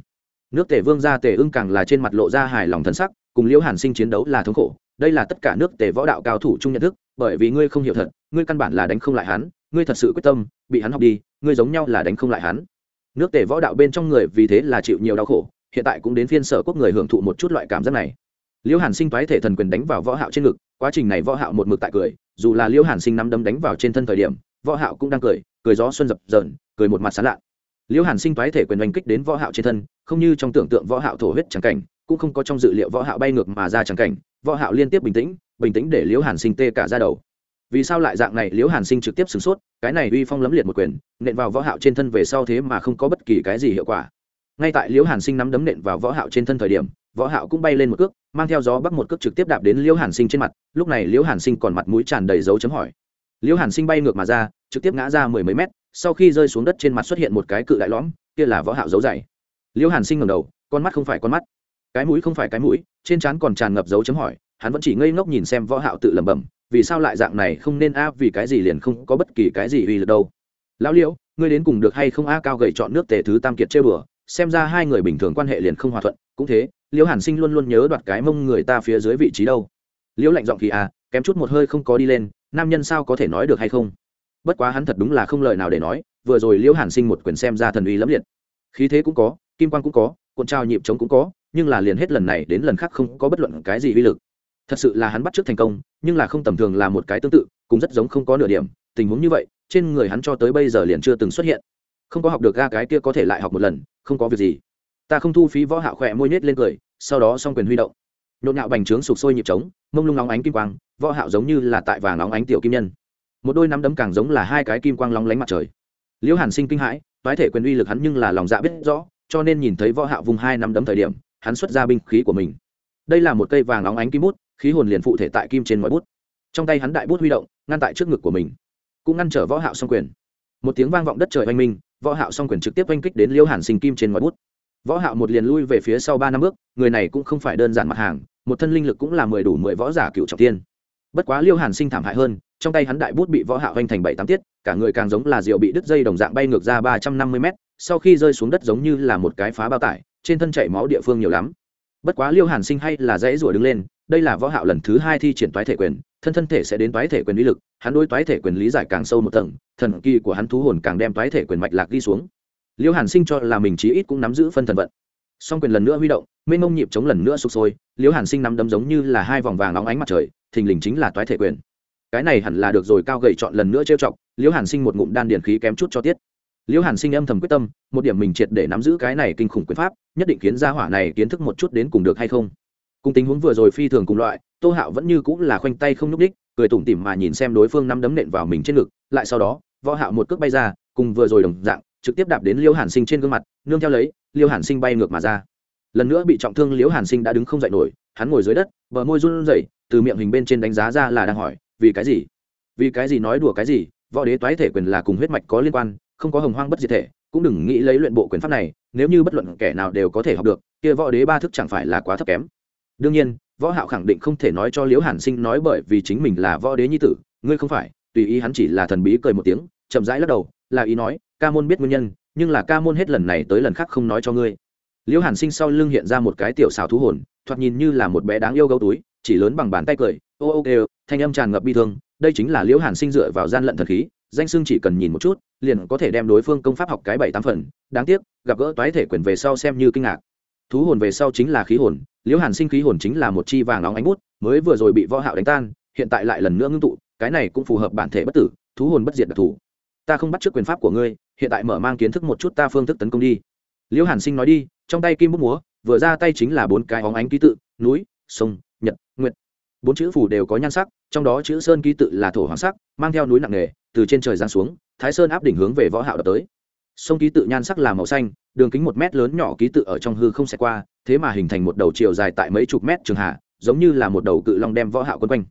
Nước tề vương gia tề ưng càng là trên mặt lộ ra hài lòng thần sắc, cùng liễu hàn sinh chiến đấu là thống khổ, đây là tất cả nước tề võ đạo cao thủ chung nhận thức, bởi vì ngươi không hiểu thật, ngươi căn bản là đánh không lại hắn, ngươi thật sự quyết tâm, bị hắn học đi, ngươi giống nhau là đánh không lại hắn. Nước tề võ đạo bên trong người vì thế là chịu nhiều đau khổ hiện tại cũng đến phiên sở quốc người hưởng thụ một chút loại cảm giác này. Liễu hàn sinh toái thể thần quyền đánh vào võ hạo trên ngực, quá trình này võ hạo một mực tại cười, dù là liễu hàn sinh nắm đấm đánh vào trên thân thời điểm, võ hạo cũng đang cười cười gió xuân dập dờn, cười một mặt sán lạ liễu hàn sinh toái thể quyền đánh kích đến võ hạo trên thân, không như trong tưởng tượng võ hạo thổ huyết chẳng cảnh, cũng không có trong dự liệu võ hạo bay ngược mà ra chẳng cảnh, võ hạo liên tiếp bình tĩnh bình tĩnh để liễu hàn sinh tê cả ra đầu. Vì sao lại dạng này liễu hàn sinh trực tiếp sửng sốt, cái này uy phong lấm liệt một quyền, nện vào võ hạo trên thân về sau thế mà không có bất kỳ cái gì hiệu quả ngay tại liễu hàn sinh nắm đấm nện vào võ hạo trên thân thời điểm, võ hạo cũng bay lên một cước, mang theo gió bắc một cước trực tiếp đạp đến liễu hàn sinh trên mặt. Lúc này liễu hàn sinh còn mặt mũi tràn đầy dấu chấm hỏi. Liễu hàn sinh bay ngược mà ra, trực tiếp ngã ra mười mấy mét, sau khi rơi xuống đất trên mặt xuất hiện một cái cự đại lõm, kia là võ hạo dấu dày. Liễu hàn sinh ngẩng đầu, con mắt không phải con mắt. Cái mũi không phải cái mũi, trên trán còn tràn ngập dấu chấm hỏi, hắn vẫn chỉ ngây ngốc nhìn xem võ hạo tự lẩm bẩm, vì sao lại dạng này không nên a, vì cái gì liền không có bất kỳ cái gì uy lực đâu. Lão liễu, ngươi đến cùng được hay không a, cao gầy chọn nước tề thứ tam kiệt chơi bừa xem ra hai người bình thường quan hệ liền không hòa thuận, cũng thế, liễu hàn sinh luôn luôn nhớ đoạt cái mông người ta phía dưới vị trí đâu. Liễu lạnh giọng thì à kém chút một hơi không có đi lên, nam nhân sao có thể nói được hay không? Bất quá hắn thật đúng là không lời nào để nói, vừa rồi liễu hàn sinh một quyền xem ra thần uy lẫm liệt. Khí thế cũng có, kim quan cũng có, cuộn trao nhịp trống cũng có, nhưng là liền hết lần này đến lần khác không có bất luận cái gì uy lực. Thật sự là hắn bắt trước thành công, nhưng là không tầm thường là một cái tương tự, cũng rất giống không có nửa điểm, tình huống như vậy, trên người hắn cho tới bây giờ liền chưa từng xuất hiện không có học được ga cái kia có thể lại học một lần, không có việc gì. Ta không thu phí võ hạo khỏe môi nết lên cười, sau đó xong quyền huy động. Nhộn nhạo bành trướng sụp sôi nhịp trống, mông lung nóng ánh kim quang, võ hạo giống như là tại vàng nóng ánh tiểu kim nhân. Một đôi nắm đấm càng giống là hai cái kim quang long lánh mặt trời. Liễu hàn sinh kinh hãi, toái thể quyền uy lực hắn nhưng là lòng dạ biết rõ, cho nên nhìn thấy võ hạo vùng hai nắm đấm thời điểm, hắn xuất ra binh khí của mình. Đây là một cây vàng óng ánh kim bút, khí hồn liền phụ thể tại kim trên mọi bút. Trong tay hắn đại bút huy động, ngăn tại trước ngực của mình, cũng ngăn trở võ hạo song quyền. Một tiếng vang vọng đất trời oanh minh võ hạo song quyền trực tiếp oanh kích đến liêu hàn sinh kim trên mọi bút. Võ hạo một liền lui về phía sau ba năm bước, người này cũng không phải đơn giản mặt hàng, một thân linh lực cũng là mười đủ mười võ giả cựu trọng thiên bất quá liêu hàn sinh thảm hại hơn, trong tay hắn đại bút bị võ hạo hoành thành bảy tám tiết, cả người càng giống là diều bị đứt dây đồng dạng bay ngược ra ba trăm năm mươi mét, sau khi rơi xuống đất giống như là một cái phá bao tải, trên thân chảy máu địa phương nhiều lắm. Bất quá liêu hàn sinh hay là dãy rủa đứng lên đây là võ hạo lần thứ hai thi triển toái thể quyền, thân thân thể sẽ đến toái thể quyền lý lực, hắn đối toái thể quyền lý giải càng sâu một tầng, thần kỳ của hắn thú hồn càng đem toái thể quyền mạch lạc đi xuống. Liêu hàn sinh cho là mình chí ít cũng nắm giữ phân thần vận. Song quyền lần nữa huy động, mênh mông nhịp chống lần nữa sục sôi, liêu hàn sinh nắm đấm giống như là hai vòng vàng óng ánh mặt trời, thình lình chính là toái thể quyền. Cái này hẳn là được rồi, cao gầy chọn lần nữa trêu chọc, liêu hàn sinh một ngụm đan điển khí kém chút cho tiết. Liễu hàn sinh âm thầm quyết tâm, một điểm mình triệt để nắm giữ cái này kinh khủng quyền pháp, nhất định khiến gia hỏa này kiến thức một chút đến cùng được hay không cùng tình huống vừa rồi phi thường cùng loại, tô hạo vẫn như cũng là khoanh tay không nhúc đích cười tủm tỉm mà nhìn xem đối phương nắm đấm nện vào mình trên ngực, lại sau đó, võ hạo một cước bay ra, cùng vừa rồi đồng dạng, trực tiếp đạp đến liêu hàn sinh trên gương mặt, nương theo lấy, liêu hàn sinh bay ngược mà ra. Lần nữa bị trọng thương liêu hàn sinh đã đứng không dậy nổi, hắn ngồi dưới đất, bờ môi run rẩy, từ miệng hình bên trên đánh giá ra là đang hỏi, vì cái gì? Vì cái gì nói đùa cái gì? Võ đế toái thể quyền là cùng huyết mạch có liên quan, không có hồng hoang bất diệt thể, cũng đừng nghĩ lấy luyện bộ quyền pháp này, nếu như bất luận kẻ nào đều có thể học được, kia võ đế ba thức chẳng phải là quá thấp kém đương nhiên, võ hạo khẳng định không thể nói cho liễu hàn sinh nói bởi vì chính mình là võ đế nhi tử, ngươi không phải, tùy ý hắn chỉ là thần bí cười một tiếng, chậm rãi lắc đầu, là ý nói, ca môn biết nguyên nhân, nhưng là ca môn hết lần này tới lần khác không nói cho ngươi. Liễu hàn sinh sau lưng hiện ra một cái tiểu xào thú hồn, thoạt nhìn như là một bé đáng yêu gấu túi, chỉ lớn bằng bàn tay cười, ô ô, kêu, thanh âm tràn ngập bi thương, đây chính là liễu hàn sinh dựa vào gian lận thần khí, danh xưng chỉ cần nhìn một chút, liền có thể đem đối phương công pháp học cái bảy tám phần, đáng tiếc, gặp gỡ toái thể quyền về sau xem như kinh ngạc thú hồn về sau chính là khí hồn liễu hàn sinh khí hồn chính là một chi vàng nóng ánh bút mới vừa rồi bị võ hạo đánh tan hiện tại lại lần nữa ngưng tụ cái này cũng phù hợp bản thể bất tử thú hồn bất diệt đặc thù. Ta không bắt trước quyền pháp của ngươi hiện tại mở mang kiến thức một chút ta phương thức tấn công đi. Liễu hàn sinh nói đi trong tay kim bút múa vừa ra tay chính là bốn cái óng ánh ký tự núi sông nhật nguyệt. Bốn chữ phù đều có nhan sắc trong đó chữ sơn ký tự là thổ hoàng sắc mang theo núi nặng nề, từ trên trời giáng xuống thái sơn áp đỉnh hướng về võ hạo đập tới. Sông ký tự nhan sắc là màu xanh đường kính một mét lớn nhỏ ký tự ở trong hư không xẹt qua, thế mà hình thành một đầu chiều dài tại mấy chục mét trường hạ, giống như là một đầu cự long đem võ hạo quân quanh.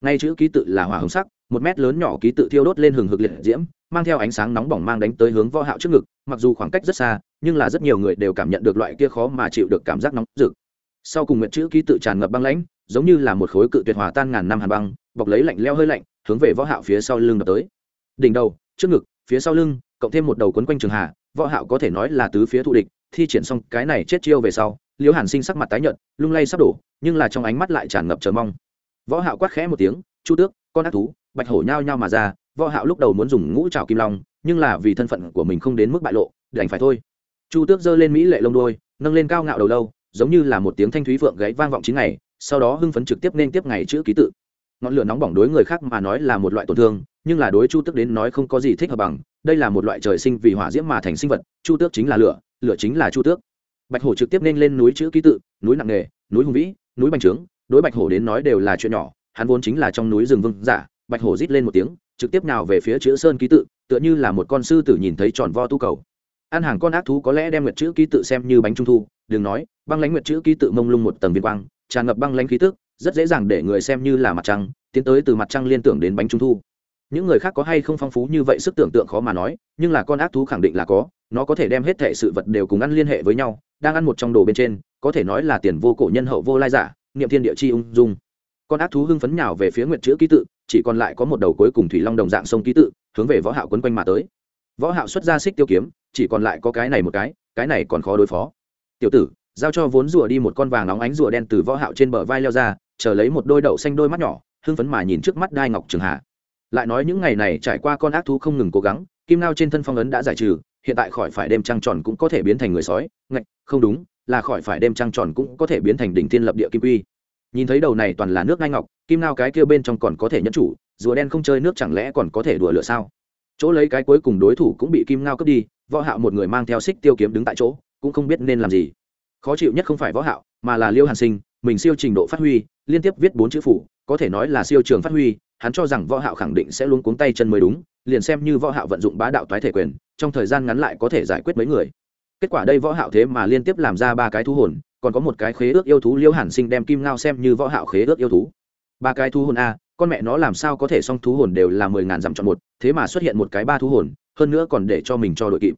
Ngay chữ ký tự là hỏa hồng sắc, một mét lớn nhỏ ký tự thiêu đốt lên hừng hực liệt diễm, mang theo ánh sáng nóng bỏng mang đánh tới hướng võ hạo trước ngực, mặc dù khoảng cách rất xa, nhưng là rất nhiều người đều cảm nhận được loại kia khó mà chịu được cảm giác nóng rực. Sau cùng nguyện chữ ký tự tràn ngập băng lãnh, giống như là một khối cự tuyệt hòa tan ngàn năm hàn băng, bọc lấy lạnh leo hơi lạnh, hướng về võ hạo phía sau lưng đập tới. Đỉnh đầu, trước ngực, phía sau lưng, cộng thêm một đầu quấn quanh trường hà võ hạo có thể nói là tứ phía thù địch, thi triển xong cái này chết chiêu về sau, liễu hàn sinh sắc mặt tái nhợt, lung lay sắp đổ, nhưng là trong ánh mắt lại tràn ngập chờ mong. Võ hạo quát khẽ một tiếng, chu tước, con ác thú. Bạch hổ nhao nhao mà ra, võ hạo lúc đầu muốn dùng ngũ trảo kim long, nhưng là vì thân phận của mình không đến mức bại lộ, đành phải thôi. Chu tước giơ lên mỹ lệ lông đuôi, nâng lên cao ngạo đầu lâu, giống như là một tiếng thanh thúy vượng gáy vang vọng chín ngày, sau đó hưng phấn trực tiếp nên tiếp ngày chữ ký tự. Ngọn lửa nóng bỏng đối người khác mà nói là một loại tổn thương nhưng là đối chu tước đến nói không có gì thích hợp bằng, đây là một loại trời sinh vì hỏa diễm mà thành sinh vật, chu tước chính là lửa lửa chính là chu tước. Bạch hổ trực tiếp nên lên núi chữ ký tự, núi nặng nghề, núi hùng vĩ, núi bành trướng, đối bạch hổ đến nói đều là chuyện nhỏ, hắn vốn chính là trong núi rừng vương giả, bạch hổ rít lên một tiếng, trực tiếp nào về phía chữ sơn ký tự, tựa như là một con sư tử nhìn thấy tròn vo tu cầu. Ăn hàng con ác thú có lẽ đem nguyệt chữ ký tự xem như bánh trung thu, đừng nói, băng lãnh nguyệt chữ ký tự mông lung một tầng viên quang, tràn ngập băng lãnh khí tức, rất dễ dàng để người xem như là mặt trăng, tiến tới từ mặt trăng liên tưởng đến bánh trung thu những người khác có hay không phong phú như vậy sức tưởng tượng khó mà nói, nhưng là con ác thú khẳng định là có, nó có thể đem hết thệ sự vật đều cùng ăn liên hệ với nhau, đang ăn một trong đồ bên trên, có thể nói là tiền vô cổ nhân hậu vô lai giả, niệm thiên địa chi ung dung. Con ác thú hưng phấn nhào về phía nguyệt chữ ký tự, chỉ còn lại có một đầu cuối cùng thủy long đồng dạng sông ký tự, hướng về võ hạo quấn quanh mà tới. Võ hạo xuất ra xích tiêu kiếm, chỉ còn lại có cái này một cái cái này còn khó đối phó. Tiểu tử, giao cho vốn rùa đi một con vàng nóng ánh rùa đen từ võ hạo trên bờ vai leo ra, chờ lấy một đôi đậu xanh đôi mắt nhỏ, hưng phấn mà nhìn trước mắt đai ngọc trường hạ lại nói những ngày này trải qua con ác thú không ngừng cố gắng, kim nao trên thân phong ấn đã giải trừ, hiện tại khỏi phải đêm trăng tròn cũng có thể biến thành người sói, ngạch, không đúng, là khỏi phải đêm trăng tròn cũng có thể biến thành đỉnh thiên lập địa kim quy. Nhìn thấy đầu này toàn là nước ngai ngọc, kim nao cái kia bên trong còn có thể nhẫn chủ, rùa đen không chơi nước chẳng lẽ còn có thể đùa lửa sao? Chỗ lấy cái cuối cùng đối thủ cũng bị kim nao cướp đi, võ hạo một người mang theo xích tiêu kiếm đứng tại chỗ, cũng không biết nên làm gì. Khó chịu nhất không phải võ hạo, mà là liêu hàn sinh, mình siêu trình độ phát huy, liên tiếp viết bốn chữ phủ có thể nói là siêu trường phát huy, hắn cho rằng võ hạo khẳng định sẽ luôn cuống tay chân mới đúng, liền xem như võ hạo vận dụng bá đạo toái thể quyền, trong thời gian ngắn lại có thể giải quyết mấy người. Kết quả đây võ hạo thế mà liên tiếp làm ra ba cái thú hồn, còn có một cái khế ước yêu thú liêu hàn sinh đem kim ngao xem như võ hạo khế ước yêu thú. Ba cái thú hồn a, con mẹ nó làm sao có thể song thú hồn đều là mười ngàn dặm chọn một, thế mà xuất hiện một cái ba thú hồn, hơn nữa còn để cho mình cho đội kịp.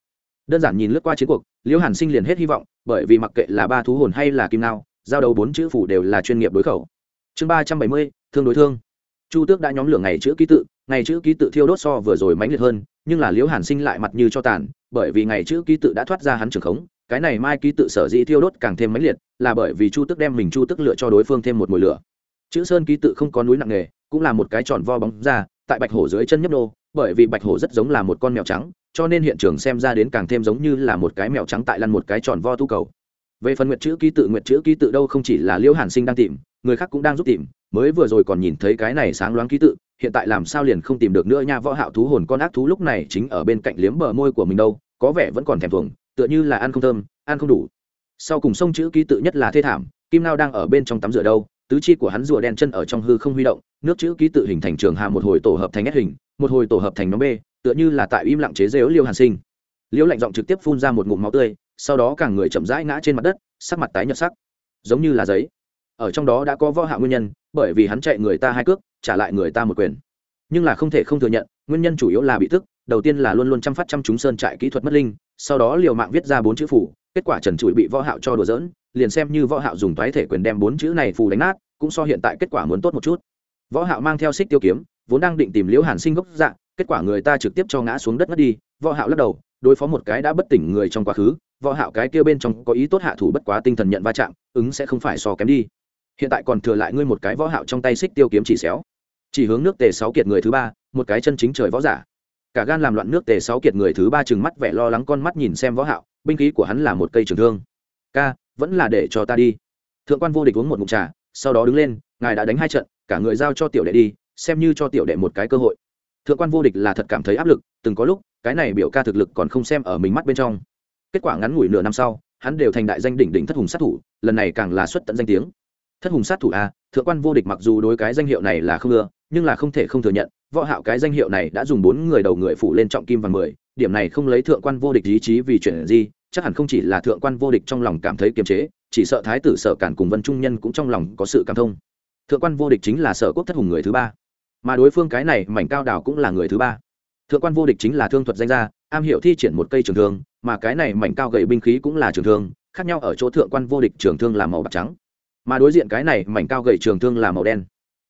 Đơn giản nhìn lướt qua chiến cuộc, liêu hàn sinh liền hết hy vọng, bởi vì mặc kệ là ba thú hồn hay là kim ngao, giao đấu bốn chữ phủ đều là chuyên nghiệp đối khẩu chương ba trăm bảy mươi, thương đối thương. Chu tước đã nhóm lửa ngày chữ ký tự, ngày chữ ký tự thiêu đốt so vừa rồi mãnh liệt hơn, nhưng là liễu hàn sinh lại mặt như cho tàn, bởi vì ngày chữ ký tự đã thoát ra hắn trường khống, cái này mai ký tự sở dĩ thiêu đốt càng thêm mãnh liệt, là bởi vì chu tước đem mình chu tước lựa cho đối phương thêm một mùi lửa. Chữ sơn ký tự không có núi nặng nghề, cũng là một cái tròn vo bóng ra, tại bạch hổ dưới chân nhấp nô, bởi vì bạch hổ rất giống là một con mèo trắng, cho nên hiện trường xem ra đến càng thêm giống như là một cái mèo trắng tại lăn một cái tròn vo tu cầu. Về phần nguyệt chữ ký tự, nguyệt chữ ký tự đâu không chỉ là liễu hàn sinh đang tìm người khác cũng đang giúp tìm, mới vừa rồi còn nhìn thấy cái này sáng loáng ký tự, hiện tại làm sao liền không tìm được nữa nha, võ hạo thú hồn con ác thú lúc này chính ở bên cạnh liếm bờ môi của mình đâu, có vẻ vẫn còn thèm thuồng, tựa như là ăn không thơm, ăn không đủ. Sau cùng sông chữ ký tự nhất là thê thảm, kim nao đang ở bên trong tắm rửa đâu, tứ chi của hắn rùa đen chân ở trong hư không huy động, nước chữ ký tự hình thành trường hà một hồi tổ hợp thành S hình, một hồi tổ hợp thành nhóm B, tựa như là tại im lặng chế giễu liêu hàn sinh. Liêu lạnh giọng trực tiếp phun ra một ngụm máu tươi, sau đó cả người chậm rãi ngã trên mặt đất, sắc mặt tái nhợt sắc, giống như là giấy ở trong đó đã có võ hạ nguyên nhân, bởi vì hắn chạy người ta hai cước, trả lại người ta một quyền. Nhưng là không thể không thừa nhận, nguyên nhân chủ yếu là bị tức, đầu tiên là luôn luôn chăm phát chăm chúng sơn trại kỹ thuật mất linh, sau đó liều mạng viết ra bốn chữ phủ kết quả trần trụi bị võ hạo cho đùa giỡn, liền xem như võ hạo dùng toái thể quyền đem bốn chữ này phù đánh nát, cũng so hiện tại kết quả muốn tốt một chút. Võ hạo mang theo xích tiêu kiếm, vốn đang định tìm liễu hàn sinh gốc dạng kết quả người ta trực tiếp cho ngã xuống đất mất đi, võ hạo lắc đầu, đối phó một cái đã bất tỉnh người trong quá khứ, võ hạo cái kia bên trong có ý tốt hạ thủ bất quá tinh thần nhận va chạm, ứng sẽ không phải so kém đi hiện tại còn thừa lại ngươi một cái võ hạo trong tay xích tiêu kiếm chỉ xéo. Chỉ hướng nước tề sáu kiệt người thứ ba, một cái chân chính trời võ giả. Cả gan làm loạn nước tề sáu kiệt người thứ ba chừng mắt vẻ lo lắng con mắt nhìn xem võ hạo, binh khí của hắn là một cây trường thương. Ca, vẫn là để cho ta đi. Thượng quan vô địch uống một ngụm trà, sau đó đứng lên, ngài đã đánh hai trận, cả người giao cho tiểu đệ đi, xem như cho tiểu đệ một cái cơ hội. Thượng quan vô địch là thật cảm thấy áp lực, từng có lúc, cái này biểu ca thực lực còn không xem ở mình mắt bên trong. Kết quả ngắn ngủi nửa năm sau, hắn đều thành đại danh đỉnh đỉnh thất hùng sát thủ, lần này càng là xuất tận danh tiếng thất hùng sát thủ a, thượng quan vô địch mặc dù đối cái danh hiệu này là không ưa, nhưng là không thể không thừa nhận, võ hạo cái danh hiệu này đã dùng bốn người đầu người phủ lên trọng kim vàng mười, điểm này không lấy thượng quan vô địch ý chí vì chuyện gì, chắc hẳn không chỉ là thượng quan vô địch trong lòng cảm thấy kiềm chế, chỉ sợ thái tử sở cản cùng vân trung nhân cũng trong lòng có sự cảm thông. Thượng quan vô địch chính là sở quốc thất hùng người thứ ba, mà đối phương cái này mảnh cao đảo cũng là người thứ ba. Thượng quan vô địch chính là thương thuật danh gia, am hiểu thi triển một cây trường thương, mà cái này mảnh cao gậy binh khí cũng là trường thương, khác nhau ở chỗ thượng quan vô địch trường thương là màu bạc trắng mà đối diện cái này mảnh cao gầy trường thương là màu đen.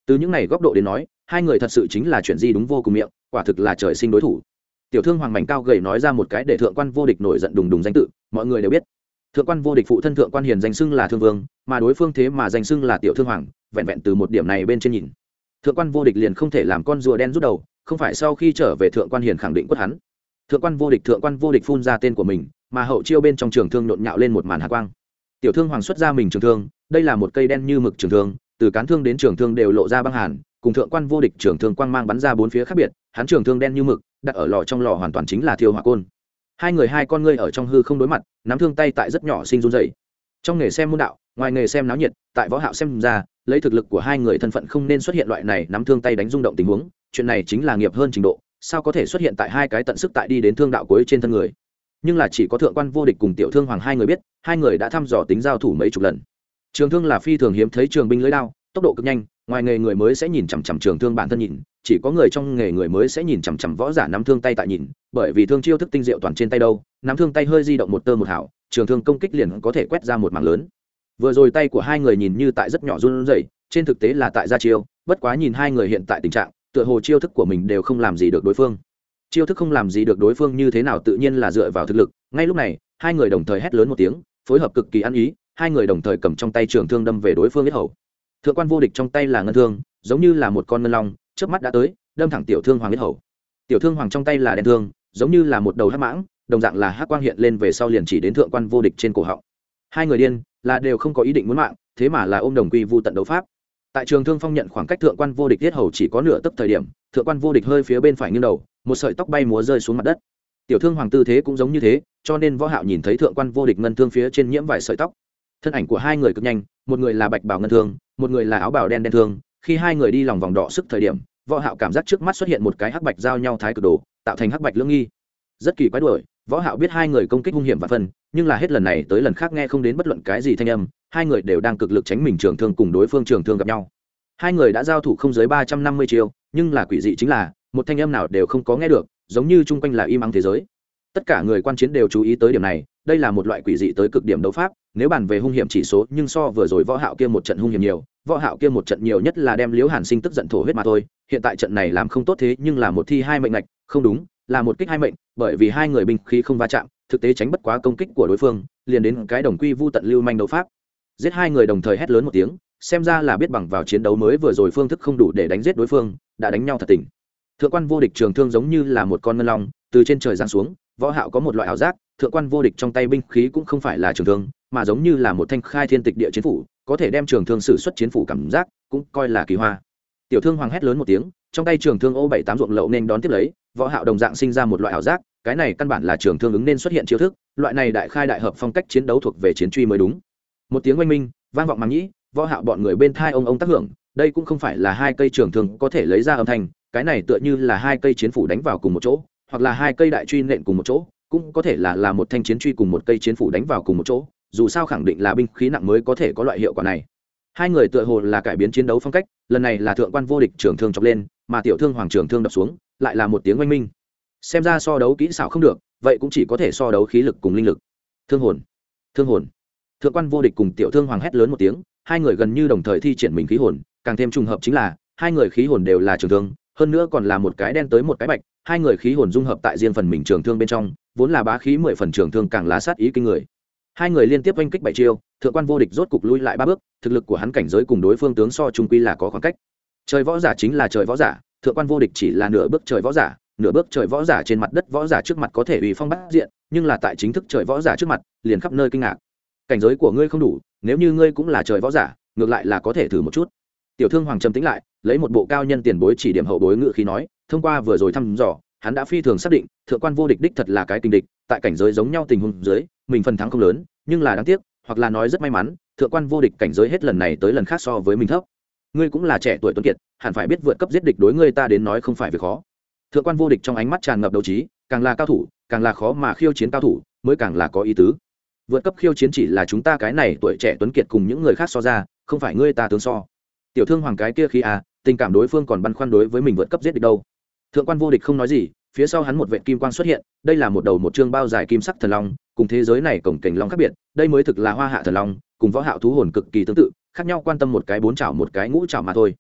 Từ những này góc độ đến nói, hai người thật sự chính là chuyện gì đúng vô cùng miệng, quả thực là trời sinh đối thủ. Tiểu thương hoàng mảnh cao gầy nói ra một cái để thượng quan vô địch nổi giận đùng đùng danh tự, mọi người đều biết. Thượng quan vô địch phụ thân thượng quan hiền danh xưng là thương vương, mà đối phương thế mà danh xưng là tiểu thương hoàng, vẹn vẹn từ một điểm này bên trên nhìn. Thượng quan vô địch liền không thể làm con rùa đen rút đầu, không phải sau khi trở về thượng quan hiền khẳng định quất hắn. Thượng quan vô địch, thượng quan vô địch phun ra tên của mình, mà hậu chiêu bên trong trường thương nhộn nhạo lên một màn hạ quang. Tiểu thương hoàng xuất ra mình trường thương đây là một cây đen như mực trường thương, từ cán thương đến trường thương đều lộ ra băng hàn, cùng thượng quan vô địch trường thương quang mang bắn ra bốn phía khác biệt, hắn trường thương đen như mực, đặt ở lò trong lò hoàn toàn chính là thiêu hỏa côn. Hai người hai con ngươi ở trong hư không đối mặt, nắm thương tay tại rất nhỏ sinh run dày trong nghề xem môn đạo, ngoài nghề xem náo nhiệt, tại võ hạo xem ra, lấy thực lực của hai người thân phận không nên xuất hiện loại này nắm thương tay đánh rung động tình huống, chuyện này chính là nghiệp hơn trình độ, sao có thể xuất hiện tại hai cái tận sức tại đi đến thương đạo cuối trên thân người? Nhưng là chỉ có thượng quan vô địch cùng tiểu thương hoàng hai người biết, hai người đã thăm dò tính giao thủ mấy chục lần trường thương là phi thường hiếm thấy trường binh lưới đao, tốc độ cực nhanh, ngoài nghề người mới sẽ nhìn chằm chằm trường thương bản thân nhìn, chỉ có người trong nghề người mới sẽ nhìn chằm chằm võ giả nắm thương tay tại nhìn, bởi vì thương chiêu thức tinh diệu toàn trên tay đâu, nắm thương tay hơi di động một tơ một hảo trường thương công kích liền có thể quét ra một mảng lớn. Vừa rồi tay của hai người nhìn như tại rất nhỏ run rẩy, trên thực tế là tại gia chiêu, bất quá nhìn hai người hiện tại tình trạng, tựa hồ chiêu thức của mình đều không làm gì được đối phương. Chiêu thức không làm gì được đối phương như thế nào tự nhiên là dựa vào thực lực, ngay lúc này, hai người đồng thời hét lớn một tiếng, phối hợp cực kỳ ăn ý hai người đồng thời cầm trong tay trường thương đâm về đối phương biết hầu. Thượng quan vô địch trong tay là ngân thương, giống như là một con ngân long trước mắt đã tới, đâm thẳng tiểu thương hoàng biết hầu. Tiểu thương hoàng trong tay là đen thương, giống như là một đầu hắc mãng, đồng dạng là hắc quang hiện lên về sau liền chỉ đến thượng quan vô địch trên cổ họng. Hai người điên, là đều không có ý định muốn mạng, thế mà là ôm đồng quy vu tận đấu pháp. Tại trường thương phong nhận khoảng cách thượng quan vô địch tiết hầu chỉ có nửa tấc thời điểm, thượng quan vô địch hơi phía bên phải nghiêng đầu, một sợi tóc bay múa rơi xuống mặt đất. Tiểu thương hoàng tư thế cũng giống như thế, cho nên võ hạo nhìn thấy thượng quan vô địch ngân thương phía trên nhiễm vài sợi tóc thân ảnh của hai người cực nhanh, một người là bạch bào ngân thương, một người là áo bào đen đen thương. Khi hai người đi lòng vòng đỏ sức thời điểm, võ hạo cảm giác trước mắt xuất hiện một cái hắc bạch giao nhau thái cực đồ, tạo thành hắc bạch lưỡng nghi. Rất kỳ quái đuổi, võ hạo biết hai người công kích hung hiểm và phân, nhưng là hết lần này tới lần khác nghe không đến bất luận cái gì thanh âm, hai người đều đang cực lực tránh mình trường thương cùng đối phương trường thương gặp nhau. Hai người đã giao thủ không dưới ba trăm năm mươi chiêu, nhưng là quỷ dị chính là, một thanh âm nào đều không có nghe được, giống như chung quanh là im ắng thế giới tất cả người quan chiến đều chú ý tới điểm này, đây là một loại quỷ dị tới cực điểm đấu pháp, nếu bàn về hung hiểm chỉ số, nhưng so vừa rồi võ hạo kia một trận hung hiểm nhiều, võ hạo kia một trận nhiều nhất là đem liễu hàn sinh tức giận thổ huyết mà thôi, hiện tại trận này làm không tốt thế nhưng là một thi hai mệnh ngạch, không đúng, là một kích hai mệnh, bởi vì hai người binh khí không va chạm, thực tế tránh bất quá công kích của đối phương, liền đến cái đồng quy vu tận lưu manh đấu pháp. Giết hai người đồng thời hét lớn một tiếng, xem ra là biết bằng vào chiến đấu mới vừa rồi phương thức không đủ để đánh giết đối phương, đã đánh nhau thật tình. Thượng quan vô địch trường thương giống như là một con ngân long, từ trên trời giáng xuống võ hạo có một loại ảo giác, thượng quan vô địch trong tay binh khí cũng không phải là trường thương, mà giống như là một thanh khai thiên tịch địa chiến phủ, có thể đem trường thương sử xuất chiến phủ cảm giác cũng coi là kỳ hoa. Tiểu thương hoàng hét lớn một tiếng, trong tay trường thương ô bảy tám ruộng lậu nên đón tiếp lấy, võ hạo đồng dạng sinh ra một loại ảo giác, cái này căn bản là trường thương ứng nên xuất hiện chiêu thức, loại này đại khai đại hợp phong cách chiến đấu thuộc về chiến truy mới đúng. Một tiếng oanh minh, vang vọng màng nhĩ, võ hạo bọn người bên thai ông ông tác hưởng, đây cũng không phải là hai cây trường thương có thể lấy ra âm thanh, cái này tựa như là hai cây chiến phủ đánh vào cùng một chỗ hoặc là hai cây đại truy nện cùng một chỗ, cũng có thể là là một thanh chiến truy cùng một cây chiến phủ đánh vào cùng một chỗ, dù sao khẳng định là binh khí nặng mới có thể có loại hiệu quả này. Hai người tựa hồ là cải biến chiến đấu phong cách, lần này là thượng quan vô địch trường thương chọc lên, mà tiểu thương hoàng trường thương đập xuống, lại là một tiếng oanh minh. Xem ra so đấu kỹ xảo không được, vậy cũng chỉ có thể so đấu khí lực cùng linh lực. Thương hồn thương hồn. Thượng quan vô địch cùng tiểu thương hoàng hét lớn một tiếng, hai người gần như đồng thời thi triển mình khí hồn, càng thêm trùng hợp chính là, hai người khí hồn đều là trường thương hơn nữa còn là một cái đen tới một cái bạch, hai người khí hồn dung hợp tại riêng phần mình trường thương bên trong, vốn là bá khí mười phần trường thương càng lá sát ý kinh người. Hai người liên tiếp oanh kích bảy chiêu, thượng quan vô địch rốt cục lui lại ba bước, thực lực của hắn cảnh giới cùng đối phương tướng so trung quy là có khoảng cách. Trời võ giả chính là trời võ giả, thượng quan vô địch chỉ là nửa bước trời võ giả, nửa bước trời võ giả trên mặt đất võ giả trước mặt có thể ủy phong bắt diện, nhưng là tại chính thức trời võ giả trước mặt, liền khắp nơi kinh ngạc. Cảnh giới của ngươi không đủ, nếu như ngươi cũng là trời võ giả, ngược lại là có thể thử một chút. Tiểu thương hoàng trầm tính lại lấy một bộ cao nhân tiền bối chỉ điểm hậu bối ngự khí nói, thông qua vừa rồi thăm dò, hắn đã phi thường xác định, thượng quan vô địch đích thật là cái kinh địch, tại cảnh giới giống nhau tình huống dưới, mình phần thắng không lớn, nhưng là đáng tiếc, hoặc là nói rất may mắn, thượng quan vô địch cảnh giới hết lần này tới lần khác so với mình thấp. Ngươi cũng là trẻ tuổi tuấn kiệt, hẳn phải biết vượt cấp giết địch đối ngươi ta đến nói không phải việc khó. Thượng quan vô địch trong ánh mắt tràn ngập đấu trí, càng là cao thủ, càng là khó mà khiêu chiến cao thủ, mới càng là có ý tứ. Vượt cấp khiêu chiến chỉ là chúng ta cái này tuổi trẻ tuấn kiệt cùng những người khác so ra, không phải ngươi ta tướng so. Tiểu thương hoàng cái kia khi à tình cảm đối phương còn băn khoăn đối với mình vượt cấp giết địch đâu. Thượng quan vô địch không nói gì, phía sau hắn một vệ kim quang xuất hiện, đây là một đầu một chương bao dài kim sắc thần long, cùng thế giới này cổng cảnh long khác biệt, đây mới thực là hoa hạ thần long, cùng võ hạo thú hồn cực kỳ tương tự, khác nhau quan tâm một cái bốn chảo một cái ngũ chảo mà thôi.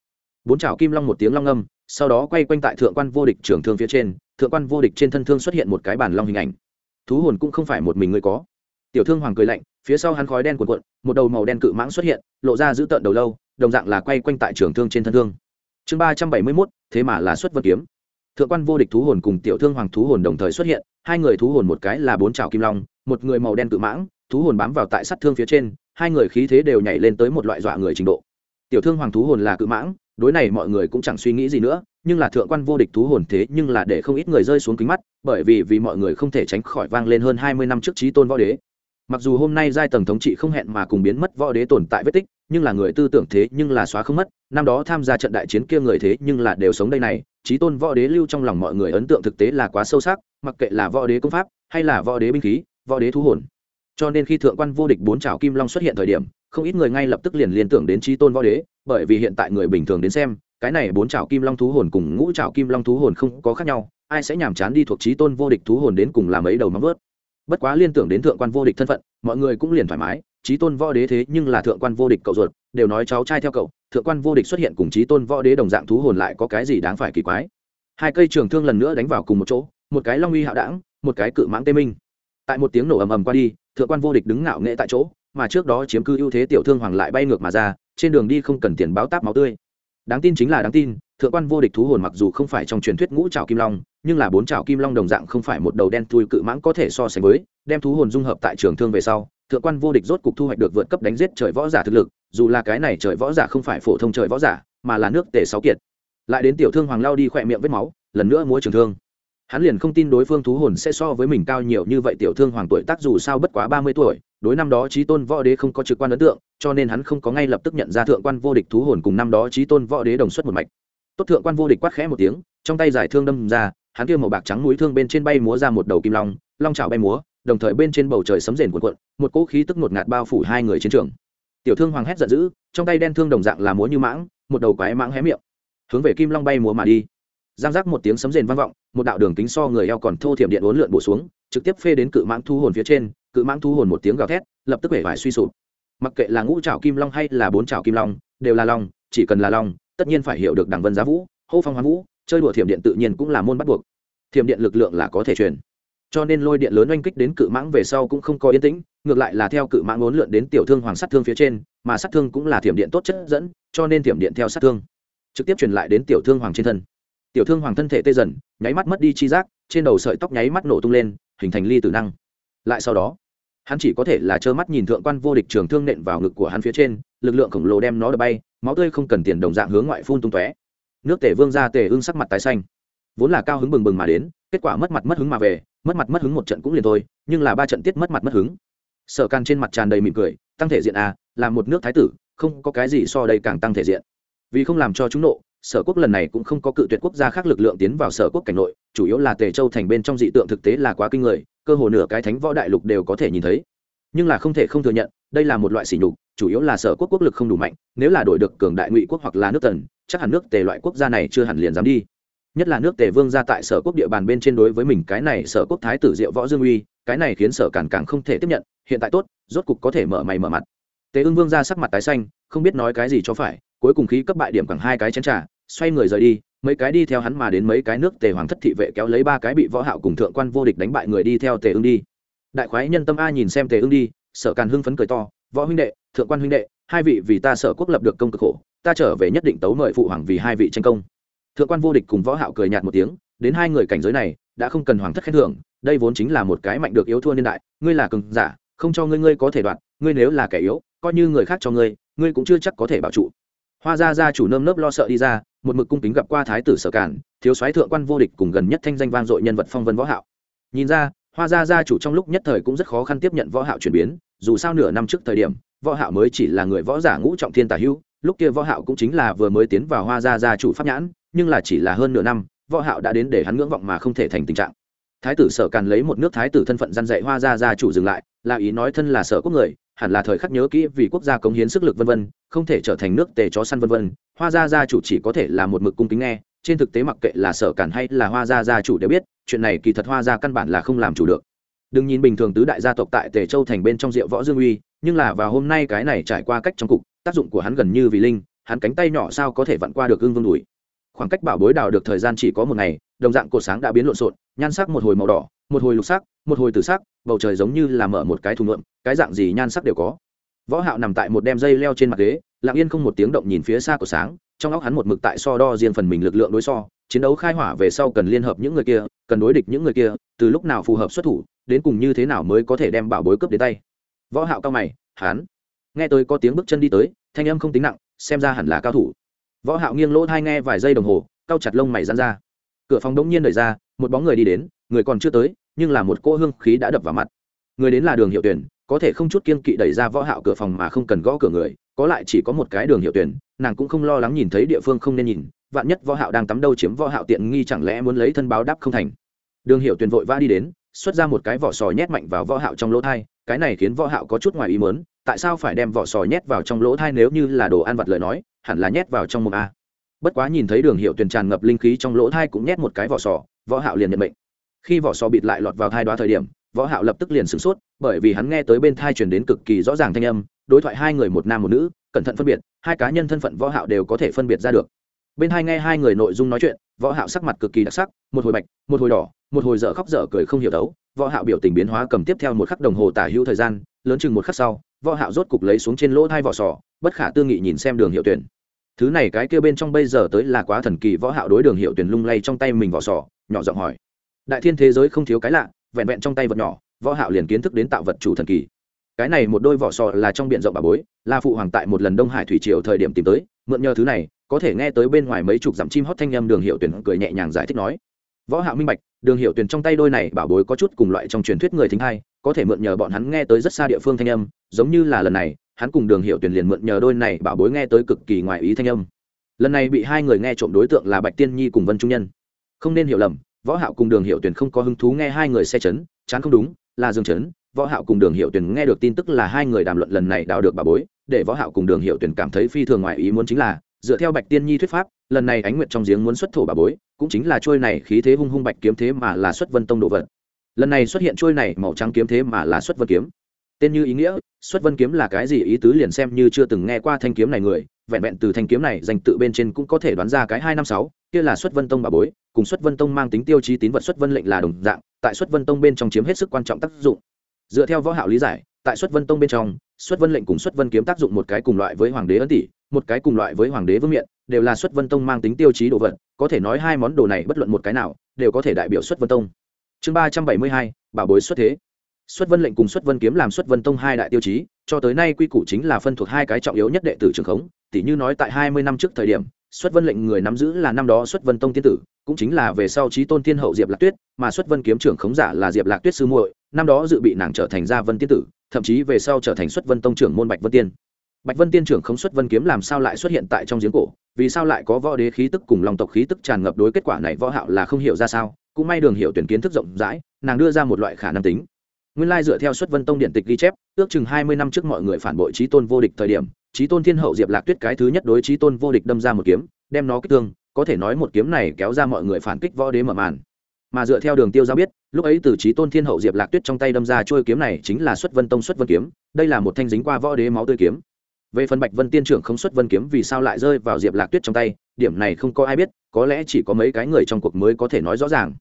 Bốn chảo kim long một tiếng long âm, sau đó quay quanh tại thượng quan vô địch trưởng thương phía trên, thượng quan vô địch trên thân thương xuất hiện một cái bản long hình ảnh. Thú hồn cũng không phải một mình người có. Tiểu thương hoàng cười lạnh, phía sau hắn khói đen cuộn cuộn, một đầu màu đen cự mãng xuất hiện, lộ ra giữ tận đầu lâu, đồng dạng là quay quanh tại trưởng thương trên thân thương chương ba trăm bảy mươi mốt, thế mà là xuất vân kiếm. Thượng quan vô địch thú hồn cùng tiểu thương hoàng thú hồn đồng thời xuất hiện, hai người thú hồn một cái là bốn trào kim long, một người màu đen cự mãng, thú hồn bám vào tại sát thương phía trên, hai người khí thế đều nhảy lên tới một loại dọa người trình độ. Tiểu thương hoàng thú hồn là cự mãng, đối này mọi người cũng chẳng suy nghĩ gì nữa, nhưng là thượng quan vô địch thú hồn thế nhưng là để không ít người rơi xuống kính mắt, bởi vì vì mọi người không thể tránh khỏi vang lên hơn hai mươi năm trước trí tôn võ đế mặc dù hôm nay giai tầng thống trị không hẹn mà cùng biến mất võ đế tồn tại vết tích, nhưng là người tư tưởng thế nhưng là xóa không mất. Năm đó tham gia trận đại chiến kia người thế nhưng là đều sống đây này. Trí tôn võ đế lưu trong lòng mọi người ấn tượng thực tế là quá sâu sắc, mặc kệ là võ đế công pháp, hay là võ đế binh khí, võ đế thu hồn. Cho nên khi thượng quan vô địch bốn trào kim long xuất hiện thời điểm, không ít người ngay lập tức liền liên tưởng đến trí tôn võ đế, bởi vì hiện tại người bình thường đến xem, cái này bốn trào kim long thú hồn cùng ngũ trào kim long thú hồn không có khác nhau, ai sẽ nhàm chán đi thuộc trí tôn vô địch thú hồn đến cùng làm ấy đầu móng vớt bất quá liên tưởng đến thượng quan vô địch thân phận, mọi người cũng liền thoải mái trí tôn võ đế thế nhưng là thượng quan vô địch cậu ruột, đều nói cháu trai theo cậu, thượng quan vô địch xuất hiện cùng trí tôn võ đế đồng dạng thú hồn lại có cái gì đáng phải kỳ quái. Hai cây trường thương lần nữa đánh vào cùng một chỗ, một cái long uy hạo đảng một cái cự mãng tê minh. Tại một tiếng nổ ầm ầm qua đi, thượng quan vô địch đứng ngạo nghệ tại chỗ, mà trước đó chiếm cư ưu thế tiểu thương hoàng lại bay ngược mà ra, trên đường đi không cần tiền báo táp máu tươi. Đáng tin chính là đáng tin, thượng quan vô địch thú hồn mặc dù không phải trong truyền thuyết ngũ trào kim long nhưng là bốn trào kim long đồng dạng không phải một đầu đen thui cự mãng có thể so sánh với, đem thú hồn dung hợp tại trường thương về sau, thượng quan vô địch rốt cục thu hoạch được vượt cấp đánh giết trời võ giả thực lực, dù là cái này trời võ giả không phải phổ thông trời võ giả, mà là nước tề sáu kiệt. Lại đến tiểu thương hoàng lao đi khỏe miệng vết máu, lần nữa múa trường thương. Hắn liền không tin đối phương thú hồn sẽ so với mình cao nhiều như vậy, tiểu thương hoàng tuổi tác dù sao bất quá ba mươi tuổi, đối năm đó trí tôn võ đế không có trực quan ấn tượng, cho nên hắn không có ngay lập tức nhận ra thượng quan vô địch thú hồn cùng năm đó trí tôn võ đế đồng xuất một mạch. Tốt thượng quan vô địch quát khẽ một tiếng, trong tay giải thương đâm ra hắn kia màu bạc trắng núi thương bên trên bay múa ra một đầu kim long long trào bay múa, đồng thời bên trên bầu trời sấm rền cuộn cuộn, một cỗ khí tức ngột ngạt bao phủ hai người chiến trường. Tiểu thương hoàng hét giận dữ, trong tay đen thương đồng dạng là múa như mãng, một đầu quái mãng hé miệng, hướng về kim long bay múa mà đi. Giang giác một tiếng sấm rền vang vọng, một đạo đường kính so người eo còn thô thiểm điện uốn lượn bổ xuống, trực tiếp phê đến cự mãng thu hồn phía trên, cự mãng thu hồn một tiếng gào thét, lập tức vẻ vải suy sụp. Mặc kệ là ngũ trảo kim long hay là bốn trảo kim long, đều là long, chỉ cần là long, tất nhiên phải hiểu được đẳng vân giá vũ, hô phong hoán vũ chơi đùa thiểm điện tự nhiên cũng là môn bắt buộc. Thiểm điện lực lượng là có thể truyền. Cho nên lôi điện lớn oanh kích đến cự mãng về sau cũng không có yên tĩnh, ngược lại là theo cự mãng bốn lượn đến tiểu thương hoàng sát thương phía trên, mà sát thương cũng là thiểm điện tốt chất dẫn, cho nên thiểm điện theo sát thương, trực tiếp truyền lại đến tiểu thương hoàng trên thân. Tiểu thương hoàng thân thể tê dần, nháy mắt mất đi chi giác, trên đầu sợi tóc nháy mắt nổ tung lên, hình thành ly tử năng. Lại sau đó, hắn chỉ có thể là trơ mắt nhìn thượng quan vô địch trường thương nện vào ngực của hắn phía trên, lực lượng khổng lồ đem nó đập bay, máu tươi không cần tiền đồng dạng hướng ngoại phun tung tóe nước tể vương ra tể ưng sắc mặt tái xanh. Vốn là cao hứng bừng bừng mà đến, kết quả mất mặt mất hứng mà về, mất mặt mất hứng một trận cũng liền thôi, nhưng là ba trận tiết mất mặt mất hứng. Sở can trên mặt tràn đầy mỉm cười, tăng thể diện à là một nước thái tử, không có cái gì so đây càng tăng thể diện. Vì không làm cho chúng nộ, sở quốc lần này cũng không có cự tuyệt quốc gia khác lực lượng tiến vào sở quốc cảnh nội, chủ yếu là tề châu thành bên trong dị tượng thực tế là quá kinh người, cơ hồ nửa cái thánh võ đại lục đều có thể nhìn thấy nhưng là không thể không thừa nhận, đây là một loại sỉ nhục, chủ yếu là sở quốc quốc lực không đủ mạnh, nếu là đổi được cường đại ngụy quốc hoặc là nước tần, chắc hẳn nước tề loại quốc gia này chưa hẳn liền dám đi. Nhất là nước tề vương ra tại sở quốc địa bàn bên trên đối với mình cái này sở quốc thái tử diệu võ dương uy, cái này khiến sở càng càng không thể tiếp nhận, hiện tại tốt, rốt cục có thể mở mày mở mặt. Tề ưng vương ra sắc mặt tái xanh, không biết nói cái gì cho phải, cuối cùng khí cấp bại điểm khoảng hai cái chén trà, xoay người rời đi, mấy cái đi theo hắn mà đến mấy cái nước tề hoàng thất thị vệ kéo lấy ba cái bị võ hạo cùng thượng quan vô địch đánh bại người đi theo tề ưng đi đại khoái nhân tâm a nhìn xem tề ưng đi, sở càn hưng phấn cười to, võ huynh đệ, thượng quan huynh đệ, hai vị vì ta sở quốc lập được công cực khổ, ta trở về nhất định tấu mời phụ hoàng vì hai vị tranh công. Thượng quan vô địch cùng võ hạo cười nhạt một tiếng, đến hai người cảnh giới này, đã không cần hoàng thất khen thưởng, đây vốn chính là một cái mạnh được yếu thua niên đại, ngươi là cường giả, không cho ngươi ngươi có thể đoạt, ngươi nếu là kẻ yếu, coi như người khác cho ngươi ngươi cũng chưa chắc có thể bảo trụ. Hoa gia gia chủ nơm nớp lo sợ đi ra, một mực cung kính gặp qua thái tử sở cản thiếu soái thượng quan vô địch cùng gần nhất thanh danh vang dội nhân vật phong vân võ hạo. Nhìn ra hoa gia gia chủ trong lúc nhất thời cũng rất khó khăn tiếp nhận võ hạo chuyển biến, dù sao nửa năm trước thời điểm, võ hạo mới chỉ là người võ giả ngũ trọng thiên tả hữu, lúc kia võ hạo cũng chính là vừa mới tiến vào hoa gia gia chủ pháp nhãn, nhưng là chỉ là hơn nửa năm, võ hạo đã đến để hắn ngưỡng vọng mà không thể thành tình trạng. Thái tử sở càn lấy một nước thái tử thân phận gian dạy hoa gia gia chủ dừng lại, là ý nói thân là sở quốc người, hẳn là thời khắc nhớ kỹ vì quốc gia cống hiến sức lực vân vân, không thể trở thành nước tề chó săn vân vân, hoa gia gia chủ chỉ có thể là một mực cung kính nghe trên thực tế mặc kệ là sở cản hay là hoa gia gia chủ đều biết, chuyện này kỳ thật hoa gia căn bản là không làm chủ được. Đừng nhìn bình thường tứ đại gia tộc tại tề châu thành bên trong rượu võ dương uy, nhưng là vào hôm nay cái này trải qua cách trong cục, tác dụng của hắn gần như vì linh, hắn cánh tay nhỏ sao có thể vặn qua được ương vương đùi. Khoảng cách bảo bối đào được thời gian chỉ có một ngày, đồng dạng cột sáng đã biến lộn xộn, nhan sắc một hồi màu đỏ, một hồi lục sắc, một hồi tử sắc, bầu trời giống như là mở một cái thùng ngượm cái dạng gì nhan sắc đều có. Võ hạo nằm tại một đem dây leo trên mặt ghế, lặng yên không một tiếng động nhìn phía xa của sáng trong óc hắn một mực tại so đo riêng phần mình lực lượng đối so, chiến đấu khai hỏa về sau cần liên hợp những người kia, cần đối địch những người kia, từ lúc nào phù hợp xuất thủ, đến cùng như thế nào mới có thể đem bảo bối cướp đến tay. Võ hạo cao mày, hắn? Nghe tới có tiếng bước chân đi tới, thanh âm không tính nặng, xem ra hẳn là cao thủ. Võ hạo nghiêng lỗ thai nghe vài giây đồng hồ cao chặt lông mày giãn ra. Cửa phòng đống nhiên đẩy ra, một bóng người đi đến, người còn chưa tới, nhưng là một cô hương khí đã đập vào mặt. Người đến là đường hiệu tuyển, có thể không chút kiên kỵ đẩy ra võ hạo cửa phòng mà không cần gõ cửa người có lại chỉ có một cái đường hiệu tuyển, nàng cũng không lo lắng nhìn thấy địa phương không nên nhìn, vạn nhất võ hạo đang tắm đâu chiếm võ hạo tiện nghi chẳng lẽ muốn lấy thân báo đáp không thành. Đường hiệu tuyển vội vã đi đến, xuất ra một cái vỏ sò nhét mạnh vào võ hạo trong lỗ thai, cái này khiến võ hạo có chút ngoài ý muốn, tại sao phải đem vỏ sò nhét vào trong lỗ thai nếu như là đồ ăn vặt lời nói, hẳn là nhét vào trong mồm a. Bất quá nhìn thấy đường hiệu tuyển tràn ngập linh khí trong lỗ thai cũng nhét một cái vỏ sò, võ hạo liền nhận mệnh. Khi vỏ sò bịt lại lọt vào thai đoá thời điểm, võ hạo lập tức liền sửng sốt, bởi vì hắn nghe tới bên thai truyền đến cực kỳ rõ ràng thanh âm đối thoại hai người một nam một nữ, cẩn thận phân biệt, hai cá nhân thân phận võ hạo đều có thể phân biệt ra được. Bên hai nghe hai người nội dung nói chuyện, võ hạo sắc mặt cực kỳ đặc sắc, một hồi bạch, một hồi đỏ, một hồi dở khóc dở cười không hiểu đấu. Võ hạo biểu tình biến hóa cầm tiếp theo một khắc đồng hồ tả hữu thời gian, lớn chừng một khắc sau, võ hạo rốt cục lấy xuống trên lỗ hai vỏ sò, bất khả tư nghị nhìn xem đường hiệu tuyển. Thứ này cái kia bên trong bây giờ tới là quá thần kỳ, võ hạo đối đường hiệu tuyển lung lay trong tay mình vỏ sò, nhỏ giọng hỏi. Đại thiên thế giới không thiếu cái lạ, vẹn vẹn trong tay vật nhỏ, võ hạo liền kiến thức đến tạo vật chủ thần kỳ cái này một đôi vỏ sò là trong biển rộng bà bối, là phụ hoàng tại một lần đông hải thủy triều thời điểm tìm tới, mượn nhờ thứ này, có thể nghe tới bên ngoài mấy chục dặm chim hót thanh âm đường hiệu tuyển cười nhẹ nhàng giải thích nói. Võ hạo minh bạch, đường hiệu tuyển trong tay đôi này bảo bối có chút cùng loại trong truyền thuyết người thính hay có thể mượn nhờ bọn hắn nghe tới rất xa địa phương thanh âm, giống như là lần này, hắn cùng đường hiệu tuyển liền mượn nhờ đôi này bảo bối nghe tới cực kỳ ngoài ý thanh âm. Lần này bị hai người nghe trộm đối tượng là bạch tiên nhi cùng vân trung nhân. Không nên hiểu lầm, võ hạo cùng đường hiệu tuyển không có hứng thú nghe hai người xe chấn, chán không đúng, là dương chấn võ hạo cùng đường hiệu tuyển nghe được tin tức là hai người đàm luận lần này đào được bà bối, để võ hạo cùng đường hiệu tuyển cảm thấy phi thường ngoài ý muốn chính là, dựa theo bạch tiên nhi thuyết pháp, lần này ánh nguyệt trong giếng muốn xuất thổ bà bối, cũng chính là trôi này khí thế hung hung bạch kiếm thế mà là xuất vân tông đồ vật. Lần này xuất hiện trôi này màu trắng kiếm thế mà là xuất vân kiếm. Tên như ý nghĩa, xuất vân kiếm là cái gì ý tứ liền xem như chưa từng nghe qua thanh kiếm này người, vẹn vẹn từ thanh kiếm này dành tự bên trên cũng có thể đoán ra cái hai năm sáu, kia là xuất vân tông bà bối, cùng xuất vân tông mang tính tiêu chí tín vật xuất vân lệnh là đồng dạng, tại xuất vân tông bên trong chiếm hết sức quan trọng tác dụng dựa theo võ hạo lý giải, tại xuất vân tông bên trong, xuất vân lệnh cùng xuất vân kiếm tác dụng một cái cùng loại với hoàng đế ấn tỷ, một cái cùng loại với hoàng đế vương miện, đều là xuất vân tông mang tính tiêu chí đồ vật, có thể nói hai món đồ này bất luận một cái nào, đều có thể đại biểu xuất vân tông. Chương ba trăm bảy mươi hai, bảo bối xuất thế. Xuất vân lệnh cùng xuất vân kiếm làm xuất vân tông hai đại tiêu chí, cho tới nay quy củ chính là phân thuộc hai cái trọng yếu nhất đệ tử trường khống tỷ như nói tại hai mươi năm trước thời điểm xuất vân lệnh người nắm giữ là năm đó xuất vân tông tiên tử, cũng chính là về sau trí tôn thiên hậu diệp lạc tuyết, mà xuất vân kiếm trưởng khống giả là diệp lạc tuyết sư muội, năm đó dự bị nàng trở thành gia vân tiên tử, thậm chí về sau trở thành xuất vân tông trưởng môn bạch vân tiên. Bạch vân tiên trưởng khống xuất vân kiếm làm sao lại xuất hiện tại trong giếng cổ? Vì sao lại có võ đế khí tức cùng lòng tộc khí tức tràn ngập đối kết quả này võ hạo là không hiểu ra sao? Cũng may đường hiểu tuyển kiến thức rộng rãi, nàng đưa ra một loại khả năng tính. Nguyên lai dựa theo xuất vân tông điện tịch ghi chép, ước chừng hai mươi năm trước mọi người phản bội trí tôn vô địch thời điểm trí tôn thiên hậu diệp lạc tuyết cái thứ nhất đối trí tôn vô địch đâm ra một kiếm, đem nó kích thương, có thể nói một kiếm này kéo ra mọi người phản kích võ đế mở màn. Mà dựa theo đường tiêu giao biết, lúc ấy từ trí tôn thiên hậu diệp lạc tuyết trong tay đâm ra trôi kiếm này chính là xuất vân tông xuất vân kiếm, đây là một thanh dính qua võ đế máu tươi kiếm. Về phần bạch vân tiên trưởng không xuất vân kiếm vì sao lại rơi vào diệp lạc tuyết trong tay, điểm này không có ai biết, có lẽ chỉ có mấy cái người trong cuộc mới có thể nói rõ ràng.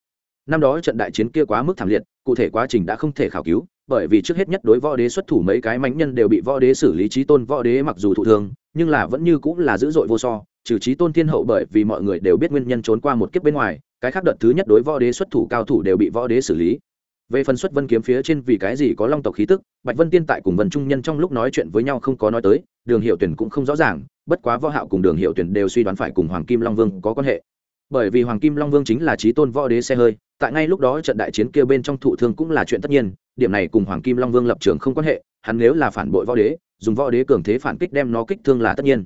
Năm đó trận đại chiến kia quá mức thảm liệt, cụ thể quá trình đã không thể khảo cứu bởi vì trước hết nhất đối võ đế xuất thủ mấy cái mánh nhân đều bị võ đế xử lý trí tôn võ đế mặc dù thụ thương, nhưng là vẫn như cũng là dữ dội vô so, trừ trí tôn thiên hậu bởi vì mọi người đều biết nguyên nhân trốn qua một kiếp bên ngoài, cái khác đợt thứ nhất đối võ đế xuất thủ cao thủ đều bị võ đế xử lý. Về phần xuất vân kiếm phía trên vì cái gì có long tộc khí tức, bạch vân tiên tại cùng vân trung nhân trong lúc nói chuyện với nhau không có nói tới, đường hiệu tuyển cũng không rõ ràng, bất quá võ hạo cùng đường hiệu tuyển đều suy đoán phải cùng hoàng kim long vương có quan hệ. Bởi vì hoàng kim long vương chính là trí tôn võ đế xe hơi, tại ngay lúc đó trận đại chiến kia bên trong thụ thương cũng là chuyện tất nhiên điểm này cùng hoàng kim long vương lập trường không quan hệ, hắn nếu là phản bội võ đế, dùng võ đế cường thế phản kích đem nó kích thương là tất nhiên.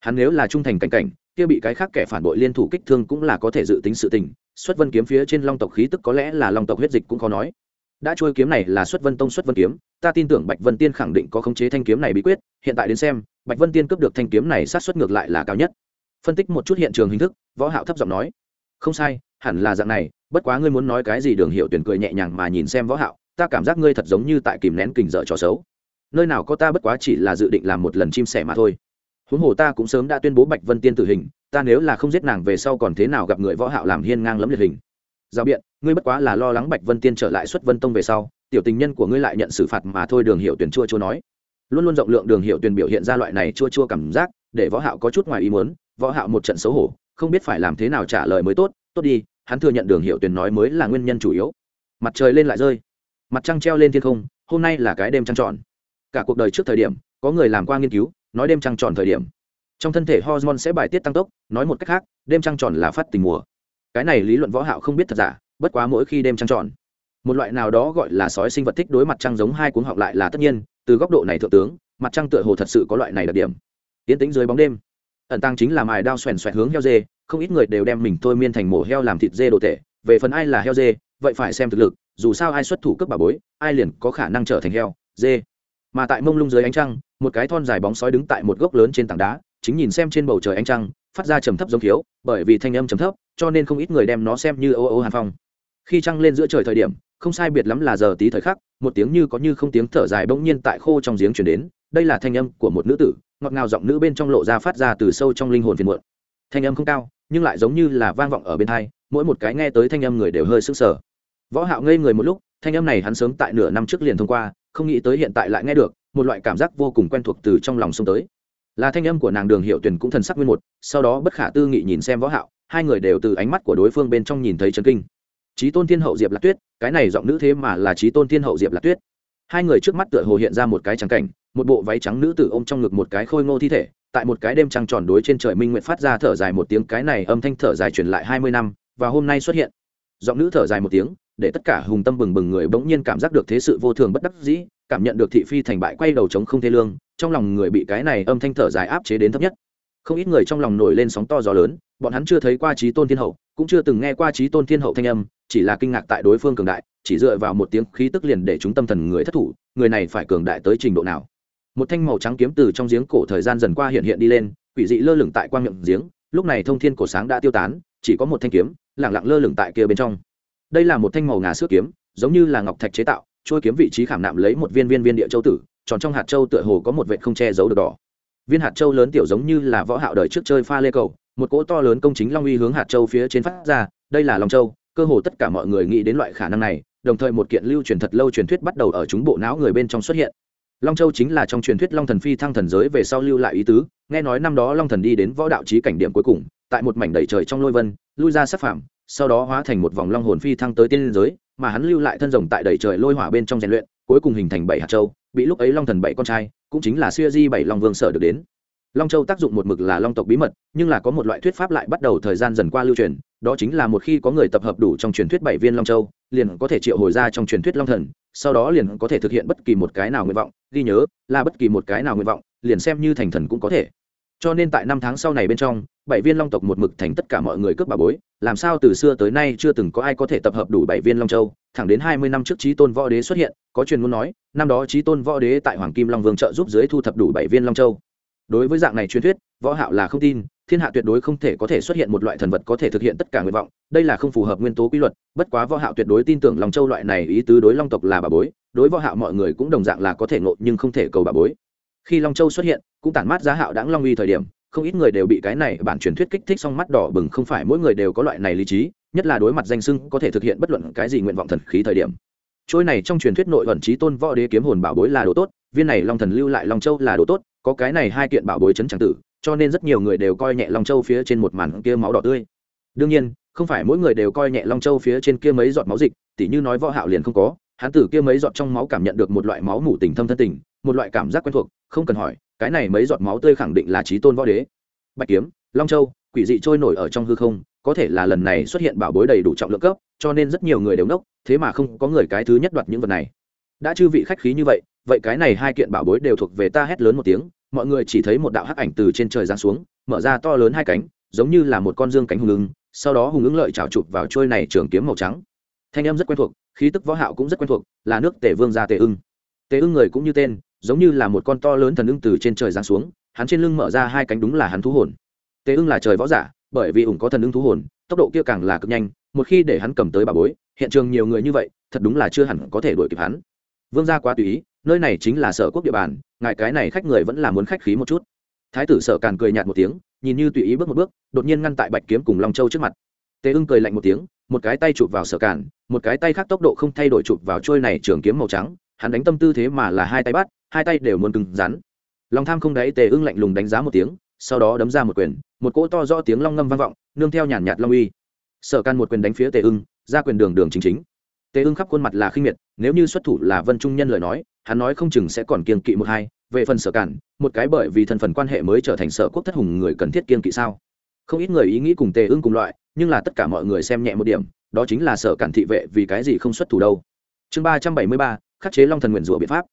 Hắn nếu là trung thành cảnh cảnh, kia bị cái khác kẻ phản bội liên thủ kích thương cũng là có thể dự tính sự tình, xuất vân kiếm phía trên long tộc khí tức có lẽ là long tộc huyết dịch cũng khó nói. Đã trôi kiếm này là xuất vân tông xuất vân kiếm, ta tin tưởng bạch vân tiên khẳng định có khống chế thanh kiếm này bí quyết, hiện tại đến xem, bạch vân tiên cướp được thanh kiếm này sát xuất ngược lại là cao nhất. Phân tích một chút hiện trường hình thức, võ hạo thấp giọng nói. Không sai, hẳn là dạng này, bất quá ngươi muốn nói cái gì đường hiệu tuyển cười nhẹ nhàng mà nhìn xem võ hạo ta cảm giác ngươi thật giống như tại kìm nén kình dở trò xấu. Nơi nào có ta bất quá chỉ là dự định làm một lần chim sẻ mà thôi. Huống hồ ta cũng sớm đã tuyên bố bạch vân tiên tử hình, ta nếu là không giết nàng về sau còn thế nào gặp người võ hạo làm hiên ngang lẫm liệt hình? Giao biện, ngươi bất quá là lo lắng bạch vân tiên trở lại xuất vân tông về sau, tiểu tình nhân của ngươi lại nhận xử phạt mà thôi, đường hiệu tuyển chua chua nói. Luôn luôn rộng lượng đường hiệu tuyển biểu hiện ra loại này chua chua cảm giác, để võ hạo có chút ngoài ý muốn, võ hạo một trận xấu hổ, không biết phải làm thế nào trả lời mới tốt. Tốt đi, hắn thừa nhận đường hiệu tuyển nói mới là nguyên nhân chủ yếu. Mặt trời lên lại rơi mặt trăng treo lên thiên không, hôm nay là cái đêm trăng tròn. Cả cuộc đời trước thời điểm, có người làm qua nghiên cứu, nói đêm trăng tròn thời điểm. Trong thân thể hormone sẽ bài tiết tăng tốc, nói một cách khác, đêm trăng tròn là phát tình mùa. Cái này lý luận võ hạo không biết thật giả, bất quá mỗi khi đêm trăng tròn, một loại nào đó gọi là sói sinh vật thích đối mặt trăng giống hai cuốn họng lại là tất nhiên, từ góc độ này thượng tướng, mặt trăng tựa hồ thật sự có loại này đặc điểm. Tiến tĩnh dưới bóng đêm, ẩn tăng chính là mài đao xoèn xoẹt hướng heo dê, không ít người đều đem mình thôi miên thành mổ heo làm thịt dê đồ tệ về phần ai là heo dê, vậy phải xem thực lực, dù sao ai xuất thủ cướp bà bối, ai liền có khả năng trở thành heo, dê. Mà tại mông lung dưới ánh trăng, một cái thon dài bóng sói đứng tại một gốc lớn trên tảng đá, chính nhìn xem trên bầu trời ánh trăng, phát ra trầm thấp giống thiếu, bởi vì thanh âm trầm thấp, cho nên không ít người đem nó xem như ô ô hàn phong. Khi trăng lên giữa trời thời điểm, không sai biệt lắm là giờ tí thời khắc, một tiếng như có như không tiếng thở dài bỗng nhiên tại khô trong giếng chuyển đến, đây là thanh âm của một nữ tử, ngọt ngào giọng nữ bên trong lộ ra phát ra từ sâu trong linh hồn phiền muộn. Thanh âm không cao, nhưng lại giống như là vang vọng ở bên thai mỗi một cái nghe tới thanh âm người đều hơi sững sờ. Võ hạo ngây người một lúc, thanh âm này hắn sớm tại nửa năm trước liền thông qua, không nghĩ tới hiện tại lại nghe được, một loại cảm giác vô cùng quen thuộc từ trong lòng xông tới. Là thanh âm của nàng đường hiệu tuyển cũng thần sắc nguyên một, sau đó bất khả tư nghị nhìn xem võ hạo, hai người đều từ ánh mắt của đối phương bên trong nhìn thấy chấn kinh. Trí tôn thiên hậu diệp lạc tuyết, cái này giọng nữ thế mà là trí tôn thiên hậu diệp lạc tuyết. Hai người trước mắt tựa hồ hiện ra một cái trắng cảnh, một bộ váy trắng nữ tử ôm trong ngực một cái khôi ngô thi thể, tại một cái đêm trăng tròn đối trên trời minh nguyện phát ra thở dài một tiếng, cái này âm thanh thở dài truyền lại hai mươi năm và hôm nay xuất hiện. Giọng nữ thở dài một tiếng, để tất cả hùng tâm bừng bừng người bỗng nhiên cảm giác được thế sự vô thường bất đắc dĩ, cảm nhận được thị phi thành bại quay đầu chống không thê lương, trong lòng người bị cái này âm thanh thở dài áp chế đến thấp nhất. Không ít người trong lòng nổi lên sóng to gió lớn, bọn hắn chưa thấy qua trí tôn thiên hậu, cũng chưa từng nghe qua trí tôn thiên hậu thanh âm, chỉ là kinh ngạc tại đối phương cường đại, chỉ dựa vào một tiếng khí tức liền để chúng tâm thần người thất thủ, người này phải cường đại tới trình độ nào. Một thanh màu trắng kiếm từ trong giếng cổ thời gian dần qua hiện hiện đi lên, quỷ dị lơ lửng tại quang miệng giếng, lúc này thông thiên cổ sáng đã tiêu tán, chỉ có một thanh kiếm lẳng lặng lơ lửng tại kia bên trong. Đây là một thanh màu ngà sữa kiếm, giống như là ngọc thạch chế tạo, trôi kiếm vị trí khảm nạm lấy một viên viên viên địa châu tử, tròn trong hạt châu tựa hồ có một vệt không che giấu được đỏ. Viên hạt châu lớn tiểu giống như là võ hạo đời trước chơi pha lê cầu, một cỗ to lớn công chính long uy hướng hạt châu phía trên phát ra, đây là long châu, cơ hồ tất cả mọi người nghĩ đến loại khả năng này, đồng thời một kiện lưu truyền thật lâu truyền thuyết bắt đầu ở chúng bộ não người bên trong xuất hiện. Long châu chính là trong truyền thuyết long thần phi thăng thần giới về sau lưu lại ý tứ, nghe nói năm đó long thần đi đến võ đạo trí cảnh điểm cuối cùng, tại một mảnh đầy trời trong lôi vân lui ra sát phạm sau đó hóa thành một vòng long hồn phi thăng tới tiên giới, mà hắn lưu lại thân rồng tại đầy trời lôi hỏa bên trong rèn luyện, cuối cùng hình thành bảy hạt châu, bị lúc ấy long thần bảy con trai, cũng chính là xuya di bảy long vương sở được đến. Long châu tác dụng một mực là long tộc bí mật, nhưng là có một loại thuyết pháp lại bắt đầu thời gian dần qua lưu truyền, đó chính là một khi có người tập hợp đủ trong truyền thuyết bảy viên long châu, liền có thể triệu hồi ra trong truyền thuyết long thần, sau đó liền có thể thực hiện bất kỳ một cái nào nguyện vọng, ghi nhớ, là bất kỳ một cái nào nguyện vọng, liền xem như thành thần cũng có thể cho nên tại năm tháng sau này bên trong, bảy viên long tộc một mực thành tất cả mọi người cướp bà bối, làm sao từ xưa tới nay chưa từng có ai có thể tập hợp đủ bảy viên long châu, thẳng đến hai mươi năm trước trí tôn võ đế xuất hiện, có truyền muốn nói, năm đó trí tôn võ đế tại hoàng kim long vương trợ giúp dưới thu thập đủ bảy viên long châu. Đối với dạng này truyền thuyết, võ hạo là không tin, thiên hạ tuyệt đối không thể có thể xuất hiện một loại thần vật có thể thực hiện tất cả nguyện vọng, đây là không phù hợp nguyên tố quy luật, bất quá võ hạo tuyệt đối tin tưởng long châu loại này ý tứ đối long tộc là bà bối, đối võ hạo mọi người cũng đồng dạng là có thể ngộ nhưng không thể cầu bà bối khi long châu xuất hiện, cũng tản mát giá hạo đáng long uy thời điểm, không ít người đều bị cái này bản truyền thuyết kích thích xong mắt đỏ bừng, không phải mỗi người đều có loại này lý trí, nhất là đối mặt danh sưng có thể thực hiện bất luận cái gì nguyện vọng thần khí thời điểm. Trôi này trong truyền thuyết nội ẩn trí tôn võ đế kiếm hồn bảo bối là đồ tốt, viên này long thần lưu lại long châu là đồ tốt, có cái này hai kiện bảo bối chấn tràng tử, cho nên rất nhiều người đều coi nhẹ long châu phía trên một màn kia máu đỏ tươi. Đương nhiên, không phải mỗi người đều coi nhẹ long châu phía trên kia mấy giọt máu dịch, tỉ như nói võ hạo liền không có, hắn tử kia mấy giọt trong máu cảm nhận được một loại máu mủ tình thâm thân tình một loại cảm giác quen thuộc, không cần hỏi, cái này mấy giọt máu tươi khẳng định là trí tôn võ đế. Bạch kiếm, long châu, quỷ dị trôi nổi ở trong hư không, có thể là lần này xuất hiện bảo bối đầy đủ trọng lượng cấp, cho nên rất nhiều người đều nốc, thế mà không có người cái thứ nhất đoạt những vật này. Đã chư vị khách khí như vậy vậy cái này hai kiện bảo bối đều thuộc về ta hét lớn một tiếng, mọi người chỉ thấy một đạo hắc ảnh từ trên trời giáng xuống, mở ra to lớn hai cánh, giống như là một con dương cánh hùng ứng, sau đó hùng ứng lợi trào chụp vào trôi này trường kiếm màu trắng. Thanh em rất quen thuộc, khí tức võ hạo cũng rất quen thuộc, là nước tề vương gia tề ưng. Tề ưng người cũng như tên giống như là một con to lớn thần ưng từ trên trời giáng xuống, hắn trên lưng mở ra hai cánh đúng là hắn thú hồn. Tề ưng là trời võ giả, bởi vì ủng có thần ưng thú hồn, tốc độ kia càng là cực nhanh, một khi để hắn cầm tới bà bối, hiện trường nhiều người như vậy, thật đúng là chưa hẳn có thể đuổi kịp hắn. Vương gia quá tùy ý, nơi này chính là sở quốc địa bàn, ngài cái này khách người vẫn là muốn khách khí một chút. Thái tử sở càn cười nhạt một tiếng, nhìn như tùy ý bước một bước, đột nhiên ngăn tại bạch kiếm cùng long châu trước mặt. Tề ưng cười lạnh một tiếng, một cái tay chụp vào sở càn, một cái tay khác tốc độ không thay đổi chụp vào trôi này trường kiếm màu trắng hắn đánh tâm tư thế mà là hai tay bắt, hai tay đều muốn cứng rắn. Lòng tham không đáy tề ưng lạnh lùng đánh giá một tiếng, sau đó đấm ra một quyền, một cỗ to do tiếng long ngâm vang vọng, nương theo nhàn nhạt long uy. Sở can một quyền đánh phía tề ưng, ra quyền đường đường chính chính. Tề ưng khắp khuôn mặt là khinh miệt, nếu như xuất thủ là vân trung nhân lời nói, hắn nói không chừng sẽ còn kiên kỵ một hai. Về phần sở cản, một cái bởi vì thân phần quan hệ mới trở thành sở quốc thất hùng người cần thiết kiên kỵ sao? Không ít người ý nghĩ cùng tề ưng cùng loại, nhưng là tất cả mọi người xem nhẹ một điểm, đó chính là sở cản thị vệ vì cái gì không xuất thủ đâu. Chương ba trăm bảy mươi ba khắc chế long thần nguyện rủa biện pháp.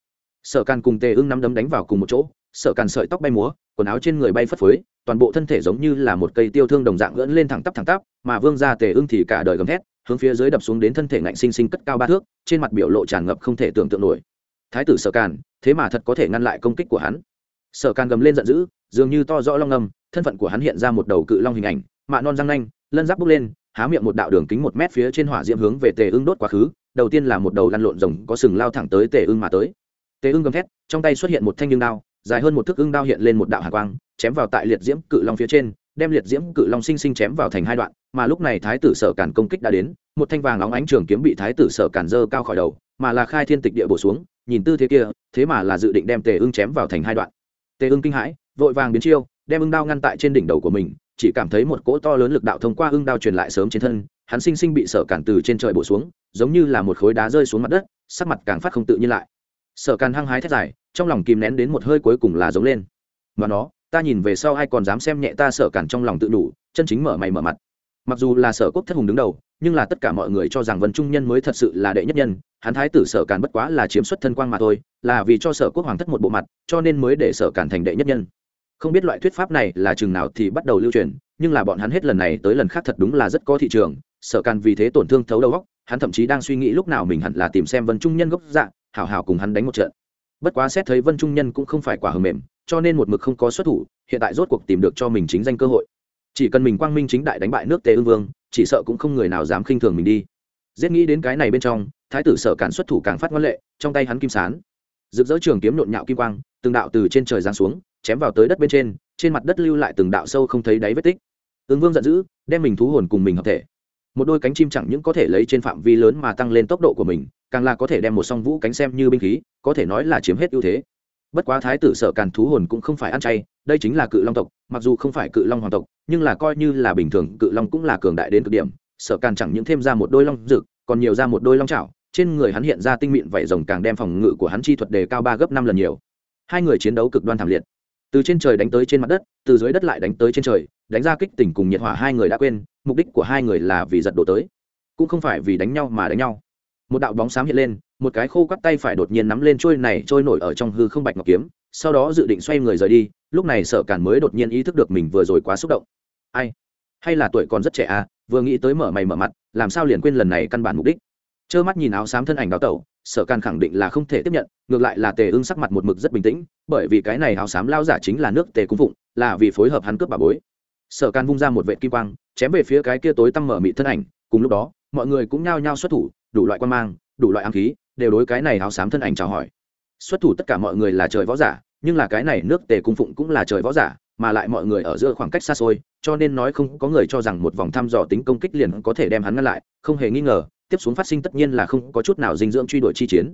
Sở càn cùng tề ưng nắm đấm đánh vào cùng một chỗ, sở càn sợi tóc bay múa, quần áo trên người bay phất phới, toàn bộ thân thể giống như là một cây tiêu thương đồng dạng gỡn lên thẳng tắp thẳng tắp, mà vương ra tề ưng thì cả đời gầm thét, hướng phía dưới đập xuống đến thân thể ngạnh sinh sinh cất cao ba thước, trên mặt biểu lộ tràn ngập không thể tưởng tượng nổi. Thái tử sở càn, thế mà thật có thể ngăn lại công kích của hắn. Sở càn gầm lên giận dữ, dường như to rõ long ngầm thân phận của hắn hiện ra một đầu cự long hình ảnh, mạ non răng nanh, lân giáp bốc lên, há miệng một đạo đường kính một mét phía trên hỏa diễm hướng về tề ưng đốt quá khứ đầu tiên là một đầu lăn lộn rồng có sừng lao thẳng tới tề ưng mà tới. Tề ưng gầm thét, trong tay xuất hiện một thanh nhương đao, dài hơn một thước ưng đao hiện lên một đạo hạ quang, chém vào tại liệt diễm cự long phía trên, đem liệt diễm cự long sinh sinh chém vào thành hai đoạn, mà lúc này thái tử sở cản công kích đã đến, một thanh vàng óng ánh trường kiếm bị thái tử sở cản dơ cao khỏi đầu, mà là khai thiên tịch địa bổ xuống, nhìn tư thế kia, thế mà là dự định đem tề ưng chém vào thành hai đoạn. Tề ưng kinh hãi, vội vàng biến chiêu, đem ưng đao ngăn tại trên đỉnh đầu của mình chỉ cảm thấy một cỗ to lớn lực đạo thông qua ưng đao truyền lại sớm trên thân, hắn sinh sinh bị sở cản từ trên trời bổ xuống, giống như là một khối đá rơi xuống mặt đất, sắc mặt càng phát không tự nhiên lại. Sở càn hăng hái thét dài, trong lòng kìm nén đến một hơi cuối cùng là giống lên. Mà nó, ta nhìn về sau ai còn dám xem nhẹ ta sở càn trong lòng tự đủ, chân chính mở mày mở mặt. Mặc dù là sở quốc thất hùng đứng đầu, nhưng là tất cả mọi người cho rằng vân trung nhân mới thật sự là đệ nhất nhân, hắn thái tử sở càn bất quá là chiếm xuất thân quang mà thôi, là vì cho sở quốc hoàng thất một bộ mặt, cho nên mới để sở càn thành đệ nhất nhân không biết loại thuyết pháp này là chừng nào thì bắt đầu lưu truyền, nhưng là bọn hắn hết lần này tới lần khác thật đúng là rất có thị trường sở càn vì thế tổn thương thấu đầu góc hắn thậm chí đang suy nghĩ lúc nào mình hẳn là tìm xem vân trung nhân gốc dạng hảo hảo cùng hắn đánh một trận. Bất quá xét thấy vân trung nhân cũng không phải quả hầm mềm, cho nên một mực không có xuất thủ, hiện tại rốt cuộc tìm được cho mình chính danh cơ hội. Chỉ cần mình quang minh chính đại đánh bại nước tề ương vương, chỉ sợ cũng không người nào dám khinh thường mình đi. Giết nghĩ đến cái này bên trong, thái tử sở cản xuất thủ càng phát ngoan lệ, trong tay hắn kim sán. Rực rỡ trường kiếm nhộn nhạo kim quang, từng đạo từ trên trời giáng xuống chém vào tới đất bên trên trên mặt đất lưu lại từng đạo sâu không thấy đáy vết tích. Ứng vương giận dữ, đem mình thú hồn cùng mình hợp thể. Một đôi cánh chim chẳng những có thể lấy trên phạm vi lớn mà tăng lên tốc độ của mình, càng là có thể đem một song vũ cánh xem như binh khí, có thể nói là chiếm hết ưu thế. Bất quá thái tử sở càn thú hồn cũng không phải ăn chay, đây chính là cự long tộc, mặc dù không phải cự long hoàng tộc, nhưng là coi như là bình thường, cự long cũng là cường đại đến cực điểm. Sở càn chẳng những thêm ra một đôi long rực còn nhiều ra một đôi long chảo, trên người hắn hiện ra tinh mịn vảy rồng càng đem phòng ngự của hắn chi thuật đề cao ba gấp năm lần nhiều. Hai người chiến đấu cực đoan thảm liệt từ trên trời đánh tới trên mặt đất, từ dưới đất lại đánh tới trên trời, đánh ra kích tỉnh cùng nhiệt hỏa hai người đã quên, mục đích của hai người là vì giật đổ tới. Cũng không phải vì đánh nhau mà đánh nhau. Một đạo bóng xám hiện lên, một cái khô quắt tay phải đột nhiên nắm lên trôi này trôi nổi ở trong hư không bạch ngọc kiếm, sau đó dự định xoay người rời đi, lúc này sợ cản mới đột nhiên ý thức được mình vừa rồi quá xúc động. Ai? Hay là tuổi còn rất trẻ à vừa nghĩ tới mở mày mở mặt, làm sao liền quên lần này căn bản mục đích? Trơ mắt nhìn áo xám thân ảnh đào tẩu sở càn khẳng định là không thể tiếp nhận, ngược lại là tề ưng sắc mặt một mực rất bình tĩnh, bởi vì cái này áo xám lao giả chính là nước tề cung phụng, là vì phối hợp hắn cướp bà bối. Sở càn vung ra một vệ kim quang, chém về phía cái kia tối tăm mở mị thân ảnh, cùng lúc đó, mọi người cũng nhao nhao xuất thủ, đủ loại quan mang, đủ loại ám khí, đều đối cái này áo xám thân ảnh chào hỏi. Xuất thủ tất cả mọi người là trời võ giả, nhưng là cái này nước tề cung phụng cũng là trời võ giả, mà lại mọi người ở giữa khoảng cách xa xôi, cho nên nói không có người cho rằng một vòng thăm dò tính công kích liền có thể đem hắn ngăn lại, không hề nghi ngờ tiếp xuống phát sinh tất nhiên là không có chút nào dinh dưỡng truy đuổi chi chiến.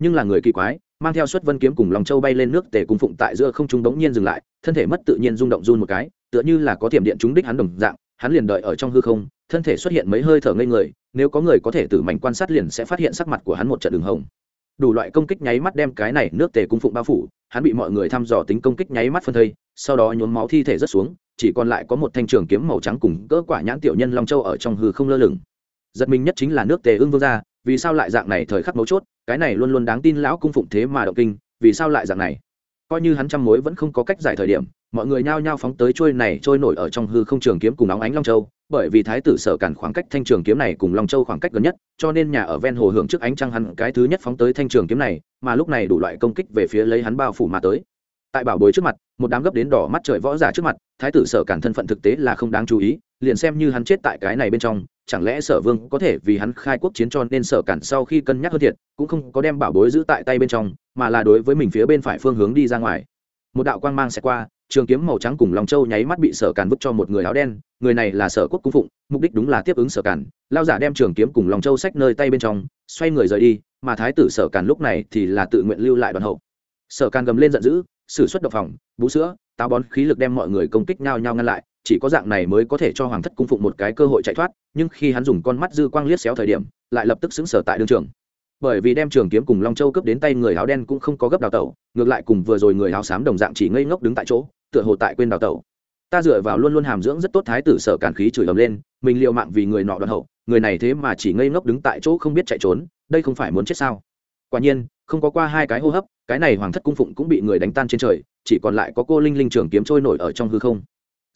Nhưng là người kỳ quái, mang theo xuất vân kiếm cùng lòng châu bay lên nước tề cung phụng tại giữa không trung đống nhiên dừng lại, thân thể mất tự nhiên rung động run một cái, tựa như là có tiềm điện trúng đích hắn đồng dạng, hắn liền đợi ở trong hư không, thân thể xuất hiện mấy hơi thở ngây người, nếu có người có thể tử mảnh quan sát liền sẽ phát hiện sắc mặt của hắn một trận đường hồng. Đủ loại công kích nháy mắt đem cái này nước tề cung phụng bao phủ, hắn bị mọi người thăm dò tính công kích nháy mắt phân thây, sau đó nhốn máu thi thể rất xuống, chỉ còn lại có một thanh trường kiếm màu trắng cùng cỡ quả nhãn tiểu nhân long châu ở trong hư không lơ lửng giật mình nhất chính là nước tề ương vương gia, vì sao lại dạng này thời khắc mấu chốt cái này luôn luôn đáng tin lão cung phụng thế mà động kinh vì sao lại dạng này? Coi như hắn trăm mối vẫn không có cách giải thời điểm mọi người nhao nhao phóng tới trôi này trôi nổi ở trong hư không trường kiếm cùng nóng ánh long châu bởi vì thái tử sở cản khoảng cách thanh trường kiếm này cùng long châu khoảng cách gần nhất cho nên nhà ở ven hồ hưởng trước ánh trăng hắn cái thứ nhất phóng tới thanh trường kiếm này mà lúc này đủ loại công kích về phía lấy hắn bao phủ mà tới. Tại bảo bối trước mặt một đám gấp đến đỏ mắt trời võ giả trước mặt thái tử sở cản thân phận thực tế là không đáng chú ý liền xem như hắn chết tại cái này bên trong chẳng lẽ sở vương có thể vì hắn khai quốc chiến cho nên sở cản sau khi cân nhắc hơn thiệt, cũng không có đem bảo bối giữ tại tay bên trong, mà là đối với mình phía bên phải phương hướng đi ra ngoài. Một đạo quang mang sẽ qua, trường kiếm màu trắng cùng lòng châu nháy mắt bị sở cản vứt cho một người áo đen, người này là sở quốc cung phụng, mục đích đúng là tiếp ứng sở cản. Lao giả đem trường kiếm cùng lòng châu sách nơi tay bên trong, xoay người rời đi, mà thái tử sở cản lúc này thì là tự nguyện lưu lại đoàn hậu. Sở cản gầm lên giận dữ, sử xuất độc phòng, bú sữa, táo bón khí lực đem mọi người công kích nhau nhau ngăn lại chỉ có dạng này mới có thể cho hoàng thất cung phụng một cái cơ hội chạy thoát, nhưng khi hắn dùng con mắt dư quang liếc xéo thời điểm, lại lập tức xứng sở tại đương trường. Bởi vì đem trường kiếm cùng long châu cướp đến tay người áo đen cũng không có gấp đào tẩu, ngược lại cùng vừa rồi người áo xám đồng dạng chỉ ngây ngốc đứng tại chỗ, tựa hồ tại quên đào tẩu. Ta dựa vào luôn luôn hàm dưỡng rất tốt thái tử sở cản khí chửi ầm lên, mình liệu mạng vì người nọ đoạn hậu, người này thế mà chỉ ngây ngốc đứng tại chỗ không biết chạy trốn, đây không phải muốn chết sao? Quả nhiên, không có qua hai cái hô hấp, cái này hoàng thất cung phụng cũng bị người đánh tan trên trời, chỉ còn lại có cô linh linh trường kiếm trôi nổi ở trong hư không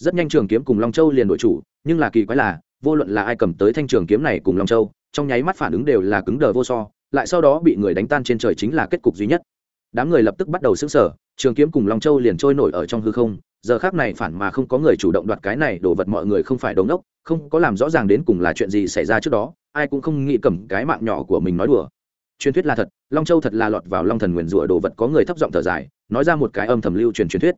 rất nhanh trường kiếm cùng long châu liền đội chủ, nhưng là kỳ quái là, vô luận là ai cầm tới thanh trường kiếm này cùng long châu, trong nháy mắt phản ứng đều là cứng đờ vô so, lại sau đó bị người đánh tan trên trời chính là kết cục duy nhất. Đám người lập tức bắt đầu xứng sở trường kiếm cùng long châu liền trôi nổi ở trong hư không, giờ khác này phản mà không có người chủ động đoạt cái này, đồ vật mọi người không phải đống đốc, không có làm rõ ràng đến cùng là chuyện gì xảy ra trước đó, ai cũng không nghĩ cầm cái mạng nhỏ của mình nói đùa. Truyền thuyết là thật, long châu thật là lọt vào long thần nguyền rủa đồ vật có người thấp giọng thở dài, nói ra một cái âm thầm lưu truyền truyền thuyết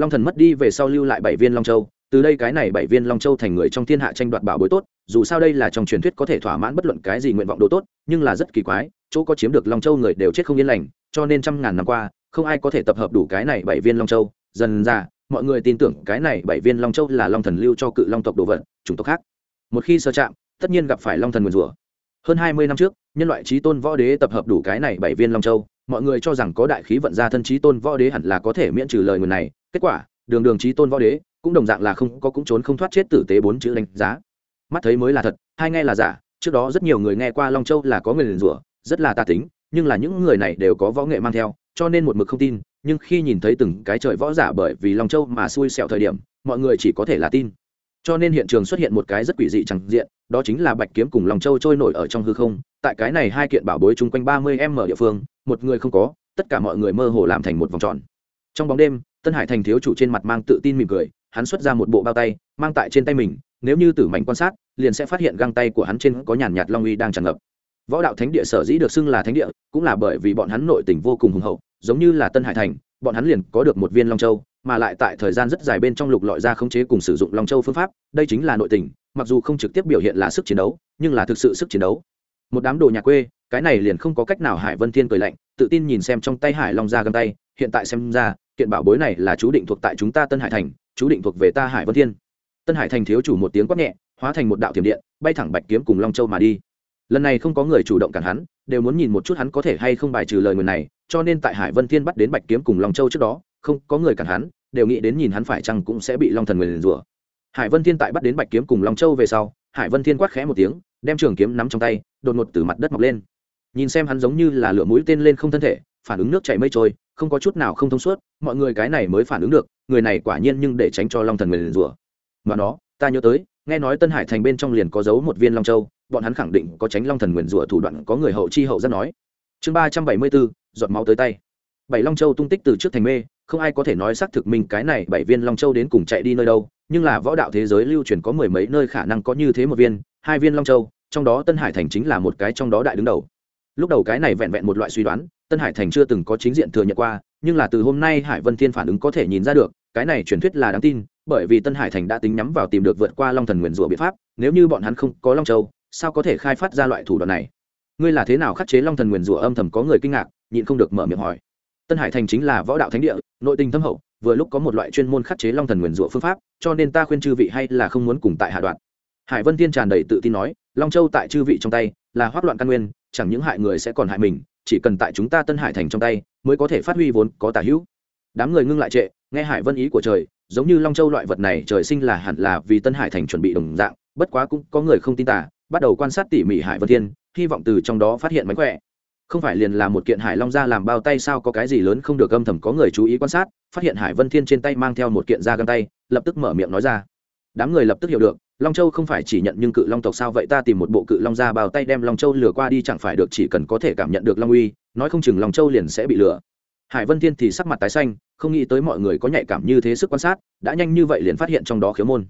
long thần mất đi về sau lưu lại bảy viên long châu, từ đây cái này bảy viên long châu thành người trong thiên hạ tranh đoạt bảo bối tốt, dù sao đây là trong truyền thuyết có thể thỏa mãn bất luận cái gì nguyện vọng đồ tốt, nhưng là rất kỳ quái, chỗ có chiếm được long châu người đều chết không yên lành, cho nên trăm ngàn năm qua, không ai có thể tập hợp đủ cái này bảy viên long châu. Dần ra, mọi người tin tưởng cái này bảy viên long châu là long thần lưu cho cự long tộc đồ vật, chủng tộc khác. Một khi sơ chạm, tất nhiên gặp phải long thần nguyền rủa. Hơn hai mươi năm trước, nhân loại trí tôn võ đế tập hợp đủ cái này bảy viên long châu, mọi người cho rằng có đại khí vận ra thân trí tôn võ đế hẳn là có thể miễn trừ lời nguyền này kết quả, đường đường trí tôn võ đế, cũng đồng dạng là không có cũng trốn không thoát chết tử tế bốn chữ đánh giá. Mắt thấy mới là thật, hai nghe là giả, trước đó rất nhiều người nghe qua long châu là có người liền rủa, rất là tà tính, nhưng là những người này đều có võ nghệ mang theo, cho nên một mực không tin, nhưng khi nhìn thấy từng cái trời võ giả bởi vì long châu mà xui xẹo thời điểm, mọi người chỉ có thể là tin. Cho nên hiện trường xuất hiện một cái rất quỷ dị chẳng diện, đó chính là bạch kiếm cùng long châu trôi nổi ở trong hư không, tại cái này hai kiện bảo bối chung quanh ba mươi m địa phương, một người không có, tất cả mọi người mơ hồ làm thành một vòng tròn. Trong bóng đêm tân hải thành thiếu chủ trên mặt mang tự tin mỉm cười, hắn xuất ra một bộ bao tay, mang tại trên tay mình, nếu như tử mảnh quan sát, liền sẽ phát hiện găng tay của hắn trên có nhàn nhạt long uy đang tràn ngập. Võ đạo thánh địa sở dĩ được xưng là thánh địa, cũng là bởi vì bọn hắn nội tình vô cùng hùng hậu, giống như là tân hải thành, bọn hắn liền có được một viên long châu, mà lại tại thời gian rất dài bên trong lục lọi ra khống chế cùng sử dụng long châu phương pháp, đây chính là nội tình, mặc dù không trực tiếp biểu hiện là sức chiến đấu, nhưng là thực sự sức chiến đấu. Một đám đồ nhà quê, cái này liền không có cách nào hải vân thiên cười lạnh, tự tin nhìn xem trong tay hải long ra găng tay, hiện tại xem ra kiện bảo bối này là chú định thuộc tại chúng ta tân hải thành, chú định thuộc về ta hải vân thiên. Tân hải thành thiếu chủ một tiếng quát nhẹ, hóa thành một đạo thiểm điện, bay thẳng bạch kiếm cùng long châu mà đi. Lần này không có người chủ động cản hắn, đều muốn nhìn một chút hắn có thể hay không bài trừ lời người này, cho nên tại hải vân thiên bắt đến bạch kiếm cùng long châu trước đó, không có người cản hắn, đều nghĩ đến nhìn hắn phải chăng cũng sẽ bị long thần người liền rủa. Hải vân thiên tại bắt đến bạch kiếm cùng long châu về sau, hải vân thiên quát khẽ một tiếng, đem trường kiếm nắm trong tay, đột ngột từ mặt đất mọc lên. Nhìn xem hắn giống như là lửa mũi tên lên không thân thể phản ứng nước chảy mây trôi, không có chút nào không thông suốt, mọi người cái này mới phản ứng được, người này quả nhiên nhưng để tránh cho long thần người liền rủa. Mà nó, ta nhớ tới, nghe nói tân hải thành bên trong liền có giấu một viên long châu, bọn hắn khẳng định có tránh long thần nguyền rủa thủ đoạn có người hậu chi hậu rất nói. Chương ba trăm bảy mươi bốn, giọt máu tới tay. Bảy long châu tung tích từ trước thành mê, không ai có thể nói xác thực mình cái này bảy viên long châu đến cùng chạy đi nơi đâu, nhưng là võ đạo thế giới lưu truyền có mười mấy nơi khả năng có như thế một viên, hai viên long châu, trong đó tân hải thành chính là một cái trong đó đại đứng đầu. Lúc đầu cái này vẹn vẹn một loại suy đoán tân hải thành chưa từng có chính diện thừa nhận qua, nhưng là từ hôm nay hải vân thiên phản ứng có thể nhìn ra được, cái này truyền thuyết là đáng tin, bởi vì tân hải thành đã tính nhắm vào tìm được vượt qua long thần nguyền rủa biện pháp, nếu như bọn hắn không có long châu, sao có thể khai phát ra loại thủ đoạn này? Ngươi là thế nào khắc chế long thần nguyền rủa âm thầm có người kinh ngạc, nhịn không được mở miệng hỏi. Tân hải thành chính là võ đạo thánh địa, nội tình thâm hậu, vừa lúc có một loại chuyên môn khắc chế long thần nguyền rủa phương pháp, cho nên ta khuyên chư vị hay là không muốn cùng tại hạ đoạn. Hải vân tiên tràn đầy tự tin nói, long châu tại chư vị trong tay, là hoác loạn căn nguyên, chẳng những hại người sẽ còn hại mình chỉ cần tại chúng ta tân hải thành trong tay, mới có thể phát huy vốn có tả hữu. Đám người ngưng lại trệ, nghe hải vân ý của trời, giống như long châu loại vật này trời sinh là hẳn là vì tân hải thành chuẩn bị đồng dạng, bất quá cũng có người không tin tả, bắt đầu quan sát tỉ mỉ hải vân thiên, hy vọng từ trong đó phát hiện mánh khỏe. Không phải liền là một kiện hải long ra làm bao tay sao có cái gì lớn không được âm thầm có người chú ý quan sát, phát hiện hải vân thiên trên tay mang theo một kiện da găng tay, lập tức mở miệng nói ra. Đám người lập tức hiểu được long châu không phải chỉ nhận nhưng cự long tộc sao? Vậy ta tìm một bộ cự long ra bao tay đem long châu lừa qua đi, chẳng phải được, chỉ cần có thể cảm nhận được long uy, nói không chừng long châu liền sẽ bị lừa. Hải vân thiên thì sắc mặt tái xanh, không nghĩ tới mọi người có nhạy cảm như thế sức quan sát, đã nhanh như vậy liền phát hiện trong đó khiếu môn.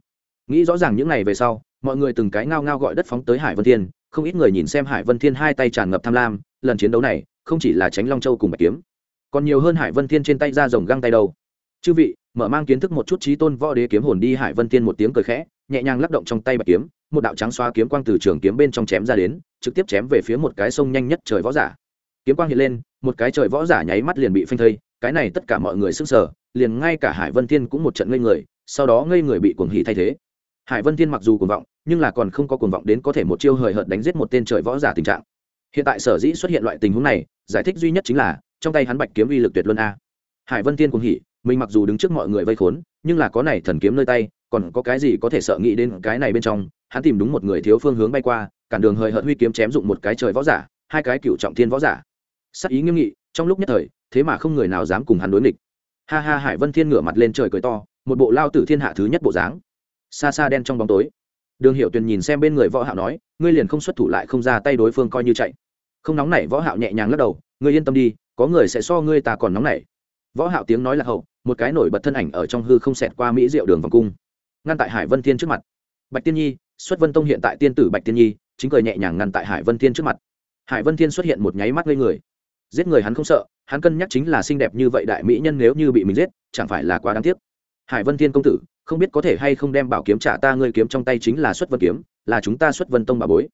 Nghĩ rõ ràng những ngày về sau, mọi người từng cái ngao ngao gọi đất phóng tới hải vân thiên, không ít người nhìn xem hải vân thiên hai tay tràn ngập tham lam, lần chiến đấu này, không chỉ là tránh long châu cùng bạch kiếm, còn nhiều hơn hải vân thiên trên tay ra dòng găng tay đâu. Chư vị mở mang kiến thức một chút trí tôn võ đế kiếm hồn đi hải vân thiên một tiếng cười khẽ, nhẹ nhàng lắc động trong tay bạch kiếm, một đạo trắng xóa kiếm quang từ trường kiếm bên trong chém ra đến, trực tiếp chém về phía một cái sông nhanh nhất trời võ giả. Kiếm quang hiện lên, một cái trời võ giả nháy mắt liền bị phanh thây, cái này tất cả mọi người sức sở liền ngay cả hải vân thiên cũng một trận ngây người, sau đó ngây người bị cuồng hỉ thay thế. Hải vân thiên mặc dù cuồng vọng, nhưng là còn không có cuồng vọng đến có thể một chiêu hời hợt đánh giết một tên trời võ giả tình trạng. Hiện tại sở dĩ xuất hiện loại tình huống này, giải thích duy nhất chính là, trong tay hắn bạch kiếm uy lực tuyệt luân a. Hải vân tiên cuồng hỉ mình mặc dù đứng trước mọi người vây khốn, nhưng là có này thần kiếm nơi tay, còn có cái gì có thể sợ nghĩ đến cái này bên trong? Hắn tìm đúng một người thiếu phương hướng bay qua, cản đường hời hợt huy kiếm chém dụng một cái trời võ giả, hai cái cựu trọng thiên võ giả. Sắc ý nghiêm nghị, trong lúc nhất thời, thế mà không người nào dám cùng hắn đối nghịch. Ha ha, hải vân thiên ngửa mặt lên trời cười to, một bộ lao tử thiên hạ thứ nhất bộ dáng. Xa xa đen trong bóng tối. Đường hiệu tuyền nhìn xem bên người võ hạo nói, ngươi liền không xuất thủ lại không ra tay đối phương coi như chạy. Không nóng nảy võ hạo nhẹ nhàng lắc đầu, ngươi yên tâm đi, có người sẽ so ngươi ta còn nóng nảy. Võ hạo tiếng nói là hậu một cái nổi bật thân ảnh ở trong hư không xẹt qua mỹ diệu đường vòng cung, ngăn tại hải vân thiên trước mặt. Bạch tiên nhi, xuất vân tông hiện tại tiên tử bạch tiên nhi, chính cười nhẹ nhàng ngăn tại hải vân thiên trước mặt. Hải vân thiên xuất hiện một nháy mắt ngây người. Giết người hắn không sợ, hắn cân nhắc chính là xinh đẹp như vậy đại mỹ nhân nếu như bị mình giết, chẳng phải là quá đáng tiếc. Hải vân thiên công tử, không biết có thể hay không đem bảo kiếm trả ta, ngươi kiếm trong tay chính là xuất vân kiếm, là chúng ta xuất vân tông bà bối.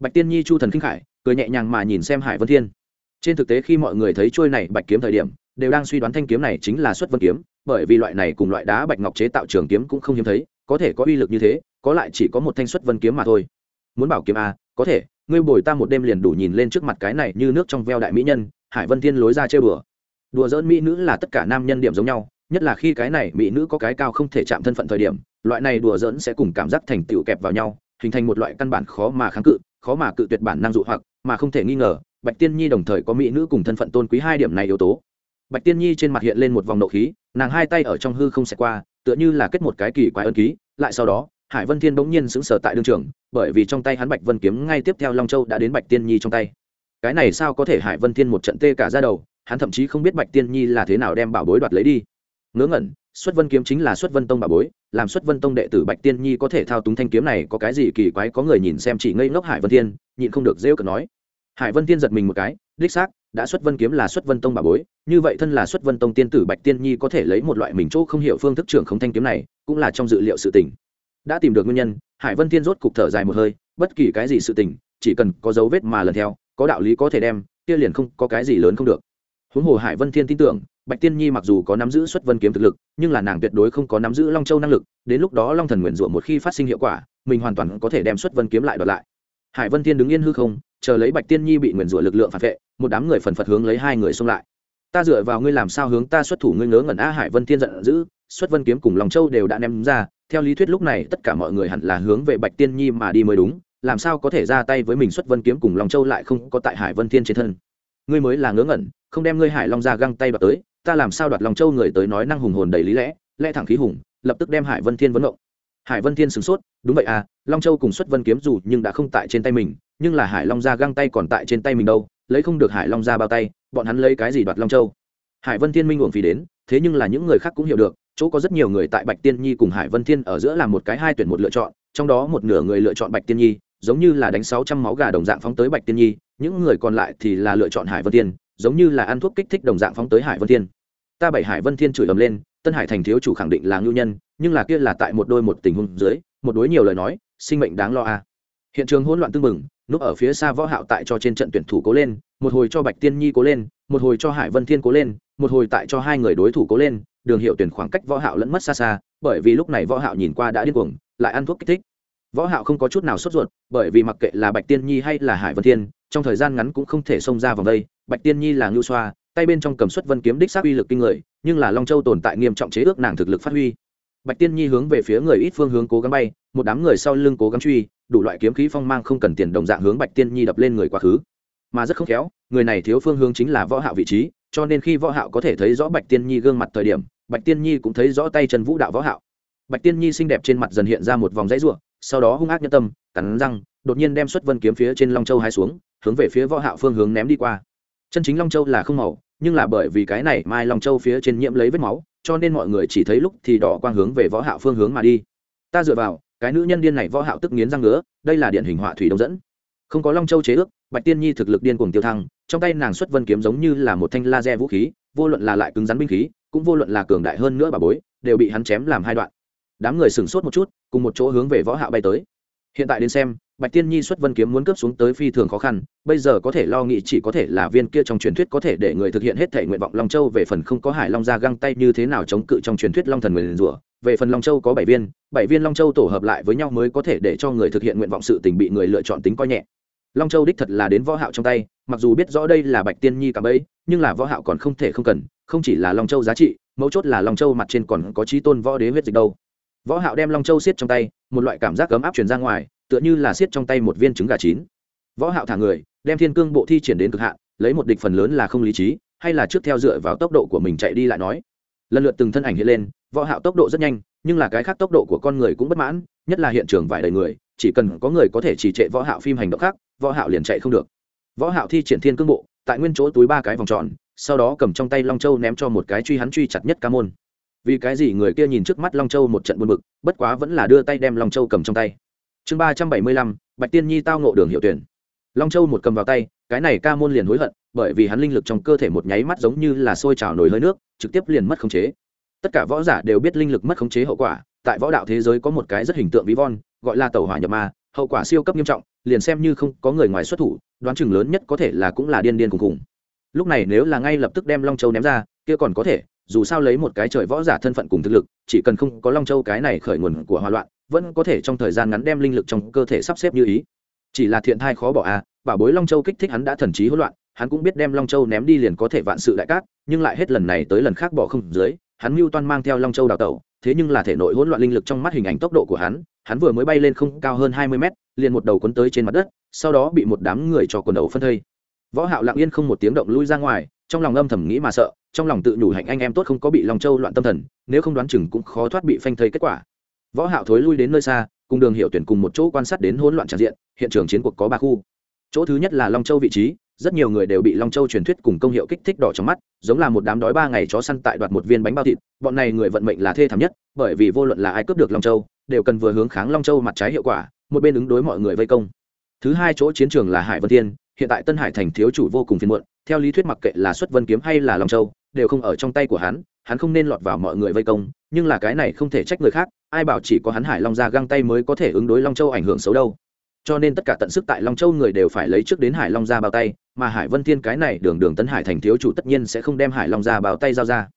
Bạch tiên nhi chu thần khinh khải, cười nhẹ nhàng mà nhìn xem hải vân thiên. Trên thực tế khi mọi người thấy trôi này bạch kiếm thời điểm đều đang suy đoán thanh kiếm này chính là xuất vân kiếm, bởi vì loại này cùng loại đá bạch ngọc chế tạo trường kiếm cũng không hiếm thấy, có thể có uy lực như thế, có lại chỉ có một thanh xuất vân kiếm mà thôi. Muốn bảo kiếm à có thể, ngươi bồi ta một đêm liền đủ nhìn lên trước mặt cái này như nước trong veo đại mỹ nhân, hải vân thiên lối ra chơi bừa. Đùa dỡn mỹ nữ là tất cả nam nhân điểm giống nhau, nhất là khi cái này mỹ nữ có cái cao không thể chạm thân phận thời điểm, loại này đùa dỡn sẽ cùng cảm giác thành tựu kẹp vào nhau, hình thành một loại căn bản khó mà kháng cự, khó mà cự tuyệt bản năng dụ hoặc, mà không thể nghi ngờ, bạch tiên nhi đồng thời có mỹ nữ cùng thân phận tôn quý hai điểm này yếu tố bạch tiên nhi trên mặt hiện lên một vòng nộ khí, nàng hai tay ở trong hư không xẹt qua, tựa như là kết một cái kỳ quái ân ký, lại sau đó, hải vân thiên bỗng nhiên sững sờ tại đương trường, bởi vì trong tay hắn bạch vân kiếm ngay tiếp theo long châu đã đến bạch tiên nhi trong tay. Cái này sao có thể hải vân thiên một trận tê cả ra đầu, hắn thậm chí không biết bạch tiên nhi là thế nào đem bảo bối đoạt lấy đi. Ngớ ngẩn, xuất vân kiếm chính là xuất vân tông bảo bối, làm xuất vân tông đệ tử bạch tiên nhi có thể thao túng thanh kiếm này có cái gì kỳ quái có người nhìn xem chỉ ngây ngốc hải vân thiên, nhịn không được rêu cợt nói. Hải vân thiên giật mình một cái, đích xác đã xuất vân kiếm là xuất vân tông bà bối, như vậy thân là xuất vân tông tiên tử bạch tiên nhi có thể lấy một loại mình chỗ không hiểu phương thức trưởng không thanh kiếm này, cũng là trong dự liệu sự tình. Đã tìm được nguyên nhân, hải vân thiên rốt cục thở dài một hơi, bất kỳ cái gì sự tình, chỉ cần có dấu vết mà lần theo, có đạo lý có thể đem, kia liền không có cái gì lớn không được. Huống hồ hải vân thiên tin tưởng, bạch tiên nhi mặc dù có nắm giữ xuất vân kiếm thực lực, nhưng là nàng tuyệt đối không có nắm giữ long châu năng lực, đến lúc đó long thần nguyền rủa một khi phát sinh hiệu quả, mình hoàn toàn có thể đem xuất vân kiếm lại đoạt lại. Hải vân thiên đứng yên hư không, chờ lấy bạch tiên nhi bị nguyền rủa lực lượng phản vệ một đám người phần phật hướng lấy hai người xông lại. Ta dựa vào ngươi làm sao hướng ta xuất thủ, ngươi ngớ ngẩn a hải vân thiên giận dữ, xuất vân kiếm cùng long châu đều đã ném ra. Theo lý thuyết lúc này, tất cả mọi người hẳn là hướng về bạch tiên nhi mà đi mới đúng. Làm sao có thể ra tay với mình xuất vân kiếm cùng long châu lại không có tại hải vân thiên trên thân? Ngươi mới là ngớ ngẩn, không đem ngươi hải long ra găng tay đoạt tới. Ta làm sao đoạt long châu người tới nói năng hùng hồn đầy lý lẽ lẽ thẳng khí hùng, lập tức đem hải vân thiên vấn động. Hải vân thiên sửng sốt, đúng vậy à long châu cùng xuất vân kiếm dù nhưng đã không tại trên tay mình, nhưng là hải long ra găng tay còn tại trên tay mình đâu lấy không được hải long ra bao tay, bọn hắn lấy cái gì đoạt long châu? Hải vân thiên minh uổng phí đến, thế nhưng là những người khác cũng hiểu được, chỗ có rất nhiều người tại bạch tiên nhi cùng hải vân thiên ở giữa là một cái hai tuyển một lựa chọn, trong đó một nửa người lựa chọn bạch tiên nhi, giống như là đánh sáu trăm máu gà đồng dạng phóng tới bạch tiên nhi, những người còn lại thì là lựa chọn hải vân thiên, giống như là ăn thuốc kích thích đồng dạng phóng tới hải vân thiên. Ta bảy hải vân thiên chửi ầm lên, tân hải thành thiếu chủ khẳng định là ngưu nhân, nhưng là kia là tại một đôi một tình huống dưới, một đối nhiều lời nói, sinh mệnh đáng lo a. Hiện trường hỗn loạn tương mừng núp ở phía xa võ hạo tại cho trên trận tuyển thủ cố lên, một hồi cho bạch tiên nhi cố lên, một hồi cho hải vân thiên cố lên, một hồi tại cho hai người đối thủ cố lên, đường hiệu tuyển khoảng cách võ hạo lẫn mất xa xa, bởi vì lúc này võ hạo nhìn qua đã điên cuồng, lại ăn thuốc kích thích. Võ hạo không có chút nào sốt ruột, bởi vì mặc kệ là bạch tiên nhi hay là hải vân thiên, trong thời gian ngắn cũng không thể xông ra vòng đây, bạch tiên nhi là ngưu xoa, tay bên trong cầm xuất vân kiếm đích xác uy lực kinh người, nhưng là long châu tồn tại nghiêm trọng chế ước nàng thực lực phát huy bạch tiên nhi hướng về phía người ít phương hướng cố gắng bay, một đám người sau lưng cố gắng truy, đủ loại kiếm khí phong mang không cần tiền đồng dạng hướng bạch tiên nhi đập lên người quá khứ. Mà rất không khéo, người này thiếu phương hướng chính là võ hạo vị trí, cho nên khi võ hạo có thể thấy rõ bạch tiên nhi gương mặt thời điểm, bạch tiên nhi cũng thấy rõ tay chân vũ đạo võ hạo. Bạch tiên nhi xinh đẹp trên mặt dần hiện ra một vòng dãy rủa, sau đó hung ác nhân tâm, cắn răng, đột nhiên đem xuất vân kiếm phía trên long châu hai xuống, hướng về phía võ hạo phương hướng ném đi qua. Chân chính long châu là không màu, nhưng là bởi vì cái này mai long châu phía trên nhiễm lấy vết máu cho nên mọi người chỉ thấy lúc thì đỏ quang hướng về võ hạo phương hướng mà đi. Ta dựa vào, cái nữ nhân điên này võ hạo tức nghiến răng ngứa, đây là điển hình họa thủy đông dẫn. Không có long châu chế ước, bạch tiên nhi thực lực điên cuồng tiêu thăng, trong tay nàng xuất vân kiếm giống như là một thanh laser vũ khí, vô luận là lại cứng rắn binh khí, cũng vô luận là cường đại hơn nữa bà bối, đều bị hắn chém làm hai đoạn. Đám người sửng sốt một chút, cùng một chỗ hướng về võ hạo bay tới. Hiện tại đến xem bạch tiên nhi xuất vân kiếm muốn cướp xuống tới phi thường khó khăn, bây giờ có thể lo nghĩ chỉ có thể là viên kia trong truyền thuyết có thể để người thực hiện hết thể nguyện vọng long châu về phần không có hải long ra găng tay như thế nào chống cự trong truyền thuyết long thần nguyền rủa. Về phần long châu có bảy viên bảy viên long châu tổ hợp lại với nhau mới có thể để cho người thực hiện nguyện vọng sự tình bị người lựa chọn tính coi nhẹ. Long châu đích thật là đến võ hạo trong tay, mặc dù biết rõ đây là bạch tiên nhi cả bấy, nhưng là võ hạo còn không thể không cần, không chỉ là long châu giá trị, mấu chốt là long châu mặt trên còn có chí tôn võ đế huyết dịch đâu. Võ hạo đem long châu siết trong tay, một loại cảm giác cấm áp truyền ra ngoài tựa như là siết trong tay một viên trứng gà chín. Võ hạo thả người, đem thiên cương bộ thi triển đến cực hạn, lấy một địch phần lớn là không lý trí, hay là trước theo dựa vào tốc độ của mình chạy đi lại nói. Lần lượt từng thân ảnh hiện lên, võ hạo tốc độ rất nhanh, nhưng là cái khác tốc độ của con người cũng bất mãn, nhất là hiện trường vài đời người, chỉ cần có người có thể chỉ trệ võ hạo phim hành động khác, võ hạo liền chạy không được. Võ hạo thi triển thiên cương bộ, tại nguyên chỗ túi ba cái vòng tròn, sau đó cầm trong tay long châu ném cho một cái truy hắn truy chặt nhất ca môn. Vì cái gì người kia nhìn trước mắt long châu một trận buồn bực, bất quá vẫn là đưa tay đem long châu cầm trong tay chương ba trăm bảy mươi lăm, bạch tiên nhi tao ngộ đường hiệu tuyển. Long châu một cầm vào tay, cái này ca môn liền hối hận, bởi vì hắn linh lực trong cơ thể một nháy mắt giống như là sôi trào nổi hơi nước, trực tiếp liền mất khống chế. Tất cả võ giả đều biết linh lực mất khống chế hậu quả, tại võ đạo thế giới có một cái rất hình tượng ví von gọi là tàu hỏa nhập ma, hậu quả siêu cấp nghiêm trọng, liền xem như không có người ngoài xuất thủ, đoán chừng lớn nhất có thể là cũng là điên điên cùng cùng lúc này nếu là ngay lập tức đem long châu ném ra, kia còn có thể, dù sao lấy một cái trời võ giả thân phận cùng thực lực, chỉ cần không có long châu cái này khởi nguồn của hòa loạn vẫn có thể trong thời gian ngắn đem linh lực trong cơ thể sắp xếp như ý. Chỉ là thiện thai khó bỏ à bảo bối long châu kích thích hắn đã thần trí hỗn loạn, hắn cũng biết đem long châu ném đi liền có thể vạn sự đại cát, nhưng lại hết lần này tới lần khác bỏ không dưới, hắn mưu toan mang theo long châu đào tẩu, thế nhưng là thể nội hỗn loạn linh lực trong mắt hình ảnh tốc độ của hắn hắn vừa mới bay lên không cao hơn hai mươi mét, liền một đầu quấn tới trên mặt đất, sau đó bị một đám người cho quần đầu phân thây. Võ hạo lặng yên không một tiếng động lui ra ngoài, trong lòng âm thầm nghĩ mà sợ, trong lòng tự nhủ hạnh anh em tốt không có bị long châu loạn tâm thần, nếu không đoán chừng cũng khó thoát bị phanh thây kết quả võ hạo thối lui đến nơi xa, cùng đường hiệu tuyển cùng một chỗ quan sát đến hỗn loạn tràn diện, hiện trường chiến cuộc có ba khu. Chỗ thứ nhất là long châu vị trí, rất nhiều người đều bị long châu truyền thuyết cùng công hiệu kích thích đỏ trong mắt, giống là một đám đói ba ngày chó săn tại đoạt một viên bánh bao thịt, bọn này người vận mệnh là thê thảm nhất, bởi vì vô luận là ai cướp được long châu, đều cần vừa hướng kháng long châu mặt trái hiệu quả, một bên ứng đối mọi người vây công. Thứ hai chỗ chiến trường là hải vân thiên, hiện tại tân hải thành thiếu chủ vô cùng phiền muộn, theo lý thuyết mặc kệ là xuất vân kiếm hay là long châu, đều không ở trong tay của hắn hắn không nên lọt vào mọi người vây công nhưng là cái này không thể trách người khác, ai bảo chỉ có hắn hải long ra găng tay mới có thể ứng đối long châu ảnh hưởng xấu đâu. Cho nên tất cả tận sức tại long châu người đều phải lấy trước đến hải long ra bao tay, mà hải vân thiên cái này đường đường Tấn hải thành thiếu chủ tất nhiên sẽ không đem hải long ra bao tay giao ra.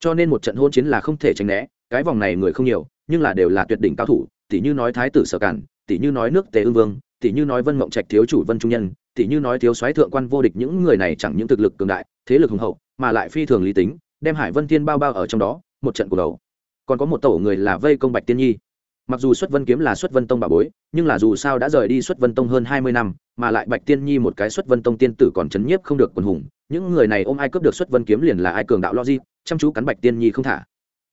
Cho nên một trận hôn chiến là không thể tránh né, cái vòng này người không nhiều, nhưng là đều là tuyệt đỉnh cao thủ tỷ như nói thái tử sở cản tỷ như nói nước tề ương vương tỷ như nói vân mộng trạch thiếu chủ vân trung nhân tỷ như nói thiếu soái thượng quan vô địch, những người này chẳng những thực lực cường đại, thế lực hùng hậu, mà lại phi thường lý tính, đem hải vân Thiên bao bao ở trong đó, một trận cuộc đầu còn có một tổ người là vây công bạch tiên nhi mặc dù xuất vân kiếm là xuất vân tông bà bối nhưng là dù sao đã rời đi xuất vân tông hơn hai mươi năm mà lại bạch tiên nhi một cái xuất vân tông tiên tử còn chấn nhiếp không được quần hùng những người này ôm ai cướp được xuất vân kiếm liền là ai cường đạo logic chăm chú cắn bạch tiên nhi không thả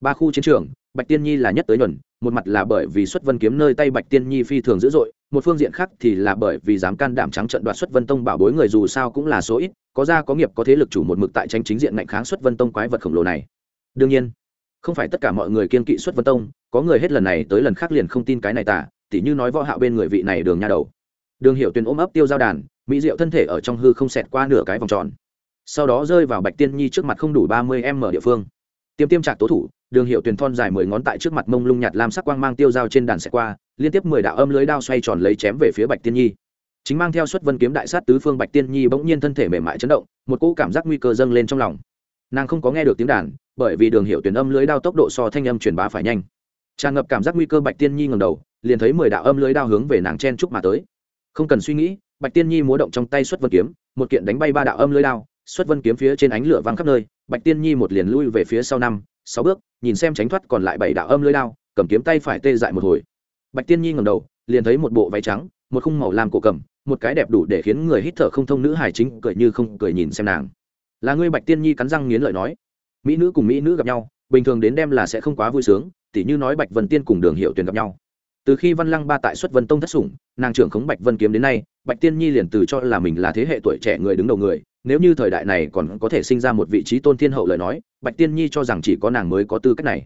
ba khu chiến trường bạch tiên nhi là nhất tới nhuần một mặt là bởi vì xuất vân kiếm nơi tay bạch tiên nhi phi thường dữ dội một phương diện khác thì là bởi vì dám can đảm trắng trận đoạt xuất vân tông bảo bối người dù sao cũng là số ít có gia có nghiệp có thế lực chủ một mực tại tranh chính diện ngạnh kháng xuất vân tông quái vật khổng lồ này đương nhiên không phải tất cả mọi người kiên kỵ xuất vân tông, có người hết lần này tới lần khác liền không tin cái này tả tỉ như nói võ hạo bên người vị này đường nha đầu. Đường hiệu tuyền ôm ấp tiêu giao đàn, mỹ diệu thân thể ở trong hư không xẹt qua nửa cái vòng tròn. Sau đó rơi vào bạch tiên nhi trước mặt không đủ ba mươi m địa phương. Tiêm tiêm trạc tố thủ, đường hiệu tuyền thon dài mười ngón tại trước mặt mông lung nhạt lam sắc quang mang tiêu dao trên đàn xẹt qua, liên tiếp mười đạo âm lưới đao xoay tròn lấy chém về phía bạch tiên nhi. Chính mang theo xuất vân kiếm đại sát tứ phương, bạch tiên nhi bỗng nhiên thân thể mềm mại chấn động, một cỗ cảm giác nguy cơ dâng lên trong lòng. Nàng không có nghe được tiếng đàn bởi vì đường hiệu tuyển âm lưới đao tốc độ so thanh âm truyền bá phải nhanh. Tràn ngập cảm giác nguy cơ bạch tiên nhi ngầm đầu, liền thấy mười đạo âm lưới đao hướng về nàng chen trúc mà tới. Không cần suy nghĩ, bạch tiên nhi múa động trong tay xuất vân kiếm, một kiện đánh bay ba đạo âm lưới đao, xuất vân kiếm phía trên ánh lửa văng khắp nơi, bạch tiên nhi một liền lui về phía sau năm, sáu bước, nhìn xem tránh thoát còn lại bảy đạo âm lưới đao, cầm kiếm tay phải tê dại một hồi. Bạch tiên nhi ngầm đầu, liền thấy một bộ váy trắng, một khung màu làm cổ cầm, một cái đẹp đủ để khiến người hít thở không thông nữ hài chính cười như không cười nhìn xem nàng. Là ngươi? Bạch tiên nhi cắn răng nghiến lợi nói mỹ nữ cùng mỹ nữ gặp nhau, bình thường đến đem là sẽ không quá vui sướng, tỉ như nói bạch vân tiên cùng đường hiệu tuyền gặp nhau. Từ khi văn lăng ba tại xuất vân tông thất sủng, nàng trưởng khống bạch vân kiếm đến nay, bạch tiên nhi liền từ cho là mình là thế hệ tuổi trẻ người đứng đầu người, nếu như thời đại này còn có thể sinh ra một vị trí tôn thiên hậu lời nói, bạch tiên nhi cho rằng chỉ có nàng mới có tư cách này.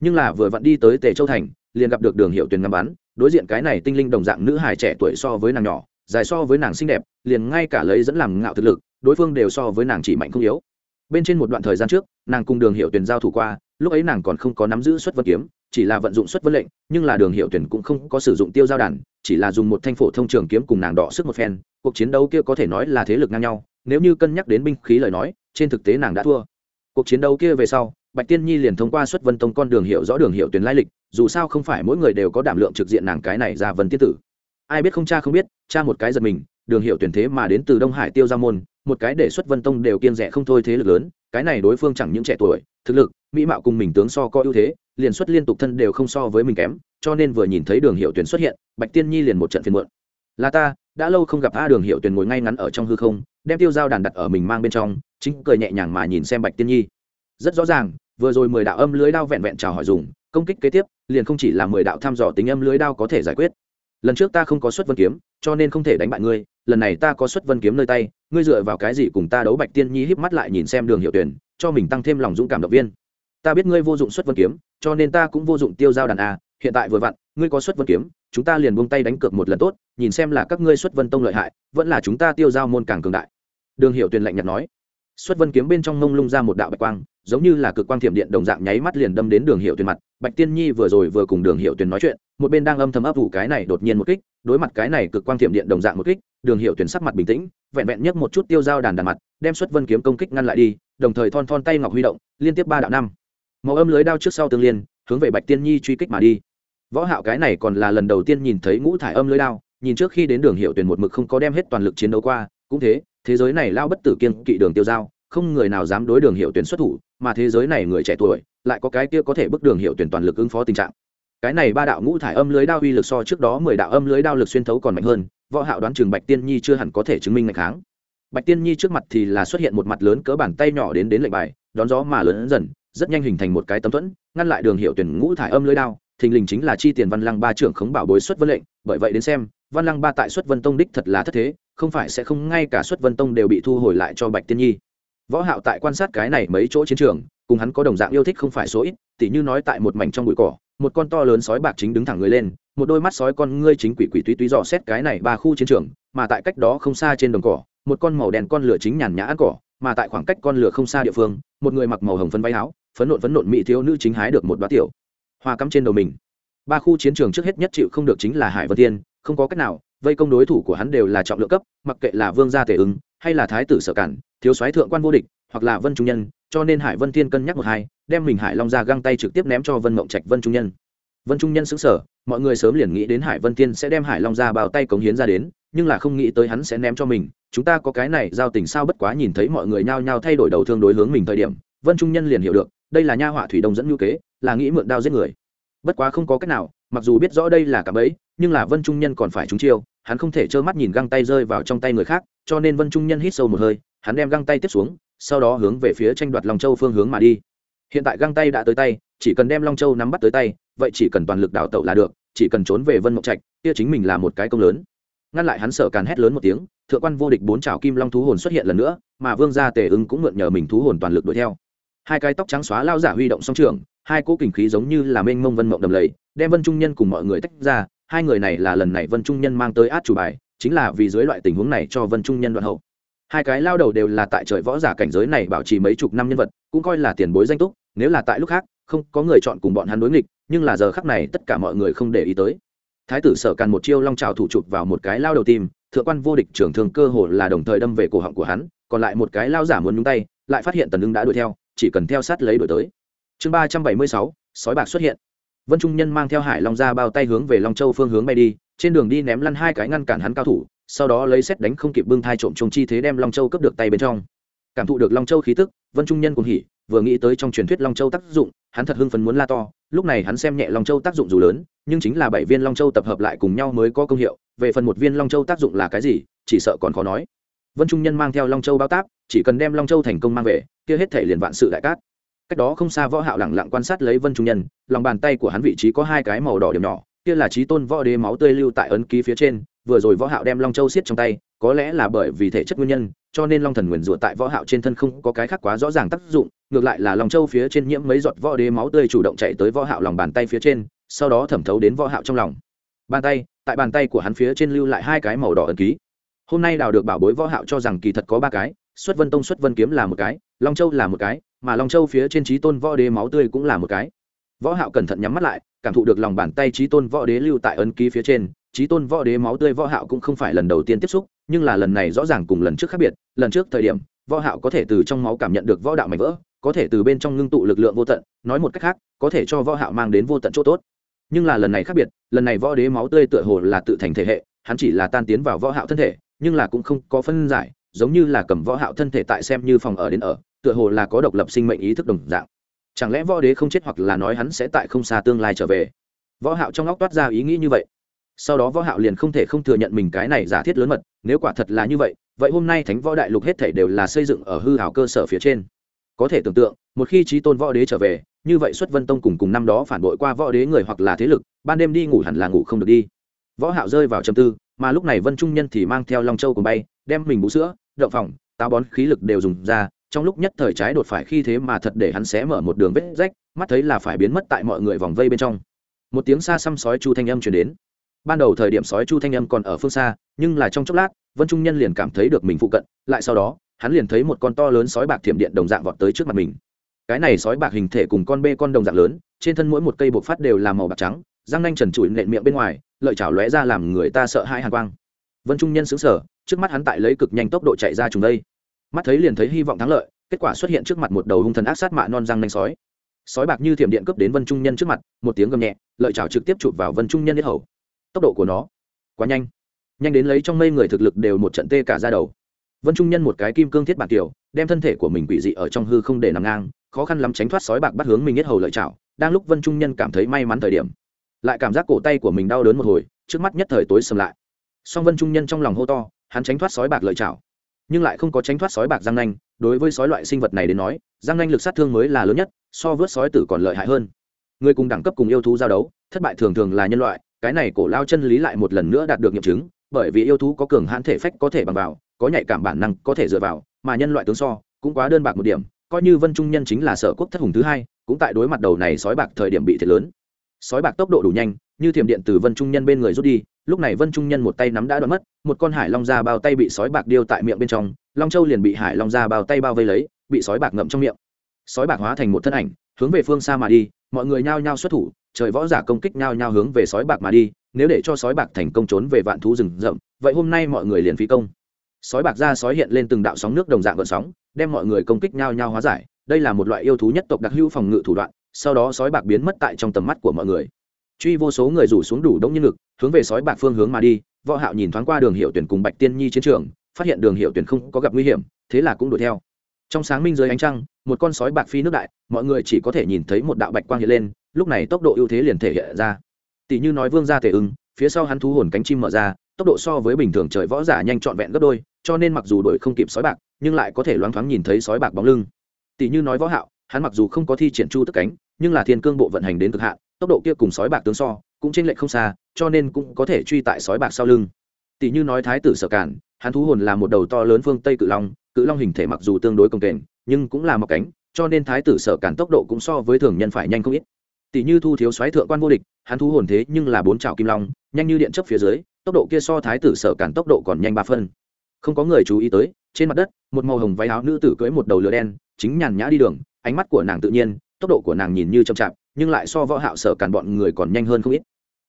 Nhưng là vừa vặn đi tới tề châu thành, liền gặp được đường hiệu tuyền ngắm bắn, đối diện cái này tinh linh đồng dạng nữ hài trẻ tuổi so với nàng nhỏ, dài so với nàng xinh đẹp, liền ngay cả lấy dẫn làm ngạo thực lực, đối phương đều so với nàng chỉ mạnh không yếu bên trên một đoạn thời gian trước, nàng cùng đường hiệu tuyển giao thủ qua, lúc ấy nàng còn không có nắm giữ xuất vân kiếm, chỉ là vận dụng xuất vân lệnh, nhưng là đường hiệu tuyển cũng không có sử dụng tiêu giao đàn, chỉ là dùng một thanh phổ thông trường kiếm cùng nàng đọ sức một phen, cuộc chiến đấu kia có thể nói là thế lực ngang nhau, nếu như cân nhắc đến binh khí lời nói, trên thực tế nàng đã thua. Cuộc chiến đấu kia về sau, bạch tiên nhi liền thông qua xuất vân tông con đường hiệu rõ đường hiệu tuyển lai lịch, dù sao không phải mỗi người đều có đảm lượng trực diện nàng cái này ra vân tiết tử. Ai biết không cha không biết, cha một cái giật mình, đường hiệu tuyển thế mà đến từ đông hải tiêu gia môn một cái để xuất vân tông đều kiên rẻ không thôi thế lực lớn, cái này đối phương chẳng những trẻ tuổi, thực lực, mỹ mạo cùng mình tướng so có ưu thế, liền xuất liên tục thân đều không so với mình kém, cho nên vừa nhìn thấy đường hiệu tuyển xuất hiện, bạch tiên nhi liền một trận phiền muộn. Là ta, đã lâu không gặp a đường hiệu tuyển ngồi ngay ngắn ở trong hư không, đem tiêu dao đàn đặt ở mình mang bên trong, chính cười nhẹ nhàng mà nhìn xem bạch tiên nhi. Rất rõ ràng, vừa rồi mười đạo âm lưới đao vẹn vẹn chào hỏi dùng, công kích kế tiếp, liền không chỉ là mười đạo thăm dò tính âm lưới đao có thể giải quyết. Lần trước ta không có xuất vân kiếm, cho nên không thể đánh bại ngươi lần này ta có xuất vân kiếm nơi tay, ngươi dựa vào cái gì cùng ta đấu bạch tiên nhi híp mắt lại nhìn xem đường hiệu tuyển, cho mình tăng thêm lòng dũng cảm động viên. Ta biết ngươi vô dụng xuất vân kiếm, cho nên ta cũng vô dụng tiêu giao đàn a, hiện tại vừa vặn, ngươi có xuất vân kiếm, chúng ta liền buông tay đánh cược một lần tốt, nhìn xem là các ngươi xuất vân tông lợi hại, vẫn là chúng ta tiêu giao môn càng cường đại. Đường hiệu tuyển lạnh nhạt nói. Xuất vân kiếm bên trong mông lung ra một đạo bạch quang giống như là cực quang thiểm điện đồng dạng nháy mắt liền đâm đến đường hiệu tuyền mặt. Bạch tiên nhi vừa rồi vừa cùng đường hiệu tuyền nói chuyện, một bên đang âm thầm ấp ủ cái này đột nhiên một kích, đối mặt cái này cực quang thiểm điện đồng dạng một kích, đường hiệu tuyền sắc mặt bình tĩnh, vẹn vẹn nhấc một chút tiêu dao đàn đàn mặt, đem xuất vân kiếm công kích ngăn lại đi, đồng thời thon thon tay ngọc huy động, liên tiếp ba đạo năm. Màu âm lưới đao trước sau tương liên, hướng về bạch tiên nhi truy kích mà đi. Võ hạo cái này còn là lần đầu tiên nhìn thấy ngũ thải âm lưới đao, nhìn trước khi đến đường hiệu tuyền một mực không có đem hết toàn lực chiến đấu qua, cũng thế thế giới này lao bất tử kiên kỵ đường tiêu giao không người nào dám đối đường hiệu tuyển xuất thủ, mà thế giới này người trẻ tuổi, lại có cái kia có thể bước đường hiệu tuyển toàn lực ứng phó tình trạng. Cái này ba đạo ngũ thải âm lưới đao uy lực so trước đó mười đạo âm lưới đao lực xuyên thấu còn mạnh hơn, võ hạo đoán trường bạch tiên nhi chưa hẳn có thể chứng minh ngày kháng. Bạch tiên nhi trước mặt thì là xuất hiện một mặt lớn cỡ bàn tay nhỏ đến đến lệnh bài, đón gió mà lớn dần, rất nhanh hình thành một cái tấm thuẫn, ngăn lại đường hiệu tuyển ngũ thải âm lưới đao, thình lình chính là chi tiền văn lăng ba trưởng khống bảo bối xuất vân lệnh, bởi vậy đến xem, văn lăng ba tại xuất vân tông đích thật là thất thế, không phải sẽ không ngay cả xuất vân tông đều bị thu hồi lại cho bạch tiên nhi võ hạo tại quan sát cái này mấy chỗ chiến trường, cùng hắn có đồng dạng yêu thích không phải số ít, tỉ như nói tại một mảnh trong bụi cỏ, một con to lớn sói bạc chính đứng thẳng người lên, một đôi mắt sói con ngươi chính quỷ quỷ túy túy dò xét cái này ba khu chiến trường, mà tại cách đó không xa trên đồng cỏ, một con màu đen con lửa chính nhàn nhã ăn cỏ, mà tại khoảng cách con lửa không xa địa phương, một người mặc màu hồng phấn váy áo, phấn nộn phấn nộn mỹ thiếu nữ chính hái được một đóa tiểu hoa cắm trên đầu mình. Ba khu chiến trường trước hết nhất chịu không được chính là hải vân tiên không có cách nào, vây công đối thủ của hắn đều là trọng lượng cấp, mặc kệ là vương gia tề ứng, hay là thái tử sở cản thiếu soái thượng quan vô địch, hoặc là vân trung nhân, cho nên hải vân thiên cân nhắc một hai, đem mình hải long ra găng tay trực tiếp ném cho vân mộng trạch vân trung nhân. Vân trung nhân xứng sở mọi người sớm liền nghĩ đến hải vân thiên sẽ đem hải long ra bao tay cống hiến ra đến, nhưng là không nghĩ tới hắn sẽ ném cho mình. Chúng ta có cái này giao tình sao bất quá nhìn thấy mọi người nhao nhao thay đổi đầu thương đối hướng mình thời điểm, vân trung nhân liền hiểu được, đây là nha họa thủy đông dẫn ngữ kế, là nghĩ mượn đao giết người. Bất quá không có cách nào, mặc dù biết rõ đây là cả bẫy, nhưng là vân trung nhân còn phải trúng chiêu, hắn không thể trơ mắt nhìn găng tay rơi vào trong tay người khác, cho nên vân trung nhân hít sâu một hơi hắn đem găng tay tiếp xuống, sau đó hướng về phía tranh đoạt long châu phương hướng mà đi. Hiện tại găng tay đã tới tay, chỉ cần đem long châu nắm bắt tới tay, vậy chỉ cần toàn lực đào tẩu là được, chỉ cần trốn về vân mộng trạch, kia chính mình là một cái công lớn. Ngăn lại hắn sợ càn hét lớn một tiếng, thượng quan vô địch bốn trào kim long thú hồn xuất hiện lần nữa, mà vương gia tề ưng cũng mượn nhờ mình thú hồn toàn lực đuổi theo. Hai cái tóc trắng xóa lao giả huy động song trường, hai cỗ kình khí giống như là mênh mông vân mộng đầm lầy, đem vân trung nhân cùng mọi người tách ra, hai người này là lần này vân trung nhân mang tới át chủ bài, chính là vì dưới loại tình huống này cho vân trung nhân đoạn hậu hai cái lao đầu đều là tại trời võ giả cảnh giới này bảo trì mấy chục năm nhân vật, cũng coi là tiền bối danh túc, nếu là tại lúc khác, không có người chọn cùng bọn hắn đối nghịch, nhưng là giờ khắc này tất cả mọi người không để ý tới. Thái tử sở càn một chiêu long trào thủ chụp vào một cái lao đầu tim, thượng quan vô địch trưởng thường cơ hồ là đồng thời đâm về cổ họng của hắn, còn lại một cái lao giả muốn nhúng tay, lại phát hiện tần ưng đã đuổi theo, chỉ cần theo sát lấy đuổi tới. Chương ba trăm bảy mươi sáu, sói bạc xuất hiện. Vân trung nhân mang theo hải long ra bao tay hướng về long châu phương hướng bay đi, trên đường đi ném lăn hai cái ngăn cản hắn cao thủ sau đó lấy xét đánh không kịp bưng thai trộm trông chi thế đem long châu cướp được tay bên trong. Cảm thụ được long châu khí tức, vân trung nhân cùng hỉ, vừa nghĩ tới trong truyền thuyết long châu tác dụng, hắn thật hưng phấn muốn la to, lúc này hắn xem nhẹ long châu tác dụng dù lớn, nhưng chính là bảy viên long châu tập hợp lại cùng nhau mới có công hiệu, về phần một viên long châu tác dụng là cái gì, chỉ sợ còn khó nói. Vân trung nhân mang theo long châu bao táp, chỉ cần đem long châu thành công mang về, kia hết thể liền vạn sự đại cát. Cách đó không xa võ hạo lẳng lặng quan sát lấy vân trung nhân, lòng bàn tay của hắn vị trí có hai cái màu đỏ điểm nhỏ, kia là trí tôn võ đế máu tươi lưu tại ấn ký phía trên vừa rồi võ hạo đem long châu siết trong tay, có lẽ là bởi vì thể chất nguyên nhân, cho nên long thần nguyền rủa tại võ hạo trên thân không có cái khác quá rõ ràng tác dụng, ngược lại là long châu phía trên nhiễm mấy giọt võ đế máu tươi chủ động chạy tới võ hạo lòng bàn tay phía trên, sau đó thẩm thấu đến võ hạo trong lòng. Bàn tay, tại bàn tay của hắn phía trên lưu lại hai cái màu đỏ ấn ký. Hôm nay đào được bảo bối võ hạo cho rằng kỳ thật có ba cái, xuất vân tông xuất vân kiếm là một cái, long châu là một cái, mà long châu phía trên trí tôn võ đế máu tươi cũng là một cái. Võ hạo cẩn thận nhắm mắt lại, cảm thụ được lòng bàn tay trí tôn võ đế lưu tại ấn ký phía trên trí tôn võ đế máu tươi võ hạo cũng không phải lần đầu tiên tiếp xúc, nhưng là lần này rõ ràng cùng lần trước khác biệt, lần trước thời điểm, võ hạo có thể từ trong máu cảm nhận được võ đạo mạnh vỡ, có thể từ bên trong ngưng tụ lực lượng vô tận, nói một cách khác, có thể cho võ hạo mang đến vô tận chỗ tốt. Nhưng là lần này khác biệt, lần này võ đế máu tươi tựa hồ là tự thành thể hệ, hắn chỉ là tan tiến vào võ hạo thân thể, nhưng là cũng không có phân giải, giống như là cầm võ hạo thân thể tại xem như phòng ở đến ở, tựa hồ là có độc lập sinh mệnh ý thức đồng dạng. Chẳng lẽ võ đế không chết hoặc là nói hắn sẽ tại không xa tương lai trở về? Võ hạo trong óc toát ra ý nghĩ như vậy sau đó võ hạo liền không thể không thừa nhận mình cái này giả thiết lớn mật, nếu quả thật là như vậy vậy hôm nay thánh võ đại lục hết thảy đều là xây dựng ở hư hảo cơ sở phía trên. Có thể tưởng tượng, một khi trí tôn võ đế trở về, như vậy xuất vân tông cùng cùng năm đó phản bội qua võ đế người hoặc là thế lực, ban đêm đi ngủ hẳn là ngủ không được đi. Võ hạo rơi vào trầm tư, mà lúc này vân trung nhân thì mang theo long châu cùng bay, đem mình bú sữa, đậu phòng táo bón khí lực đều dùng ra, trong lúc nhất thời trái đột phải khi thế mà thật để hắn xé mở một đường vết rách, mắt thấy là phải biến mất tại mọi người vòng vây bên trong. Một tiếng xa xăm sói chu thanh âm truyền đến ban đầu thời điểm sói chu thanh âm còn ở phương xa, nhưng là trong chốc lát, vân trung nhân liền cảm thấy được mình phụ cận, lại sau đó, hắn liền thấy một con to lớn sói bạc thiểm điện đồng dạng vọt tới trước mặt mình. Cái này sói bạc hình thể cùng con bê con đồng dạng lớn, trên thân mỗi một cây bộc phát đều là màu bạc trắng, răng nanh trần trụi nện miệng bên ngoài, lợi chảo lóe ra làm người ta sợ hãi hàn quang. Vân trung nhân xứng sở trước mắt hắn tại lấy cực nhanh tốc độ chạy ra trùng đây. Mắt thấy liền thấy hy vọng thắng lợi, kết quả xuất hiện trước mặt một đầu hung thần ác sát mạ non răng nanh sói. Sói bạc như thiểm điện cướp đến vân trung nhân trước mặt, một tiếng gầm nhẹ, lợi chảo trực tiếp chụp vào vân trung nhân nhất hầu tốc độ của nó quá nhanh. Nhanh đến lấy trong mây người thực lực đều một trận tê cả ra đầu. Vân trung nhân một cái kim cương thiết bạc tiểu, đem thân thể của mình quỷ dị ở trong hư không để nằm ngang, khó khăn lắm tránh thoát sói bạc bắt hướng mình nhất hầu lợi chảo đang lúc vân trung nhân cảm thấy may mắn thời điểm, lại cảm giác cổ tay của mình đau đớn một hồi, trước mắt nhất thời tối sầm lại. Song vân trung nhân trong lòng hô to, hắn tránh thoát sói bạc lợi chảo nhưng lại không có tránh thoát sói bạc răng nanh. Đối với sói loại sinh vật này đến nói, răng nanh lực sát thương mới là lớn nhất, so vớt sói tử còn lợi hại hơn. Người cùng đẳng cấp cùng yêu thú giao đấu, thất bại thường thường là nhân loại cái này cổ lao chân lý lại một lần nữa đạt được nghiệm chứng, bởi vì yêu thú có cường hãn thể phách có thể bằng vào, có nhạy cảm bản năng có thể dựa vào, mà nhân loại tướng so cũng quá đơn bạc một điểm, coi như vân trung nhân chính là sở quốc thất hùng thứ hai, cũng tại đối mặt đầu này sói bạc thời điểm bị thiệt lớn. Sói bạc tốc độ đủ nhanh, như thiểm điện từ vân trung nhân bên người rút đi, lúc này vân trung nhân một tay nắm đã đoạn mất, một con hải long ra bao tay bị sói bạc điêu tại miệng bên trong, long châu liền bị hải long ra bao tay bao vây lấy, bị sói bạc ngậm trong miệng. Sói bạc hóa thành một thân ảnh, hướng về phương xa mà đi, mọi người nhao nhao xuất thủ trời võ giả công kích nhau nhau hướng về sói bạc mà đi, nếu để cho sói bạc thành công trốn về vạn thú rừng rậm, vậy hôm nay mọi người liền phi công. Sói bạc ra sói hiện lên từng đạo sóng nước đồng dạng gợn sóng, đem mọi người công kích nhau nhau hóa giải. Đây là một loại yêu thú nhất tộc đặc hữu phòng ngự thủ đoạn, sau đó sói bạc biến mất tại trong tầm mắt của mọi người. Truy vô số người rủ xuống đủ đông nhân lực, hướng về sói bạc phương hướng mà đi, võ hạo nhìn thoáng qua đường hiệu tuyển cùng bạch tiên nhi chiến trường, phát hiện đường hiệu tuyển không có gặp nguy hiểm, thế là cũng đuổi theo. Trong sáng minh dưới ánh trăng, một con sói bạc phi nước đại, mọi người chỉ có thể nhìn thấy một đạo bạch quang hiện lên lúc này tốc độ ưu thế liền thể hiện ra. Tỷ như nói vương gia thể ứng, phía sau hắn thú hồn cánh chim mở ra tốc độ so với bình thường trời võ giả nhanh trọn vẹn gấp đôi cho nên mặc dù đuổi không kịp sói bạc nhưng lại có thể loáng thoáng nhìn thấy sói bạc bóng lưng. Tỷ như nói võ hạo hắn mặc dù không có thi triển chu tức cánh nhưng là thiên cương bộ vận hành đến cực hạn tốc độ kia cùng sói bạc tướng so cũng trên lệch không xa cho nên cũng có thể truy tại sói bạc sau lưng. Tỷ như nói thái tử sở cản hắn thú hồn là một đầu to lớn phương tây cự long cự long hình thể mặc dù tương đối công kềnh nhưng cũng là một cánh cho nên thái tử sở cản tốc độ cũng so với thường nhân phải nhanh không ít tỷ như thu thiếu soái thượng quan vô địch, hắn thú hồn thế nhưng là bốn trào kim long, nhanh như điện chấp phía dưới, tốc độ kia so thái tử sở cản tốc độ còn nhanh ba phân. Không có người chú ý tới, trên mặt đất, một màu hồng váy áo nữ tử cưỡi một đầu lửa đen, chính nhàn nhã đi đường, ánh mắt của nàng tự nhiên, tốc độ của nàng nhìn như chậm chạp, nhưng lại so võ hạo sở cản bọn người còn nhanh hơn không ít.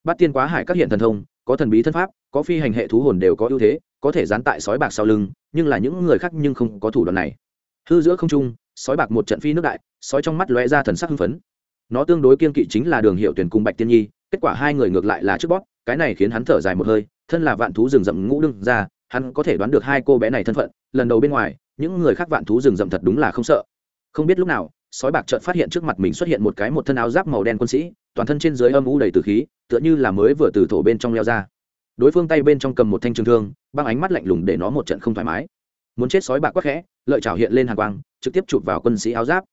Bát tiên quá hải các hiện thần thông, có thần bí thân pháp, có phi hành hệ thú hồn đều có ưu thế, có thể dán tại sói bạc sau lưng, nhưng là những người khác nhưng không có thủ đoạn này. Hư giữa không trung, sói bạc một trận phi nước đại, sói trong mắt lóe ra thần sắc hưng phấn nó tương đối kiên kỵ chính là đường hiệu tuyển cùng bạch tiên nhi, kết quả hai người ngược lại là trước bót cái này khiến hắn thở dài một hơi, thân là vạn thú rừng rậm ngũ đương ra hắn có thể đoán được hai cô bé này thân phận, lần đầu bên ngoài, những người khác vạn thú rừng rậm thật đúng là không sợ. Không biết lúc nào, sói bạc chợt phát hiện trước mặt mình xuất hiện một cái một thân áo giáp màu đen quân sĩ, toàn thân trên dưới âm u đầy từ khí, tựa như là mới vừa từ thổ bên trong leo ra. Đối phương tay bên trong cầm một thanh trường thương, băng ánh mắt lạnh lùng để nó một trận không thoải mái. Muốn chết sói bạc quắc khẽ, lợi chảo hiện lên hàng quang, trực tiếp chụp vào quân sĩ áo giáp.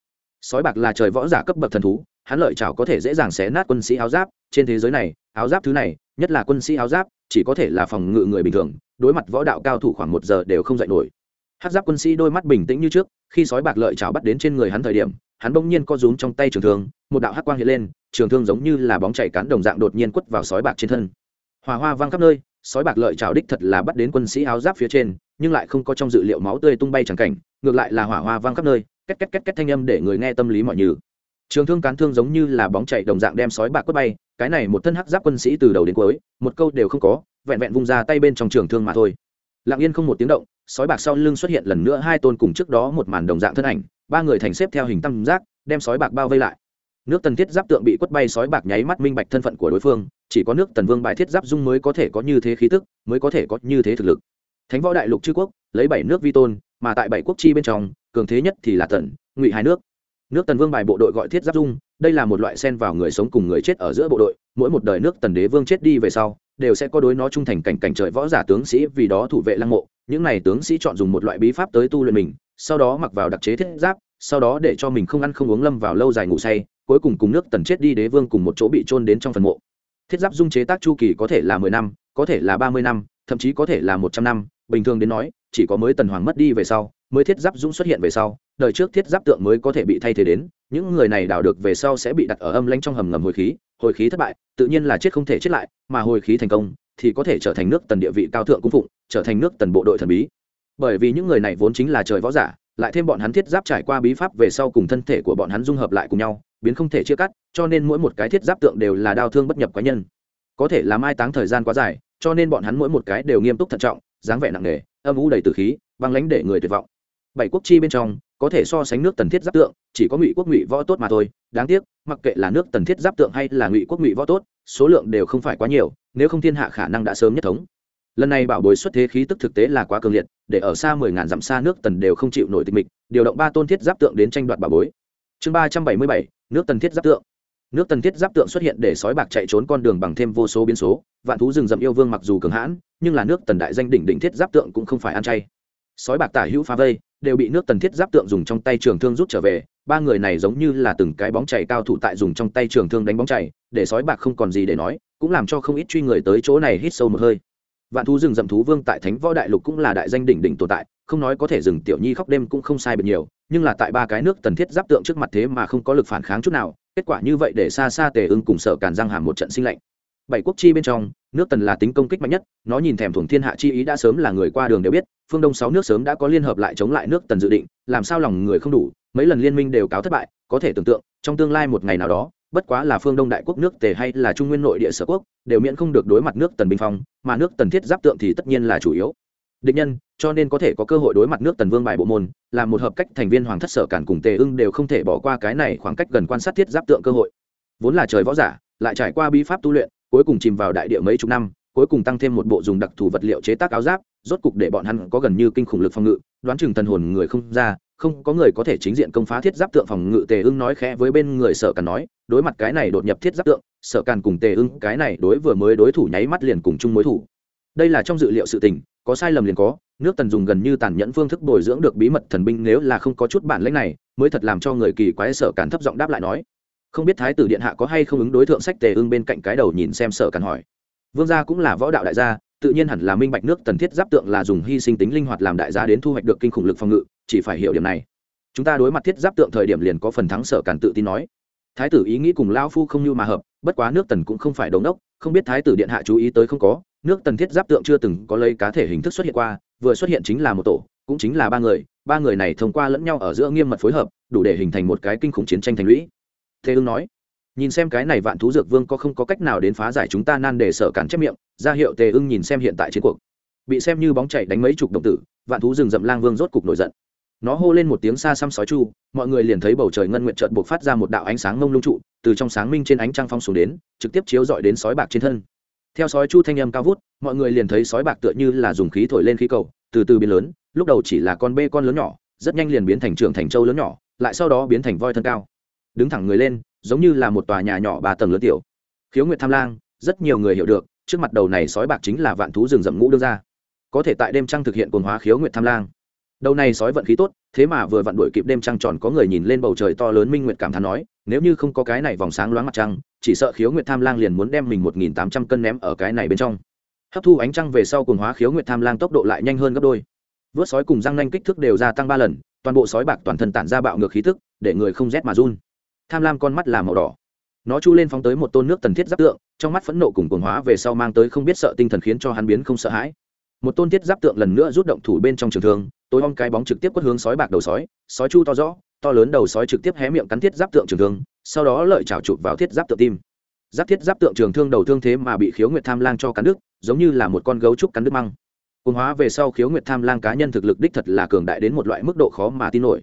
Sói bạc là trời võ giả cấp bậc thần thú hắn lợi chảo có thể dễ dàng xé nát quân sĩ áo giáp. Trên thế giới này, áo giáp thứ này, nhất là quân sĩ áo giáp, chỉ có thể là phòng ngự người bình thường, đối mặt võ đạo cao thủ khoảng một giờ đều không dạy nổi. Hát giáp quân sĩ đôi mắt bình tĩnh như trước, khi sói bạc lợi chảo bắt đến trên người hắn thời điểm, hắn bỗng nhiên co rúm trong tay trường thương, một đạo hắc quang hiện lên, trường thương giống như là bóng chảy cán đồng dạng đột nhiên quất vào sói bạc trên thân. Hòa hoa văng khắp nơi, sói bạc lợi chảo đích thật là bắt đến quân sĩ áo giáp phía trên, nhưng lại không có trong dự liệu máu tươi tung bay chẳng cảnh, ngược lại là hỏa hoa văng khắp nơi, két két két két thanh âm để người nghe tâm lý mọi như trường thương cán thương giống như là bóng chạy đồng dạng đem sói bạc quất bay, cái này một thân hắc giáp quân sĩ từ đầu đến cuối, một câu đều không có, vẹn vẹn vung ra tay bên trong trường thương mà thôi. Lặng yên không một tiếng động, sói bạc sau lưng xuất hiện lần nữa hai tôn cùng trước đó một màn đồng dạng thân ảnh, ba người thành xếp theo hình tam giác, đem sói bạc bao vây lại. Nước tần thiết giáp tượng bị quất bay, sói bạc nháy mắt minh bạch thân phận của đối phương, chỉ có nước tần vương bài thiết giáp dung mới có thể có như thế khí tức, mới có thể có như thế thực lực. Thánh võ đại lục chư quốc, lấy bảy nước vi tôn, mà tại bảy quốc chi bên trong, cường thế nhất thì là tần, ngụy hai nước nước tần vương bài bộ đội gọi thiết giáp dung, đây là một loại sen vào người sống cùng người chết ở giữa bộ đội, mỗi một đời nước tần đế vương chết đi về sau, đều sẽ có đối nó trung thành cảnh cảnh trời võ giả tướng sĩ vì đó thủ vệ lăng mộ. Những này tướng sĩ chọn dùng một loại bí pháp tới tu luyện mình, sau đó mặc vào đặc chế thiết giáp, sau đó để cho mình không ăn không uống lâm vào lâu dài ngủ say, cuối cùng cùng nước tần chết đi đế vương cùng một chỗ bị trôn đến trong phần mộ. Thiết giáp dung chế tác chu kỳ có thể là mười năm, có thể là ba mươi năm, thậm chí có thể là một trăm năm, bình thường đến nói, chỉ có mới tần hoàng mất đi về sau, mới thiết giáp dung xuất hiện về sau đời trước thiết giáp tượng mới có thể bị thay thế đến, những người này đào được về sau sẽ bị đặt ở âm lãnh trong hầm ngầm hồi khí hồi khí thất bại, tự nhiên là chết không thể chết lại, mà hồi khí thành công thì có thể trở thành nước tần địa vị cao thượng cung phụng, trở thành nước tần bộ đội thần bí. Bởi vì những người này vốn chính là trời võ giả, lại thêm bọn hắn thiết giáp trải qua bí pháp về sau cùng thân thể của bọn hắn dung hợp lại cùng nhau, biến không thể chia cắt, cho nên mỗi một cái thiết giáp tượng đều là đau thương bất nhập cá nhân. Có thể là mai táng thời gian quá dài, cho nên bọn hắn mỗi một cái đều nghiêm túc thận trọng, dáng vẻ nặng nề, âm u đầy từ khí, băng lãnh để người tuyệt vọng. Bảy quốc chi bên trong có thể so sánh nước tần thiết giáp tượng, chỉ có ngụy quốc ngụy võ tốt mà thôi. Đáng tiếc, mặc kệ là nước tần thiết giáp tượng hay là ngụy quốc ngụy võ tốt, số lượng đều không phải quá nhiều, nếu không thiên hạ khả năng đã sớm nhất thống. Lần này bảo bối xuất thế khí tức thực tế là quá cường liệt, để ở xa mười ngàn dặm xa nước tần đều không chịu nổi tịch mịch, điều động ba tôn thiết giáp tượng đến tranh đoạt bảo bối. Chương ba trăm bảy mươi bảy, nước tần thiết giáp tượng. Nước tần thiết giáp tượng xuất hiện để sói bạc chạy trốn con đường bằng thêm vô số biến số, vạn thú rừng rậm yêu vương mặc dù cường hãn, nhưng là nước tần đại danh đỉnh đỉnh thiết giáp tượng cũng không phải ăn chay. Sói bạc tả hữu phá vây đều bị nước tần thiết giáp tượng dùng trong tay trường thương rút trở về. Ba người này giống như là từng cái bóng chảy cao thủ tại dùng trong tay trường thương đánh bóng chảy để sói bạc không còn gì để nói, cũng làm cho không ít truy người tới chỗ này hít sâu một hơi. Vạn thú rừng rậm thú vương tại thánh võ đại lục cũng là đại danh đỉnh đỉnh tồn tại, không nói có thể dừng tiểu nhi khóc đêm cũng không sai biệt nhiều, nhưng là tại ba cái nước tần thiết giáp tượng trước mặt thế mà không có lực phản kháng chút nào, kết quả như vậy để xa xa tề ưng cùng sợ càn răng hàm một trận sinh lạnh. Bảy quốc chi bên trong, nước tần là tính công kích mạnh nhất, nó nhìn thèm thuồng thiên hạ chi ý đã sớm là người qua đường đều biết phương đông sáu nước sớm đã có liên hợp lại chống lại nước tần dự định, làm sao lòng người không đủ, mấy lần liên minh đều cáo thất bại, có thể tưởng tượng, trong tương lai một ngày nào đó, bất quá là phương đông đại quốc nước tề hay là trung nguyên nội địa sở quốc, đều miễn không được đối mặt nước tần bình phong, mà nước tần thiết giáp tượng thì tất nhiên là chủ yếu. Định nhân, cho nên có thể có cơ hội đối mặt nước tần vương bài bộ môn, là một hợp cách thành viên hoàng thất sở cản cùng tề ưng đều không thể bỏ qua cái này khoảng cách gần quan sát thiết giáp tượng cơ hội. Vốn là trời võ giả, lại trải qua bi pháp tu luyện, cuối cùng chìm vào đại địa mấy chục năm, cuối cùng tăng thêm một bộ dùng đặc thù vật liệu chế tác áo giáp rốt cục để bọn hắn có gần như kinh khủng lực phòng ngự, đoán chừng thần hồn người không ra, không có người có thể chính diện công phá thiết giáp tượng phòng ngự. Tề ưng nói khẽ với bên người sở càn nói, đối mặt cái này đột nhập thiết giáp tượng, sở càn cùng tề ưng cái này đối vừa mới đối thủ nháy mắt liền cùng chung mối thủ. Đây là trong dự liệu sự tình, có sai lầm liền có, nước tần dùng gần như tàn nhẫn phương thức bồi dưỡng được bí mật thần binh nếu là không có chút bản lĩnh này, mới thật làm cho người kỳ quái sở càn thấp giọng đáp lại nói. Không biết thái tử điện hạ có hay không ứng đối tượng sách tề ưng bên cạnh cái đầu nhìn xem sở càn hỏi. Vương gia cũng là võ đạo đại gia tự nhiên hẳn là minh bạch nước tần thiết giáp tượng là dùng hy sinh tính linh hoạt làm đại giá đến thu hoạch được kinh khủng lực phòng ngự, chỉ phải hiểu điểm này. Chúng ta đối mặt thiết giáp tượng thời điểm liền có phần thắng sở càn tự tin nói. Thái tử ý nghĩ cùng lao phu không như mà hợp, bất quá nước tần cũng không phải đống đốc, không biết thái tử điện hạ chú ý tới không có, nước tần thiết giáp tượng chưa từng có lấy cá thể hình thức xuất hiện qua, vừa xuất hiện chính là một tổ, cũng chính là ba người ba người này thông qua lẫn nhau ở giữa nghiêm mật phối hợp, đủ để hình thành một cái kinh khủng chiến tranh thành lũy. Thế ưng nói nhìn xem cái này vạn thú dược vương có không có cách nào đến phá giải chúng ta nan để sở cản chép miệng ra hiệu tề ưng nhìn xem hiện tại chiến cuộc. Bị xem như bóng chạy đánh mấy chục động tử, vạn thú rừng rậm lang vương rốt cục nổi giận. Nó hô lên một tiếng xa xăm sói chu, mọi người liền thấy bầu trời ngân nguyện trợt buộc phát ra một đạo ánh sáng mông lung trụ, từ trong sáng minh trên ánh trăng phong xuống đến, trực tiếp chiếu dọi đến sói bạc trên thân. Theo sói chu thanh âm cao vút, mọi người liền thấy sói bạc tựa như là dùng khí thổi lên khí cầu, từ từ biến lớn, lúc đầu chỉ là con bê con lớn nhỏ, rất nhanh liền biến thành trưởng thành châu lớn nhỏ, lại sau đó biến thành voi thân cao đứng thẳng người lên, giống như là một tòa nhà nhỏ ba tầng lớn tiểu. Khiếu nguyệt tham lang, rất nhiều người hiểu được, trước mặt đầu này sói bạc chính là vạn thú rừng rậm ngũ đưa ra có thể tại đêm trăng thực hiện cồn hóa khiếu nguyệt tham lang. Đầu này sói vận khí tốt, thế mà vừa vặn đuổi kịp đêm trăng tròn có người nhìn lên bầu trời to lớn minh nguyệt cảm thán nói, nếu như không có cái này vòng sáng loáng mặt trăng, chỉ sợ khiếu nguyệt tham lang liền muốn đem mình một nghìn tám trăm cân ném ở cái này bên trong. Hấp thu ánh trăng về sau cồn hóa khiếu nguyệt tham lang tốc độ lại nhanh hơn gấp đôi. Vớt sói cùng răng nanh kích thước đều gia tăng ba lần, toàn bộ sói bạc toàn thân tản ra bạo ngược khí tức, để người không rét mà run tham lam con mắt là màu đỏ. Nó chu lên phóng tới một tôn nước tần thiết giáp tượng, trong mắt phẫn nộ cùng cuồng hóa về sau mang tới không biết sợ tinh thần khiến cho hắn biến không sợ hãi. Một tôn thiết giáp tượng lần nữa rút động thủ bên trong trường thương tối om cái bóng trực tiếp quất hướng sói bạc đầu sói sói chu to rõ, to lớn đầu sói trực tiếp hé miệng cắn thiết giáp tượng trường thương, sau đó lợi chảo chụp vào thiết giáp tượng tim. Giáp thiết giáp tượng trường thương đầu thương thế mà bị khiếu nguyệt tham lang cho cắn đứt, giống như là một con gấu trúc cắn đứt măng. Cuồng hóa về sau khiếu nguyệt tham lang cá nhân thực lực đích thật là cường đại đến một loại mức độ khó mà tin nổi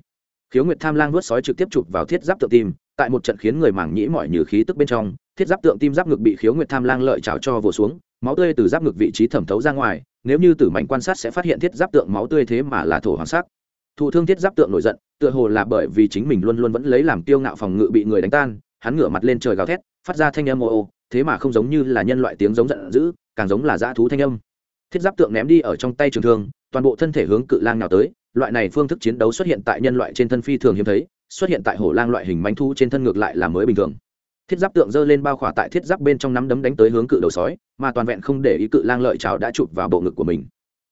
khiếu nguyệt tham lang vớt sói trực tiếp chụp vào thiết giáp tượng tim, tại một trận khiến người mảng nhĩ mọi như khí tức bên trong, thiết giáp tượng tim giáp ngực bị khiếu nguyệt tham lang lợi trào cho vồ xuống, máu tươi từ giáp ngực vị trí thẩm thấu ra ngoài, nếu như tử mạnh quan sát sẽ phát hiện thiết giáp tượng máu tươi thế mà là thổ hoàng sắc. Thụ thương thiết giáp tượng nổi giận, tựa hồ là bởi vì chính mình luôn luôn vẫn lấy làm tiêu ngạo phòng ngự bị người đánh tan, hắn ngửa mặt lên trời gào thét, phát ra thanh âm ô ô, thế mà không giống như là nhân loại tiếng giống giận dữ, càng giống là dã thú thanh âm. Thiết giáp tượng ném đi ở trong tay trường thương, toàn bộ thân thể hướng cự lang nào tới loại này phương thức chiến đấu xuất hiện tại nhân loại trên thân phi thường hiếm thấy, xuất hiện tại hổ lang loại hình manh thu trên thân ngược lại là mới bình thường. Thiết giáp tượng dơ lên bao khỏa tại thiết giáp bên trong nắm đấm đánh tới hướng cự đầu sói, mà toàn vẹn không để ý cự lang lợi trào đã chụp vào bộ ngực của mình.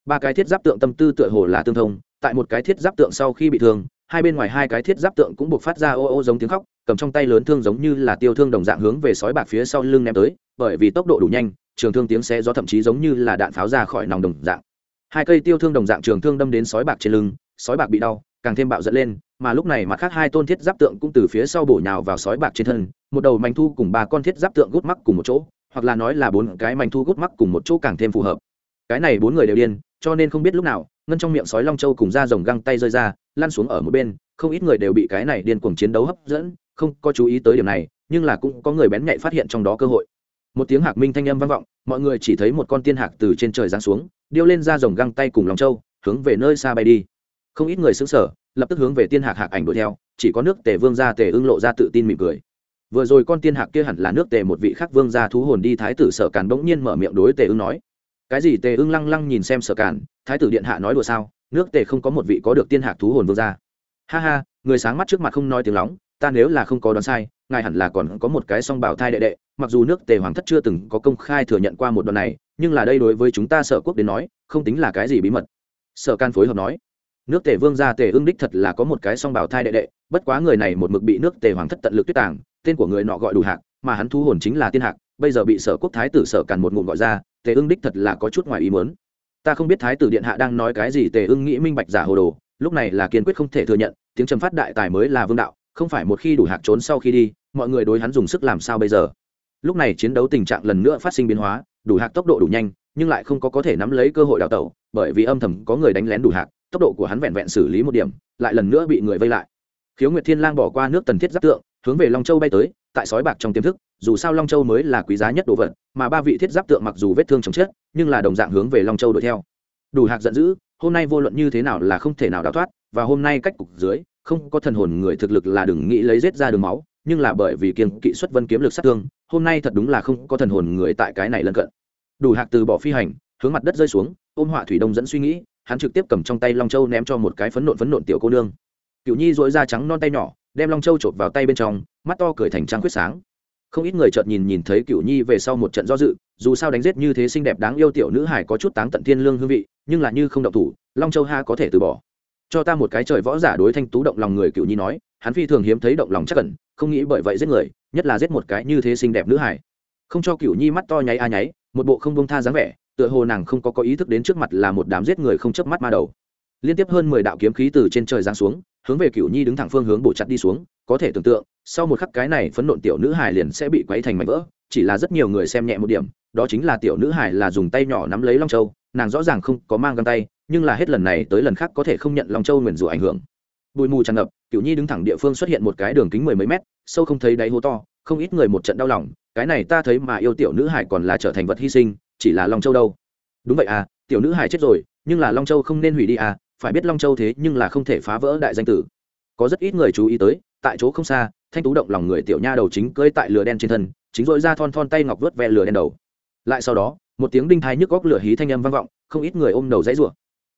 Ba cái thiết giáp tượng tâm tư tựa hồ là tương thông, tại một cái thiết giáp tượng sau khi bị thương, hai bên ngoài hai cái thiết giáp tượng cũng buộc phát ra ô ô giống tiếng khóc, cầm trong tay lớn thương giống như là tiêu thương đồng dạng hướng về sói bạc phía sau lưng ném tới, bởi vì tốc độ đủ nhanh, trường thương tiếng xe gió thậm chí giống như là đạn pháo ra khỏi nòng đồng dạng hai cây tiêu thương đồng dạng trường thương đâm đến sói bạc trên lưng, sói bạc bị đau, càng thêm bạo dẫn lên, mà lúc này mặt khác hai tôn thiết giáp tượng cũng từ phía sau bổ nhào vào sói bạc trên thân, một đầu manh thu cùng ba con thiết giáp tượng gút mắc cùng một chỗ, hoặc là nói là bốn cái manh thu gút mắc cùng một chỗ càng thêm phù hợp. Cái này bốn người đều điên, cho nên không biết lúc nào, ngân trong miệng sói long châu cùng da rồng găng tay rơi ra, lăn xuống ở một bên, không ít người đều bị cái này điên cuồng chiến đấu hấp dẫn, không có chú ý tới điểm này, nhưng là cũng có người bén nhạy phát hiện trong đó cơ hội. Một tiếng hạc minh thanh âm vang vọng, mọi người chỉ thấy một con tiên hạc từ trên trời giáng xuống điêu lên ra rồng găng tay cùng lòng châu hướng về nơi xa bay đi. Không ít người xứng sở lập tức hướng về tiên hạc hạc ảnh đuổi theo, chỉ có nước tề vương gia tề ưng lộ ra tự tin mỉm cười. Vừa rồi con tiên hạc kia hẳn là nước tề một vị khác vương gia thú hồn đi thái tử sở càn bỗng nhiên mở miệng đối tề ưng nói. Cái gì tề ưng lăng lăng nhìn xem sở càn, thái tử điện hạ nói đùa sao, nước tề không có một vị có được tiên hạc thú hồn vương gia. Ha ha, người sáng mắt trước mặt không nói tiếng lóng ta nếu là không có đoán sai, ngài hẳn là còn có một cái song bảo thai đệ đệ, mặc dù nước tề hoàng thất chưa từng có công khai thừa nhận qua một đoạn này, nhưng là đây đối với chúng ta sở quốc đến nói, không tính là cái gì bí mật. Sở can phối hợp nói, nước tề vương gia tề ưng đích thật là có một cái song bảo thai đệ đệ, bất quá người này một mực bị nước tề hoàng thất tận lực tuyết tàng, tên của người nọ gọi đủ hạc, mà hắn thu hồn chính là tiên hạc, bây giờ bị sở quốc thái tử sở càn một ngụm gọi ra, tề ưng đích thật là có chút ngoài ý muốn. Ta không biết thái tử điện hạ đang nói cái gì, tề ưng nghĩ minh bạch giả hồ đồ, lúc này là kiên quyết không thể thừa nhận, tiếng trầm phát đại tài mới là vương đạo không phải một khi đủ hạc trốn sau khi đi, mọi người đối hắn dùng sức làm sao bây giờ? Lúc này chiến đấu tình trạng lần nữa phát sinh biến hóa, đủ hạc tốc độ đủ nhanh, nhưng lại không có có thể nắm lấy cơ hội đào tẩu, bởi vì âm thầm có người đánh lén đủ hạc tốc độ của hắn vẹn vẹn xử lý một điểm, lại lần nữa bị người vây lại. Khiếu nguyệt thiên lang bỏ qua nước tần thiết giáp tượng, hướng về long châu bay tới, tại sói bạc trong tiềm thức, dù sao long châu mới là quý giá nhất đồ vật, mà ba vị thiết giáp tượng mặc dù vết thương chồng chết, nhưng là đồng dạng hướng về long châu đuổi theo. Đủ hạc giận dữ, hôm nay vô luận như thế nào là không thể nào đào thoát, và hôm nay cách cục dưới không có thần hồn người thực lực là đừng nghĩ lấy giết ra đường máu, nhưng là bởi vì kiên kỵ xuất vân kiếm lực sát thương, hôm nay thật đúng là không có thần hồn người tại cái này lân cận. Đủ hạc từ bỏ phi hành, hướng mặt đất rơi xuống, ôm họa thủy đông dẫn suy nghĩ, hắn trực tiếp cầm trong tay long châu ném cho một cái phấn nộn phấn nộn tiểu cô nương. Cựu nhi dỗi da trắng non tay nhỏ, đem long châu chộp vào tay bên trong, mắt to cười thành trăng khuyết sáng. Không ít người chợt nhìn nhìn thấy cựu nhi về sau một trận do dự, dù sao đánh giết như thế xinh đẹp đáng yêu tiểu nữ hải có chút táng tận thiên lương hương vị, nhưng là như không động thủ, long châu ha có thể từ bỏ cho ta một cái trời võ giả đối thanh tú động lòng người cựu nhi nói, hắn phi thường hiếm thấy động lòng chắc cẩn không nghĩ bởi vậy giết người, nhất là giết một cái như thế xinh đẹp nữ hải không cho cựu nhi mắt to nháy a nháy, một bộ không bông tha dáng vẻ, tựa hồ nàng không có có ý thức đến trước mặt là một đám giết người không chớp mắt ma đầu. Liên tiếp hơn mười đạo kiếm khí từ trên trời giáng xuống, hướng về cựu nhi đứng thẳng phương hướng bổ chặt đi xuống, có thể tưởng tượng, sau một khắc cái này phấn nộn tiểu nữ hải liền sẽ bị quấy thành mảnh vỡ, chỉ là rất nhiều người xem nhẹ một điểm, đó chính là tiểu nữ hải là dùng tay nhỏ nắm lấy long châu nàng rõ ràng không có mang găng tay, nhưng là hết lần này tới lần khác có thể không nhận long châu nguyền rủa ảnh hưởng. Bụi mù tràn ngập cựu nhi đứng thẳng địa phương xuất hiện một cái đường kính mười mấy mét, sâu không thấy đáy hố to, không ít người một trận đau lòng, cái này ta thấy mà yêu tiểu nữ hải còn là trở thành vật hy sinh, chỉ là long châu đâu. Đúng vậy à tiểu nữ hải chết rồi, nhưng là long châu không nên hủy đi à phải biết long châu thế nhưng là không thể phá vỡ đại danh tử. Có rất ít người chú ý tới, tại chỗ không xa, thanh tú động lòng người tiểu nha đầu chính cưỡi tại lửa đen trên thân, chính dội ra thon thon tay ngọc vớt ve lửa đen đầu. Lại sau đó một tiếng đinh thái nhức góc lửa hí thanh âm vang vọng, không ít người ôm đầu dãy rủa.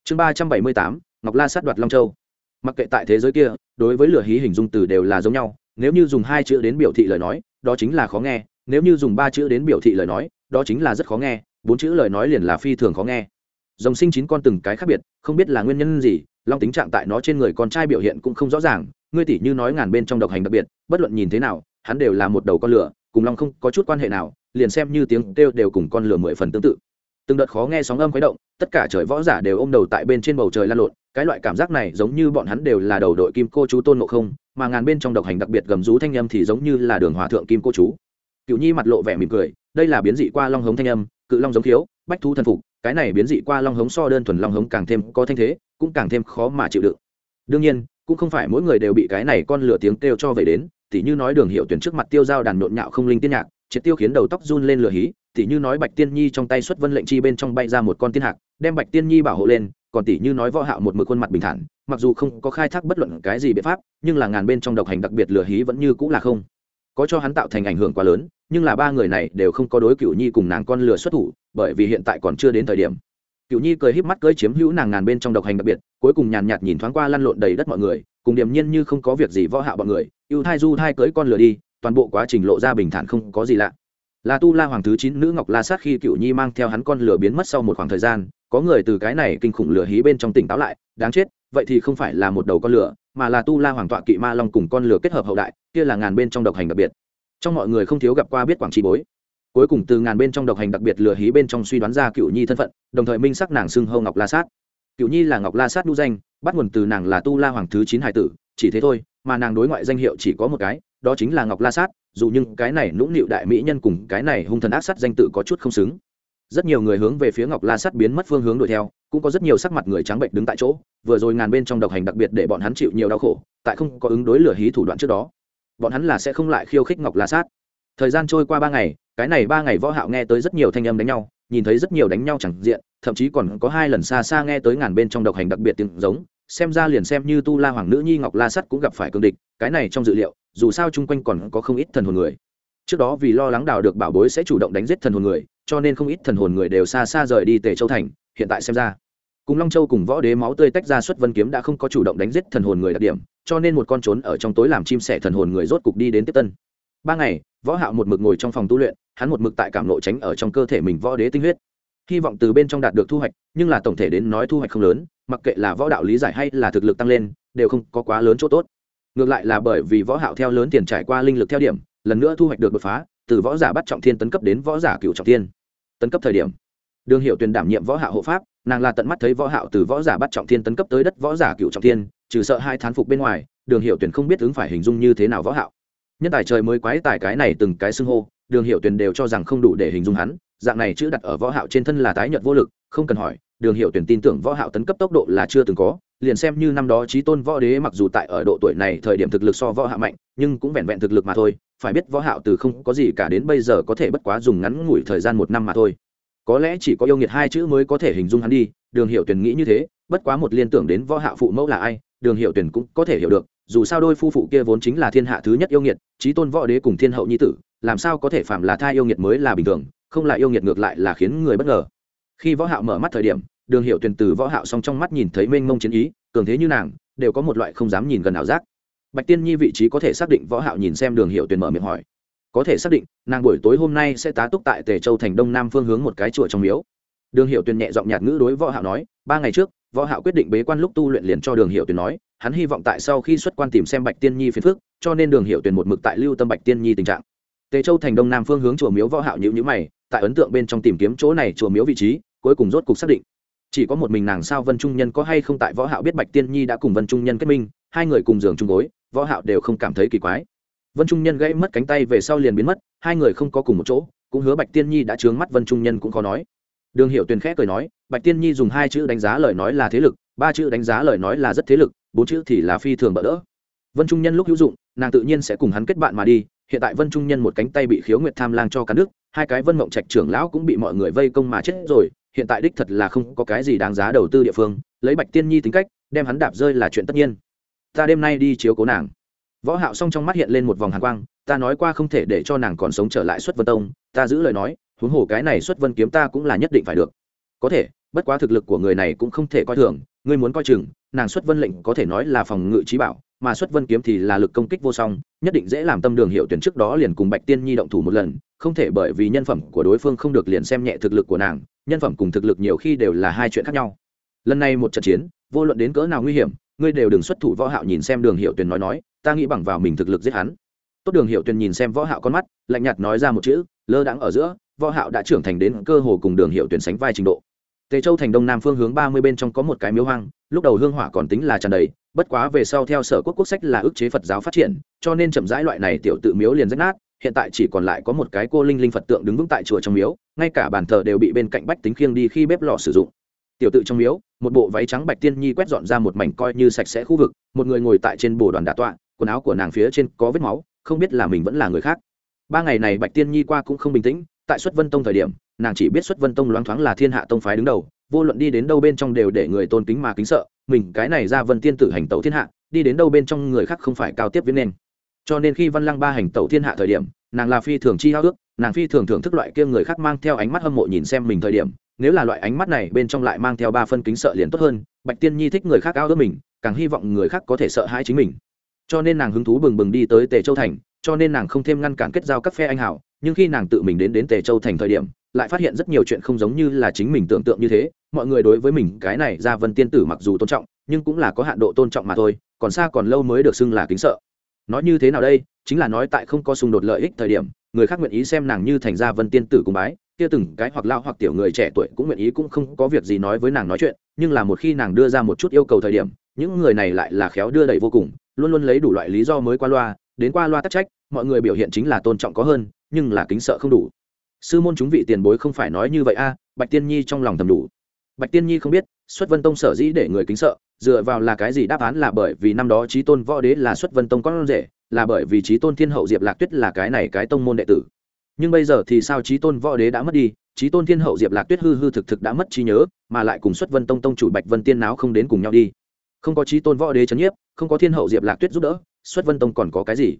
Chương ba trăm bảy mươi tám, ngọc la sát đoạt long châu. Mặc kệ tại thế giới kia, đối với lửa hí hình dung từ đều là giống nhau, nếu như dùng hai chữ đến biểu thị lời nói, đó chính là khó nghe, nếu như dùng ba chữ đến biểu thị lời nói, đó chính là rất khó nghe, bốn chữ lời nói liền là phi thường khó nghe. Dòng sinh chín con từng cái khác biệt, không biết là nguyên nhân gì, long tính trạng tại nó trên người con trai biểu hiện cũng không rõ ràng, ngươi tỷ như nói ngàn bên trong độc hành đặc biệt, bất luận nhìn thế nào, hắn đều là một đầu con lửa, cùng long không có chút quan hệ nào liền xem như tiếng kêu đều cùng con lửa mười phần tương tự. Từng đợt khó nghe sóng âm khuấy động, tất cả trời võ giả đều ôm đầu tại bên trên bầu trời lan lộn, cái loại cảm giác này giống như bọn hắn đều là đầu đội kim cô chú tôn ngộ không, mà ngàn bên trong độc hành đặc biệt gầm rú thanh âm thì giống như là đường hòa thượng kim cô chú. Cựu nhi mặt lộ vẻ mỉm cười, đây là biến dị qua long hống thanh âm, cự long giống thiếu bách thú thần phục, cái này biến dị qua long hống so đơn thuần long hống càng thêm có thanh thế, cũng càng thêm khó mà chịu đựng. Đương nhiên, cũng không phải mỗi người đều bị cái này con lửa tiếng kêu cho về đến, tỉ như nói đường hiệu tuyển trước mặt tiêu dao đàn nhộn nhạo không linh tiên nhạc triệt tiêu khiến đầu tóc run lên lửa hí tỷ như nói bạch tiên nhi trong tay xuất vân lệnh chi bên trong bay ra một con tiên hạc, đem bạch tiên nhi bảo hộ lên, còn tỷ như nói võ hạo một mực khuôn mặt bình thản, mặc dù không có khai thác bất luận cái gì biện pháp, nhưng là ngàn bên trong độc hành đặc biệt lửa hí vẫn như cũ là không. Có cho hắn tạo thành ảnh hưởng quá lớn, nhưng là ba người này đều không có đối cựu nhi cùng nàng con lửa xuất thủ, bởi vì hiện tại còn chưa đến thời điểm. Cựu nhi cười híp mắt cưỡi chiếm hữu nàng ngàn bên trong độc hành đặc biệt, cuối cùng nhàn nhạt nhìn thoáng qua lăn lộn đầy đất mọi người, cùng điềm nhiên như không có việc gì võ hạo bọn người, ưu thai du thai cưỡi con lửa đi toàn bộ quá trình lộ ra bình thản không có gì lạ. Là tu la hoàng thứ chín nữ ngọc la sát khi cựu nhi mang theo hắn con lửa biến mất sau một khoảng thời gian, có người từ cái này kinh khủng lửa hí bên trong tỉnh táo lại, đáng chết, vậy thì không phải là một đầu con lửa, mà là tu la hoàng tọa kỵ ma long cùng con lửa kết hợp hậu đại, kia là ngàn bên trong độc hành đặc biệt. Trong mọi người không thiếu gặp qua biết quảng trị bối. Cuối cùng từ ngàn bên trong độc hành đặc biệt lừa hí bên trong suy đoán ra cựu nhi thân phận, đồng thời minh sắc nàng xưng hâu ngọc la sát. Cựu nhi là ngọc la sát đu danh, bắt nguồn từ nàng là tu la hoàng thứ chín hải tử, chỉ thế thôi mà nàng đối ngoại danh hiệu chỉ có một cái, đó chính là ngọc la sát, dù nhưng cái này nũng nịu đại mỹ nhân cùng cái này hung thần ác sát danh tự có chút không xứng. Rất nhiều người hướng về phía ngọc la sát biến mất phương hướng đuổi theo, cũng có rất nhiều sắc mặt người trắng bệnh đứng tại chỗ, vừa rồi ngàn bên trong độc hành đặc biệt để bọn hắn chịu nhiều đau khổ, tại không có ứng đối lửa hí thủ đoạn trước đó. Bọn hắn là sẽ không lại khiêu khích ngọc la sát. Thời gian trôi qua ba ngày, cái này ba ngày võ hạo nghe tới rất nhiều thanh âm đánh nhau, nhìn thấy rất nhiều đánh nhau chẳng diện, thậm chí còn có hai lần xa xa nghe tới ngàn bên trong độc hành đặc biệt tiếng giống xem ra liền xem như tu la hoàng nữ nhi ngọc la sắt cũng gặp phải cương địch, cái này trong dự liệu, dù sao chung quanh còn có không ít thần hồn người. Trước đó vì lo lắng đào được bảo bối sẽ chủ động đánh giết thần hồn người, cho nên không ít thần hồn người đều xa xa rời đi tề châu thành, hiện tại xem ra, cùng long châu cùng võ đế máu tươi tách ra xuất vân kiếm đã không có chủ động đánh giết thần hồn người đặc điểm, cho nên một con trốn ở trong tối làm chim sẻ thần hồn người rốt cục đi đến tiếp tân. Ba ngày, võ hạo một mực ngồi trong phòng tu luyện, hắn một mực tại cảm lộ tránh ở trong cơ thể mình võ đế tinh huyết. Hy vọng từ bên trong đạt được thu hoạch, nhưng là tổng thể đến nói thu hoạch không lớn mặc kệ là võ đạo lý giải hay là thực lực tăng lên, đều không có quá lớn chỗ tốt. Ngược lại là bởi vì võ hạo theo lớn tiền trải qua linh lực theo điểm, lần nữa thu hoạch được đột phá, từ võ giả bắt trọng thiên tấn cấp đến võ giả cửu trọng thiên tấn cấp thời điểm. Đường hiệu tuyền đảm nhiệm võ hạo hộ pháp, nàng là tận mắt thấy võ hạo từ võ giả bắt trọng thiên tấn cấp tới đất võ giả cửu trọng thiên, trừ sợ hai thán phục bên ngoài, đường hiệu tuyền không biết ứng phải hình dung như thế nào võ hạo. Nhân tài trời mới quái tài cái này từng cái xưng hô, đường hiệu tuyền đều cho rằng không đủ để hình dung hắn, dạng này chữ đặt ở võ hạo trên thân là tái nhợt vô lực, không cần hỏi đường hiệu tuyển tin tưởng võ hạo tấn cấp tốc độ là chưa từng có, liền xem như năm đó chí tôn võ đế mặc dù tại ở độ tuổi này thời điểm thực lực so võ hạ mạnh, nhưng cũng vẹn vẹn thực lực mà thôi, phải biết võ hạo từ không có gì cả đến bây giờ có thể bất quá dùng ngắn ngủi thời gian một năm mà thôi. Có lẽ chỉ có yêu nghiệt hai chữ mới có thể hình dung hắn đi, đường hiệu tuyển nghĩ như thế, bất quá một liên tưởng đến võ hạo phụ mẫu là ai, đường hiệu tuyển cũng có thể hiểu được, dù sao đôi phu phụ kia vốn chính là thiên hạ thứ nhất yêu nghiệt trí tôn võ đế cùng thiên hậu nhi tử, làm sao có thể phạm là thai yêu nghiệt mới là bình thường, không là yêu nghiệt ngược lại là khiến người bất ngờ. Khi võ hạo mở mắt thời điểm đường hiệu tuyển từ võ hạo song trong mắt nhìn thấy mênh mông chiến ý, cường thế như nàng, đều có một loại không dám nhìn gần ảo giác. Bạch tiên nhi vị trí có thể xác định võ hạo nhìn xem đường hiệu tuyển mở miệng hỏi. Có thể xác định, nàng buổi tối hôm nay sẽ tá túc tại tề châu thành đông nam phương hướng một cái chùa trong miếu. Đường hiệu tuyển nhẹ giọng nhạt ngữ đối võ hạo nói, ba ngày trước, võ hạo quyết định bế quan lúc tu luyện liền cho đường hiệu tuyển nói, hắn hy vọng tại sau khi xuất quan tìm xem bạch tiên nhi phiền phức, cho nên đường hiệu tuyển một mực tại lưu tâm bạch tiên nhi tình trạng. Tề châu thành đông nam phương hướng chùa miếu võ hạo nhíu nhíu mày, tại ấn tượng bên trong tìm kiếm chỗ này chùa miếu vị trí, cuối cùng rốt cục xác định chỉ có một mình nàng sao vân trung nhân có hay không tại võ hạo biết bạch tiên nhi đã cùng vân trung nhân kết minh, hai người cùng giường chung gối, võ hạo đều không cảm thấy kỳ quái. Vân trung nhân gãy mất cánh tay về sau liền biến mất, hai người không có cùng một chỗ, cũng hứa bạch tiên nhi đã trướng mắt vân trung nhân cũng khó nói. Đường hiệu tuyền khẽ cười nói, bạch tiên nhi dùng hai chữ đánh giá lời nói là thế lực, ba chữ đánh giá lời nói là rất thế lực, bốn chữ thì là phi thường bỡ đỡ. Vân trung nhân lúc hữu dụng, nàng tự nhiên sẽ cùng hắn kết bạn mà đi, hiện tại vân trung nhân một cánh tay bị khiếu nguyệt tham lang cho cắn nước, hai cái vân mộng trạch trưởng lão cũng bị mọi người vây công mà chết rồi hiện tại đích thật là không có cái gì đáng giá đầu tư địa phương, lấy bạch tiên nhi tính cách, đem hắn đạp rơi là chuyện tất nhiên. Ta đêm nay đi chiếu cố nàng. Võ hạo song trong mắt hiện lên một vòng hàn quang, ta nói qua không thể để cho nàng còn sống trở lại xuất vân tông, ta giữ lời nói, huống hồ cái này xuất vân kiếm ta cũng là nhất định phải được. Có thể, bất quá thực lực của người này cũng không thể coi thường, ngươi muốn coi chừng, nàng xuất vân lệnh có thể nói là phòng ngự trí bảo, mà xuất vân kiếm thì là lực công kích vô song, nhất định dễ làm tâm đường hiệu tuyển trước đó liền cùng bạch tiên nhi động thủ một lần, không thể bởi vì nhân phẩm của đối phương không được liền xem nhẹ thực lực của nàng nhân phẩm cùng thực lực nhiều khi đều là hai chuyện khác nhau. Lần này một trận chiến, vô luận đến cỡ nào nguy hiểm, ngươi đều đừng xuất thủ võ hạo nhìn xem đường hiệu tuyền nói nói, ta nghĩ bằng vào mình thực lực giết hắn. Tốt đường hiệu tuyền nhìn xem võ hạo con mắt, lạnh nhạt nói ra một chữ, lơ đãng ở giữa, võ hạo đã trưởng thành đến cơ hồ cùng đường hiệu tuyền sánh vai trình độ. Tề châu thành đông nam phương hướng ba mươi bên trong có một cái miếu hoang, lúc đầu hương hỏa còn tính là tràn đầy, bất quá về sau theo sở quốc quốc sách là ức chế phật giáo phát triển, cho nên chậm rãi loại này tiểu tự miếu liền rách nát hiện tại chỉ còn lại có một cái cô linh linh phật tượng đứng vững tại chùa trong miếu, ngay cả bàn thờ đều bị bên cạnh bách tính khiêng đi khi bếp lò sử dụng. Tiểu tự trong miếu, một bộ váy trắng bạch tiên nhi quét dọn ra một mảnh coi như sạch sẽ khu vực, một người ngồi tại trên bồ đoàn đà tọa, quần áo của nàng phía trên có vết máu, không biết là mình vẫn là người khác. Ba ngày này bạch tiên nhi qua cũng không bình tĩnh, tại xuất vân tông thời điểm, nàng chỉ biết xuất vân tông loáng thoáng là thiên hạ tông phái đứng đầu, vô luận đi đến đâu bên trong đều để người tôn kính mà kính sợ, mình cái này ra vân tiên tử hành tẩu thiên hạ, đi đến đâu bên trong người khác không phải cao tiếp viết nên cho nên khi văn lăng ba hành tẩu thiên hạ thời điểm, nàng là phi thường chi hao ước, nàng phi thường thưởng thức loại kia người khác mang theo ánh mắt hâm mộ nhìn xem mình thời điểm. Nếu là loại ánh mắt này bên trong lại mang theo ba phân kính sợ liền tốt hơn, bạch tiên nhi thích người khác ao ước mình, càng hy vọng người khác có thể sợ hãi chính mình. Cho nên nàng hứng thú bừng bừng đi tới tề châu thành, cho nên nàng không thêm ngăn cản kết giao các phe anh hảo nhưng khi nàng tự mình đến đến tề châu thành thời điểm, lại phát hiện rất nhiều chuyện không giống như là chính mình tưởng tượng như thế. Mọi người đối với mình cái này ra vân tiên tử mặc dù tôn trọng, nhưng cũng là có hạn độ tôn trọng mà thôi, còn xa còn lâu mới được xưng là kính sợ nói như thế nào đây, chính là nói tại không có xung đột lợi ích thời điểm, người khác nguyện ý xem nàng như thành gia vân tiên tử cùng bái, kia từng cái hoặc lao hoặc tiểu người trẻ tuổi cũng nguyện ý cũng không có việc gì nói với nàng nói chuyện, nhưng là một khi nàng đưa ra một chút yêu cầu thời điểm, những người này lại là khéo đưa đẩy vô cùng, luôn luôn lấy đủ loại lý do mới qua loa, đến qua loa tắc trách, mọi người biểu hiện chính là tôn trọng có hơn, nhưng là kính sợ không đủ. Sư môn chúng vị tiền bối không phải nói như vậy a, bạch tiên nhi trong lòng thầm đủ. Bạch tiên nhi không biết, xuất vân tông sở dĩ để người kính sợ dựa vào là cái gì đáp án là bởi vì năm đó trí tôn võ đế là xuất vân tông con rể, là bởi vì trí tôn thiên hậu diệp lạc tuyết là cái này cái tông môn đệ tử. Nhưng bây giờ thì sao trí tôn võ đế đã mất đi trí tôn thiên hậu diệp lạc tuyết hư hư thực thực đã mất trí nhớ, mà lại cùng xuất vân tông tông chủ bạch vân tiên náo không đến cùng nhau đi. Không có trí tôn võ đế c h ấ n nhiếp, không có thiên hậu diệp lạc tuyết giúp đỡ, xuất vân tông còn có cái gì?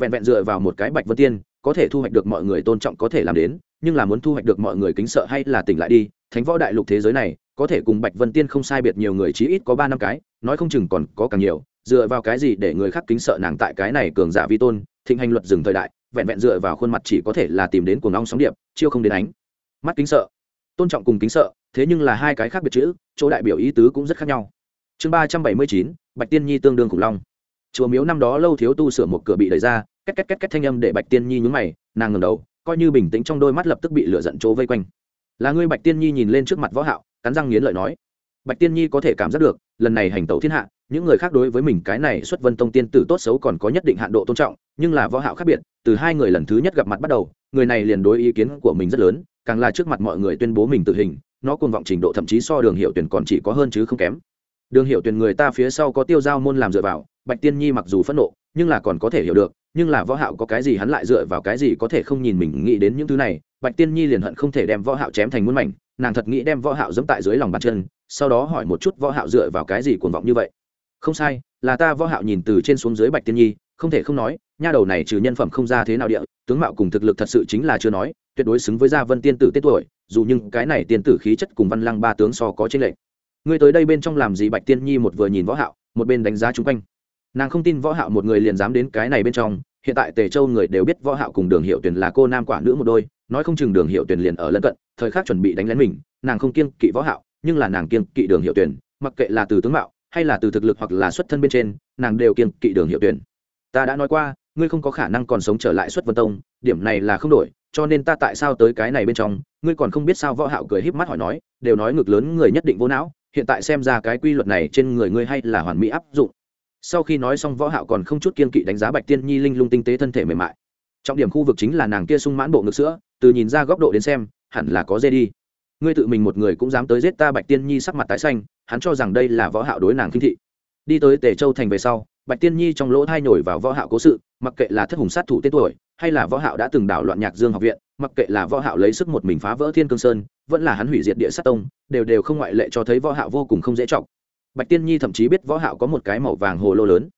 Vẹn vẹn dựa vào một cái bạch vân tiên, có thể thu hoạch được mọi người tôn trọng có thể làm đến, nhưng là muốn thu hoạch được mọi người kính sợ hay là tỉnh lại đi, thánh võ đại lục thế giới này có thể cùng bạch vân tiên không sai biệt nhiều người chí ít có ba năm cái, nói không chừng còn có càng nhiều, dựa vào cái gì để người khác kính sợ nàng tại cái này cường giả vi tôn, thịnh hành luật dừng thời đại, vẹn vẹn dựa vào khuôn mặt chỉ có thể là tìm đến cuồng ong sóng điệp, chiêu không đến ánh. Mắt kính sợ. Tôn trọng cùng kính sợ, thế nhưng là hai cái khác biệt chữ, chỗ đại biểu ý tứ cũng rất khác nhau. Chương ba trăm bảy mươi chín, bạch tiên nhi tương đương khủng long. Chùa miếu năm đó lâu thiếu tu sửa một cửa bị đẩy ra, két két két két thanh âm để bạch tiên nhi nhúng mày, nàng ngầm đầu, coi như bình tĩnh trong đôi mắt lập tức bị lửa giận chỗ vây quanh. Là ngươi bạch tiên nhi nhìn lên trước mặt võ hạo cắn răng nghiến lợi nói, bạch tiên nhi có thể cảm giác được, lần này hành tẩu thiên hạ, những người khác đối với mình cái này xuất vân tông tiên tử tốt xấu còn có nhất định hạn độ tôn trọng, nhưng là võ hạo khác biệt, từ hai người lần thứ nhất gặp mặt bắt đầu, người này liền đối ý kiến của mình rất lớn, càng là trước mặt mọi người tuyên bố mình tự hình, nó cuồng vọng trình độ thậm chí so đường hiệu tuyển còn chỉ có hơn chứ không kém. Đường hiệu tuyển người ta phía sau có tiêu giao môn làm dựa vào, bạch tiên nhi mặc dù phẫn nộ, nhưng là còn có thể hiểu được, nhưng là võ hạo có cái gì hắn lại dựa vào cái gì có thể không nhìn mình nghĩ đến những thứ này, bạch tiên nhi liền hận không thể đem võ hạo chém thành muôn mảnh nàng thật nghĩ đem võ hạo dẫm tại dưới lòng bàn chân, sau đó hỏi một chút võ hạo dựa vào cái gì cuồng vọng như vậy. Không sai, là ta võ hạo nhìn từ trên xuống dưới bạch tiên nhi, không thể không nói, nha đầu này trừ nhân phẩm không ra thế nào địa, tướng mạo cùng thực lực thật sự chính là chưa nói, tuyệt đối xứng với gia vân tiên tử tết tuổi, dù nhưng cái này tiên tử khí chất cùng văn lăng ba tướng so có trên lệnh ngươi tới đây bên trong làm gì bạch tiên nhi một vừa nhìn võ hạo, một bên đánh giá chung quanh. Nàng không tin võ hạo một người liền dám đến cái này bên trong, hiện tại tề châu người đều biết võ hạo cùng đường hiệu tuyển là cô nam quả nữ một đôi nói không chừng đường hiệu tuyển liền ở lân cận, thời khắc chuẩn bị đánh lén mình, nàng không kiêng kỵ võ hạo, nhưng là nàng kiêng kỵ đường hiệu tuyển, mặc kệ là từ tướng mạo, hay là từ thực lực hoặc là xuất thân bên trên, nàng đều kiêng kỵ đường hiệu tuyển. Ta đã nói qua, ngươi không có khả năng còn sống trở lại xuất vân tông, điểm này là không đổi, cho nên ta tại sao tới cái này bên trong, ngươi còn không biết sao võ hạo cười híp mắt hỏi nói, đều nói ngược lớn người nhất định vô não, hiện tại xem ra cái quy luật này trên người ngươi hay là hoàn mỹ áp dụng. Sau khi nói xong võ hạo còn không chút kiên kỵ đánh giá bạch tiên nhi linh lung tinh tế thân thể mềm mại. Trọng điểm khu vực chính là nàng kia sung mãn bộ ngực sữa từ nhìn ra góc độ đến xem, hẳn là có dê đi. Ngươi tự mình một người cũng dám tới giết ta bạch tiên nhi sắc mặt tái xanh, hắn cho rằng đây là võ hạo đối nàng kinh thị. Đi tới tề châu thành về sau, bạch tiên nhi trong lỗ thay nhồi vào võ hạo cố sự, mặc kệ là thất hùng sát thủ tên tuổi, hay là võ hạo đã từng đảo loạn nhạc dương học viện, mặc kệ là võ hạo lấy sức một mình phá vỡ thiên cương sơn, vẫn là hắn hủy diệt địa sát tông, đều đều không ngoại lệ cho thấy võ hạo vô cùng không dễ trọng bạch tiên nhi thậm chí biết võ hạo có một cái màu vàng hồ lô lớn.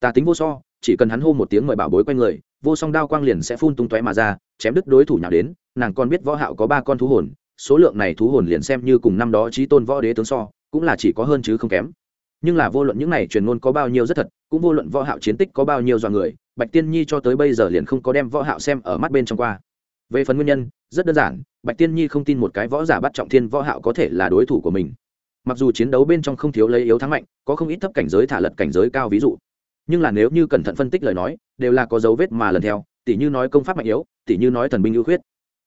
Ta tính vô so, chỉ cần hắn hô một tiếng mời bảo bối quanh người vô song đao quang liền sẽ phun tung tóe mà ra, chém đứt đối thủ nhào đến, nàng còn biết võ hạo có ba con thú hồn, số lượng này thú hồn liền xem như cùng năm đó chí tôn võ đế tướng so, cũng là chỉ có hơn chứ không kém. Nhưng là vô luận những này truyền ngôn có bao nhiêu rất thật, cũng vô luận võ hạo chiến tích có bao nhiêu do người, bạch tiên nhi cho tới bây giờ liền không có đem võ hạo xem ở mắt bên trong qua. Về phần nguyên nhân, rất đơn giản, bạch tiên nhi không tin một cái võ giả bắt trọng thiên võ hạo có thể là đối thủ của mình. Mặc dù chiến đấu bên trong không thiếu lấy yếu thắng mạnh, có không ít thấp cảnh giới thả lật cảnh giới cao ví dụ nhưng là nếu như cẩn thận phân tích lời nói, đều là có dấu vết mà lần theo, tỉ như nói công pháp mạnh yếu, tỉ như nói thần binh ưu khuyết.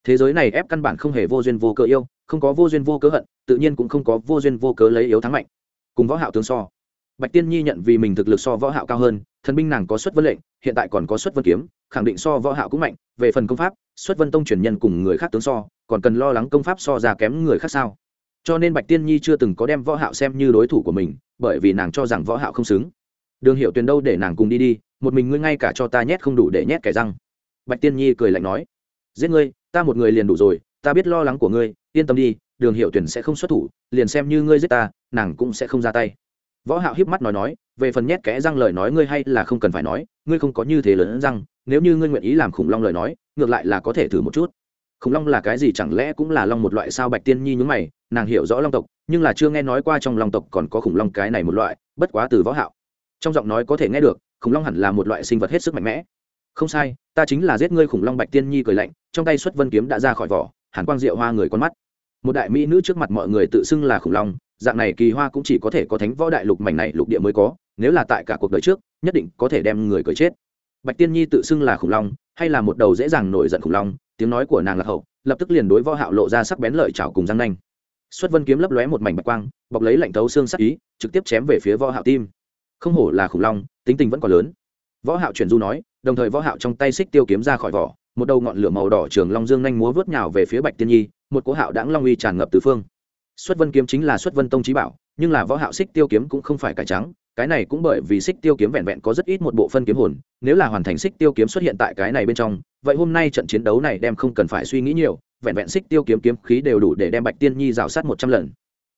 Thế giới này ép căn bản không hề vô duyên vô cớ yêu, không có vô duyên vô cớ hận, tự nhiên cũng không có vô duyên vô cớ lấy yếu thắng mạnh. Cùng võ hạo tướng so, bạch tiên nhi nhận vì mình thực lực so võ hạo cao hơn, thần binh nàng có xuất vân lệnh, hiện tại còn có xuất vân kiếm, khẳng định so võ hạo cũng mạnh, về phần công pháp, xuất vân tông truyền nhân cùng người khác tướng so, còn cần lo lắng công pháp so ra kém người khác sao? Cho nên bạch tiên nhi chưa từng có đem võ hạo xem như đối thủ của mình, bởi vì nàng cho rằng võ hạo không xứng đường hiệu tuyền đâu để nàng cùng đi đi, một mình ngươi ngay cả cho ta nhét không đủ để nhét kẻ răng. Bạch tiên nhi cười lạnh nói, giết ngươi, ta một người liền đủ rồi, ta biết lo lắng của ngươi, yên tâm đi, đường hiệu tuyển sẽ không xuất thủ, liền xem như ngươi giết ta, nàng cũng sẽ không ra tay. Võ hạo híp mắt nói nói, về phần nhét kẽ răng lời nói ngươi hay là không cần phải nói, ngươi không có như thế lớn răng, nếu như ngươi nguyện ý làm khủng long lời nói, ngược lại là có thể thử một chút. Khủng long là cái gì chẳng lẽ cũng là long một loại sao? Bạch tiên nhi nhướng mày, nàng hiểu rõ long tộc, nhưng là chưa nghe nói qua trong long tộc còn có khủng long cái này một loại, bất quá từ võ hạo trong giọng nói có thể nghe được, khủng long hẳn là một loại sinh vật hết sức mạnh mẽ. Không sai, ta chính là giết ngươi khủng long bạch tiên nhi cười lạnh, trong tay xuất vân kiếm đã ra khỏi vỏ, hàn quang diệu hoa người con mắt. Một đại mỹ nữ trước mặt mọi người tự xưng là khủng long, dạng này kỳ hoa cũng chỉ có thể có thánh võ đại lục mảnh này lục địa mới có, nếu là tại cả cuộc đời trước, nhất định có thể đem người cười chết. Bạch tiên nhi tự xưng là khủng long, hay là một đầu dễ dàng nổi giận khủng long, tiếng nói của nàng là hậu, lập tức liền đối võ hạo lộ ra sắc bén lợi chảo cùng răng nanh. Xuất vân kiếm lấp lóe một mảnh bạch quang, bọc lấy lạnh tấu xương sắc ý, trực tiếp chém về phía võ hạo tim không hổ là khủng long, tính tình vẫn còn lớn. Võ hạo chuyển du nói, đồng thời võ hạo trong tay xích tiêu kiếm ra khỏi vỏ, một đầu ngọn lửa màu đỏ trường long dương nhanh múa vớt nhào về phía bạch tiên nhi, một cỗ hạo đãng long uy tràn ngập tứ phương. Xuất vân kiếm chính là xuất vân tông trí bảo, nhưng là võ hạo xích tiêu kiếm cũng không phải cải trắng, cái này cũng bởi vì xích tiêu kiếm vẹn vẹn có rất ít một bộ phân kiếm hồn, nếu là hoàn thành xích tiêu kiếm xuất hiện tại cái này bên trong, vậy hôm nay trận chiến đấu này đem không cần phải suy nghĩ nhiều, vẹn vẹn xích tiêu kiếm kiếm khí đều đủ để đem bạch tiên nhi rào sát một trăm lần.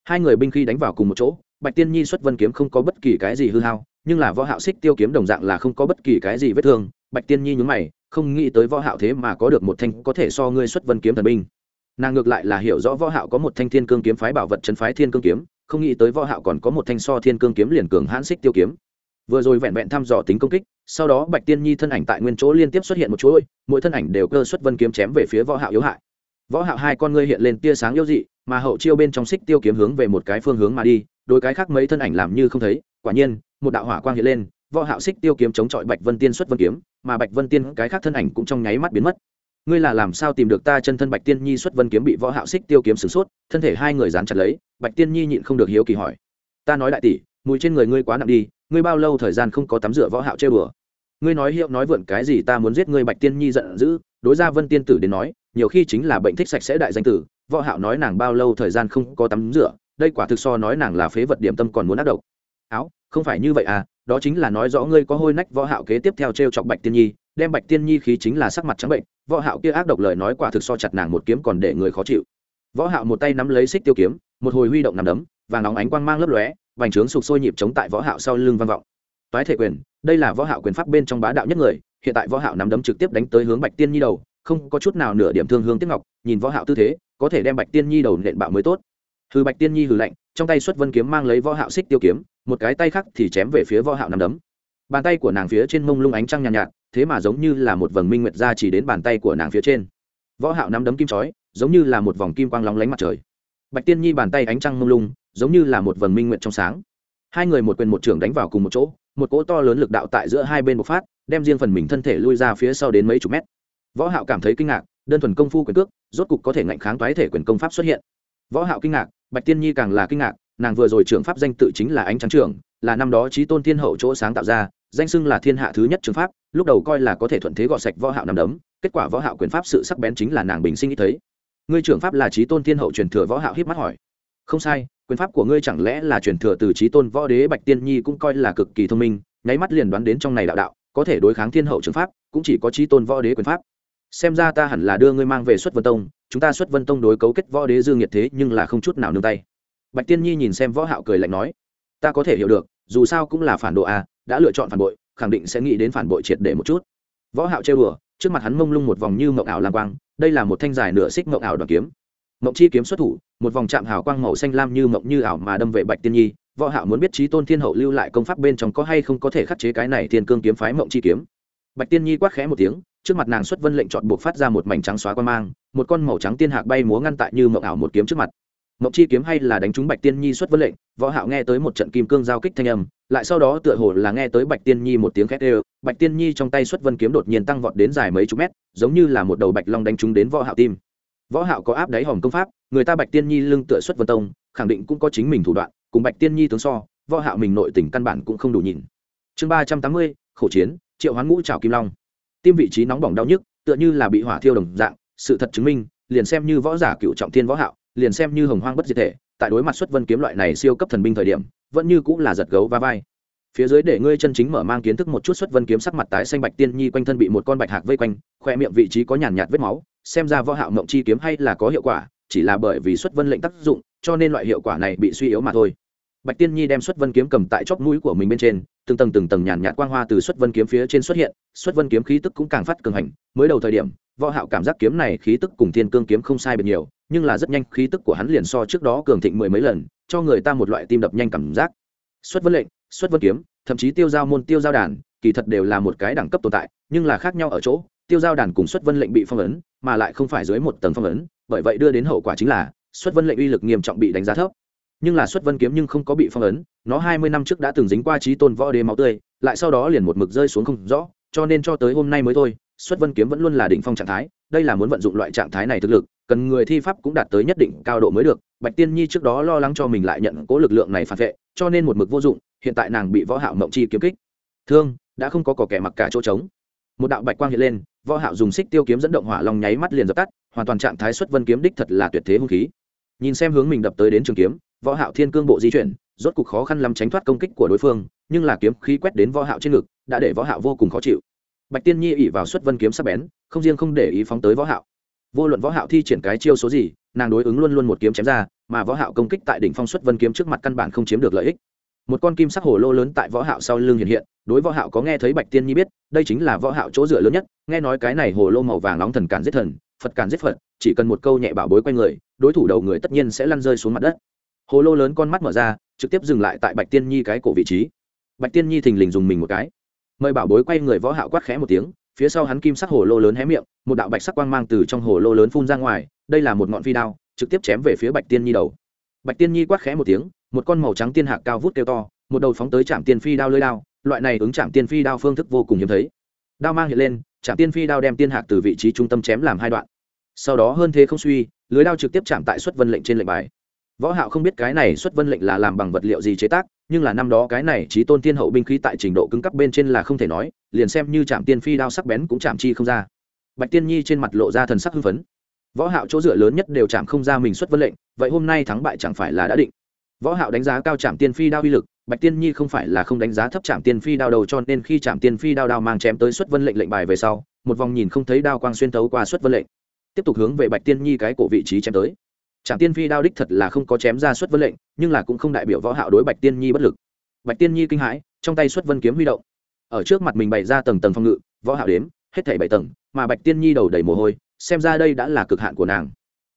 Hai người binh khí đánh vào cùng một chỗ bạch tiên nhi xuất vân kiếm không có bất kỳ cái gì hư hao, nhưng là võ hạo xích tiêu kiếm đồng dạng là không có bất kỳ cái gì vết thương. Bạch tiên nhi nhún mày, không nghĩ tới võ hạo thế mà có được một thanh có thể so ngươi xuất vân kiếm thần binh. Nàng ngược lại là hiểu rõ võ hạo có một thanh thiên cương kiếm phái bảo vật chân phái thiên cương kiếm, không nghĩ tới võ hạo còn có một thanh so thiên cương kiếm liền cường hãn xích tiêu kiếm. Vừa rồi vẹn vẹn thăm dò tính công kích, sau đó bạch tiên nhi thân ảnh tại nguyên chỗ liên tiếp xuất hiện một chuỗi, mỗi thân ảnh đều cơ xuất vân kiếm chém về phía võ hạo yếu hại. Võ hạo hai con ngươi hiện lên tia sáng yếu dị, mà hậu chiêu bên trong xích tiêu kiếm hướng về một cái phương hướng mà đi đối cái khác mấy thân ảnh làm như không thấy, quả nhiên, một đạo hỏa quang hiện lên, võ hạo xích tiêu kiếm chống chọi bạch vân tiên xuất vân kiếm, mà bạch vân tiên cái khác thân ảnh cũng trong nháy mắt biến mất. Ngươi là làm sao tìm được ta chân thân bạch tiên nhi xuất vân kiếm bị võ hạo xích tiêu kiếm sử sốt, thân thể hai người dán chặt lấy, bạch tiên nhi nhịn không được hiếu kỳ hỏi. Ta nói đại tỷ, mùi trên người ngươi quá nặng đi, ngươi bao lâu thời gian không có tắm rửa võ hạo chơi bừa? Ngươi nói hiệu nói vượn cái gì ta muốn giết ngươi bạch tiên nhi giận dữ, đối ra vân tiên tử đến nói, nhiều khi chính là bệnh thích sạch sẽ đại danh tử, võ hạo nói nàng bao lâu thời gian không có tắm rửa đây quả thực so nói nàng là phế vật điểm tâm còn muốn ác độc. Áo, không phải như vậy à đó chính là nói rõ ngươi có hôi nách, võ hạo kế tiếp theo treo chọc bạch tiên nhi, đem bạch tiên nhi khí chính là sắc mặt trắng bệnh, võ hạo kia ác độc lời nói quả thực so chặt nàng một kiếm còn để người khó chịu. Võ hạo một tay nắm lấy xích tiêu kiếm, một hồi huy động nằm đấm, vàng nóng ánh quang mang lấp lóe, vành trướng sụp sôi nhịp chống tại võ hạo sau lưng vang vọng. Toái thể quyền, đây là võ hạo quyền pháp bên trong bá đạo nhất người, hiện tại võ hạo nắm đấm trực tiếp đánh tới hướng bạch tiên nhi đầu, không có chút nào nửa điểm thương hương tiếc ngọc, nhìn võ hạo tư thế, có thể đem bạch tiên nhi đầu nện bạo mới tốt hư bạch tiên nhi hừ lạnh trong tay xuất vân kiếm mang lấy võ hạo xích tiêu kiếm một cái tay khác thì chém về phía võ hạo nắm đấm. Bàn tay của nàng phía trên mông lung ánh trăng nhàn nhạt, nhạt thế mà giống như là một vầng minh nguyệt ra chỉ đến bàn tay của nàng phía trên. Võ hạo nắm đấm kim chói giống như là một vòng kim quang lóng lánh mặt trời. Bạch tiên nhi bàn tay ánh trăng mông lung giống như là một vầng minh nguyệt trong sáng. Hai người một quyền một trưởng đánh vào cùng một chỗ một cỗ to lớn lực đạo tại giữa hai bên bộc phát đem riêng phần mình thân thể lui ra phía sau đến mấy chục mét. Võ hạo cảm thấy kinh ngạc đơn thuần công phu quyền cước rốt cục có thể ngạnh kháng toái thể quyền công pháp xuất hiện. Võ hạo kinh ngạc bạch tiên nhi càng là kinh ngạc, nàng vừa rồi trưởng pháp danh tự chính là ánh trắng trưởng là năm đó trí tôn thiên hậu chỗ sáng tạo ra, danh xưng là thiên hạ thứ nhất trường pháp, lúc đầu coi là có thể thuận thế gọt sạch võ hạo nằm đấm, kết quả võ hạo quyền pháp sự sắc bén chính là nàng bình sinh nghĩ thấy. Ngươi trưởng pháp là trí tôn thiên hậu truyền thừa võ hạo hiếp mắt hỏi. Không sai, quyền pháp của ngươi chẳng lẽ là truyền thừa từ trí tôn võ đế bạch tiên nhi cũng coi là cực kỳ thông minh, nháy mắt liền đoán đến trong này đạo đạo, có thể đối kháng thiên hậu trường pháp, cũng chỉ có trí tôn võ đế quyền pháp. Xem ra ta hẳn là đưa ngươi mang về xuất vân tông chúng ta xuất vân tông đối cấu kết võ đế dương nhiệt thế nhưng là không chút nào nương tay. Bạch tiên nhi nhìn xem võ hạo cười lạnh nói, ta có thể hiểu được, dù sao cũng là phản đồ a, đã lựa chọn phản bội, khẳng định sẽ nghĩ đến phản bội triệt để một chút. Võ hạo chơi bừa trước mặt hắn mông lung một vòng như mộng ảo lam quang, đây là một thanh dài nửa xích mộng ảo đoàn kiếm. Mộng chi kiếm xuất thủ, một vòng chạm hào quang màu xanh lam như mộng như ảo mà đâm về bạch tiên nhi. Võ hạo muốn biết trí tôn thiên hậu lưu lại công pháp bên trong có hay không có thể khắc chế cái này thiên cương kiếm phái mộng chi kiếm. Bạch tiên nhi quát khẽ một tiếng trước mặt nàng xuất vân lệnh chọn buộc phát ra một mảnh trắng xóa quan mang, một con màu trắng tiên hạc bay múa ngăn tại như mộng ảo một kiếm trước mặt. Mộng chi kiếm hay là đánh trúng bạch tiên nhi xuất vân lệnh, võ hạo nghe tới một trận kim cương giao kích thanh âm, lại sau đó tựa hồ là nghe tới bạch tiên nhi một tiếng khét đều, bạch tiên nhi trong tay xuất vân kiếm đột nhiên tăng vọt đến dài mấy chục mét, giống như là một đầu bạch long đánh trúng đến võ hạo tim. Võ hạo có áp đáy hòm công pháp, người ta bạch tiên nhi lưng tựa xuất vân tông, khẳng định cũng có chính mình thủ đoạn, cùng bạch tiên nhi tướng so, võ hạo mình nội tình căn bản cũng không đủ nhìn. Chương ba trăm tám mươi, khổ chiến, triệu hoán ngũ trảo kim long tim vị trí nóng bỏng đau nhức, tựa như là bị hỏa thiêu đồng dạng, sự thật chứng minh, liền xem như võ giả cựu trọng thiên võ hạo, liền xem như hồng hoang bất diệt thể, tại đối mặt xuất vân kiếm loại này siêu cấp thần binh thời điểm, vẫn như cũng là giật gấu va vai. Phía dưới để ngươi chân chính mở mang kiến thức một chút xuất vân kiếm sắc mặt tái xanh bạch tiên nhi quanh thân bị một con bạch hạc vây quanh, khoe miệng vị trí có nhàn nhạt vết máu, xem ra võ hạo ngộng chi kiếm hay là có hiệu quả, chỉ là bởi vì xuất vân lệnh tác dụng, cho nên loại hiệu quả này bị suy yếu mà thôi. Bạch tiên nhi đem xuất vân kiếm cầm tại chóp mũi của mình bên trên từng tầng từng tầng nhàn nhạt quang hoa từ xuất vân kiếm phía trên xuất hiện, xuất vân kiếm khí tức cũng càng phát cường hành. Mới đầu thời điểm, võ hạo cảm giác kiếm này khí tức cùng thiên cương kiếm không sai biệt nhiều, nhưng là rất nhanh khí tức của hắn liền so trước đó cường thịnh mười mấy lần, cho người ta một loại tim đập nhanh cảm giác. Xuất vân lệnh, xuất vân kiếm, thậm chí tiêu giao môn, tiêu giao đàn, kỳ thật đều là một cái đẳng cấp tồn tại, nhưng là khác nhau ở chỗ, tiêu giao đàn cùng xuất vân lệnh bị phong ấn, mà lại không phải dưới một tầng phong ấn, bởi vậy đưa đến hậu quả chính là, xuất vân lệnh uy lực nghiêm trọng bị đánh giá thấp nhưng là xuất vân kiếm nhưng không có bị phong ấn, nó hai mươi năm trước đã từng dính qua trí tôn võ đế máu tươi, lại sau đó liền một mực rơi xuống không rõ, cho nên cho tới hôm nay mới thôi, xuất vân kiếm vẫn luôn là đỉnh phong trạng thái, đây là muốn vận dụng loại trạng thái này thực lực, cần người thi pháp cũng đạt tới nhất định cao độ mới được. Bạch tiên nhi trước đó lo lắng cho mình lại nhận cố lực lượng này phản vệ, cho nên một mực vô dụng, hiện tại nàng bị võ hạo mộng chi kiếm kích. Thương, đã không có cỏ kẻ mặc cả chỗ trống. Một đạo bạch quang hiện lên, võ hạo dùng xích tiêu kiếm dẫn động hỏa long nháy mắt liền dập tắt, hoàn toàn trạng thái xuất vân kiếm đích thật là tuyệt thế hung khí. Nhìn xem hướng mình đập tới đến trường kiếm võ hạo thiên cương bộ di chuyển, rốt cục khó khăn lắm tránh thoát công kích của đối phương, nhưng là kiếm khí quét đến võ hạo trên ngực, đã để võ hạo vô cùng khó chịu. Bạch tiên nhi ỉ vào xuất vân kiếm sắc bén, không riêng không để ý phóng tới võ hạo. Vô luận võ hạo thi triển cái chiêu số gì, nàng đối ứng luôn luôn một kiếm chém ra, mà võ hạo công kích tại đỉnh phong xuất vân kiếm trước mặt căn bản không chiếm được lợi ích. Một con kim sắc hồ lô lớn tại võ hạo sau lưng hiện hiện, đối võ hạo có nghe thấy bạch tiên nhi biết, đây chính là võ hạo chỗ dựa lớn nhất, nghe nói cái này hồ lô màu vàng nóng thần cản giết thần, phật cản giết phật, chỉ cần một câu nhẹ bảo bối quanh người, đối thủ đầu người tất nhiên sẽ lăn rơi xuống mặt đất hồ lô lớn con mắt mở ra, trực tiếp dừng lại tại bạch tiên nhi cái cổ vị trí. Bạch tiên nhi thình lình dùng mình một cái. Mời bảo bối quay người võ hạo quát khẽ một tiếng, phía sau hắn kim sắc hồ lô lớn hé miệng, một đạo bạch sắc quang mang từ trong hồ lô lớn phun ra ngoài, đây là một ngọn phi đao, trực tiếp chém về phía bạch tiên nhi đầu. Bạch tiên nhi quát khẽ một tiếng, một con màu trắng tiên hạc cao vút kêu to, một đầu phóng tới trạm tiên phi đao lưỡi đao, loại này ứng trạm tiên phi đao phương thức vô cùng hiếm thấy. Đao mang hiện lên trạm tiên phi đao đem tiên hạc từ vị trí trung tâm chém làm hai đoạn. Sau đó hơn thế không suy lưới đao trực tiếp chạm tại xuất vân lệnh trên lệnh bài võ hạo không biết cái này xuất vân lệnh là làm bằng vật liệu gì chế tác, nhưng là năm đó cái này trí tôn tiên hậu binh khí tại trình độ cứng cấp bên trên là không thể nói, liền xem như chạm tiên phi đao sắc bén cũng chạm chi không ra. Bạch tiên nhi trên mặt lộ ra thần sắc hưng phấn. Võ hạo chỗ dựa lớn nhất đều chạm không ra mình xuất vân lệnh, vậy hôm nay thắng bại chẳng phải là đã định? Võ hạo đánh giá cao chạm tiên phi đao uy lực, bạch tiên nhi không phải là không đánh giá thấp chạm tiên phi đao đầu cho nên khi chạm tiên phi đao đao mang chém tới xuất vân lệnh lệnh bài về sau, một vòng nhìn không thấy đao quang xuyên thấu qua xuất vân lệnh. Tiếp tục hướng về bạch tiên nhi cái cổ vị trí chém tới trạm tiên phi đao đích thật là không có chém ra xuất vân lệnh, nhưng là cũng không đại biểu võ hạo đối bạch tiên nhi bất lực. Bạch tiên nhi kinh hãi, trong tay xuất vân kiếm huy động. Ở trước mặt mình bày ra tầng tầng phòng ngự, võ hạo đếm, hết thảy bảy tầng, mà bạch tiên nhi đầu đầy mồ hôi, xem ra đây đã là cực hạn của nàng.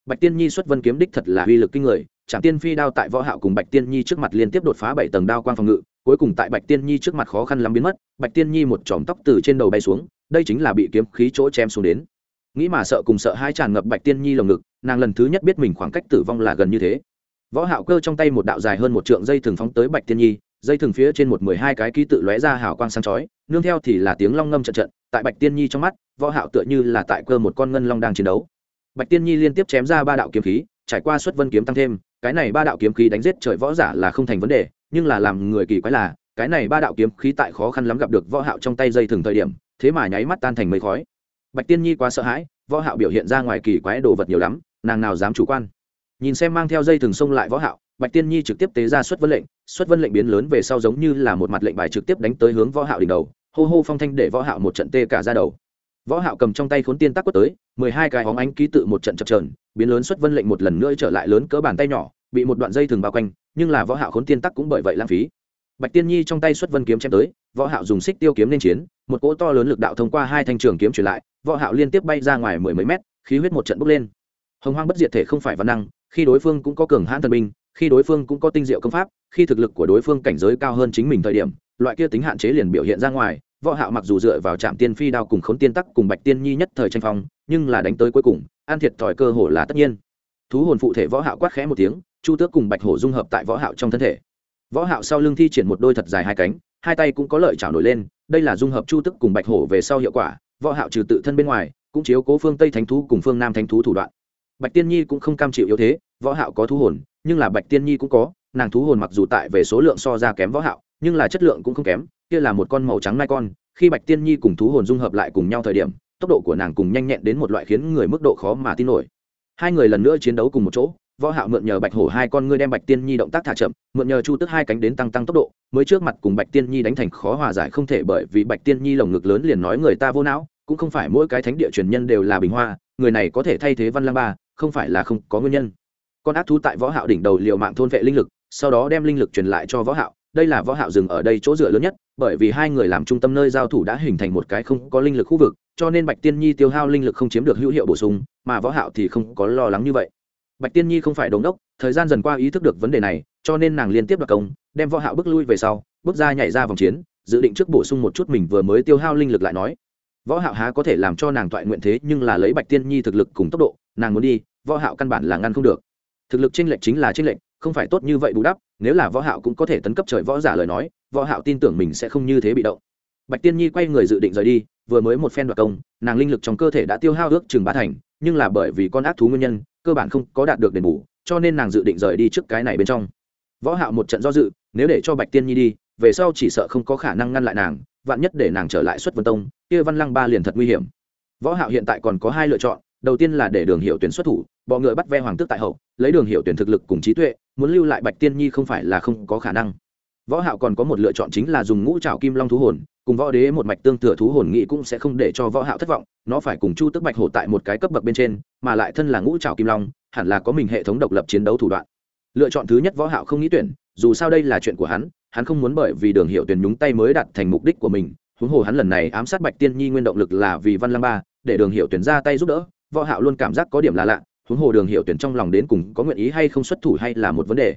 Bạch tiên nhi xuất vân kiếm đích thật là uy lực kinh người, trạm tiên phi đao tại võ hạo cùng bạch tiên nhi trước mặt liên tiếp đột phá bảy tầng đao quang phòng ngự, cuối cùng tại bạch tiên nhi trước mặt khó khăn lắm biến mất, bạch tiên nhi một chòm tóc từ trên đầu bay xuống, đây chính là bị kiếm khí chỗ chém xuống đến nghĩ mà sợ cùng sợ hai tràn ngập bạch tiên nhi lồng ngực, nàng lần thứ nhất biết mình khoảng cách tử vong là gần như thế. Võ hạo cơ trong tay một đạo dài hơn một trượng dây thường phóng tới bạch tiên nhi, dây thường phía trên một mười hai cái ký tự lóe ra hào quang sáng chói, nương theo thì là tiếng long ngâm trận trận, tại bạch tiên nhi trong mắt, võ hạo tựa như là tại cơ một con ngân long đang chiến đấu. Bạch tiên nhi liên tiếp chém ra ba đạo kiếm khí, trải qua xuất vân kiếm tăng thêm, cái này ba đạo kiếm khí đánh giết trời võ giả là không thành vấn đề, nhưng là làm người kỳ quái là, cái này ba đạo kiếm khí tại khó khăn lắm gặp được võ hạo trong tay dây thường thời điểm, thế mà nháy mắt tan thành mây khói bạch tiên nhi quá sợ hãi, võ hạo biểu hiện ra ngoài kỳ quái đồ vật nhiều lắm, nàng nào dám chủ quan. Nhìn xem mang theo dây thừng xông lại võ hạo, bạch tiên nhi trực tiếp tế ra xuất vân lệnh, xuất vân lệnh biến lớn về sau giống như là một mặt lệnh bài trực tiếp đánh tới hướng võ hạo đỉnh đầu, hô hô phong thanh để võ hạo một trận tê cả ra đầu. Võ hạo cầm trong tay khốn tiên tắc quất tới, mười hai cái hóng ánh ký tự một trận chập chờn, biến lớn xuất vân lệnh một lần nữa trở lại lớn cỡ bàn tay nhỏ, bị một đoạn dây thừng bao quanh, nhưng là võ hạo khốn tiên tắc cũng bởi vậy lãng phí bạch tiên nhi trong tay xuất vân kiếm chém tới, võ hạo dùng xích tiêu kiếm lên chiến, một cỗ to lớn lực đạo thông qua hai thanh trường kiếm truyền lại, võ hạo liên tiếp bay ra ngoài mười mấy mét, khí huyết một trận bốc lên. Hồng hoang bất diệt thể không phải văn năng, khi đối phương cũng có cường hãn thần binh, khi đối phương cũng có tinh diệu công pháp, khi thực lực của đối phương cảnh giới cao hơn chính mình thời điểm, loại kia tính hạn chế liền biểu hiện ra ngoài, võ hạo mặc dù dựa vào trạm tiên phi đao cùng khốn tiên tắc cùng bạch tiên nhi nhất thời tranh phong, nhưng là đánh tới cuối cùng, an thiệt thòi cơ hồ là tất nhiên. Thú hồn phụ thể võ hạo quát khẽ một tiếng, chu tước cùng bạch hổ dung hợp tại võ hạo trong thân thể võ hạo sau lưng thi triển một đôi thật dài hai cánh, hai tay cũng có lợi chảo nổi lên, đây là dung hợp chu tức cùng bạch hổ về sau hiệu quả, võ hạo trừ tự thân bên ngoài, cũng chiếu cố phương tây thánh thú cùng phương nam thánh thú thủ đoạn. Bạch tiên nhi cũng không cam chịu yếu thế, võ hạo có thú hồn, nhưng là bạch tiên nhi cũng có, nàng thú hồn mặc dù tại về số lượng so ra kém võ hạo, nhưng là chất lượng cũng không kém, kia là một con màu trắng mai con, khi bạch tiên nhi cùng thú hồn dung hợp lại cùng nhau thời điểm, tốc độ của nàng cùng nhanh nhẹn đến một loại khiến người mức độ khó mà tin nổi. Hai người lần nữa chiến đấu cùng một chỗ võ hạo mượn nhờ bạch hổ hai con ngươi đem bạch tiên nhi động tác thả chậm, mượn nhờ chu tức hai cánh đến tăng tăng tốc độ, mới trước mặt cùng bạch tiên nhi đánh thành khó hòa giải không thể bởi vì bạch tiên nhi lồng ngực lớn liền nói người ta vô não, cũng không phải mỗi cái thánh địa truyền nhân đều là bình hoa, người này có thể thay thế văn lang ba, không phải là không có nguyên nhân. Con ác thú tại võ hạo đỉnh đầu liều mạng thôn vệ linh lực, sau đó đem linh lực truyền lại cho võ hạo, đây là võ hạo dừng ở đây chỗ dựa lớn nhất, bởi vì hai người làm trung tâm nơi giao thủ đã hình thành một cái không có linh lực khu vực, cho nên bạch tiên nhi tiêu hao linh lực không chiếm được hữu hiệu bổ sung, mà võ hạo thì không có lo lắng như vậy bạch tiên nhi không phải đống đốc, thời gian dần qua ý thức được vấn đề này, cho nên nàng liên tiếp đoạt công, đem võ hạo bước lui về sau, bước ra nhảy ra vòng chiến, dự định trước bổ sung một chút mình vừa mới tiêu hao linh lực lại nói. Võ hạo há có thể làm cho nàng toại nguyện thế nhưng là lấy bạch tiên nhi thực lực cùng tốc độ, nàng muốn đi, võ hạo căn bản là ngăn không được. Thực lực trên lệnh chính là trên lệnh không phải tốt như vậy bù đắp, nếu là võ hạo cũng có thể tấn cấp trời võ giả lời nói, võ hạo tin tưởng mình sẽ không như thế bị động. Bạch tiên nhi quay người dự định rời đi, vừa mới một phen đoạt công, nàng linh lực trong cơ thể đã tiêu hao ước chừng ba thành, nhưng là bởi vì con ác thú nguyên nhân cơ bản không có đạt được đền bù, cho nên nàng dự định rời đi trước cái này bên trong. Võ hạo một trận do dự, nếu để cho bạch tiên nhi đi, về sau chỉ sợ không có khả năng ngăn lại nàng, vạn nhất để nàng trở lại xuất vân tông, kia văn lăng ba liền thật nguy hiểm. Võ hạo hiện tại còn có hai lựa chọn, đầu tiên là để đường hiệu tuyển xuất thủ, bọ ngựa bắt ve hoàng tước tại hậu, lấy đường hiệu tuyển thực lực cùng trí tuệ, muốn lưu lại bạch tiên nhi không phải là không có khả năng. Võ hạo còn có một lựa chọn chính là dùng ngũ trảo kim long thú hồn cùng võ đế một mạch tương thừa thú hồn nghị cũng sẽ không để cho võ hạo thất vọng, nó phải cùng chu tức bạch hổ tại một cái cấp bậc bên trên, mà lại thân là ngũ trảo kim long, hẳn là có mình hệ thống độc lập chiến đấu thủ đoạn. Lựa chọn thứ nhất võ hạo không nghĩ tuyển, dù sao đây là chuyện của hắn hắn không muốn bởi vì đường hiệu tuyển nhúng tay mới đạt thành mục đích của mình, huống hồ hắn lần này ám sát bạch tiên nhi nguyên động lực là vì văn lăng ba, để đường hiệu tuyển ra tay giúp đỡ, võ hạo luôn cảm giác có điểm là lạ, huống hồ đường hiệu tuyển trong lòng đến cùng có nguyện ý hay không xuất thủ hay là một vấn đề.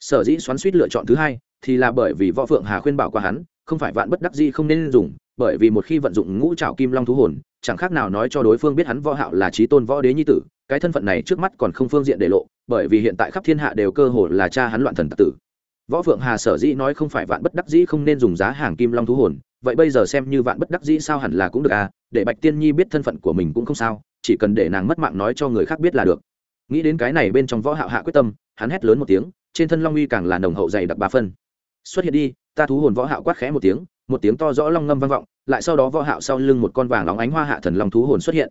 Sở dĩ xoắn xuýt lựa chọn thứ hai, thì là bởi vì võ phượng hà khuyên bảo qua hắn không phải vạn bất đắc dĩ không nên dùng, bởi vì một khi vận dụng ngũ trảo kim long thú hồn, chẳng khác nào nói cho đối phương biết hắn võ hạo là trí tôn võ đế nhi tử, cái thân phận này trước mắt còn không phương diện để lộ, bởi vì hiện tại khắp thiên hạ đều cơ hồ là cha hắn loạn thần tặc tử. Võ phượng hà sở dĩ nói không phải vạn bất đắc dĩ không nên dùng giá hàng kim long thú hồn, vậy bây giờ xem như vạn bất đắc dĩ sao hẳn là cũng được à để bạch tiên nhi biết thân phận của mình cũng không sao, chỉ cần để nàng mất mạng nói cho người khác biết là được. Nghĩ đến cái này bên trong võ hạo hạ quyết tâm, hắn hét lớn một tiếng, trên thân long uy càng là nồng hậu dày đặc ba phân. Xuất hiện đi ta thú hồn võ hạo quát khẽ một tiếng một tiếng to rõ long ngâm vang vọng lại sau đó võ hạo sau lưng một con vàng óng ánh hoa hạ thần long thú hồn xuất hiện.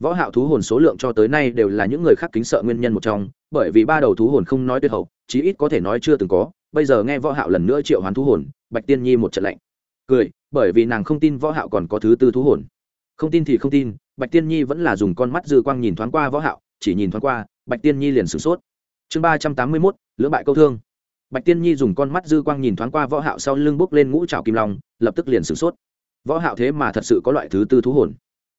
Võ hạo thú hồn số lượng cho tới nay đều là những người khác kính sợ nguyên nhân một trong bởi vì ba đầu thú hồn không nói tuyệt hậu chí ít có thể nói chưa từng có bây giờ nghe võ hạo lần nữa triệu hoán thú hồn bạch tiên nhi một trận lạnh. Cười bởi vì nàng không tin võ hạo còn có thứ tư thú hồn. Không tin thì không tin bạch tiên nhi vẫn là dùng con mắt dư quang nhìn thoáng qua võ hạo chỉ nhìn thoáng qua bạch tiên nhi liền sử sốt. Chương ba trăm tám mươi 381, lưỡng bại câu thương bạch tiên nhi dùng con mắt dư quang nhìn thoáng qua võ hạo sau lưng bước lên ngũ trảo kim long, lập tức liền sửng sốt. Võ hạo thế mà thật sự có loại thứ tư thú hồn.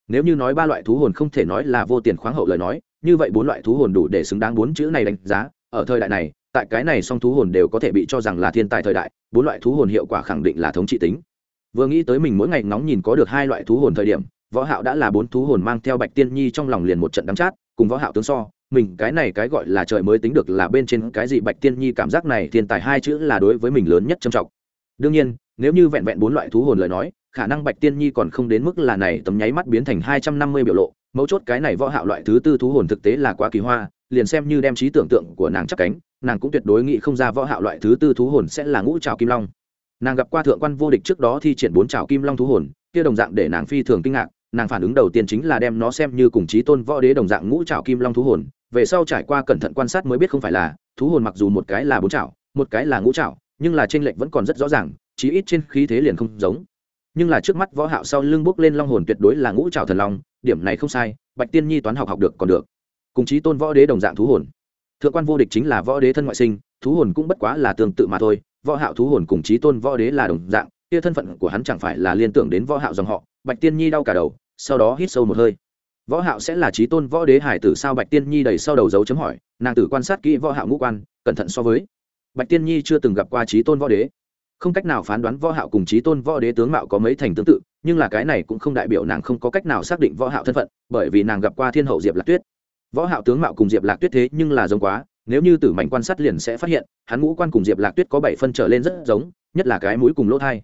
Nếu như nói ba loại thú hồn không thể nói là vô tiền khoáng hậu lời nói, như vậy bốn loại thú hồn đủ để xứng đáng bốn chữ này đánh giá. Ở thời đại này, tại cái này song thú hồn đều có thể bị cho rằng là thiên tài thời đại, bốn loại thú hồn hiệu quả khẳng định là thống trị tính. Vừa nghĩ tới mình mỗi ngày nóng nhìn có được hai loại thú hồn thời điểm, võ hạo đã là bốn thú hồn mang theo bạch tiên nhi trong lòng liền một trận đắng chát, cùng võ hạo tướng so mình cái này cái gọi là trời mới tính được là bên trên cái gì bạch tiên nhi cảm giác này, thiên tài hai chữ là đối với mình lớn nhất trầm trọng. Đương nhiên, nếu như vẹn vẹn bốn loại thú hồn lời nói, khả năng bạch tiên nhi còn không đến mức là này tấm nháy mắt biến thành hai trăm năm mươi biểu lộ. Mấu chốt cái này võ hạo loại thứ tư thú hồn thực tế là quá kỳ hoa, liền xem như đem trí tưởng tượng của nàng chắc cánh, nàng cũng tuyệt đối nghĩ không ra võ hạo loại thứ tư thú hồn sẽ là ngũ trảo kim long. Nàng gặp qua thượng quan vô địch trước đó thi triển bốn trảo kim long thú hồn, kia đồng dạng để nàng phi thường kinh ngạc, nàng phản ứng đầu tiên chính là đem nó xem như cùng chí tôn võ đế đồng dạng ngũ trảo kim long thú hồn về sau trải qua cẩn thận quan sát mới biết không phải là thú hồn mặc dù một cái là bốn chảo, một cái là ngũ chảo, nhưng là trên lệnh vẫn còn rất rõ ràng chí ít trên khí thế liền không giống. Nhưng là trước mắt võ hạo sau lưng bước lên long hồn tuyệt đối là ngũ trảo thần long điểm này không sai bạch tiên nhi toán học học được còn được. Cùng chí tôn võ đế đồng dạng thú hồn. Thượng quan vô địch chính là võ đế thân ngoại sinh thú hồn cũng bất quá là tương tự mà thôi võ hạo thú hồn cùng chí tôn võ đế là đồng dạng kia thân phận của hắn chẳng phải là liên tưởng đến võ hạo dòng họ bạch tiên nhi đau cả đầu sau đó hít sâu một hơi võ hạo sẽ là trí tôn võ đế hải tử sao bạch tiên nhi đầy sau đầu dấu chấm hỏi, nàng tử quan sát kỹ võ hạo ngũ quan, cẩn thận so với. Bạch tiên nhi chưa từng gặp qua trí tôn võ đế. Không cách nào phán đoán võ hạo cùng trí tôn võ đế tướng mạo có mấy thành tương tự, nhưng là cái này cũng không đại biểu nàng không có cách nào xác định võ hạo thân phận, bởi vì nàng gặp qua thiên hậu diệp lạc tuyết. Võ hạo tướng mạo cùng diệp lạc tuyết thế nhưng là giống quá, nếu như tử mạnh quan sát liền sẽ phát hiện, hắn ngũ quan cùng diệp lạc tuyết có bảy phân trở lên rất giống, nhất là cái mũi cùng lỗ thay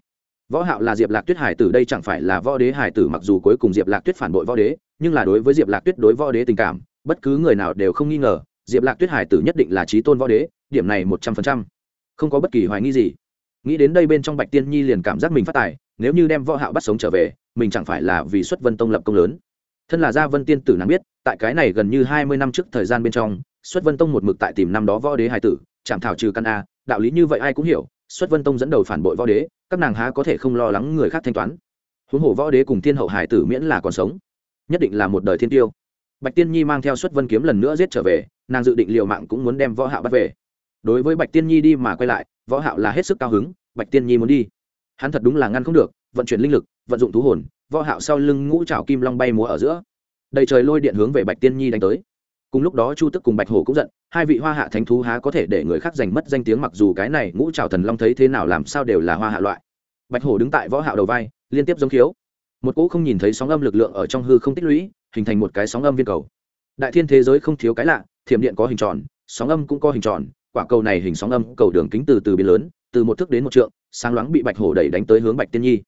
võ hạo là diệp lạc tuyết hải tử, đây chẳng phải là võ đế hải tử, mặc dù cuối cùng diệp lạc tuyết phản bội võ đế nhưng là đối với diệp lạc tuyết đối võ đế tình cảm, bất cứ người nào đều không nghi ngờ, diệp lạc tuyết hải tử nhất định là trí tôn võ đế, điểm này một trăm phần trăm. Không có bất kỳ hoài nghi gì. Nghĩ đến đây bên trong bạch tiên nhi liền cảm giác mình phát tài, nếu như đem võ hạo bắt sống trở về, mình chẳng phải là vì xuất vân tông lập công lớn. Thân là gia vân tiên tử nàng biết, tại cái này gần như hai mươi năm trước thời gian bên trong, xuất vân tông một mực tại tìm năm đó võ đế hải tử, chạm thảo trừ căn a, đạo lý như vậy ai cũng hiểu, xuất vân tông dẫn đầu phản bội võ đế, các nàng há có thể không lo lắng người khác thanh toán. Huống hồ võ đế cùng thiên hậu hải tử miễn là còn sống nhất định là một đời thiên tiêu. Bạch tiên nhi mang theo xuất vân kiếm lần nữa giết trở về, nàng dự định liều mạng cũng muốn đem võ hạo bắt về. Đối với bạch tiên nhi đi mà quay lại, võ hạo là hết sức cao hứng, bạch tiên nhi muốn đi. Hắn thật đúng là ngăn không được, vận chuyển linh lực, vận dụng thú hồn, võ hạo sau lưng ngũ trảo kim long bay múa ở giữa. Đầy trời lôi điện hướng về bạch tiên nhi đánh tới. Cùng lúc đó chu tức cùng bạch hổ cũng giận, hai vị hoa hạ thánh thú há có thể để người khác giành mất danh tiếng mặc dù cái này ngũ trảo thần long thấy thế nào làm sao đều là hoa hạ loại. Bạch hổ đứng tại võ hạo đầu vai, liên tiếp giống khiếu một cỗ không nhìn thấy sóng âm lực lượng ở trong hư không tích lũy, hình thành một cái sóng âm viên cầu. Đại thiên thế giới không thiếu cái lạ, thiểm điện có hình tròn, sóng âm cũng có hình tròn, quả cầu này hình sóng âm, cầu đường kính từ từ biến lớn, từ một thước đến một trượng, sáng loáng bị bạch hổ đẩy đánh tới hướng bạch tiên nhi.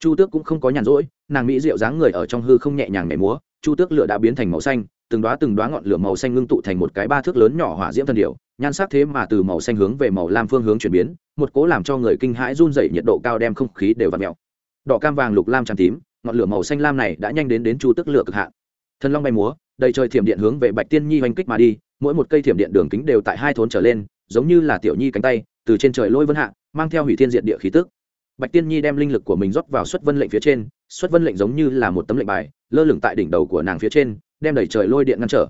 Chu tước cũng không có nhàn rỗi, nàng mỹ diệu dáng người ở trong hư không nhẹ nhàng nhảy múa, chu tước lửa đã biến thành màu xanh, từng đoá từng đoá ngọn lửa màu xanh ngưng tụ thành một cái ba thước lớn nhỏ hỏa diễm thân điệu nhan sắc thế mà từ màu xanh hướng về màu lam phương hướng chuyển biến, một cố làm cho người kinh hãi run dậy nhiệt độ cao đem không khí đều vặn mèo đỏ cam vàng lục lam tràn tím ngọn lửa màu xanh lam này đã nhanh đến đến chu tức lửa cực hạn. Thần long bay múa, đầy trời thiểm điện hướng về bạch tiên nhi oanh kích mà đi, mỗi một cây thiểm điện đường kính đều tại hai thốn trở lên, giống như là tiểu nhi cánh tay, từ trên trời lôi vân hạ, mang theo hủy thiên diện địa khí tức. Bạch tiên nhi đem linh lực của mình rót vào xuất vân lệnh phía trên, xuất vân lệnh giống như là một tấm lệnh bài, lơ lửng tại đỉnh đầu của nàng phía trên, đem đầy trời lôi điện ngăn trở.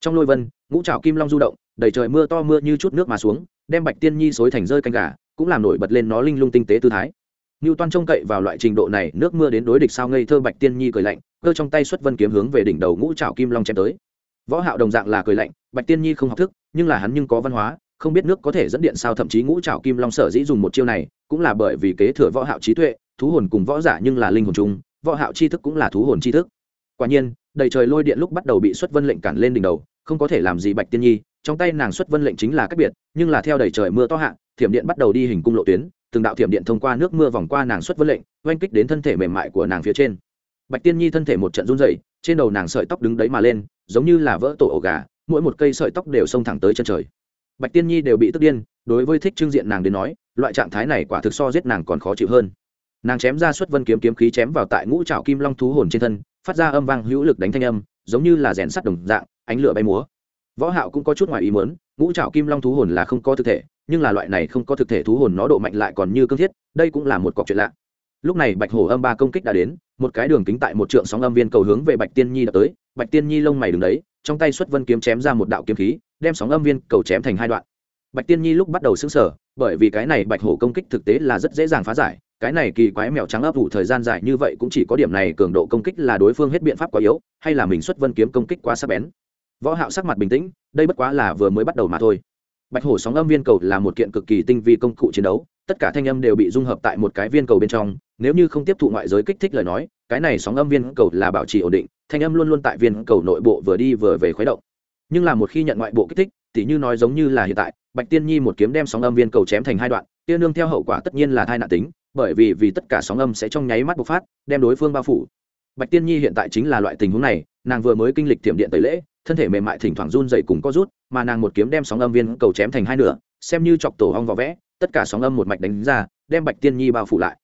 Trong lôi vân, ngũ trào kim long du động, đầy trời mưa to mưa như chút nước mà xuống, đem bạch tiên nhi xối thành rơi canh gà, cũng làm nổi bật lên nó linh lung tinh tế tư thái. Nưu Toan trông cậy vào loại trình độ này, nước mưa đến đối địch sao ngây thơ Bạch Tiên Nhi cười lạnh, cơ trong tay xuất vân kiếm hướng về đỉnh đầu ngũ trảo kim long chém tới. Võ Hạo đồng dạng là cười lạnh, Bạch Tiên Nhi không học thức, nhưng là hắn nhưng có văn hóa, không biết nước có thể dẫn điện sao thậm chí ngũ trảo kim long sở dĩ dùng một chiêu này, cũng là bởi vì kế thừa Võ Hạo trí tuệ, thú hồn cùng võ giả nhưng là linh hồn chung, Võ Hạo chi thức cũng là thú hồn chi thức. Quả nhiên, đầy trời lôi điện lúc bắt đầu bị xuất vân lệnh cản lên đỉnh đầu, không có thể làm gì Bạch Tiên Nhi, trong tay nàng xuất vân lệnh chính là cách biệt, nhưng là theo đầy trời mưa to hạ, thiểm điện bắt đầu đi hình cung lộ tuyến, từng đạo thiểm điện thông qua nước mưa vòng qua nàng xuất vân lệnh, oanh kích đến thân thể mềm mại của nàng phía trên. Bạch tiên nhi thân thể một trận run dày trên đầu nàng sợi tóc đứng đấy mà lên, giống như là vỡ tổ ổ gà, mỗi một cây sợi tóc đều xông thẳng tới chân trời. Bạch tiên nhi đều bị tức điên, đối với thích trương diện nàng đến nói, loại trạng thái này quả thực so giết nàng còn khó chịu hơn. Nàng chém ra xuất vân kiếm kiếm khí chém vào tại ngũ trào kim long thú hồn trên thân, phát ra âm vang hữu lực đánh thanh âm, giống như là rèn sắt đồng dạng, ánh lửa bay múa. Võ hạo cũng có chút ngoài ý muốn, ngũ trào kim long thú hồn là không có thực thể nhưng là loại này không có thực thể thú hồn nó độ mạnh lại còn như cương thiết, đây cũng là một cọc chuyện lạ. Lúc này bạch hổ âm ba công kích đã đến, một cái đường kính tại một trượng sóng âm viên cầu hướng về bạch tiên nhi đã tới. Bạch tiên nhi lông mày đứng đấy, trong tay xuất vân kiếm chém ra một đạo kiếm khí, đem sóng âm viên cầu chém thành hai đoạn. Bạch tiên nhi lúc bắt đầu xứng sở bởi vì cái này bạch hổ công kích thực tế là rất dễ dàng phá giải, cái này kỳ quái mèo trắng ấp ủ thời gian dài như vậy cũng chỉ có điểm này cường độ công kích là đối phương hết biện pháp quá yếu, hay là mình xuất vân kiếm công kích quá sắc bén. Võ hạo sắc mặt bình tĩnh, đây bất quá là vừa mới bắt đầu mà thôi bạch hổ sóng âm viên cầu là một kiện cực kỳ tinh vi công cụ chiến đấu, tất cả thanh âm đều bị dung hợp tại một cái viên cầu bên trong, nếu như không tiếp thụ ngoại giới kích thích lời nói, cái này sóng âm viên cầu là bảo trì ổn định, thanh âm luôn luôn tại viên cầu nội bộ vừa đi vừa về khuấy động. Nhưng là một khi nhận ngoại bộ kích thích thì như nói giống như là hiện tại, bạch tiên nhi một kiếm đem sóng âm viên cầu chém thành hai đoạn tiên nương theo hậu quả tất nhiên là thai nạn tính, bởi vì vì tất cả sóng âm sẽ trong nháy mắt bộc phát, đem đối phương bao phủ. Bạch tiên nhi hiện tại chính là loại tình huống này, nàng vừa mới kinh lịch tiệm điện tẩy lễ thân thể mềm mại thỉnh thoảng run dậy cùng có rút, mà nàng một kiếm đem sóng âm viên cầu chém thành hai nửa, xem như chọc tổ hong vỏ vẽ, tất cả sóng âm một mạch đánh ra, đem bạch tiên nhi bao phủ lại.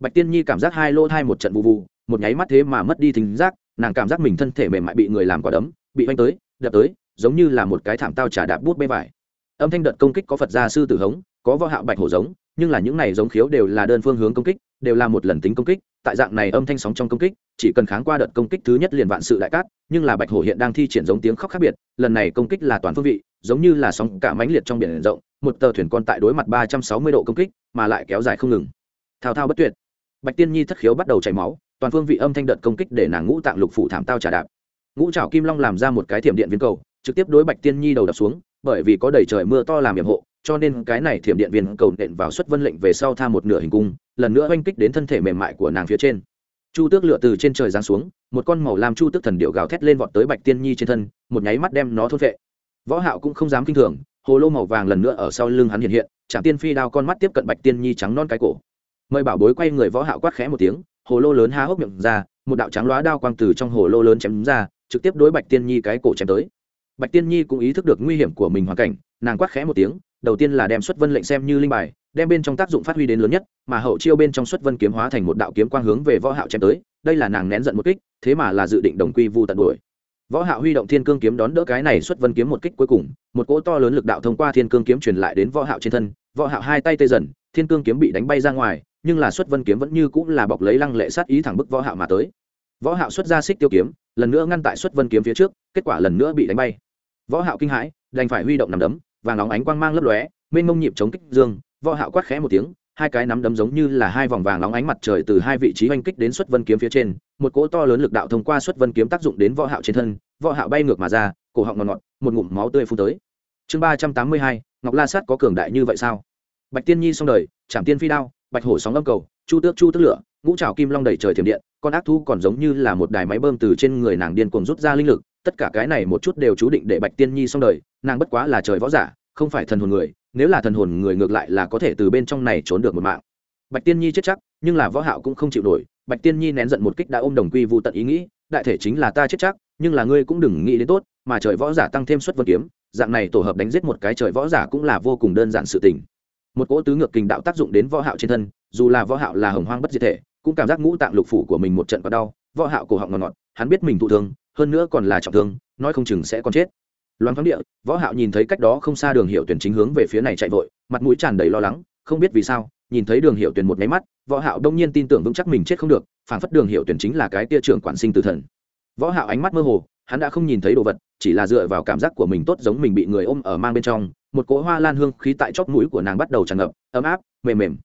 Bạch tiên nhi cảm giác hai lỗ thai một trận vụ vụ, một nháy mắt thế mà mất đi thính giác, nàng cảm giác mình thân thể mềm mại bị người làm quả đấm, bị oanh tới, đập tới, giống như là một cái thảm tao trả đạp bút bê vải. Âm thanh đợt công kích có phật gia sư tử hống, có võ hạo bạch hổ giống, nhưng là những này giống khiếu đều là đơn phương hướng công kích, đều là một lần tính công kích tại dạng này âm thanh sóng trong công kích, chỉ cần kháng qua đợt công kích thứ nhất liền vạn sự đại cát, nhưng là bạch hổ hiện đang thi triển giống tiếng khóc khác biệt, lần này công kích là toàn phương vị, giống như là sóng cả mãnh liệt trong biển rộng, một tờ thuyền con tại đối mặt ba trăm sáu mươi độ công kích, mà lại kéo dài không ngừng. Thao thao bất tuyệt. Bạch tiên nhi thất khiếu bắt đầu chảy máu, toàn phương vị âm thanh đợt công kích để nàng ngũ tạng lục phủ thảm tao trả đạp. Ngũ trảo kim long làm ra một cái thiểm điện viên cầu, trực tiếp đối bạch tiên nhi đầu đập xuống, bởi vì có đầy trời mưa to làm nhiệm hộ cho nên cái này thiểm điện viên cầu nện vào xuất vân lệnh về sau tha một nửa hình cung, lần nữa oanh kích đến thân thể mềm mại của nàng phía trên. Chu tước lựa từ trên trời giáng xuống, một con màu làm chu tước thần điệu gào thét lên vọt tới bạch tiên nhi trên thân, một nháy mắt đem nó thốt vệ võ hạo cũng không dám kinh thường, hồ lô màu vàng lần nữa ở sau lưng hắn hiện hiện chạm tiên phi đao con mắt tiếp cận bạch tiên nhi trắng non cái cổ. Mời bảo bối quay người võ hạo quát khẽ một tiếng, hồ lô lớn há hốc miệng ra, một đạo trắng lóa đao quang từ trong hồ lô lớn chém ra, trực tiếp đối bạch tiên nhi cái cổ chém tới. Bạch tiên nhi cũng ý thức được nguy hiểm của mình hoàn cảnh, nàng quát khẽ một tiếng đầu tiên là đem xuất vân lệnh xem như linh bài, đem bên trong tác dụng phát huy đến lớn nhất, mà hậu chiêu bên trong xuất vân kiếm hóa thành một đạo kiếm quang hướng về võ hạo chém tới, đây là nàng nén giận một kích, thế mà là dự định đồng quy vu tận đuổi. Võ hạo huy động thiên cương kiếm đón đỡ cái này xuất vân kiếm một kích cuối cùng, một cỗ to lớn lực đạo thông qua thiên cương kiếm truyền lại đến võ hạo trên thân, võ hạo hai tay tê dần, thiên cương kiếm bị đánh bay ra ngoài, nhưng là xuất vân kiếm vẫn như cũng là bọc lấy lăng lệ sát ý thẳng bức võ hạo mà tới. Võ hạo xuất ra xích tiêu kiếm, lần nữa ngăn tại xuất vân kiếm phía trước, kết quả lần nữa bị đánh bay. Võ hạo kinh hãi, đành phải huy động nằm đấm và nóng ánh quang mang lấp lóe, mênh mông nhịp chống kích dương, võ hạo quát khẽ một tiếng, hai cái nắm đấm giống như là hai vòng vàng nóng ánh mặt trời từ hai vị trí oanh kích đến xuất vân kiếm phía trên, một cỗ to lớn lực đạo thông qua xuất vân kiếm tác dụng đến võ hạo trên thân, võ hạo bay ngược mà ra, cổ họng ngọt ngọt, một ngụm máu tươi phun tới. Chương ba trăm tám mươi hai, ngọc la sát có cường đại như vậy sao? Bạch tiên nhi xong đời, trảm tiên phi đao, bạch hổ sóng âm cầu, chu tước chu tước lửa, ngũ trảo kim long đầy trời thiểm điện, con ác thu còn giống như là một đài máy bơm từ trên người nàng điên cuồng rút ra linh lực tất cả cái này một chút đều chú định để bạch tiên nhi xong đời, nàng bất quá là trời võ giả, không phải thần hồn người, nếu là thần hồn người ngược lại là có thể từ bên trong này trốn được một mạng. Bạch tiên nhi chết chắc, nhưng là võ hạo cũng không chịu nổi, bạch tiên nhi nén giận một kích đã ôm đồng quy vu tận ý nghĩ, đại thể chính là ta chết chắc, nhưng là ngươi cũng đừng nghĩ đến tốt, mà trời võ giả tăng thêm suất vân kiếm, dạng này tổ hợp đánh giết một cái trời võ giả cũng là vô cùng đơn giản sự tình. Một cỗ tứ ngược kình đạo tác dụng đến võ hạo trên thân, dù là võ hạo là hồng hoang bất diệt thể, cũng cảm giác ngũ tạng lục phủ của mình một trận có đau, võ hạo cổ họng ngọt ngọt, hắn biết mình thụ thương hơn nữa còn là trọng thương, nói không chừng sẽ còn chết. Loan thoáng địa, võ hạo nhìn thấy cách đó không xa đường hiệu tuyển chính hướng về phía này chạy vội, mặt mũi tràn đầy lo lắng, không biết vì sao, nhìn thấy đường hiệu tuyển một máy mắt, võ hạo đông nhiên tin tưởng vững chắc mình chết không được, phản phất đường hiệu tuyển chính là cái tia trưởng quản sinh tử thần. Võ hạo ánh mắt mơ hồ, hắn đã không nhìn thấy đồ vật, chỉ là dựa vào cảm giác của mình tốt giống mình bị người ôm ở mang bên trong, một cỗ hoa lan hương khí tại chóp mũi của nàng bắt đầu tràn ngập, ấm áp, mềm mềm.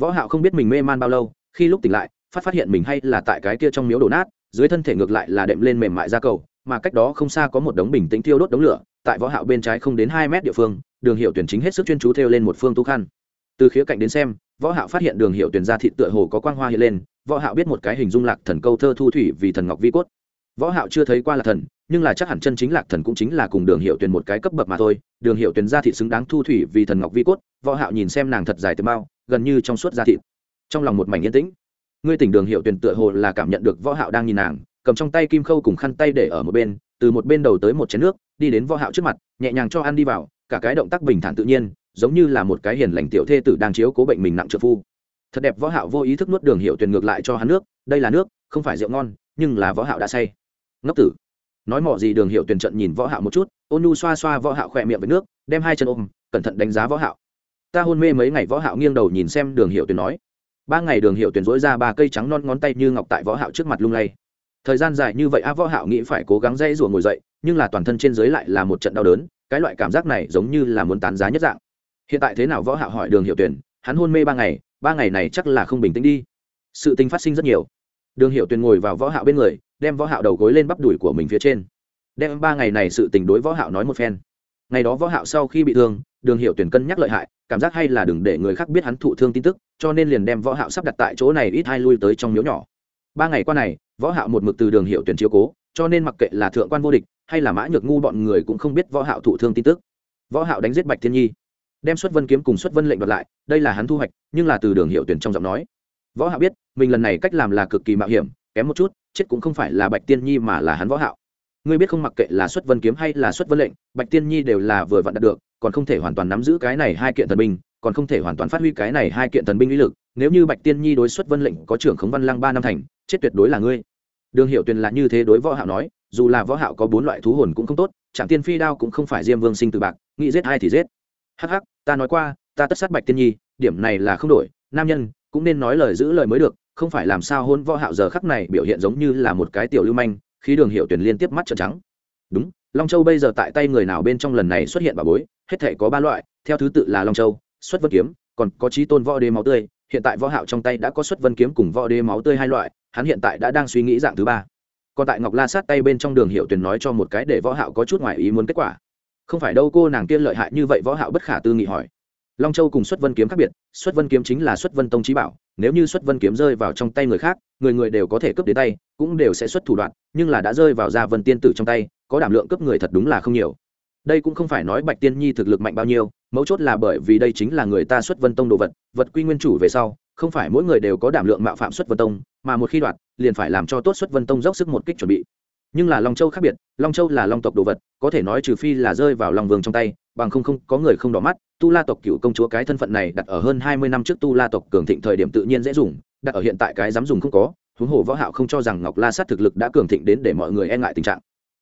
Võ hạo không biết mình mê man bao lâu, khi lúc tỉnh lại, phát phát hiện mình hay là tại cái kia trong miếu đổ nát dưới thân thể ngược lại là đệm lên mềm mại ra cầu, mà cách đó không xa có một đống bình tĩnh thiêu đốt đống lửa, tại võ hạo bên trái không đến 2 mét địa phương, đường hiệu tuyển chính hết sức chuyên chú theo lên một phương tu khăn. Từ khía cạnh đến xem, võ hạo phát hiện đường hiệu tuyển ra thị tựa hồ có quang hoa hiện lên, võ hạo biết một cái hình dung lạc thần câu thơ thu thủy vì thần ngọc vi cốt. Võ hạo chưa thấy qua lạc thần, nhưng là chắc hẳn chân chính lạc thần cũng chính là cùng đường hiệu tuyển một cái cấp bậc mà thôi. Đường hiệu tuyển ra thị xứng đáng thu thủy vì thần ngọc vi cốt, võ hạo nhìn xem nàng thật dài từ bao, gần như trong suốt da thịt. Trong lòng một mảnh yên tĩnh ngươi tỉnh đường hiệu tuyển tựa hồ là cảm nhận được võ hạo đang nhìn nàng, cầm trong tay kim khâu cùng khăn tay để ở một bên, từ một bên đầu tới một chén nước, đi đến võ hạo trước mặt, nhẹ nhàng cho ăn đi vào, cả cái động tác bình thản tự nhiên, giống như là một cái hiền lành tiểu thê tử đang chiếu cố bệnh mình nặng trợ phu. Thật đẹp, võ hạo vô ý thức nuốt đường hiệu tuyển ngược lại cho hắn nước, đây là nước, không phải rượu ngon, nhưng là võ hạo đã say. Ngốc tử. Nói mỏ gì đường hiệu tuyển trận nhìn võ hạo một chút, ôn nhu xoa xoa võ hạo khỏe miệng với nước, đem hai chân ôm, cẩn thận đánh giá võ hạo. Ta hôn mê mấy ngày võ hạo nghiêng đầu nhìn xem đường hiệu tuyển nói ba ngày đường hiệu tuyển dối ra ba cây trắng non ngón tay như ngọc tại võ hạo trước mặt lung lay. Thời gian dài như vậy a võ hạo nghĩ phải cố gắng dây rùa ngồi dậy, nhưng là toàn thân trên dưới lại là một trận đau đớn, cái loại cảm giác này giống như là muốn tán giá nhất dạng. Hiện tại thế nào võ hạo hỏi đường hiệu tuyển, hắn hôn mê ba ngày ba ngày này chắc là không bình tĩnh đi. Sự tình phát sinh rất nhiều. Đường hiệu tuyển ngồi vào võ hạo bên người, đem võ hạo đầu gối lên bắp đùi của mình phía trên. Đem ba ngày này sự tình đối võ hạo nói một phen. Ngày đó võ hạo sau khi bị thương đường hiệu tuyển cân nhắc lợi hại, cảm giác hay là đừng để người khác biết hắn thụ thương tin tức, cho nên liền đem võ hạo sắp đặt tại chỗ này ít hai lui tới trong miếu nhỏ. Ba ngày qua này, võ hạo một mực từ đường hiệu tuyển chiếu cố, cho nên mặc kệ là thượng quan vô địch, hay là mã nhược ngu bọn người cũng không biết võ hạo thụ thương tin tức. Võ hạo đánh giết bạch thiên nhi, đem xuất vân kiếm cùng xuất vân lệnh đoạt lại, đây là hắn thu hoạch, nhưng là từ đường hiệu tuyển trong giọng nói. Võ hạo biết, mình lần này cách làm là cực kỳ mạo hiểm, kém một chút, chết cũng không phải là bạch tiên nhi mà là hắn võ hạo. Ngươi biết không, mặc kệ là xuất vân kiếm hay là xuất vân lệnh, bạch tiên nhi đều là vừa vặn đạt được còn không thể hoàn toàn nắm giữ cái này hai kiện thần binh, còn không thể hoàn toàn phát huy cái này hai kiện thần binh uy lực, nếu như bạch tiên nhi đối xuất vân lệnh có trưởng khống văn lang ba năm thành, chết tuyệt đối là ngươi. Đường hiệu tuyền là như thế đối võ hạo nói, dù là võ hạo có bốn loại thú hồn cũng không tốt chẳng tiên phi đao cũng không phải diêm vương sinh từ bạc, nghĩ giết ai thì giết. Hắc hắc, ta nói qua, ta tất sát bạch tiên nhi, điểm này là không đổi, nam nhân cũng nên nói lời giữ lời mới được, không phải làm sao hôn võ hạo giờ khắc này biểu hiện giống như là một cái tiểu lưu manh, khi đường hiệu tuyền liên tiếp mắt trợn trắng. Đúng long châu bây giờ tại tay người nào bên trong lần này xuất hiện bà bối, hết thể có ba loại, theo thứ tự là long châu, xuất vân kiếm, còn có trí tôn võ đế máu tươi. Hiện tại võ hạo trong tay đã có xuất vân kiếm cùng võ đế máu tươi hai loại, hắn hiện tại đã đang suy nghĩ dạng thứ ba. Còn tại ngọc la sát tay bên trong đường hiệu tuyển nói cho một cái để võ hạo có chút ngoài ý muốn kết quả. Không phải đâu, cô nàng kia lợi hại như vậy, võ hạo bất khả tư nghị hỏi long châu cùng xuất vân kiếm khác biệt, xuất vân kiếm chính là xuất vân tông trí bảo, nếu như xuất vân kiếm rơi vào trong tay người khác, người người đều có thể cướp đến tay, cũng đều sẽ xuất thủ đoạn, nhưng là đã rơi vào gia vân tiên tử trong tay, có đảm lượng cướp người thật đúng là không nhiều. Đây cũng không phải nói bạch tiên nhi thực lực mạnh bao nhiêu, mấu chốt là bởi vì đây chính là người ta xuất vân tông đồ vật vật quy nguyên chủ về sau, không phải mỗi người đều có đảm lượng mạo phạm xuất vân tông, mà một khi đoạt, liền phải làm cho tốt xuất vân tông dốc sức một kích chuẩn bị. Nhưng là long châu khác biệt, long châu là long tộc đồ vật, có thể nói trừ phi là rơi vào long vương trong tay, bằng không không có người không đỏ mắt tu la tộc cựu công chúa cái thân phận này đặt ở hơn hai mươi năm trước tu la tộc cường thịnh thời điểm tự nhiên dễ dùng, đặt ở hiện tại cái dám dùng không có, huống hồ võ hạo không cho rằng ngọc la sát thực lực đã cường thịnh đến để mọi người e ngại tình trạng.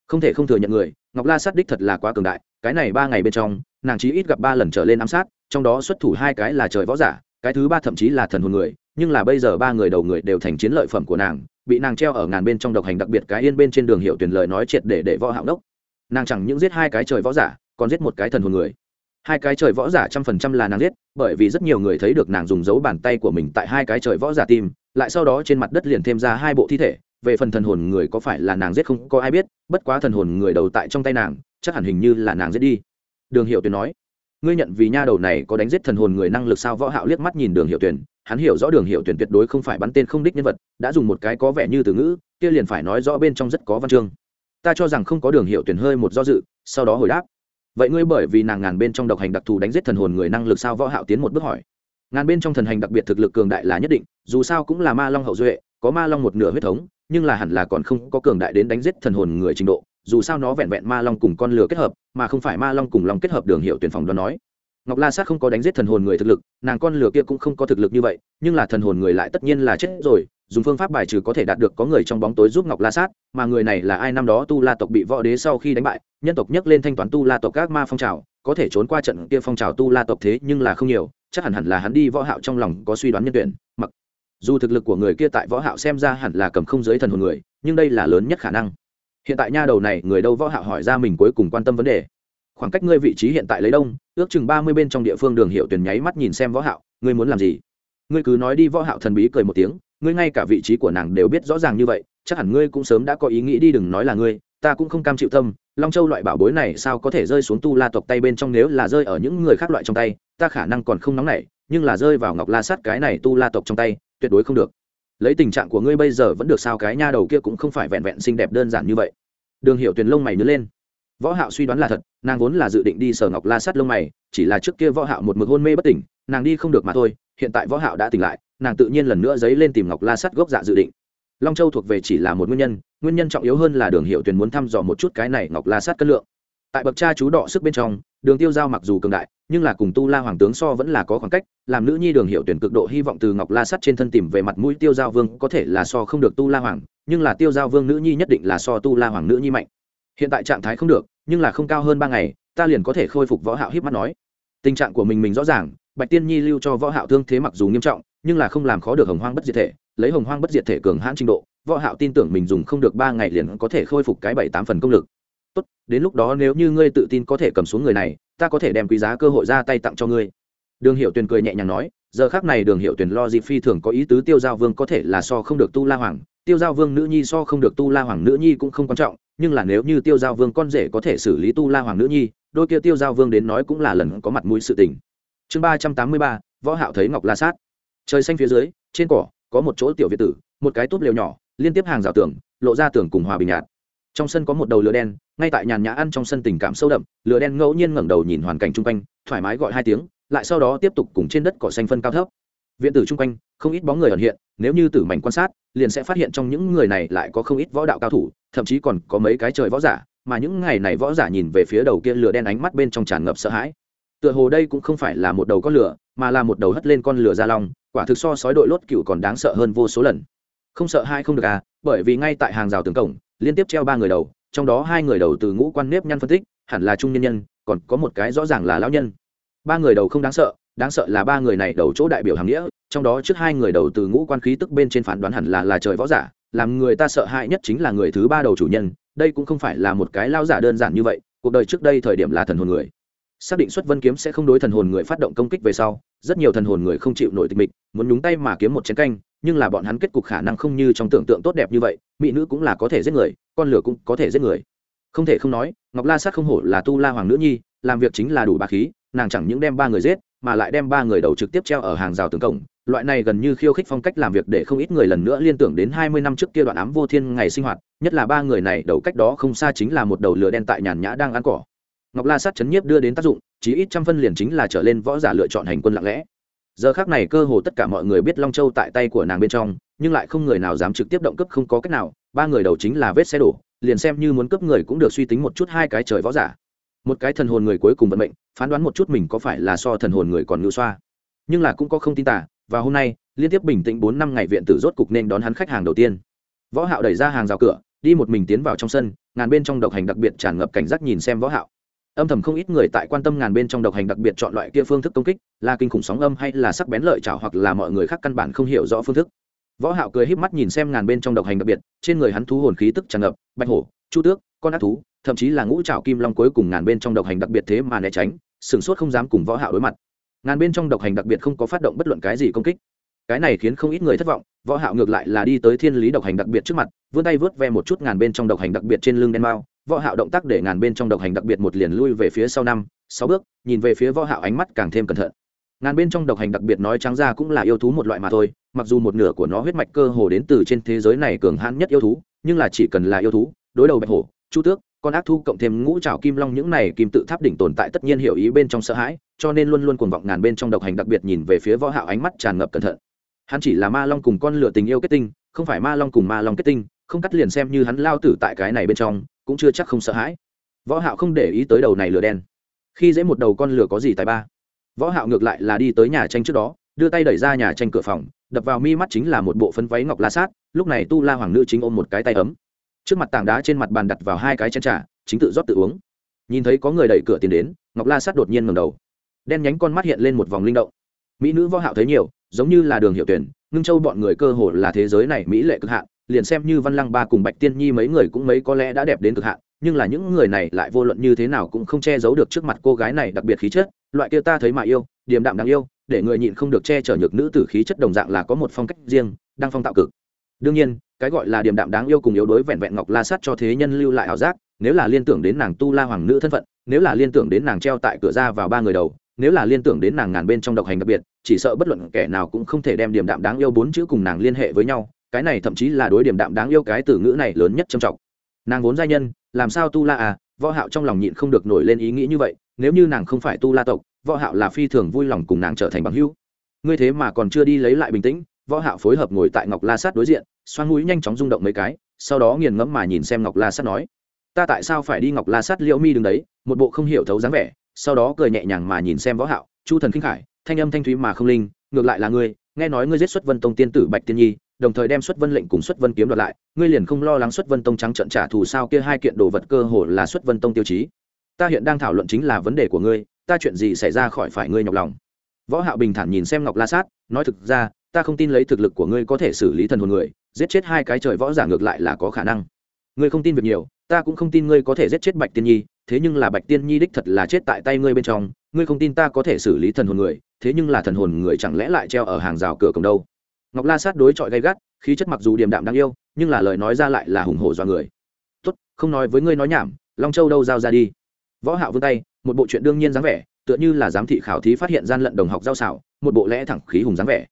Không thể không thừa nhận người, ngọc la sát đích thật là quá cường đại, cái này ba ngày bên trong, nàng chí ít gặp ba lần trở lên ám sát, trong đó xuất thủ hai cái là trời võ giả, cái thứ ba thậm chí là thần hồn người, nhưng là bây giờ ba người đầu người đều thành chiến lợi phẩm của nàng, bị nàng treo ở ngàn bên trong độc hành đặc biệt cái yên bên trên đường hiệu tuyển lời nói triệt để để võ hạo đốc. Nàng chẳng những giết hai cái trời võ giả, còn giết một cái thần hồn người hai cái trời võ giả trăm phần trăm là nàng giết, bởi vì rất nhiều người thấy được nàng dùng dấu bàn tay của mình tại hai cái trời võ giả tim lại sau đó trên mặt đất liền thêm ra hai bộ thi thể, về phần thần hồn người có phải là nàng giết không có ai biết, bất quá thần hồn người đầu tại trong tay nàng, chắc hẳn hình như là nàng giết đi. Đường hiệu tuyển nói, ngươi nhận vì nha đầu này có đánh giết thần hồn người năng lực sao? Võ hạo liếc mắt nhìn đường hiệu tuyển hắn hiểu rõ đường hiệu tuyển tuyệt đối không phải bắn tên không đích nhân vật, đã dùng một cái có vẻ như từ ngữ, kia liền phải nói rõ bên trong rất có văn chương. Ta cho rằng không có đường hiệu tuyển hơi một do dự, sau đó hồi đáp vậy ngươi bởi vì nàng ngàn bên trong độc hành đặc thù đánh giết thần hồn người năng lực sao võ hạo tiến một bước hỏi. Ngàn bên trong thần hành đặc biệt thực lực cường đại là nhất định, dù sao cũng là ma long hậu duệ, có ma long một nửa huyết thống, nhưng là hẳn là còn không có cường đại đến đánh giết thần hồn người trình độ, dù sao nó vẹn vẹn ma long cùng con lừa kết hợp, mà không phải ma long cùng long kết hợp đường hiệu tuyển phòng đoán nói. Ngọc la sát không có đánh giết thần hồn người thực lực, nàng con lừa kia cũng không có thực lực như vậy, nhưng là thần hồn người lại tất nhiên là chết rồi dùng phương pháp bài trừ có thể đạt được có người trong bóng tối giúp ngọc la sát, mà người này là ai? Năm đó tu la tộc bị võ đế sau khi đánh bại, nhân tộc nhấc lên thanh toán tu la tộc các ma phong trào, có thể trốn qua trận kia phong trào tu la tộc thế nhưng là không nhiều, chắc hẳn hẳn là hắn đi võ hạo trong lòng có suy đoán nhân tuyển, mặc dù thực lực của người kia tại võ hạo xem ra hẳn là cầm không giới thần hồn người, nhưng đây là lớn nhất khả năng. Hiện tại nha đầu này, người đâu võ hạo hỏi ra mình cuối cùng quan tâm vấn đề. Khoảng cách ngươi vị trí hiện tại lấy đông, ước chừng ba mươi bên trong địa phương đường hiệu tuyển nháy mắt nhìn xem võ hạo, ngươi muốn làm gì? Ngươi cứ nói đi, võ hạo thần bí cười một tiếng ngươi ngay cả vị trí của nàng đều biết rõ ràng như vậy, chắc hẳn ngươi cũng sớm đã có ý nghĩ đi đừng nói là ngươi, ta cũng không cam chịu tâm, long châu loại bảo bối này sao có thể rơi xuống tu la tộc tay bên trong nếu là rơi ở những người khác loại trong tay, ta khả năng còn không nóng nảy, nhưng là rơi vào ngọc la sát cái này tu la tộc trong tay, tuyệt đối không được. Lấy tình trạng của ngươi bây giờ vẫn được sao cái nha đầu kia cũng không phải vẹn vẹn xinh đẹp đơn giản như vậy. Đường hiệu tuyền lông mày nhớ lên võ hạo suy đoán là thật, nàng vốn là dự định đi sở ngọc la sát lông mày, chỉ là trước kia võ hạo một mực hôn mê bất tỉnh, nàng đi không được mà thôi, hiện tại võ hạo đã tỉnh lại, nàng tự nhiên lần nữa giấy lên tìm ngọc la sát gốc dạ dự định. Long châu thuộc về chỉ là một nguyên nhân nguyên nhân trọng yếu hơn là đường hiệu tuyền muốn thăm dò một chút cái này ngọc la sát cân lượng. Tại bậc cha chú đỏ sức bên trong, đường tiêu giao mặc dù cường đại, nhưng là cùng tu la hoàng tướng so vẫn là có khoảng cách, làm nữ nhi đường hiệu tuyển cực độ hy vọng từ ngọc la sắt trên thân tìm về mặt mũi tiêu giao vương có thể là so không được tu la hoàng, nhưng là tiêu giao vương nữ nhi nhất định là so tu la hoàng nữ nhi mạnh hiện tại trạng thái không được, nhưng là không cao hơn ba ngày, ta liền có thể khôi phục võ hạo hiếp mắt nói. Tình trạng của mình mình rõ ràng, bạch tiên nhi lưu cho võ hạo thương thế mặc dù nghiêm trọng, nhưng là không làm khó được hồng hoang bất diệt thể. Lấy hồng hoang bất diệt thể cường hãn trình độ, võ hạo tin tưởng mình dùng không được ba ngày liền có thể khôi phục cái bảy tám phần công lực. Tốt, đến lúc đó nếu như ngươi tự tin có thể cầm xuống người này, ta có thể đem quý giá cơ hội ra tay tặng cho ngươi. Đường hiệu tuyền cười nhẹ nhàng nói giờ khác này đường hiệu tuyển lo dịp phi thường có ý tứ tiêu giao vương có thể là so không được tu la hoàng, tiêu giao vương nữ nhi so không được tu la hoàng nữ nhi cũng không quan trọng, nhưng là nếu như tiêu giao vương con rể có thể xử lý tu la hoàng nữ nhi, đôi kia tiêu giao vương đến nói cũng là lần có mặt mũi sự tình. Chương ba trăm tám mươi ba, võ hạo thấy ngọc la sát. Trời xanh phía dưới, trên cỏ, có một chỗ tiểu việt tử, một cái túp lều nhỏ, liên tiếp hàng rào tường, lộ ra tường cùng hòa bình nhạt. Trong sân có một đầu lửa đen, ngay tại nhàn nhã ăn trong sân tình cảm sâu đậm, lửa đen ngẫu nhiên ngẩng đầu nhìn hoàn cảnh chung quanh, thoải mái gọi hai tiếng lại sau đó tiếp tục cùng trên đất cỏ xanh phân cao thấp. Viện tử chung quanh, không ít bóng người ẩn hiện, nếu như tử mảnh quan sát, liền sẽ phát hiện trong những người này lại có không ít võ đạo cao thủ, thậm chí còn có mấy cái trời võ giả, mà những ngày này võ giả nhìn về phía đầu kia lửa đen ánh mắt bên trong tràn ngập sợ hãi. Tựa hồ đây cũng không phải là một đầu con lửa, mà là một đầu hất lên con lửa da long, quả thực so sói đội lốt cựu còn đáng sợ hơn vô số lần. Không sợ hai không được à bởi vì ngay tại hàng rào tường cổng, liên tiếp treo ba người đầu, trong đó hai người đầu từ ngũ quan nếp nhăn phân tích, hẳn là trung nhân nhân, còn có một cái rõ ràng là lão nhân ba người đầu không đáng sợ đáng sợ là ba người này đầu chỗ đại biểu hàng nghĩa, trong đó trước hai người đầu từ ngũ quan khí tức bên trên phán đoán hẳn là là trời võ giả, làm người ta sợ hãi nhất chính là người thứ ba đầu chủ nhân, đây cũng không phải là một cái lao giả đơn giản như vậy, cuộc đời trước đây thời điểm là thần hồn người. Xác định xuất vân kiếm sẽ không đối thần hồn người phát động công kích về sau, rất nhiều thần hồn người không chịu nổi tịch mịch, muốn nhúng tay mà kiếm một chén canh, nhưng là bọn hắn kết cục khả năng không như trong tưởng tượng tốt đẹp như vậy, mỹ nữ cũng là có thể giết người, con lửa cũng có thể giết người. Không thể không nói, ngọc la sát không hổ là tu la hoàng nữ nhi, làm việc chính là đủ bà khí nàng chẳng những đem ba người giết, mà lại đem ba người đầu trực tiếp treo ở hàng rào tường cổng. Loại này gần như khiêu khích phong cách làm việc để không ít người lần nữa liên tưởng đến hai mươi năm trước kia đoạn ám vô thiên ngày sinh hoạt, nhất là ba người này, đầu cách đó không xa chính là một đầu lửa đen tại nhàn nhã đang ăn cỏ. Ngọc la sát chấn nhiếp đưa đến tác dụng chỉ ít trăm phân liền chính là trở lên võ giả lựa chọn hành quân lặng lẽ. Giờ khác này cơ hồ tất cả mọi người biết long châu tại tay của nàng bên trong, nhưng lại không người nào dám trực tiếp động cấp không có cách nào, ba người đầu chính là vết xe đổ, liền xem như muốn cướp người cũng được suy tính một chút hai cái trời võ giả một cái thần hồn người cuối cùng vận mệnh, phán đoán một chút mình có phải là so thần hồn người còn ngự xoa. Nhưng là cũng có không tin tả, và hôm nay, liên tiếp bình tĩnh bốn năm ngày viện tử rốt cục nên đón hắn khách hàng đầu tiên. Võ hạo đẩy ra hàng rào cửa, đi một mình tiến vào trong sân, ngàn bên trong độc hành đặc biệt tràn ngập cảnh giác nhìn xem võ hạo. Âm thầm không ít người tại quan tâm ngàn bên trong độc hành đặc biệt chọn loại kia phương thức công kích, là kinh khủng sóng âm hay là sắc bén lợi chảo hoặc là mọi người khác căn bản không hiểu rõ phương thức. Võ hạo cười híp mắt nhìn xem ngàn bên trong độc hành đặc biệt, trên người hắn thú hồn khí tức tràn ngập, bạch hổ, chu tước, con ác thú thậm chí là ngũ trảo kim long cuối cùng ngàn bên trong độc hành đặc biệt thế mà né tránh, sừng sốt không dám cùng võ hạo đối mặt. Ngàn bên trong độc hành đặc biệt không có phát động bất luận cái gì công kích. Cái này khiến không ít người thất vọng, võ hạo ngược lại là đi tới thiên lý độc hành đặc biệt trước mặt, vươn tay vớt ve một chút ngàn bên trong độc hành đặc biệt trên lưng đen mao võ hạo động tác để ngàn bên trong độc hành đặc biệt một liền lui về phía sau năm, sáu bước, nhìn về phía võ hạo ánh mắt càng thêm cẩn thận. Ngàn bên trong độc hành đặc biệt nói trắng ra cũng là yêu thú một loại mà thôi, mặc dù một nửa của nó huyết mạch cơ hồ đến từ trên thế giới này cường hãn nhất yêu thú, nhưng là chỉ cần là yêu thú, đối đầu bạch hổ, chu tước con ác thu cộng thêm ngũ trảo kim long những này kim tự tháp đỉnh tồn tại tất nhiên hiểu ý bên trong sợ hãi, cho nên luôn luôn cuồng vọng ngàn bên trong độc hành đặc biệt nhìn về phía võ hạo ánh mắt tràn ngập cẩn thận. Hắn chỉ là ma long cùng con lửa tình yêu kết tinh, không phải ma long cùng ma long kết tinh, không cắt liền xem như hắn lao tử tại cái này bên trong, cũng chưa chắc không sợ hãi. Võ hạo không để ý tới đầu này lửa đen. Khi dễ một đầu con lửa có gì tài ba? Võ hạo ngược lại là đi tới nhà tranh trước đó, đưa tay đẩy ra nhà tranh cửa phòng, đập vào mi mắt chính là một bộ phấn váy ngọc la sát, lúc này tu la hoàng nữ chính ôm một cái tay ấm trước mặt tảng đá trên mặt bàn đặt vào hai cái chén trà, chính tự rót tự uống. Nhìn thấy có người đẩy cửa tiền đến, ngọc la sát đột nhiên ngẩng đầu. Đen nhánh con mắt hiện lên một vòng linh động. Mỹ nữ võ hạo thấy nhiều, giống như là đường hiệu tuyển, ngưng châu bọn người cơ hồ là thế giới này mỹ lệ cực hạn, liền xem như văn lăng ba cùng bạch tiên nhi mấy người cũng mấy có lẽ đã đẹp đến cực hạn, nhưng là những người này lại vô luận như thế nào cũng không che giấu được trước mặt cô gái này đặc biệt khí chất, loại kia ta thấy mà yêu, điềm đạm đáng yêu, để người nhịn không được che chở nhược nữ tử khí chất đồng dạng là có một phong cách riêng, đang phong tạo cực đương nhiên, cái gọi là điềm đạm đáng yêu cùng yếu đối vẹn vẹn ngọc la sát cho thế nhân lưu lại ảo giác, nếu là liên tưởng đến nàng tu la hoàng nữ thân phận, nếu là liên tưởng đến nàng treo tại cửa ra vào ba người đầu, nếu là liên tưởng đến nàng ngàn bên trong độc hành đặc biệt, chỉ sợ bất luận kẻ nào cũng không thể đem điểm đạm đáng yêu bốn chữ cùng nàng liên hệ với nhau, cái này thậm chí là đối điểm đạm đáng yêu cái từ ngữ này lớn nhất trầm trọng. Nàng vốn gia nhân, làm sao tu la à võ hạo trong lòng nhịn không được nổi lên ý nghĩ như vậy, nếu như nàng không phải tu la tộc, võ hạo là phi thường vui lòng cùng nàng trở thành bằng hữu. Ngươi thế mà còn chưa đi lấy lại bình tĩnh võ hạo phối hợp ngồi tại ngọc la sát đối diện, xoan mũi nhanh chóng rung động mấy cái, sau đó nghiền ngẫm mà nhìn xem ngọc la sát nói, ta tại sao phải đi ngọc la sát liễu mi đứng đấy, một bộ không hiểu thấu dáng vẻ. Sau đó cười nhẹ nhàng mà nhìn xem võ hạo, chu thần kinh khải, thanh âm thanh thúy mà không linh, ngược lại là ngươi, nghe nói ngươi giết xuất vân tông tiên tử bạch tiên nhi, đồng thời đem xuất vân lệnh cùng xuất vân kiếm đoạt lại, ngươi liền không lo lắng xuất vân tông trắng trận trả thù sao kia hai kiện đồ vật cơ hồ là xuất vân tông tiêu chí. Ta hiện đang thảo luận chính là vấn đề của ngươi, ta chuyện gì xảy ra khỏi phải ngươi nhọc lòng. Võ hạo bình thản nhìn xem ngọc la sát, nói thực ra ta không tin lấy thực lực của ngươi có thể xử lý thần hồn người, giết chết hai cái trời võ giả ngược lại là có khả năng. Ngươi không tin việc nhiều, ta cũng không tin ngươi có thể giết chết bạch tiên nhi, thế nhưng là bạch tiên nhi đích thật là chết tại tay ngươi bên trong, ngươi không tin ta có thể xử lý thần hồn người, thế nhưng là thần hồn người chẳng lẽ lại treo ở hàng rào cửa cổng đâu? Ngọc la sát đối chọi gay gắt, khí chất mặc dù điềm đạm đáng yêu, nhưng là lời nói ra lại là hùng hổ do người. Tốt, không nói với ngươi nói nhảm, long châu đâu giao ra đi? Võ hạo vươn tay, một bộ chuyện đương nhiên dáng vẻ, tựa như là giám thị khảo thí phát hiện gian lận đồng học giao xảo, một bộ lẽ thẳng khí hùng dáng vẻ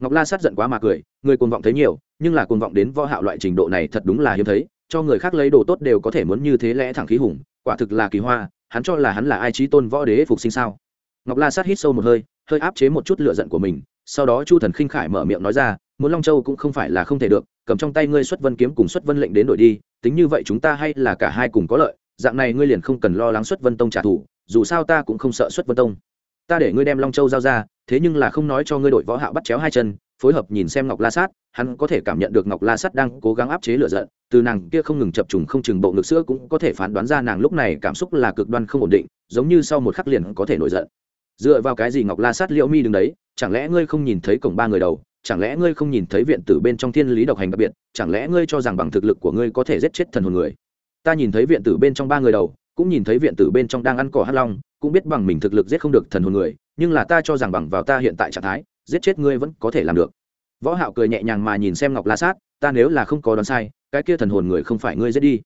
ngọc la sát giận quá mà cười, người cuồng vọng thấy nhiều, nhưng là cuồng vọng đến võ hạo loại trình độ này thật đúng là hiếm thấy, cho người khác lấy đồ tốt đều có thể muốn như thế lẽ thẳng khí hùng, quả thực là kỳ hoa, hắn cho là hắn là ai trí tôn võ đế phục sinh sao? Ngọc la sát hít sâu một hơi hơi áp chế một chút lửa giận của mình, sau đó chu thần khinh khải mở miệng nói ra, muốn long châu cũng không phải là không thể được, cầm trong tay ngươi xuất vân kiếm cùng xuất vân lệnh đến đổi đi, tính như vậy chúng ta hay là cả hai cùng có lợi, dạng này ngươi liền không cần lo lắng xuất vân tông trả thù, dù sao ta cũng không sợ xuất vân tông. Ta để ngươi đem long châu giao ra thế nhưng là không nói cho ngươi đội võ hạo bắt chéo hai chân, phối hợp nhìn xem ngọc la sát, hắn có thể cảm nhận được ngọc la sát đang cố gắng áp chế lửa giận, từ nàng kia không ngừng chập trùng không chừng bộ ngực sữa cũng có thể phán đoán ra nàng lúc này cảm xúc là cực đoan không ổn định, giống như sau một khắc liền có thể nổi giận. Dựa vào cái gì ngọc la sát liễu mi đứng đấy, chẳng lẽ ngươi không nhìn thấy cổng ba người đầu, chẳng lẽ ngươi không nhìn thấy viện tử bên trong thiên lý độc hành đặc biệt, chẳng lẽ ngươi cho rằng bằng thực lực của ngươi có thể giết chết thần hồn người? Ta nhìn thấy viện tử bên trong ba người đầu, cũng nhìn thấy viện tử bên trong đang ăn cỏ hắc long, cũng biết bằng mình thực lực giết không được thần hồn người nhưng là ta cho rằng bằng vào ta hiện tại trạng thái, giết chết ngươi vẫn có thể làm được. Võ hạo cười nhẹ nhàng mà nhìn xem ngọc la sát, ta nếu là không có đoán sai, cái kia thần hồn người không phải ngươi giết đi.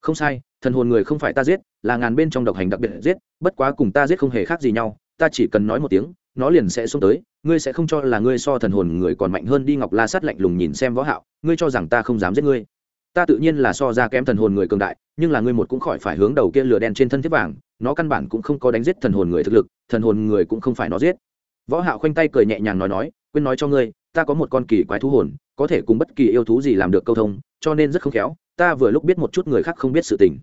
Không sai, thần hồn người không phải ta giết, là ngàn bên trong độc hành đặc biệt giết, bất quá cùng ta giết không hề khác gì nhau, ta chỉ cần nói một tiếng, nó liền sẽ xuống tới, ngươi sẽ không cho là ngươi so thần hồn người còn mạnh hơn đi. Ngọc la sát lạnh lùng nhìn xem võ hạo, ngươi cho rằng ta không dám giết ngươi. Ta tự nhiên là so ra kém thần hồn người cường đại, nhưng là ngươi một cũng khỏi phải hướng đầu kia lửa đen trên thân thiết vàng nó căn bản cũng không có đánh giết thần hồn người thực lực, thần hồn người cũng không phải nó giết. Võ hạo khoanh tay cười nhẹ nhàng nói nói, quên nói cho ngươi, ta có một con kỳ quái thú hồn, có thể cùng bất kỳ yêu thú gì làm được câu thông, cho nên rất không khéo, ta vừa lúc biết một chút người khác không biết sự tình.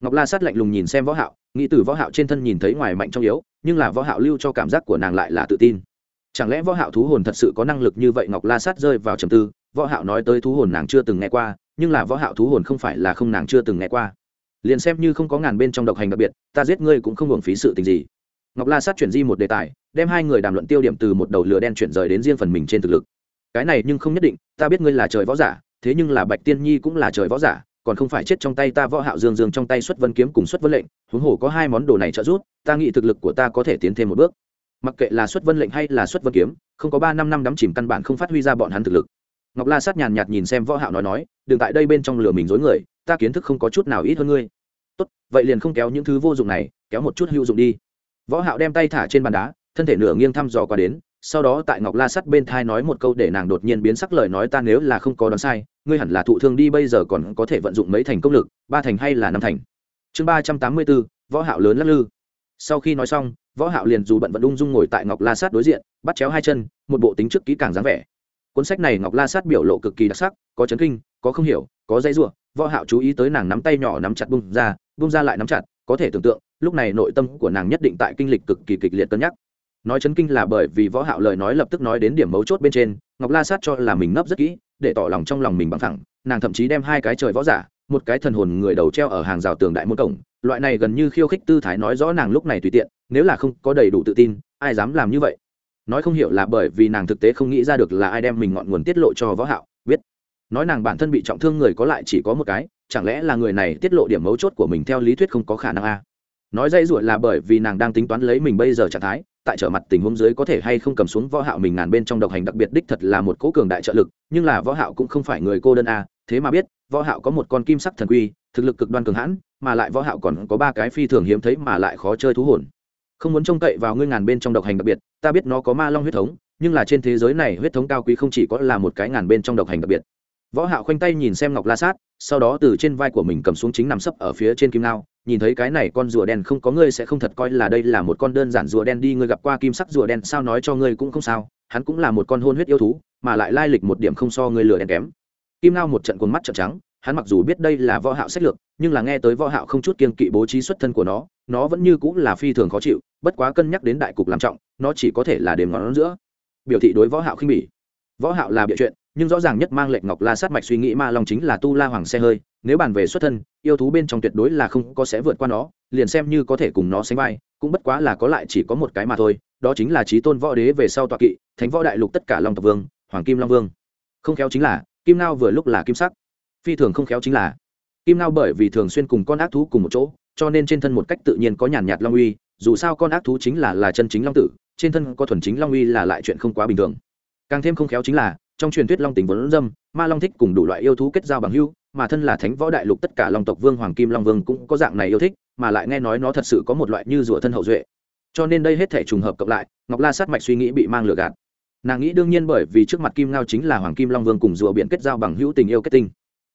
Ngọc la sát lạnh lùng nhìn xem võ hạo, nghĩ từ võ hạo trên thân nhìn thấy ngoài mạnh trong yếu, nhưng là võ hạo lưu cho cảm giác của nàng lại là tự tin. Chẳng lẽ võ hạo thú hồn thật sự có năng lực như vậy? Ngọc la sát rơi vào trầm tư, võ hạo nói tới thú hồn nàng chưa từng nghe qua, nhưng là võ hạo thú hồn không phải là không nàng chưa từng nghe qua liền xem như không có ngàn bên trong độc hành đặc biệt, ta giết ngươi cũng không hưởng phí sự tình gì. Ngọc la sát chuyển di một đề tài, đem hai người đàm luận tiêu điểm từ một đầu lửa đen chuyển rời đến riêng phần mình trên thực lực. Cái này nhưng không nhất định, ta biết ngươi là trời võ giả, thế nhưng là bạch tiên nhi cũng là trời võ giả, còn không phải chết trong tay ta võ hạo dương dương trong tay xuất vân kiếm cùng xuất vân lệnh, huống hồ có hai món đồ này trợ giúp, ta nghĩ thực lực của ta có thể tiến thêm một bước. Mặc kệ là xuất vân lệnh hay là xuất vân kiếm, không có ba năm năm đắm chìm căn bản không phát huy ra bọn hắn thực lực. Ngọc la sát nhàn nhạt nhìn xem võ hạo nói nói, đừng tại đây bên trong lửa mình dối người ta kiến thức không có chút nào ít hơn ngươi. Tốt, vậy liền không kéo những thứ vô dụng này, kéo một chút hữu dụng đi. Võ hạo đem tay thả trên bàn đá, thân thể nửa nghiêng thăm dò qua đến, sau đó tại ngọc la sắt bên thai nói một câu để nàng đột nhiên biến sắc lời nói ta nếu là không có đoán sai, ngươi hẳn là thụ thương đi bây giờ còn có thể vận dụng mấy thành công lực, ba thành hay là năm thành. Chương ba trăm tám mươi bốn, võ hạo lớn lắc lư. Sau khi nói xong, võ hạo liền dù bận vận ung dung ngồi tại ngọc la sát đối diện, bắt chéo hai chân, một bộ tính trước kỹ càng dáng vẻ. Cuốn sách này ngọc la sát biểu lộ cực kỳ đặc sắc, có chấn kinh, có không hiểu, có dây rủa võ hạo chú ý tới nàng nắm tay nhỏ nắm chặt bung ra bung ra lại nắm chặt, có thể tưởng tượng, lúc này nội tâm của nàng nhất định tại kinh lịch cực kỳ kịch liệt cân nhắc. Nói chấn kinh là bởi vì võ hạo lời nói lập tức nói đến điểm mấu chốt bên trên, ngọc la sát cho là mình nấp rất kỹ, để tỏ lòng trong lòng mình bằng thẳng, nàng thậm chí đem hai cái trời võ giả, một cái thần hồn người đầu treo ở hàng rào tường đại môn cổng, loại này gần như khiêu khích tư thái nói rõ nàng lúc này tùy tiện, nếu là không có đầy đủ tự tin, ai dám làm như vậy? Nói không hiểu là bởi vì nàng thực tế không nghĩ ra được là ai đem mình ngọn nguồn tiết lộ cho võ hạo nói nàng bản thân bị trọng thương người có lại chỉ có một cái, chẳng lẽ là người này tiết lộ điểm mấu chốt của mình theo lý thuyết không có khả năng a? Nói dây ruột là bởi vì nàng đang tính toán lấy mình bây giờ trạng thái, tại trở mặt tình huống dưới có thể hay không cầm xuống võ hạo mình ngàn bên trong độc hành đặc biệt đích thật là một cố cường đại trợ lực, nhưng là võ hạo cũng không phải người cô đơn a, thế mà biết, võ hạo có một con kim sắc thần quy, thực lực cực đoan cường hãn, mà lại võ hạo còn có ba cái phi thường hiếm thấy mà lại khó chơi thú hồn. Không muốn trông cậy vào ngươi ngàn bên trong độc hành đặc biệt, ta biết nó có ma long huyết thống, nhưng là trên thế giới này huyết thống cao quý không chỉ có là một cái ngàn bên trong độc hành đặc biệt võ hạo khoanh tay nhìn xem ngọc la sát, sau đó từ trên vai của mình cầm xuống chính nằm sấp ở phía trên kim lao nhìn thấy cái này con rùa đen không có ngươi sẽ không thật coi là đây là một con đơn giản rùa đen đi, ngươi gặp qua kim sắc rùa đen sao nói cho ngươi cũng không sao, hắn cũng là một con hôn huyết yêu thú, mà lại lai lịch một điểm không so ngươi lừa đen kém. Kim lao một trận cuốn mắt trợn trắng, hắn mặc dù biết đây là võ hạo sách lược, nhưng là nghe tới võ hạo không chút kiên kỵ bố trí xuất thân của nó nó vẫn như cũng là phi thường khó chịu, bất quá cân nhắc đến đại cục làm trọng, nó chỉ có thể là đếm ngón giữa. Biểu thị đối võ hạo khinh bỉ. Võ hạo là bịa chuyện nhưng rõ ràng nhất mang lệnh ngọc la sát mạch suy nghĩ ma long chính là tu la hoàng xe hơi, nếu bàn về xuất thân, yêu thú bên trong tuyệt đối là không có sẽ vượt qua nó, liền xem như có thể cùng nó sánh vai, cũng bất quá là có lại chỉ có một cái mà thôi, đó chính là trí tôn võ đế về sau tọa kỵ, thánh võ đại lục tất cả long tộc vương, hoàng kim long vương. Không khéo chính là, kim nao vừa lúc là kim sắc. Phi thường không khéo chính là, kim nao bởi vì thường xuyên cùng con ác thú cùng một chỗ, cho nên trên thân một cách tự nhiên có nhàn nhạt long uy, dù sao con ác thú chính là là chân chính long tử, trên thân có thuần chính long uy là lại chuyện không quá bình thường. Càng thêm không khéo chính là trong truyền thuyết long tình vốn dâm, ma long thích cùng đủ loại yêu thú kết giao bằng hưu mà thân là thánh võ đại lục tất cả long tộc vương, hoàng kim long vương cũng có dạng này yêu thích, mà lại nghe nói nó thật sự có một loại như rùa thân hậu duệ. Cho nên đây hết thể trùng hợp cộng lại, ngọc la sát mạch suy nghĩ bị mang lừa gạt. Nàng nghĩ đương nhiên bởi vì trước mặt kim ngao chính là hoàng kim long vương cùng rùa biển kết giao bằng hữu tình yêu kết tinh.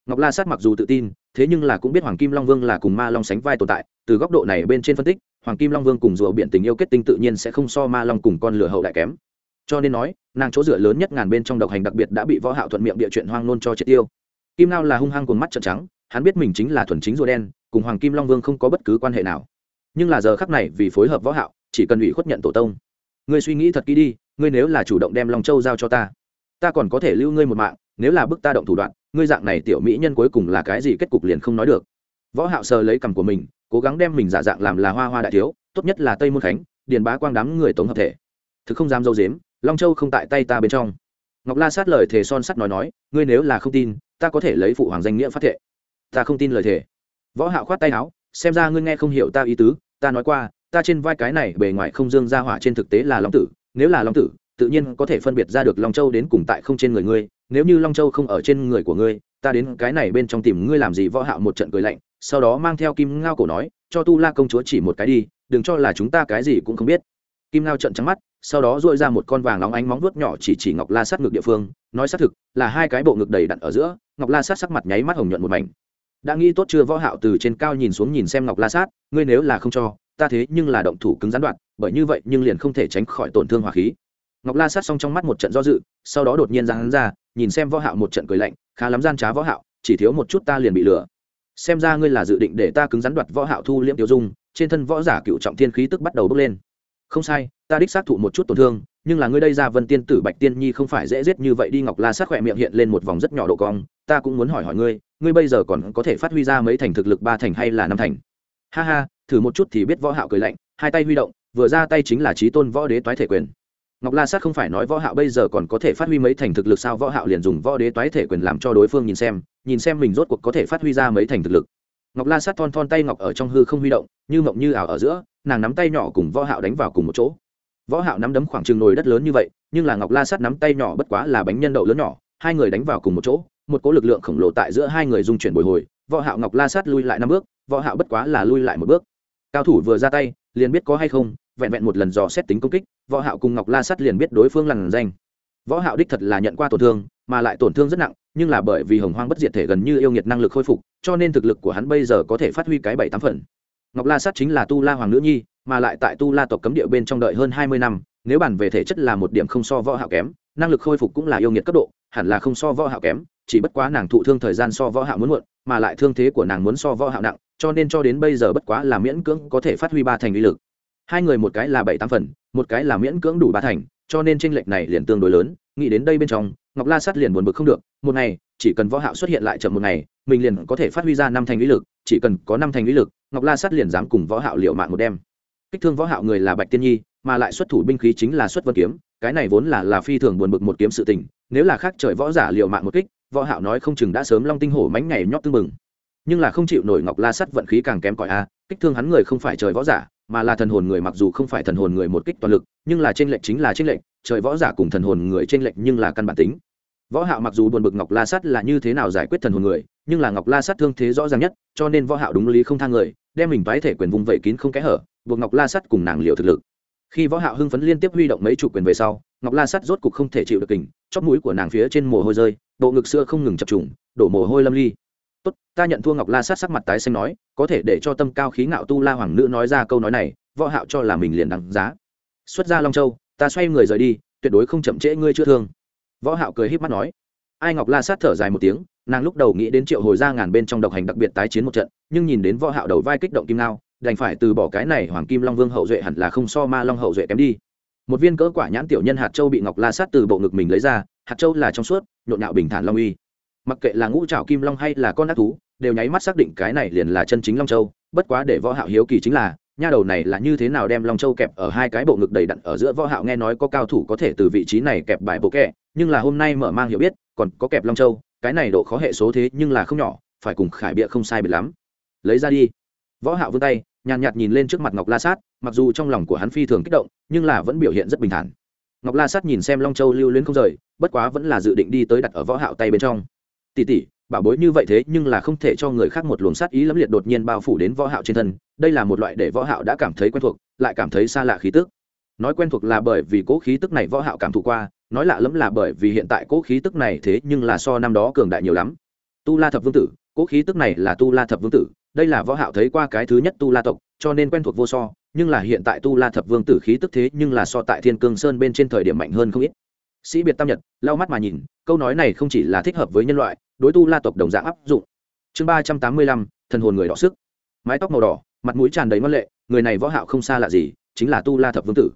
Ngọc la sát mặc dù tự tin, thế nhưng là cũng biết hoàng kim long vương là cùng ma long sánh vai tồn tại, từ góc độ này bên trên phân tích, hoàng kim long vương cùng rùa biển tình yêu kết tinh tự nhiên sẽ không so ma long cùng con lửa hậu đại kém cho nên nói, nàng chỗ dựa lớn nhất ngàn bên trong độc hành đặc biệt đã bị võ hạo thuận miệng địa chuyện hoang nôn cho triệt tiêu. Kim lao là hung hăng cuồng mắt trợn trắng, hắn biết mình chính là thuần chính rùa đen, cùng hoàng kim long vương không có bất cứ quan hệ nào. Nhưng là giờ khắc này vì phối hợp võ hạo, chỉ cần ủy khuất nhận tổ tông. Ngươi suy nghĩ thật kỹ đi, ngươi nếu là chủ động đem long châu giao cho ta ta còn có thể lưu ngươi một mạng, nếu là bức ta động thủ đoạn, ngươi dạng này tiểu mỹ nhân cuối cùng là cái gì kết cục liền không nói được. Võ hạo sờ lấy cằm của mình, cố gắng đem mình giả dạng làm là hoa hoa đại thiếu, tốt nhất là tây môn khánh, điền bá quang đám người tổng hợp thể. Thực không dám dâu dếm long châu không tại tay ta bên trong. Ngọc la sát lời thề son sắt nói nói, ngươi nếu là không tin, ta có thể lấy phụ hoàng danh nghĩa phát thệ. Ta không tin lời thề. Võ hạo khoát tay áo, xem ra ngươi nghe không hiểu ta ý tứ, ta nói qua, ta trên vai cái này bề ngoài không dương ra hỏa trên thực tế là long tử, nếu là long tử, tự nhiên có thể phân biệt ra được long châu đến cùng tại không trên người ngươi, nếu như long châu không ở trên người của ngươi, ta đến cái này bên trong tìm ngươi làm gì? Võ hạo một trận cười lạnh, sau đó mang theo kim ngao cổ nói, cho tu la công chúa chỉ một cái đi, đừng cho là chúng ta cái gì cũng không biết. Kim ngao trận trắng mắt sau đó dội ra một con vàng nóng ánh móng vuốt nhỏ chỉ chỉ ngọc la sát ngực địa phương, nói xác thực, là hai cái bộ ngực đầy đặn ở giữa, ngọc la sát sắc mặt nháy mắt hồng nhuận một mảnh. Đã nghĩ tốt chưa võ hạo từ trên cao nhìn xuống nhìn xem ngọc la sát, ngươi nếu là không cho, ta thế nhưng là động thủ cứng gián đoạn bởi như vậy nhưng liền không thể tránh khỏi tổn thương hỏa khí. Ngọc la sát xong trong mắt một trận do dự, sau đó đột nhiên ra hắn ra, nhìn xem võ hạo một trận cười lạnh, khá lắm gian trá võ hạo, chỉ thiếu một chút ta liền bị lừa. Xem ra ngươi là dự định để ta cứng rắn đoạt võ hạo thu liễm tiêu dung, trên thân võ giả cựu trọng thiên khí tức bắt đầu bốc lên không sai, ta đích xác thụ một chút tổn thương, nhưng là ngươi đây ra vân tiên tử bạch tiên nhi không phải dễ giết như vậy đi, ngọc la sát khỏe miệng hiện lên một vòng rất nhỏ độ cong, ta cũng muốn hỏi hỏi ngươi ngươi bây giờ còn có thể phát huy ra mấy thành thực lực, ba thành hay là năm thành? Ha ha, thử một chút thì biết võ hạo cười lạnh, hai tay huy động, vừa ra tay chính là trí tôn võ đế toái thể quyền. Ngọc la sát không phải nói võ hạo bây giờ còn có thể phát huy mấy thành thực lực sao, võ hạo liền dùng võ đế toái thể quyền làm cho đối phương nhìn xem nhìn xem mình rốt cuộc có thể phát huy ra mấy thành thực lực ngọc la sát thon thon tay ngọc ở trong hư không huy động, như mộng như ảo ở giữa, nàng nắm tay nhỏ cùng võ hạo đánh vào cùng một chỗ. Võ hạo nắm đấm khoảng trường nồi đất lớn như vậy, nhưng là ngọc la sát nắm tay nhỏ bất quá là bánh nhân đậu lớn nhỏ, hai người đánh vào cùng một chỗ, một cỗ lực lượng khổng lồ tại giữa hai người dung chuyển bồi hồi, võ hạo ngọc la sát lui lại năm bước, võ hạo bất quá là lui lại một bước. Cao thủ vừa ra tay, liền biết có hay không, vẹn vẹn một lần dò xét tính công kích, võ hạo cùng ngọc la sát liền biết đối phương lằn danh. Võ hạo đích thật là nhận qua tổn thương mà lại tổn thương rất nặng, nhưng là bởi vì hồng hoang bất diệt thể gần như yêu nghiệt năng lực khôi phục, cho nên thực lực của hắn bây giờ có thể phát huy cái bảy tám phần. Ngọc la sát chính là tu la hoàng nữ nhi, mà lại tại tu la tộc cấm địa bên trong đợi hơn hai mươi năm, nếu bàn về thể chất là một điểm không so võ hạo kém, năng lực khôi phục cũng là yêu nghiệt cấp độ, hẳn là không so võ hạo kém, chỉ bất quá nàng thụ thương thời gian so võ hạo muốn muộn, mà lại thương thế của nàng muốn so võ hạo nặng, cho nên cho đến bây giờ bất quá là miễn cưỡng có thể phát huy ba thành uy lực. Hai người một cái là bảy tám phần, một cái là miễn cưỡng đủ ba thành, cho nên tranh lệch này liền tương đối lớn, nghĩ đến đây bên trong ngọc la sát liền buồn bực không được, một ngày, chỉ cần võ hạo xuất hiện lại chậm một ngày, mình liền có thể phát huy ra năm thành uy lực, chỉ cần có năm thành uy lực, ngọc la sát liền dám cùng võ hạo liều mạng một đêm. Kích thương võ hạo người là bạch tiên nhi, mà lại xuất thủ binh khí chính là xuất vân kiếm, cái này vốn là là phi thường buồn bực một kiếm sự tình, nếu là khác trời võ giả liều mạng một kích, võ hạo nói không chừng đã sớm long tinh hổ mánh ngày nhót tương mừng nhưng là không chịu nổi ngọc la sắt vận khí càng kém cỏi a, kích thương hắn người không phải trời võ giả, mà là thần hồn người mặc dù không phải thần hồn người một kích toàn lực, nhưng là trên lệnh chính là trên lệnh trời võ giả cùng thần hồn người trên lệnh nhưng là căn bản tính võ hạo mặc dù buồn bực ngọc la sắt là như thế nào giải quyết thần hồn người, nhưng là ngọc la sắt thương thế rõ ràng nhất, cho nên võ hạo đúng lý không thang người, đem mình toái thể quyền vùng vẩy kín không kẽ hở, buộc ngọc la sắt cùng nàng liều thực lực. Khi võ hạo hưng phấn liên tiếp huy động mấy chủ quyền về sau, ngọc la sắt rốt cục không thể chịu được kình, chóp mũi của nàng phía trên mồ hôi rơi, bộ ngực xưa không ngừng chập trùng, đổ mồ hôi lâm ly. Tốt, ta nhận thua. Ngọc la sát sắc mặt tái xanh nói, có thể để cho tâm cao khí ngạo tu la hoàng nữ nói ra câu nói này, võ hạo cho là mình liền đằng giá. Xuất ra long châu, ta xoay người rời đi, tuyệt đối không chậm trễ ngươi chưa thương võ hạo cười híp mắt nói. Ai ngọc la sát thở dài một tiếng, nàng lúc đầu nghĩ đến triệu hồi ra ngàn bên trong độc hành đặc biệt tái chiến một trận, nhưng nhìn đến võ hạo đầu vai kích động kim nao đành phải từ bỏ cái này hoàng kim long vương hậu duệ hẳn là không so ma long hậu duệ kém đi. Một viên cỡ quả nhãn tiểu nhân hạt châu bị ngọc la sát từ bộ ngực mình lấy ra, hạt châu là trong suốt, nhộn nhạo bình thản long uy. Mặc kệ là ngũ trảo kim long hay là con ác thú, đều nháy mắt xác định cái này liền là chân chính long châu, bất quá để võ hạo hiếu kỳ chính là nha đầu này là như thế nào đem long châu kẹp ở hai cái bộ ngực đầy đặn ở giữa võ hạo nghe nói có cao thủ có thể từ vị trí này kẹp bài bộ kẹ, nhưng là hôm nay mở mang hiểu biết, còn có kẹp long châu, cái này độ khó hệ số thế nhưng là không nhỏ, phải cùng khải bịa không sai biệt lắm. Lấy ra đi. Võ hạo vươn tay, nhàn nhạt nhìn lên trước mặt ngọc la sát, mặc dù trong lòng của hắn phi thường kích động, nhưng là vẫn biểu hiện rất bình thản. Ngọc la sát nhìn xem long châu lưu luyến không rời, bất quá vẫn là dự định đi tới đặt ở võ hạo tay bên trong. Tỷ tỷ bảo bối như vậy thế nhưng là không thể cho người khác một luồng sát ý lẫm liệt đột nhiên bao phủ đến võ hạo trên thân, đây là một loại để võ hạo đã cảm thấy quen thuộc, lại cảm thấy xa lạ khí tức. Nói quen thuộc là bởi vì cố khí tức này võ hạo cảm thụ qua, nói lạ lẫm là bởi vì hiện tại cố khí tức này thế nhưng là so năm đó cường đại nhiều lắm. Tu la thập vương tử, cố khí tức này là tu la thập vương tử, đây là võ hạo thấy qua cái thứ nhất tu la tộc, cho nên quen thuộc vô so, nhưng là hiện tại tu la thập vương tử khí tức thế nhưng là so tại thiên cương sơn bên trên thời điểm mạnh hơn không ít sĩ biệt tam nhật, lau mắt mà nhìn, câu nói này không chỉ là thích hợp với nhân loại, đối tu la tộc đồng dạng áp dụng. Chương ba trăm tám mươi lăm, thần hồn người đỏ sức. Mái tóc màu đỏ, mặt mũi tràn đầy ngân lệ, người này võ hạo không xa lạ gì, chính là tu la thập vương tử.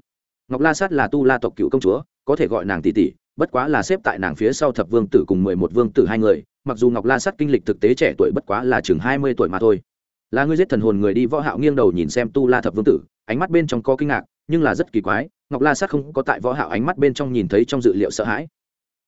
Ngọc la sát là tu la tộc cựu công chúa, có thể gọi nàng tỷ tỷ, bất quá là xếp tại nàng phía sau thập vương tử cùng mười một vương tử hai người, mặc dù ngọc la sát kinh lịch thực tế trẻ tuổi bất quá là chừng hai mươi tuổi mà thôi. Là ngươi giết thần hồn người đi, võ hạo nghiêng đầu nhìn xem tu la thập vương tử, ánh mắt bên trong có kinh ngạc nhưng là rất kỳ quái, ngọc la sát không có tại võ hạo ánh mắt bên trong nhìn thấy trong dự liệu sợ hãi.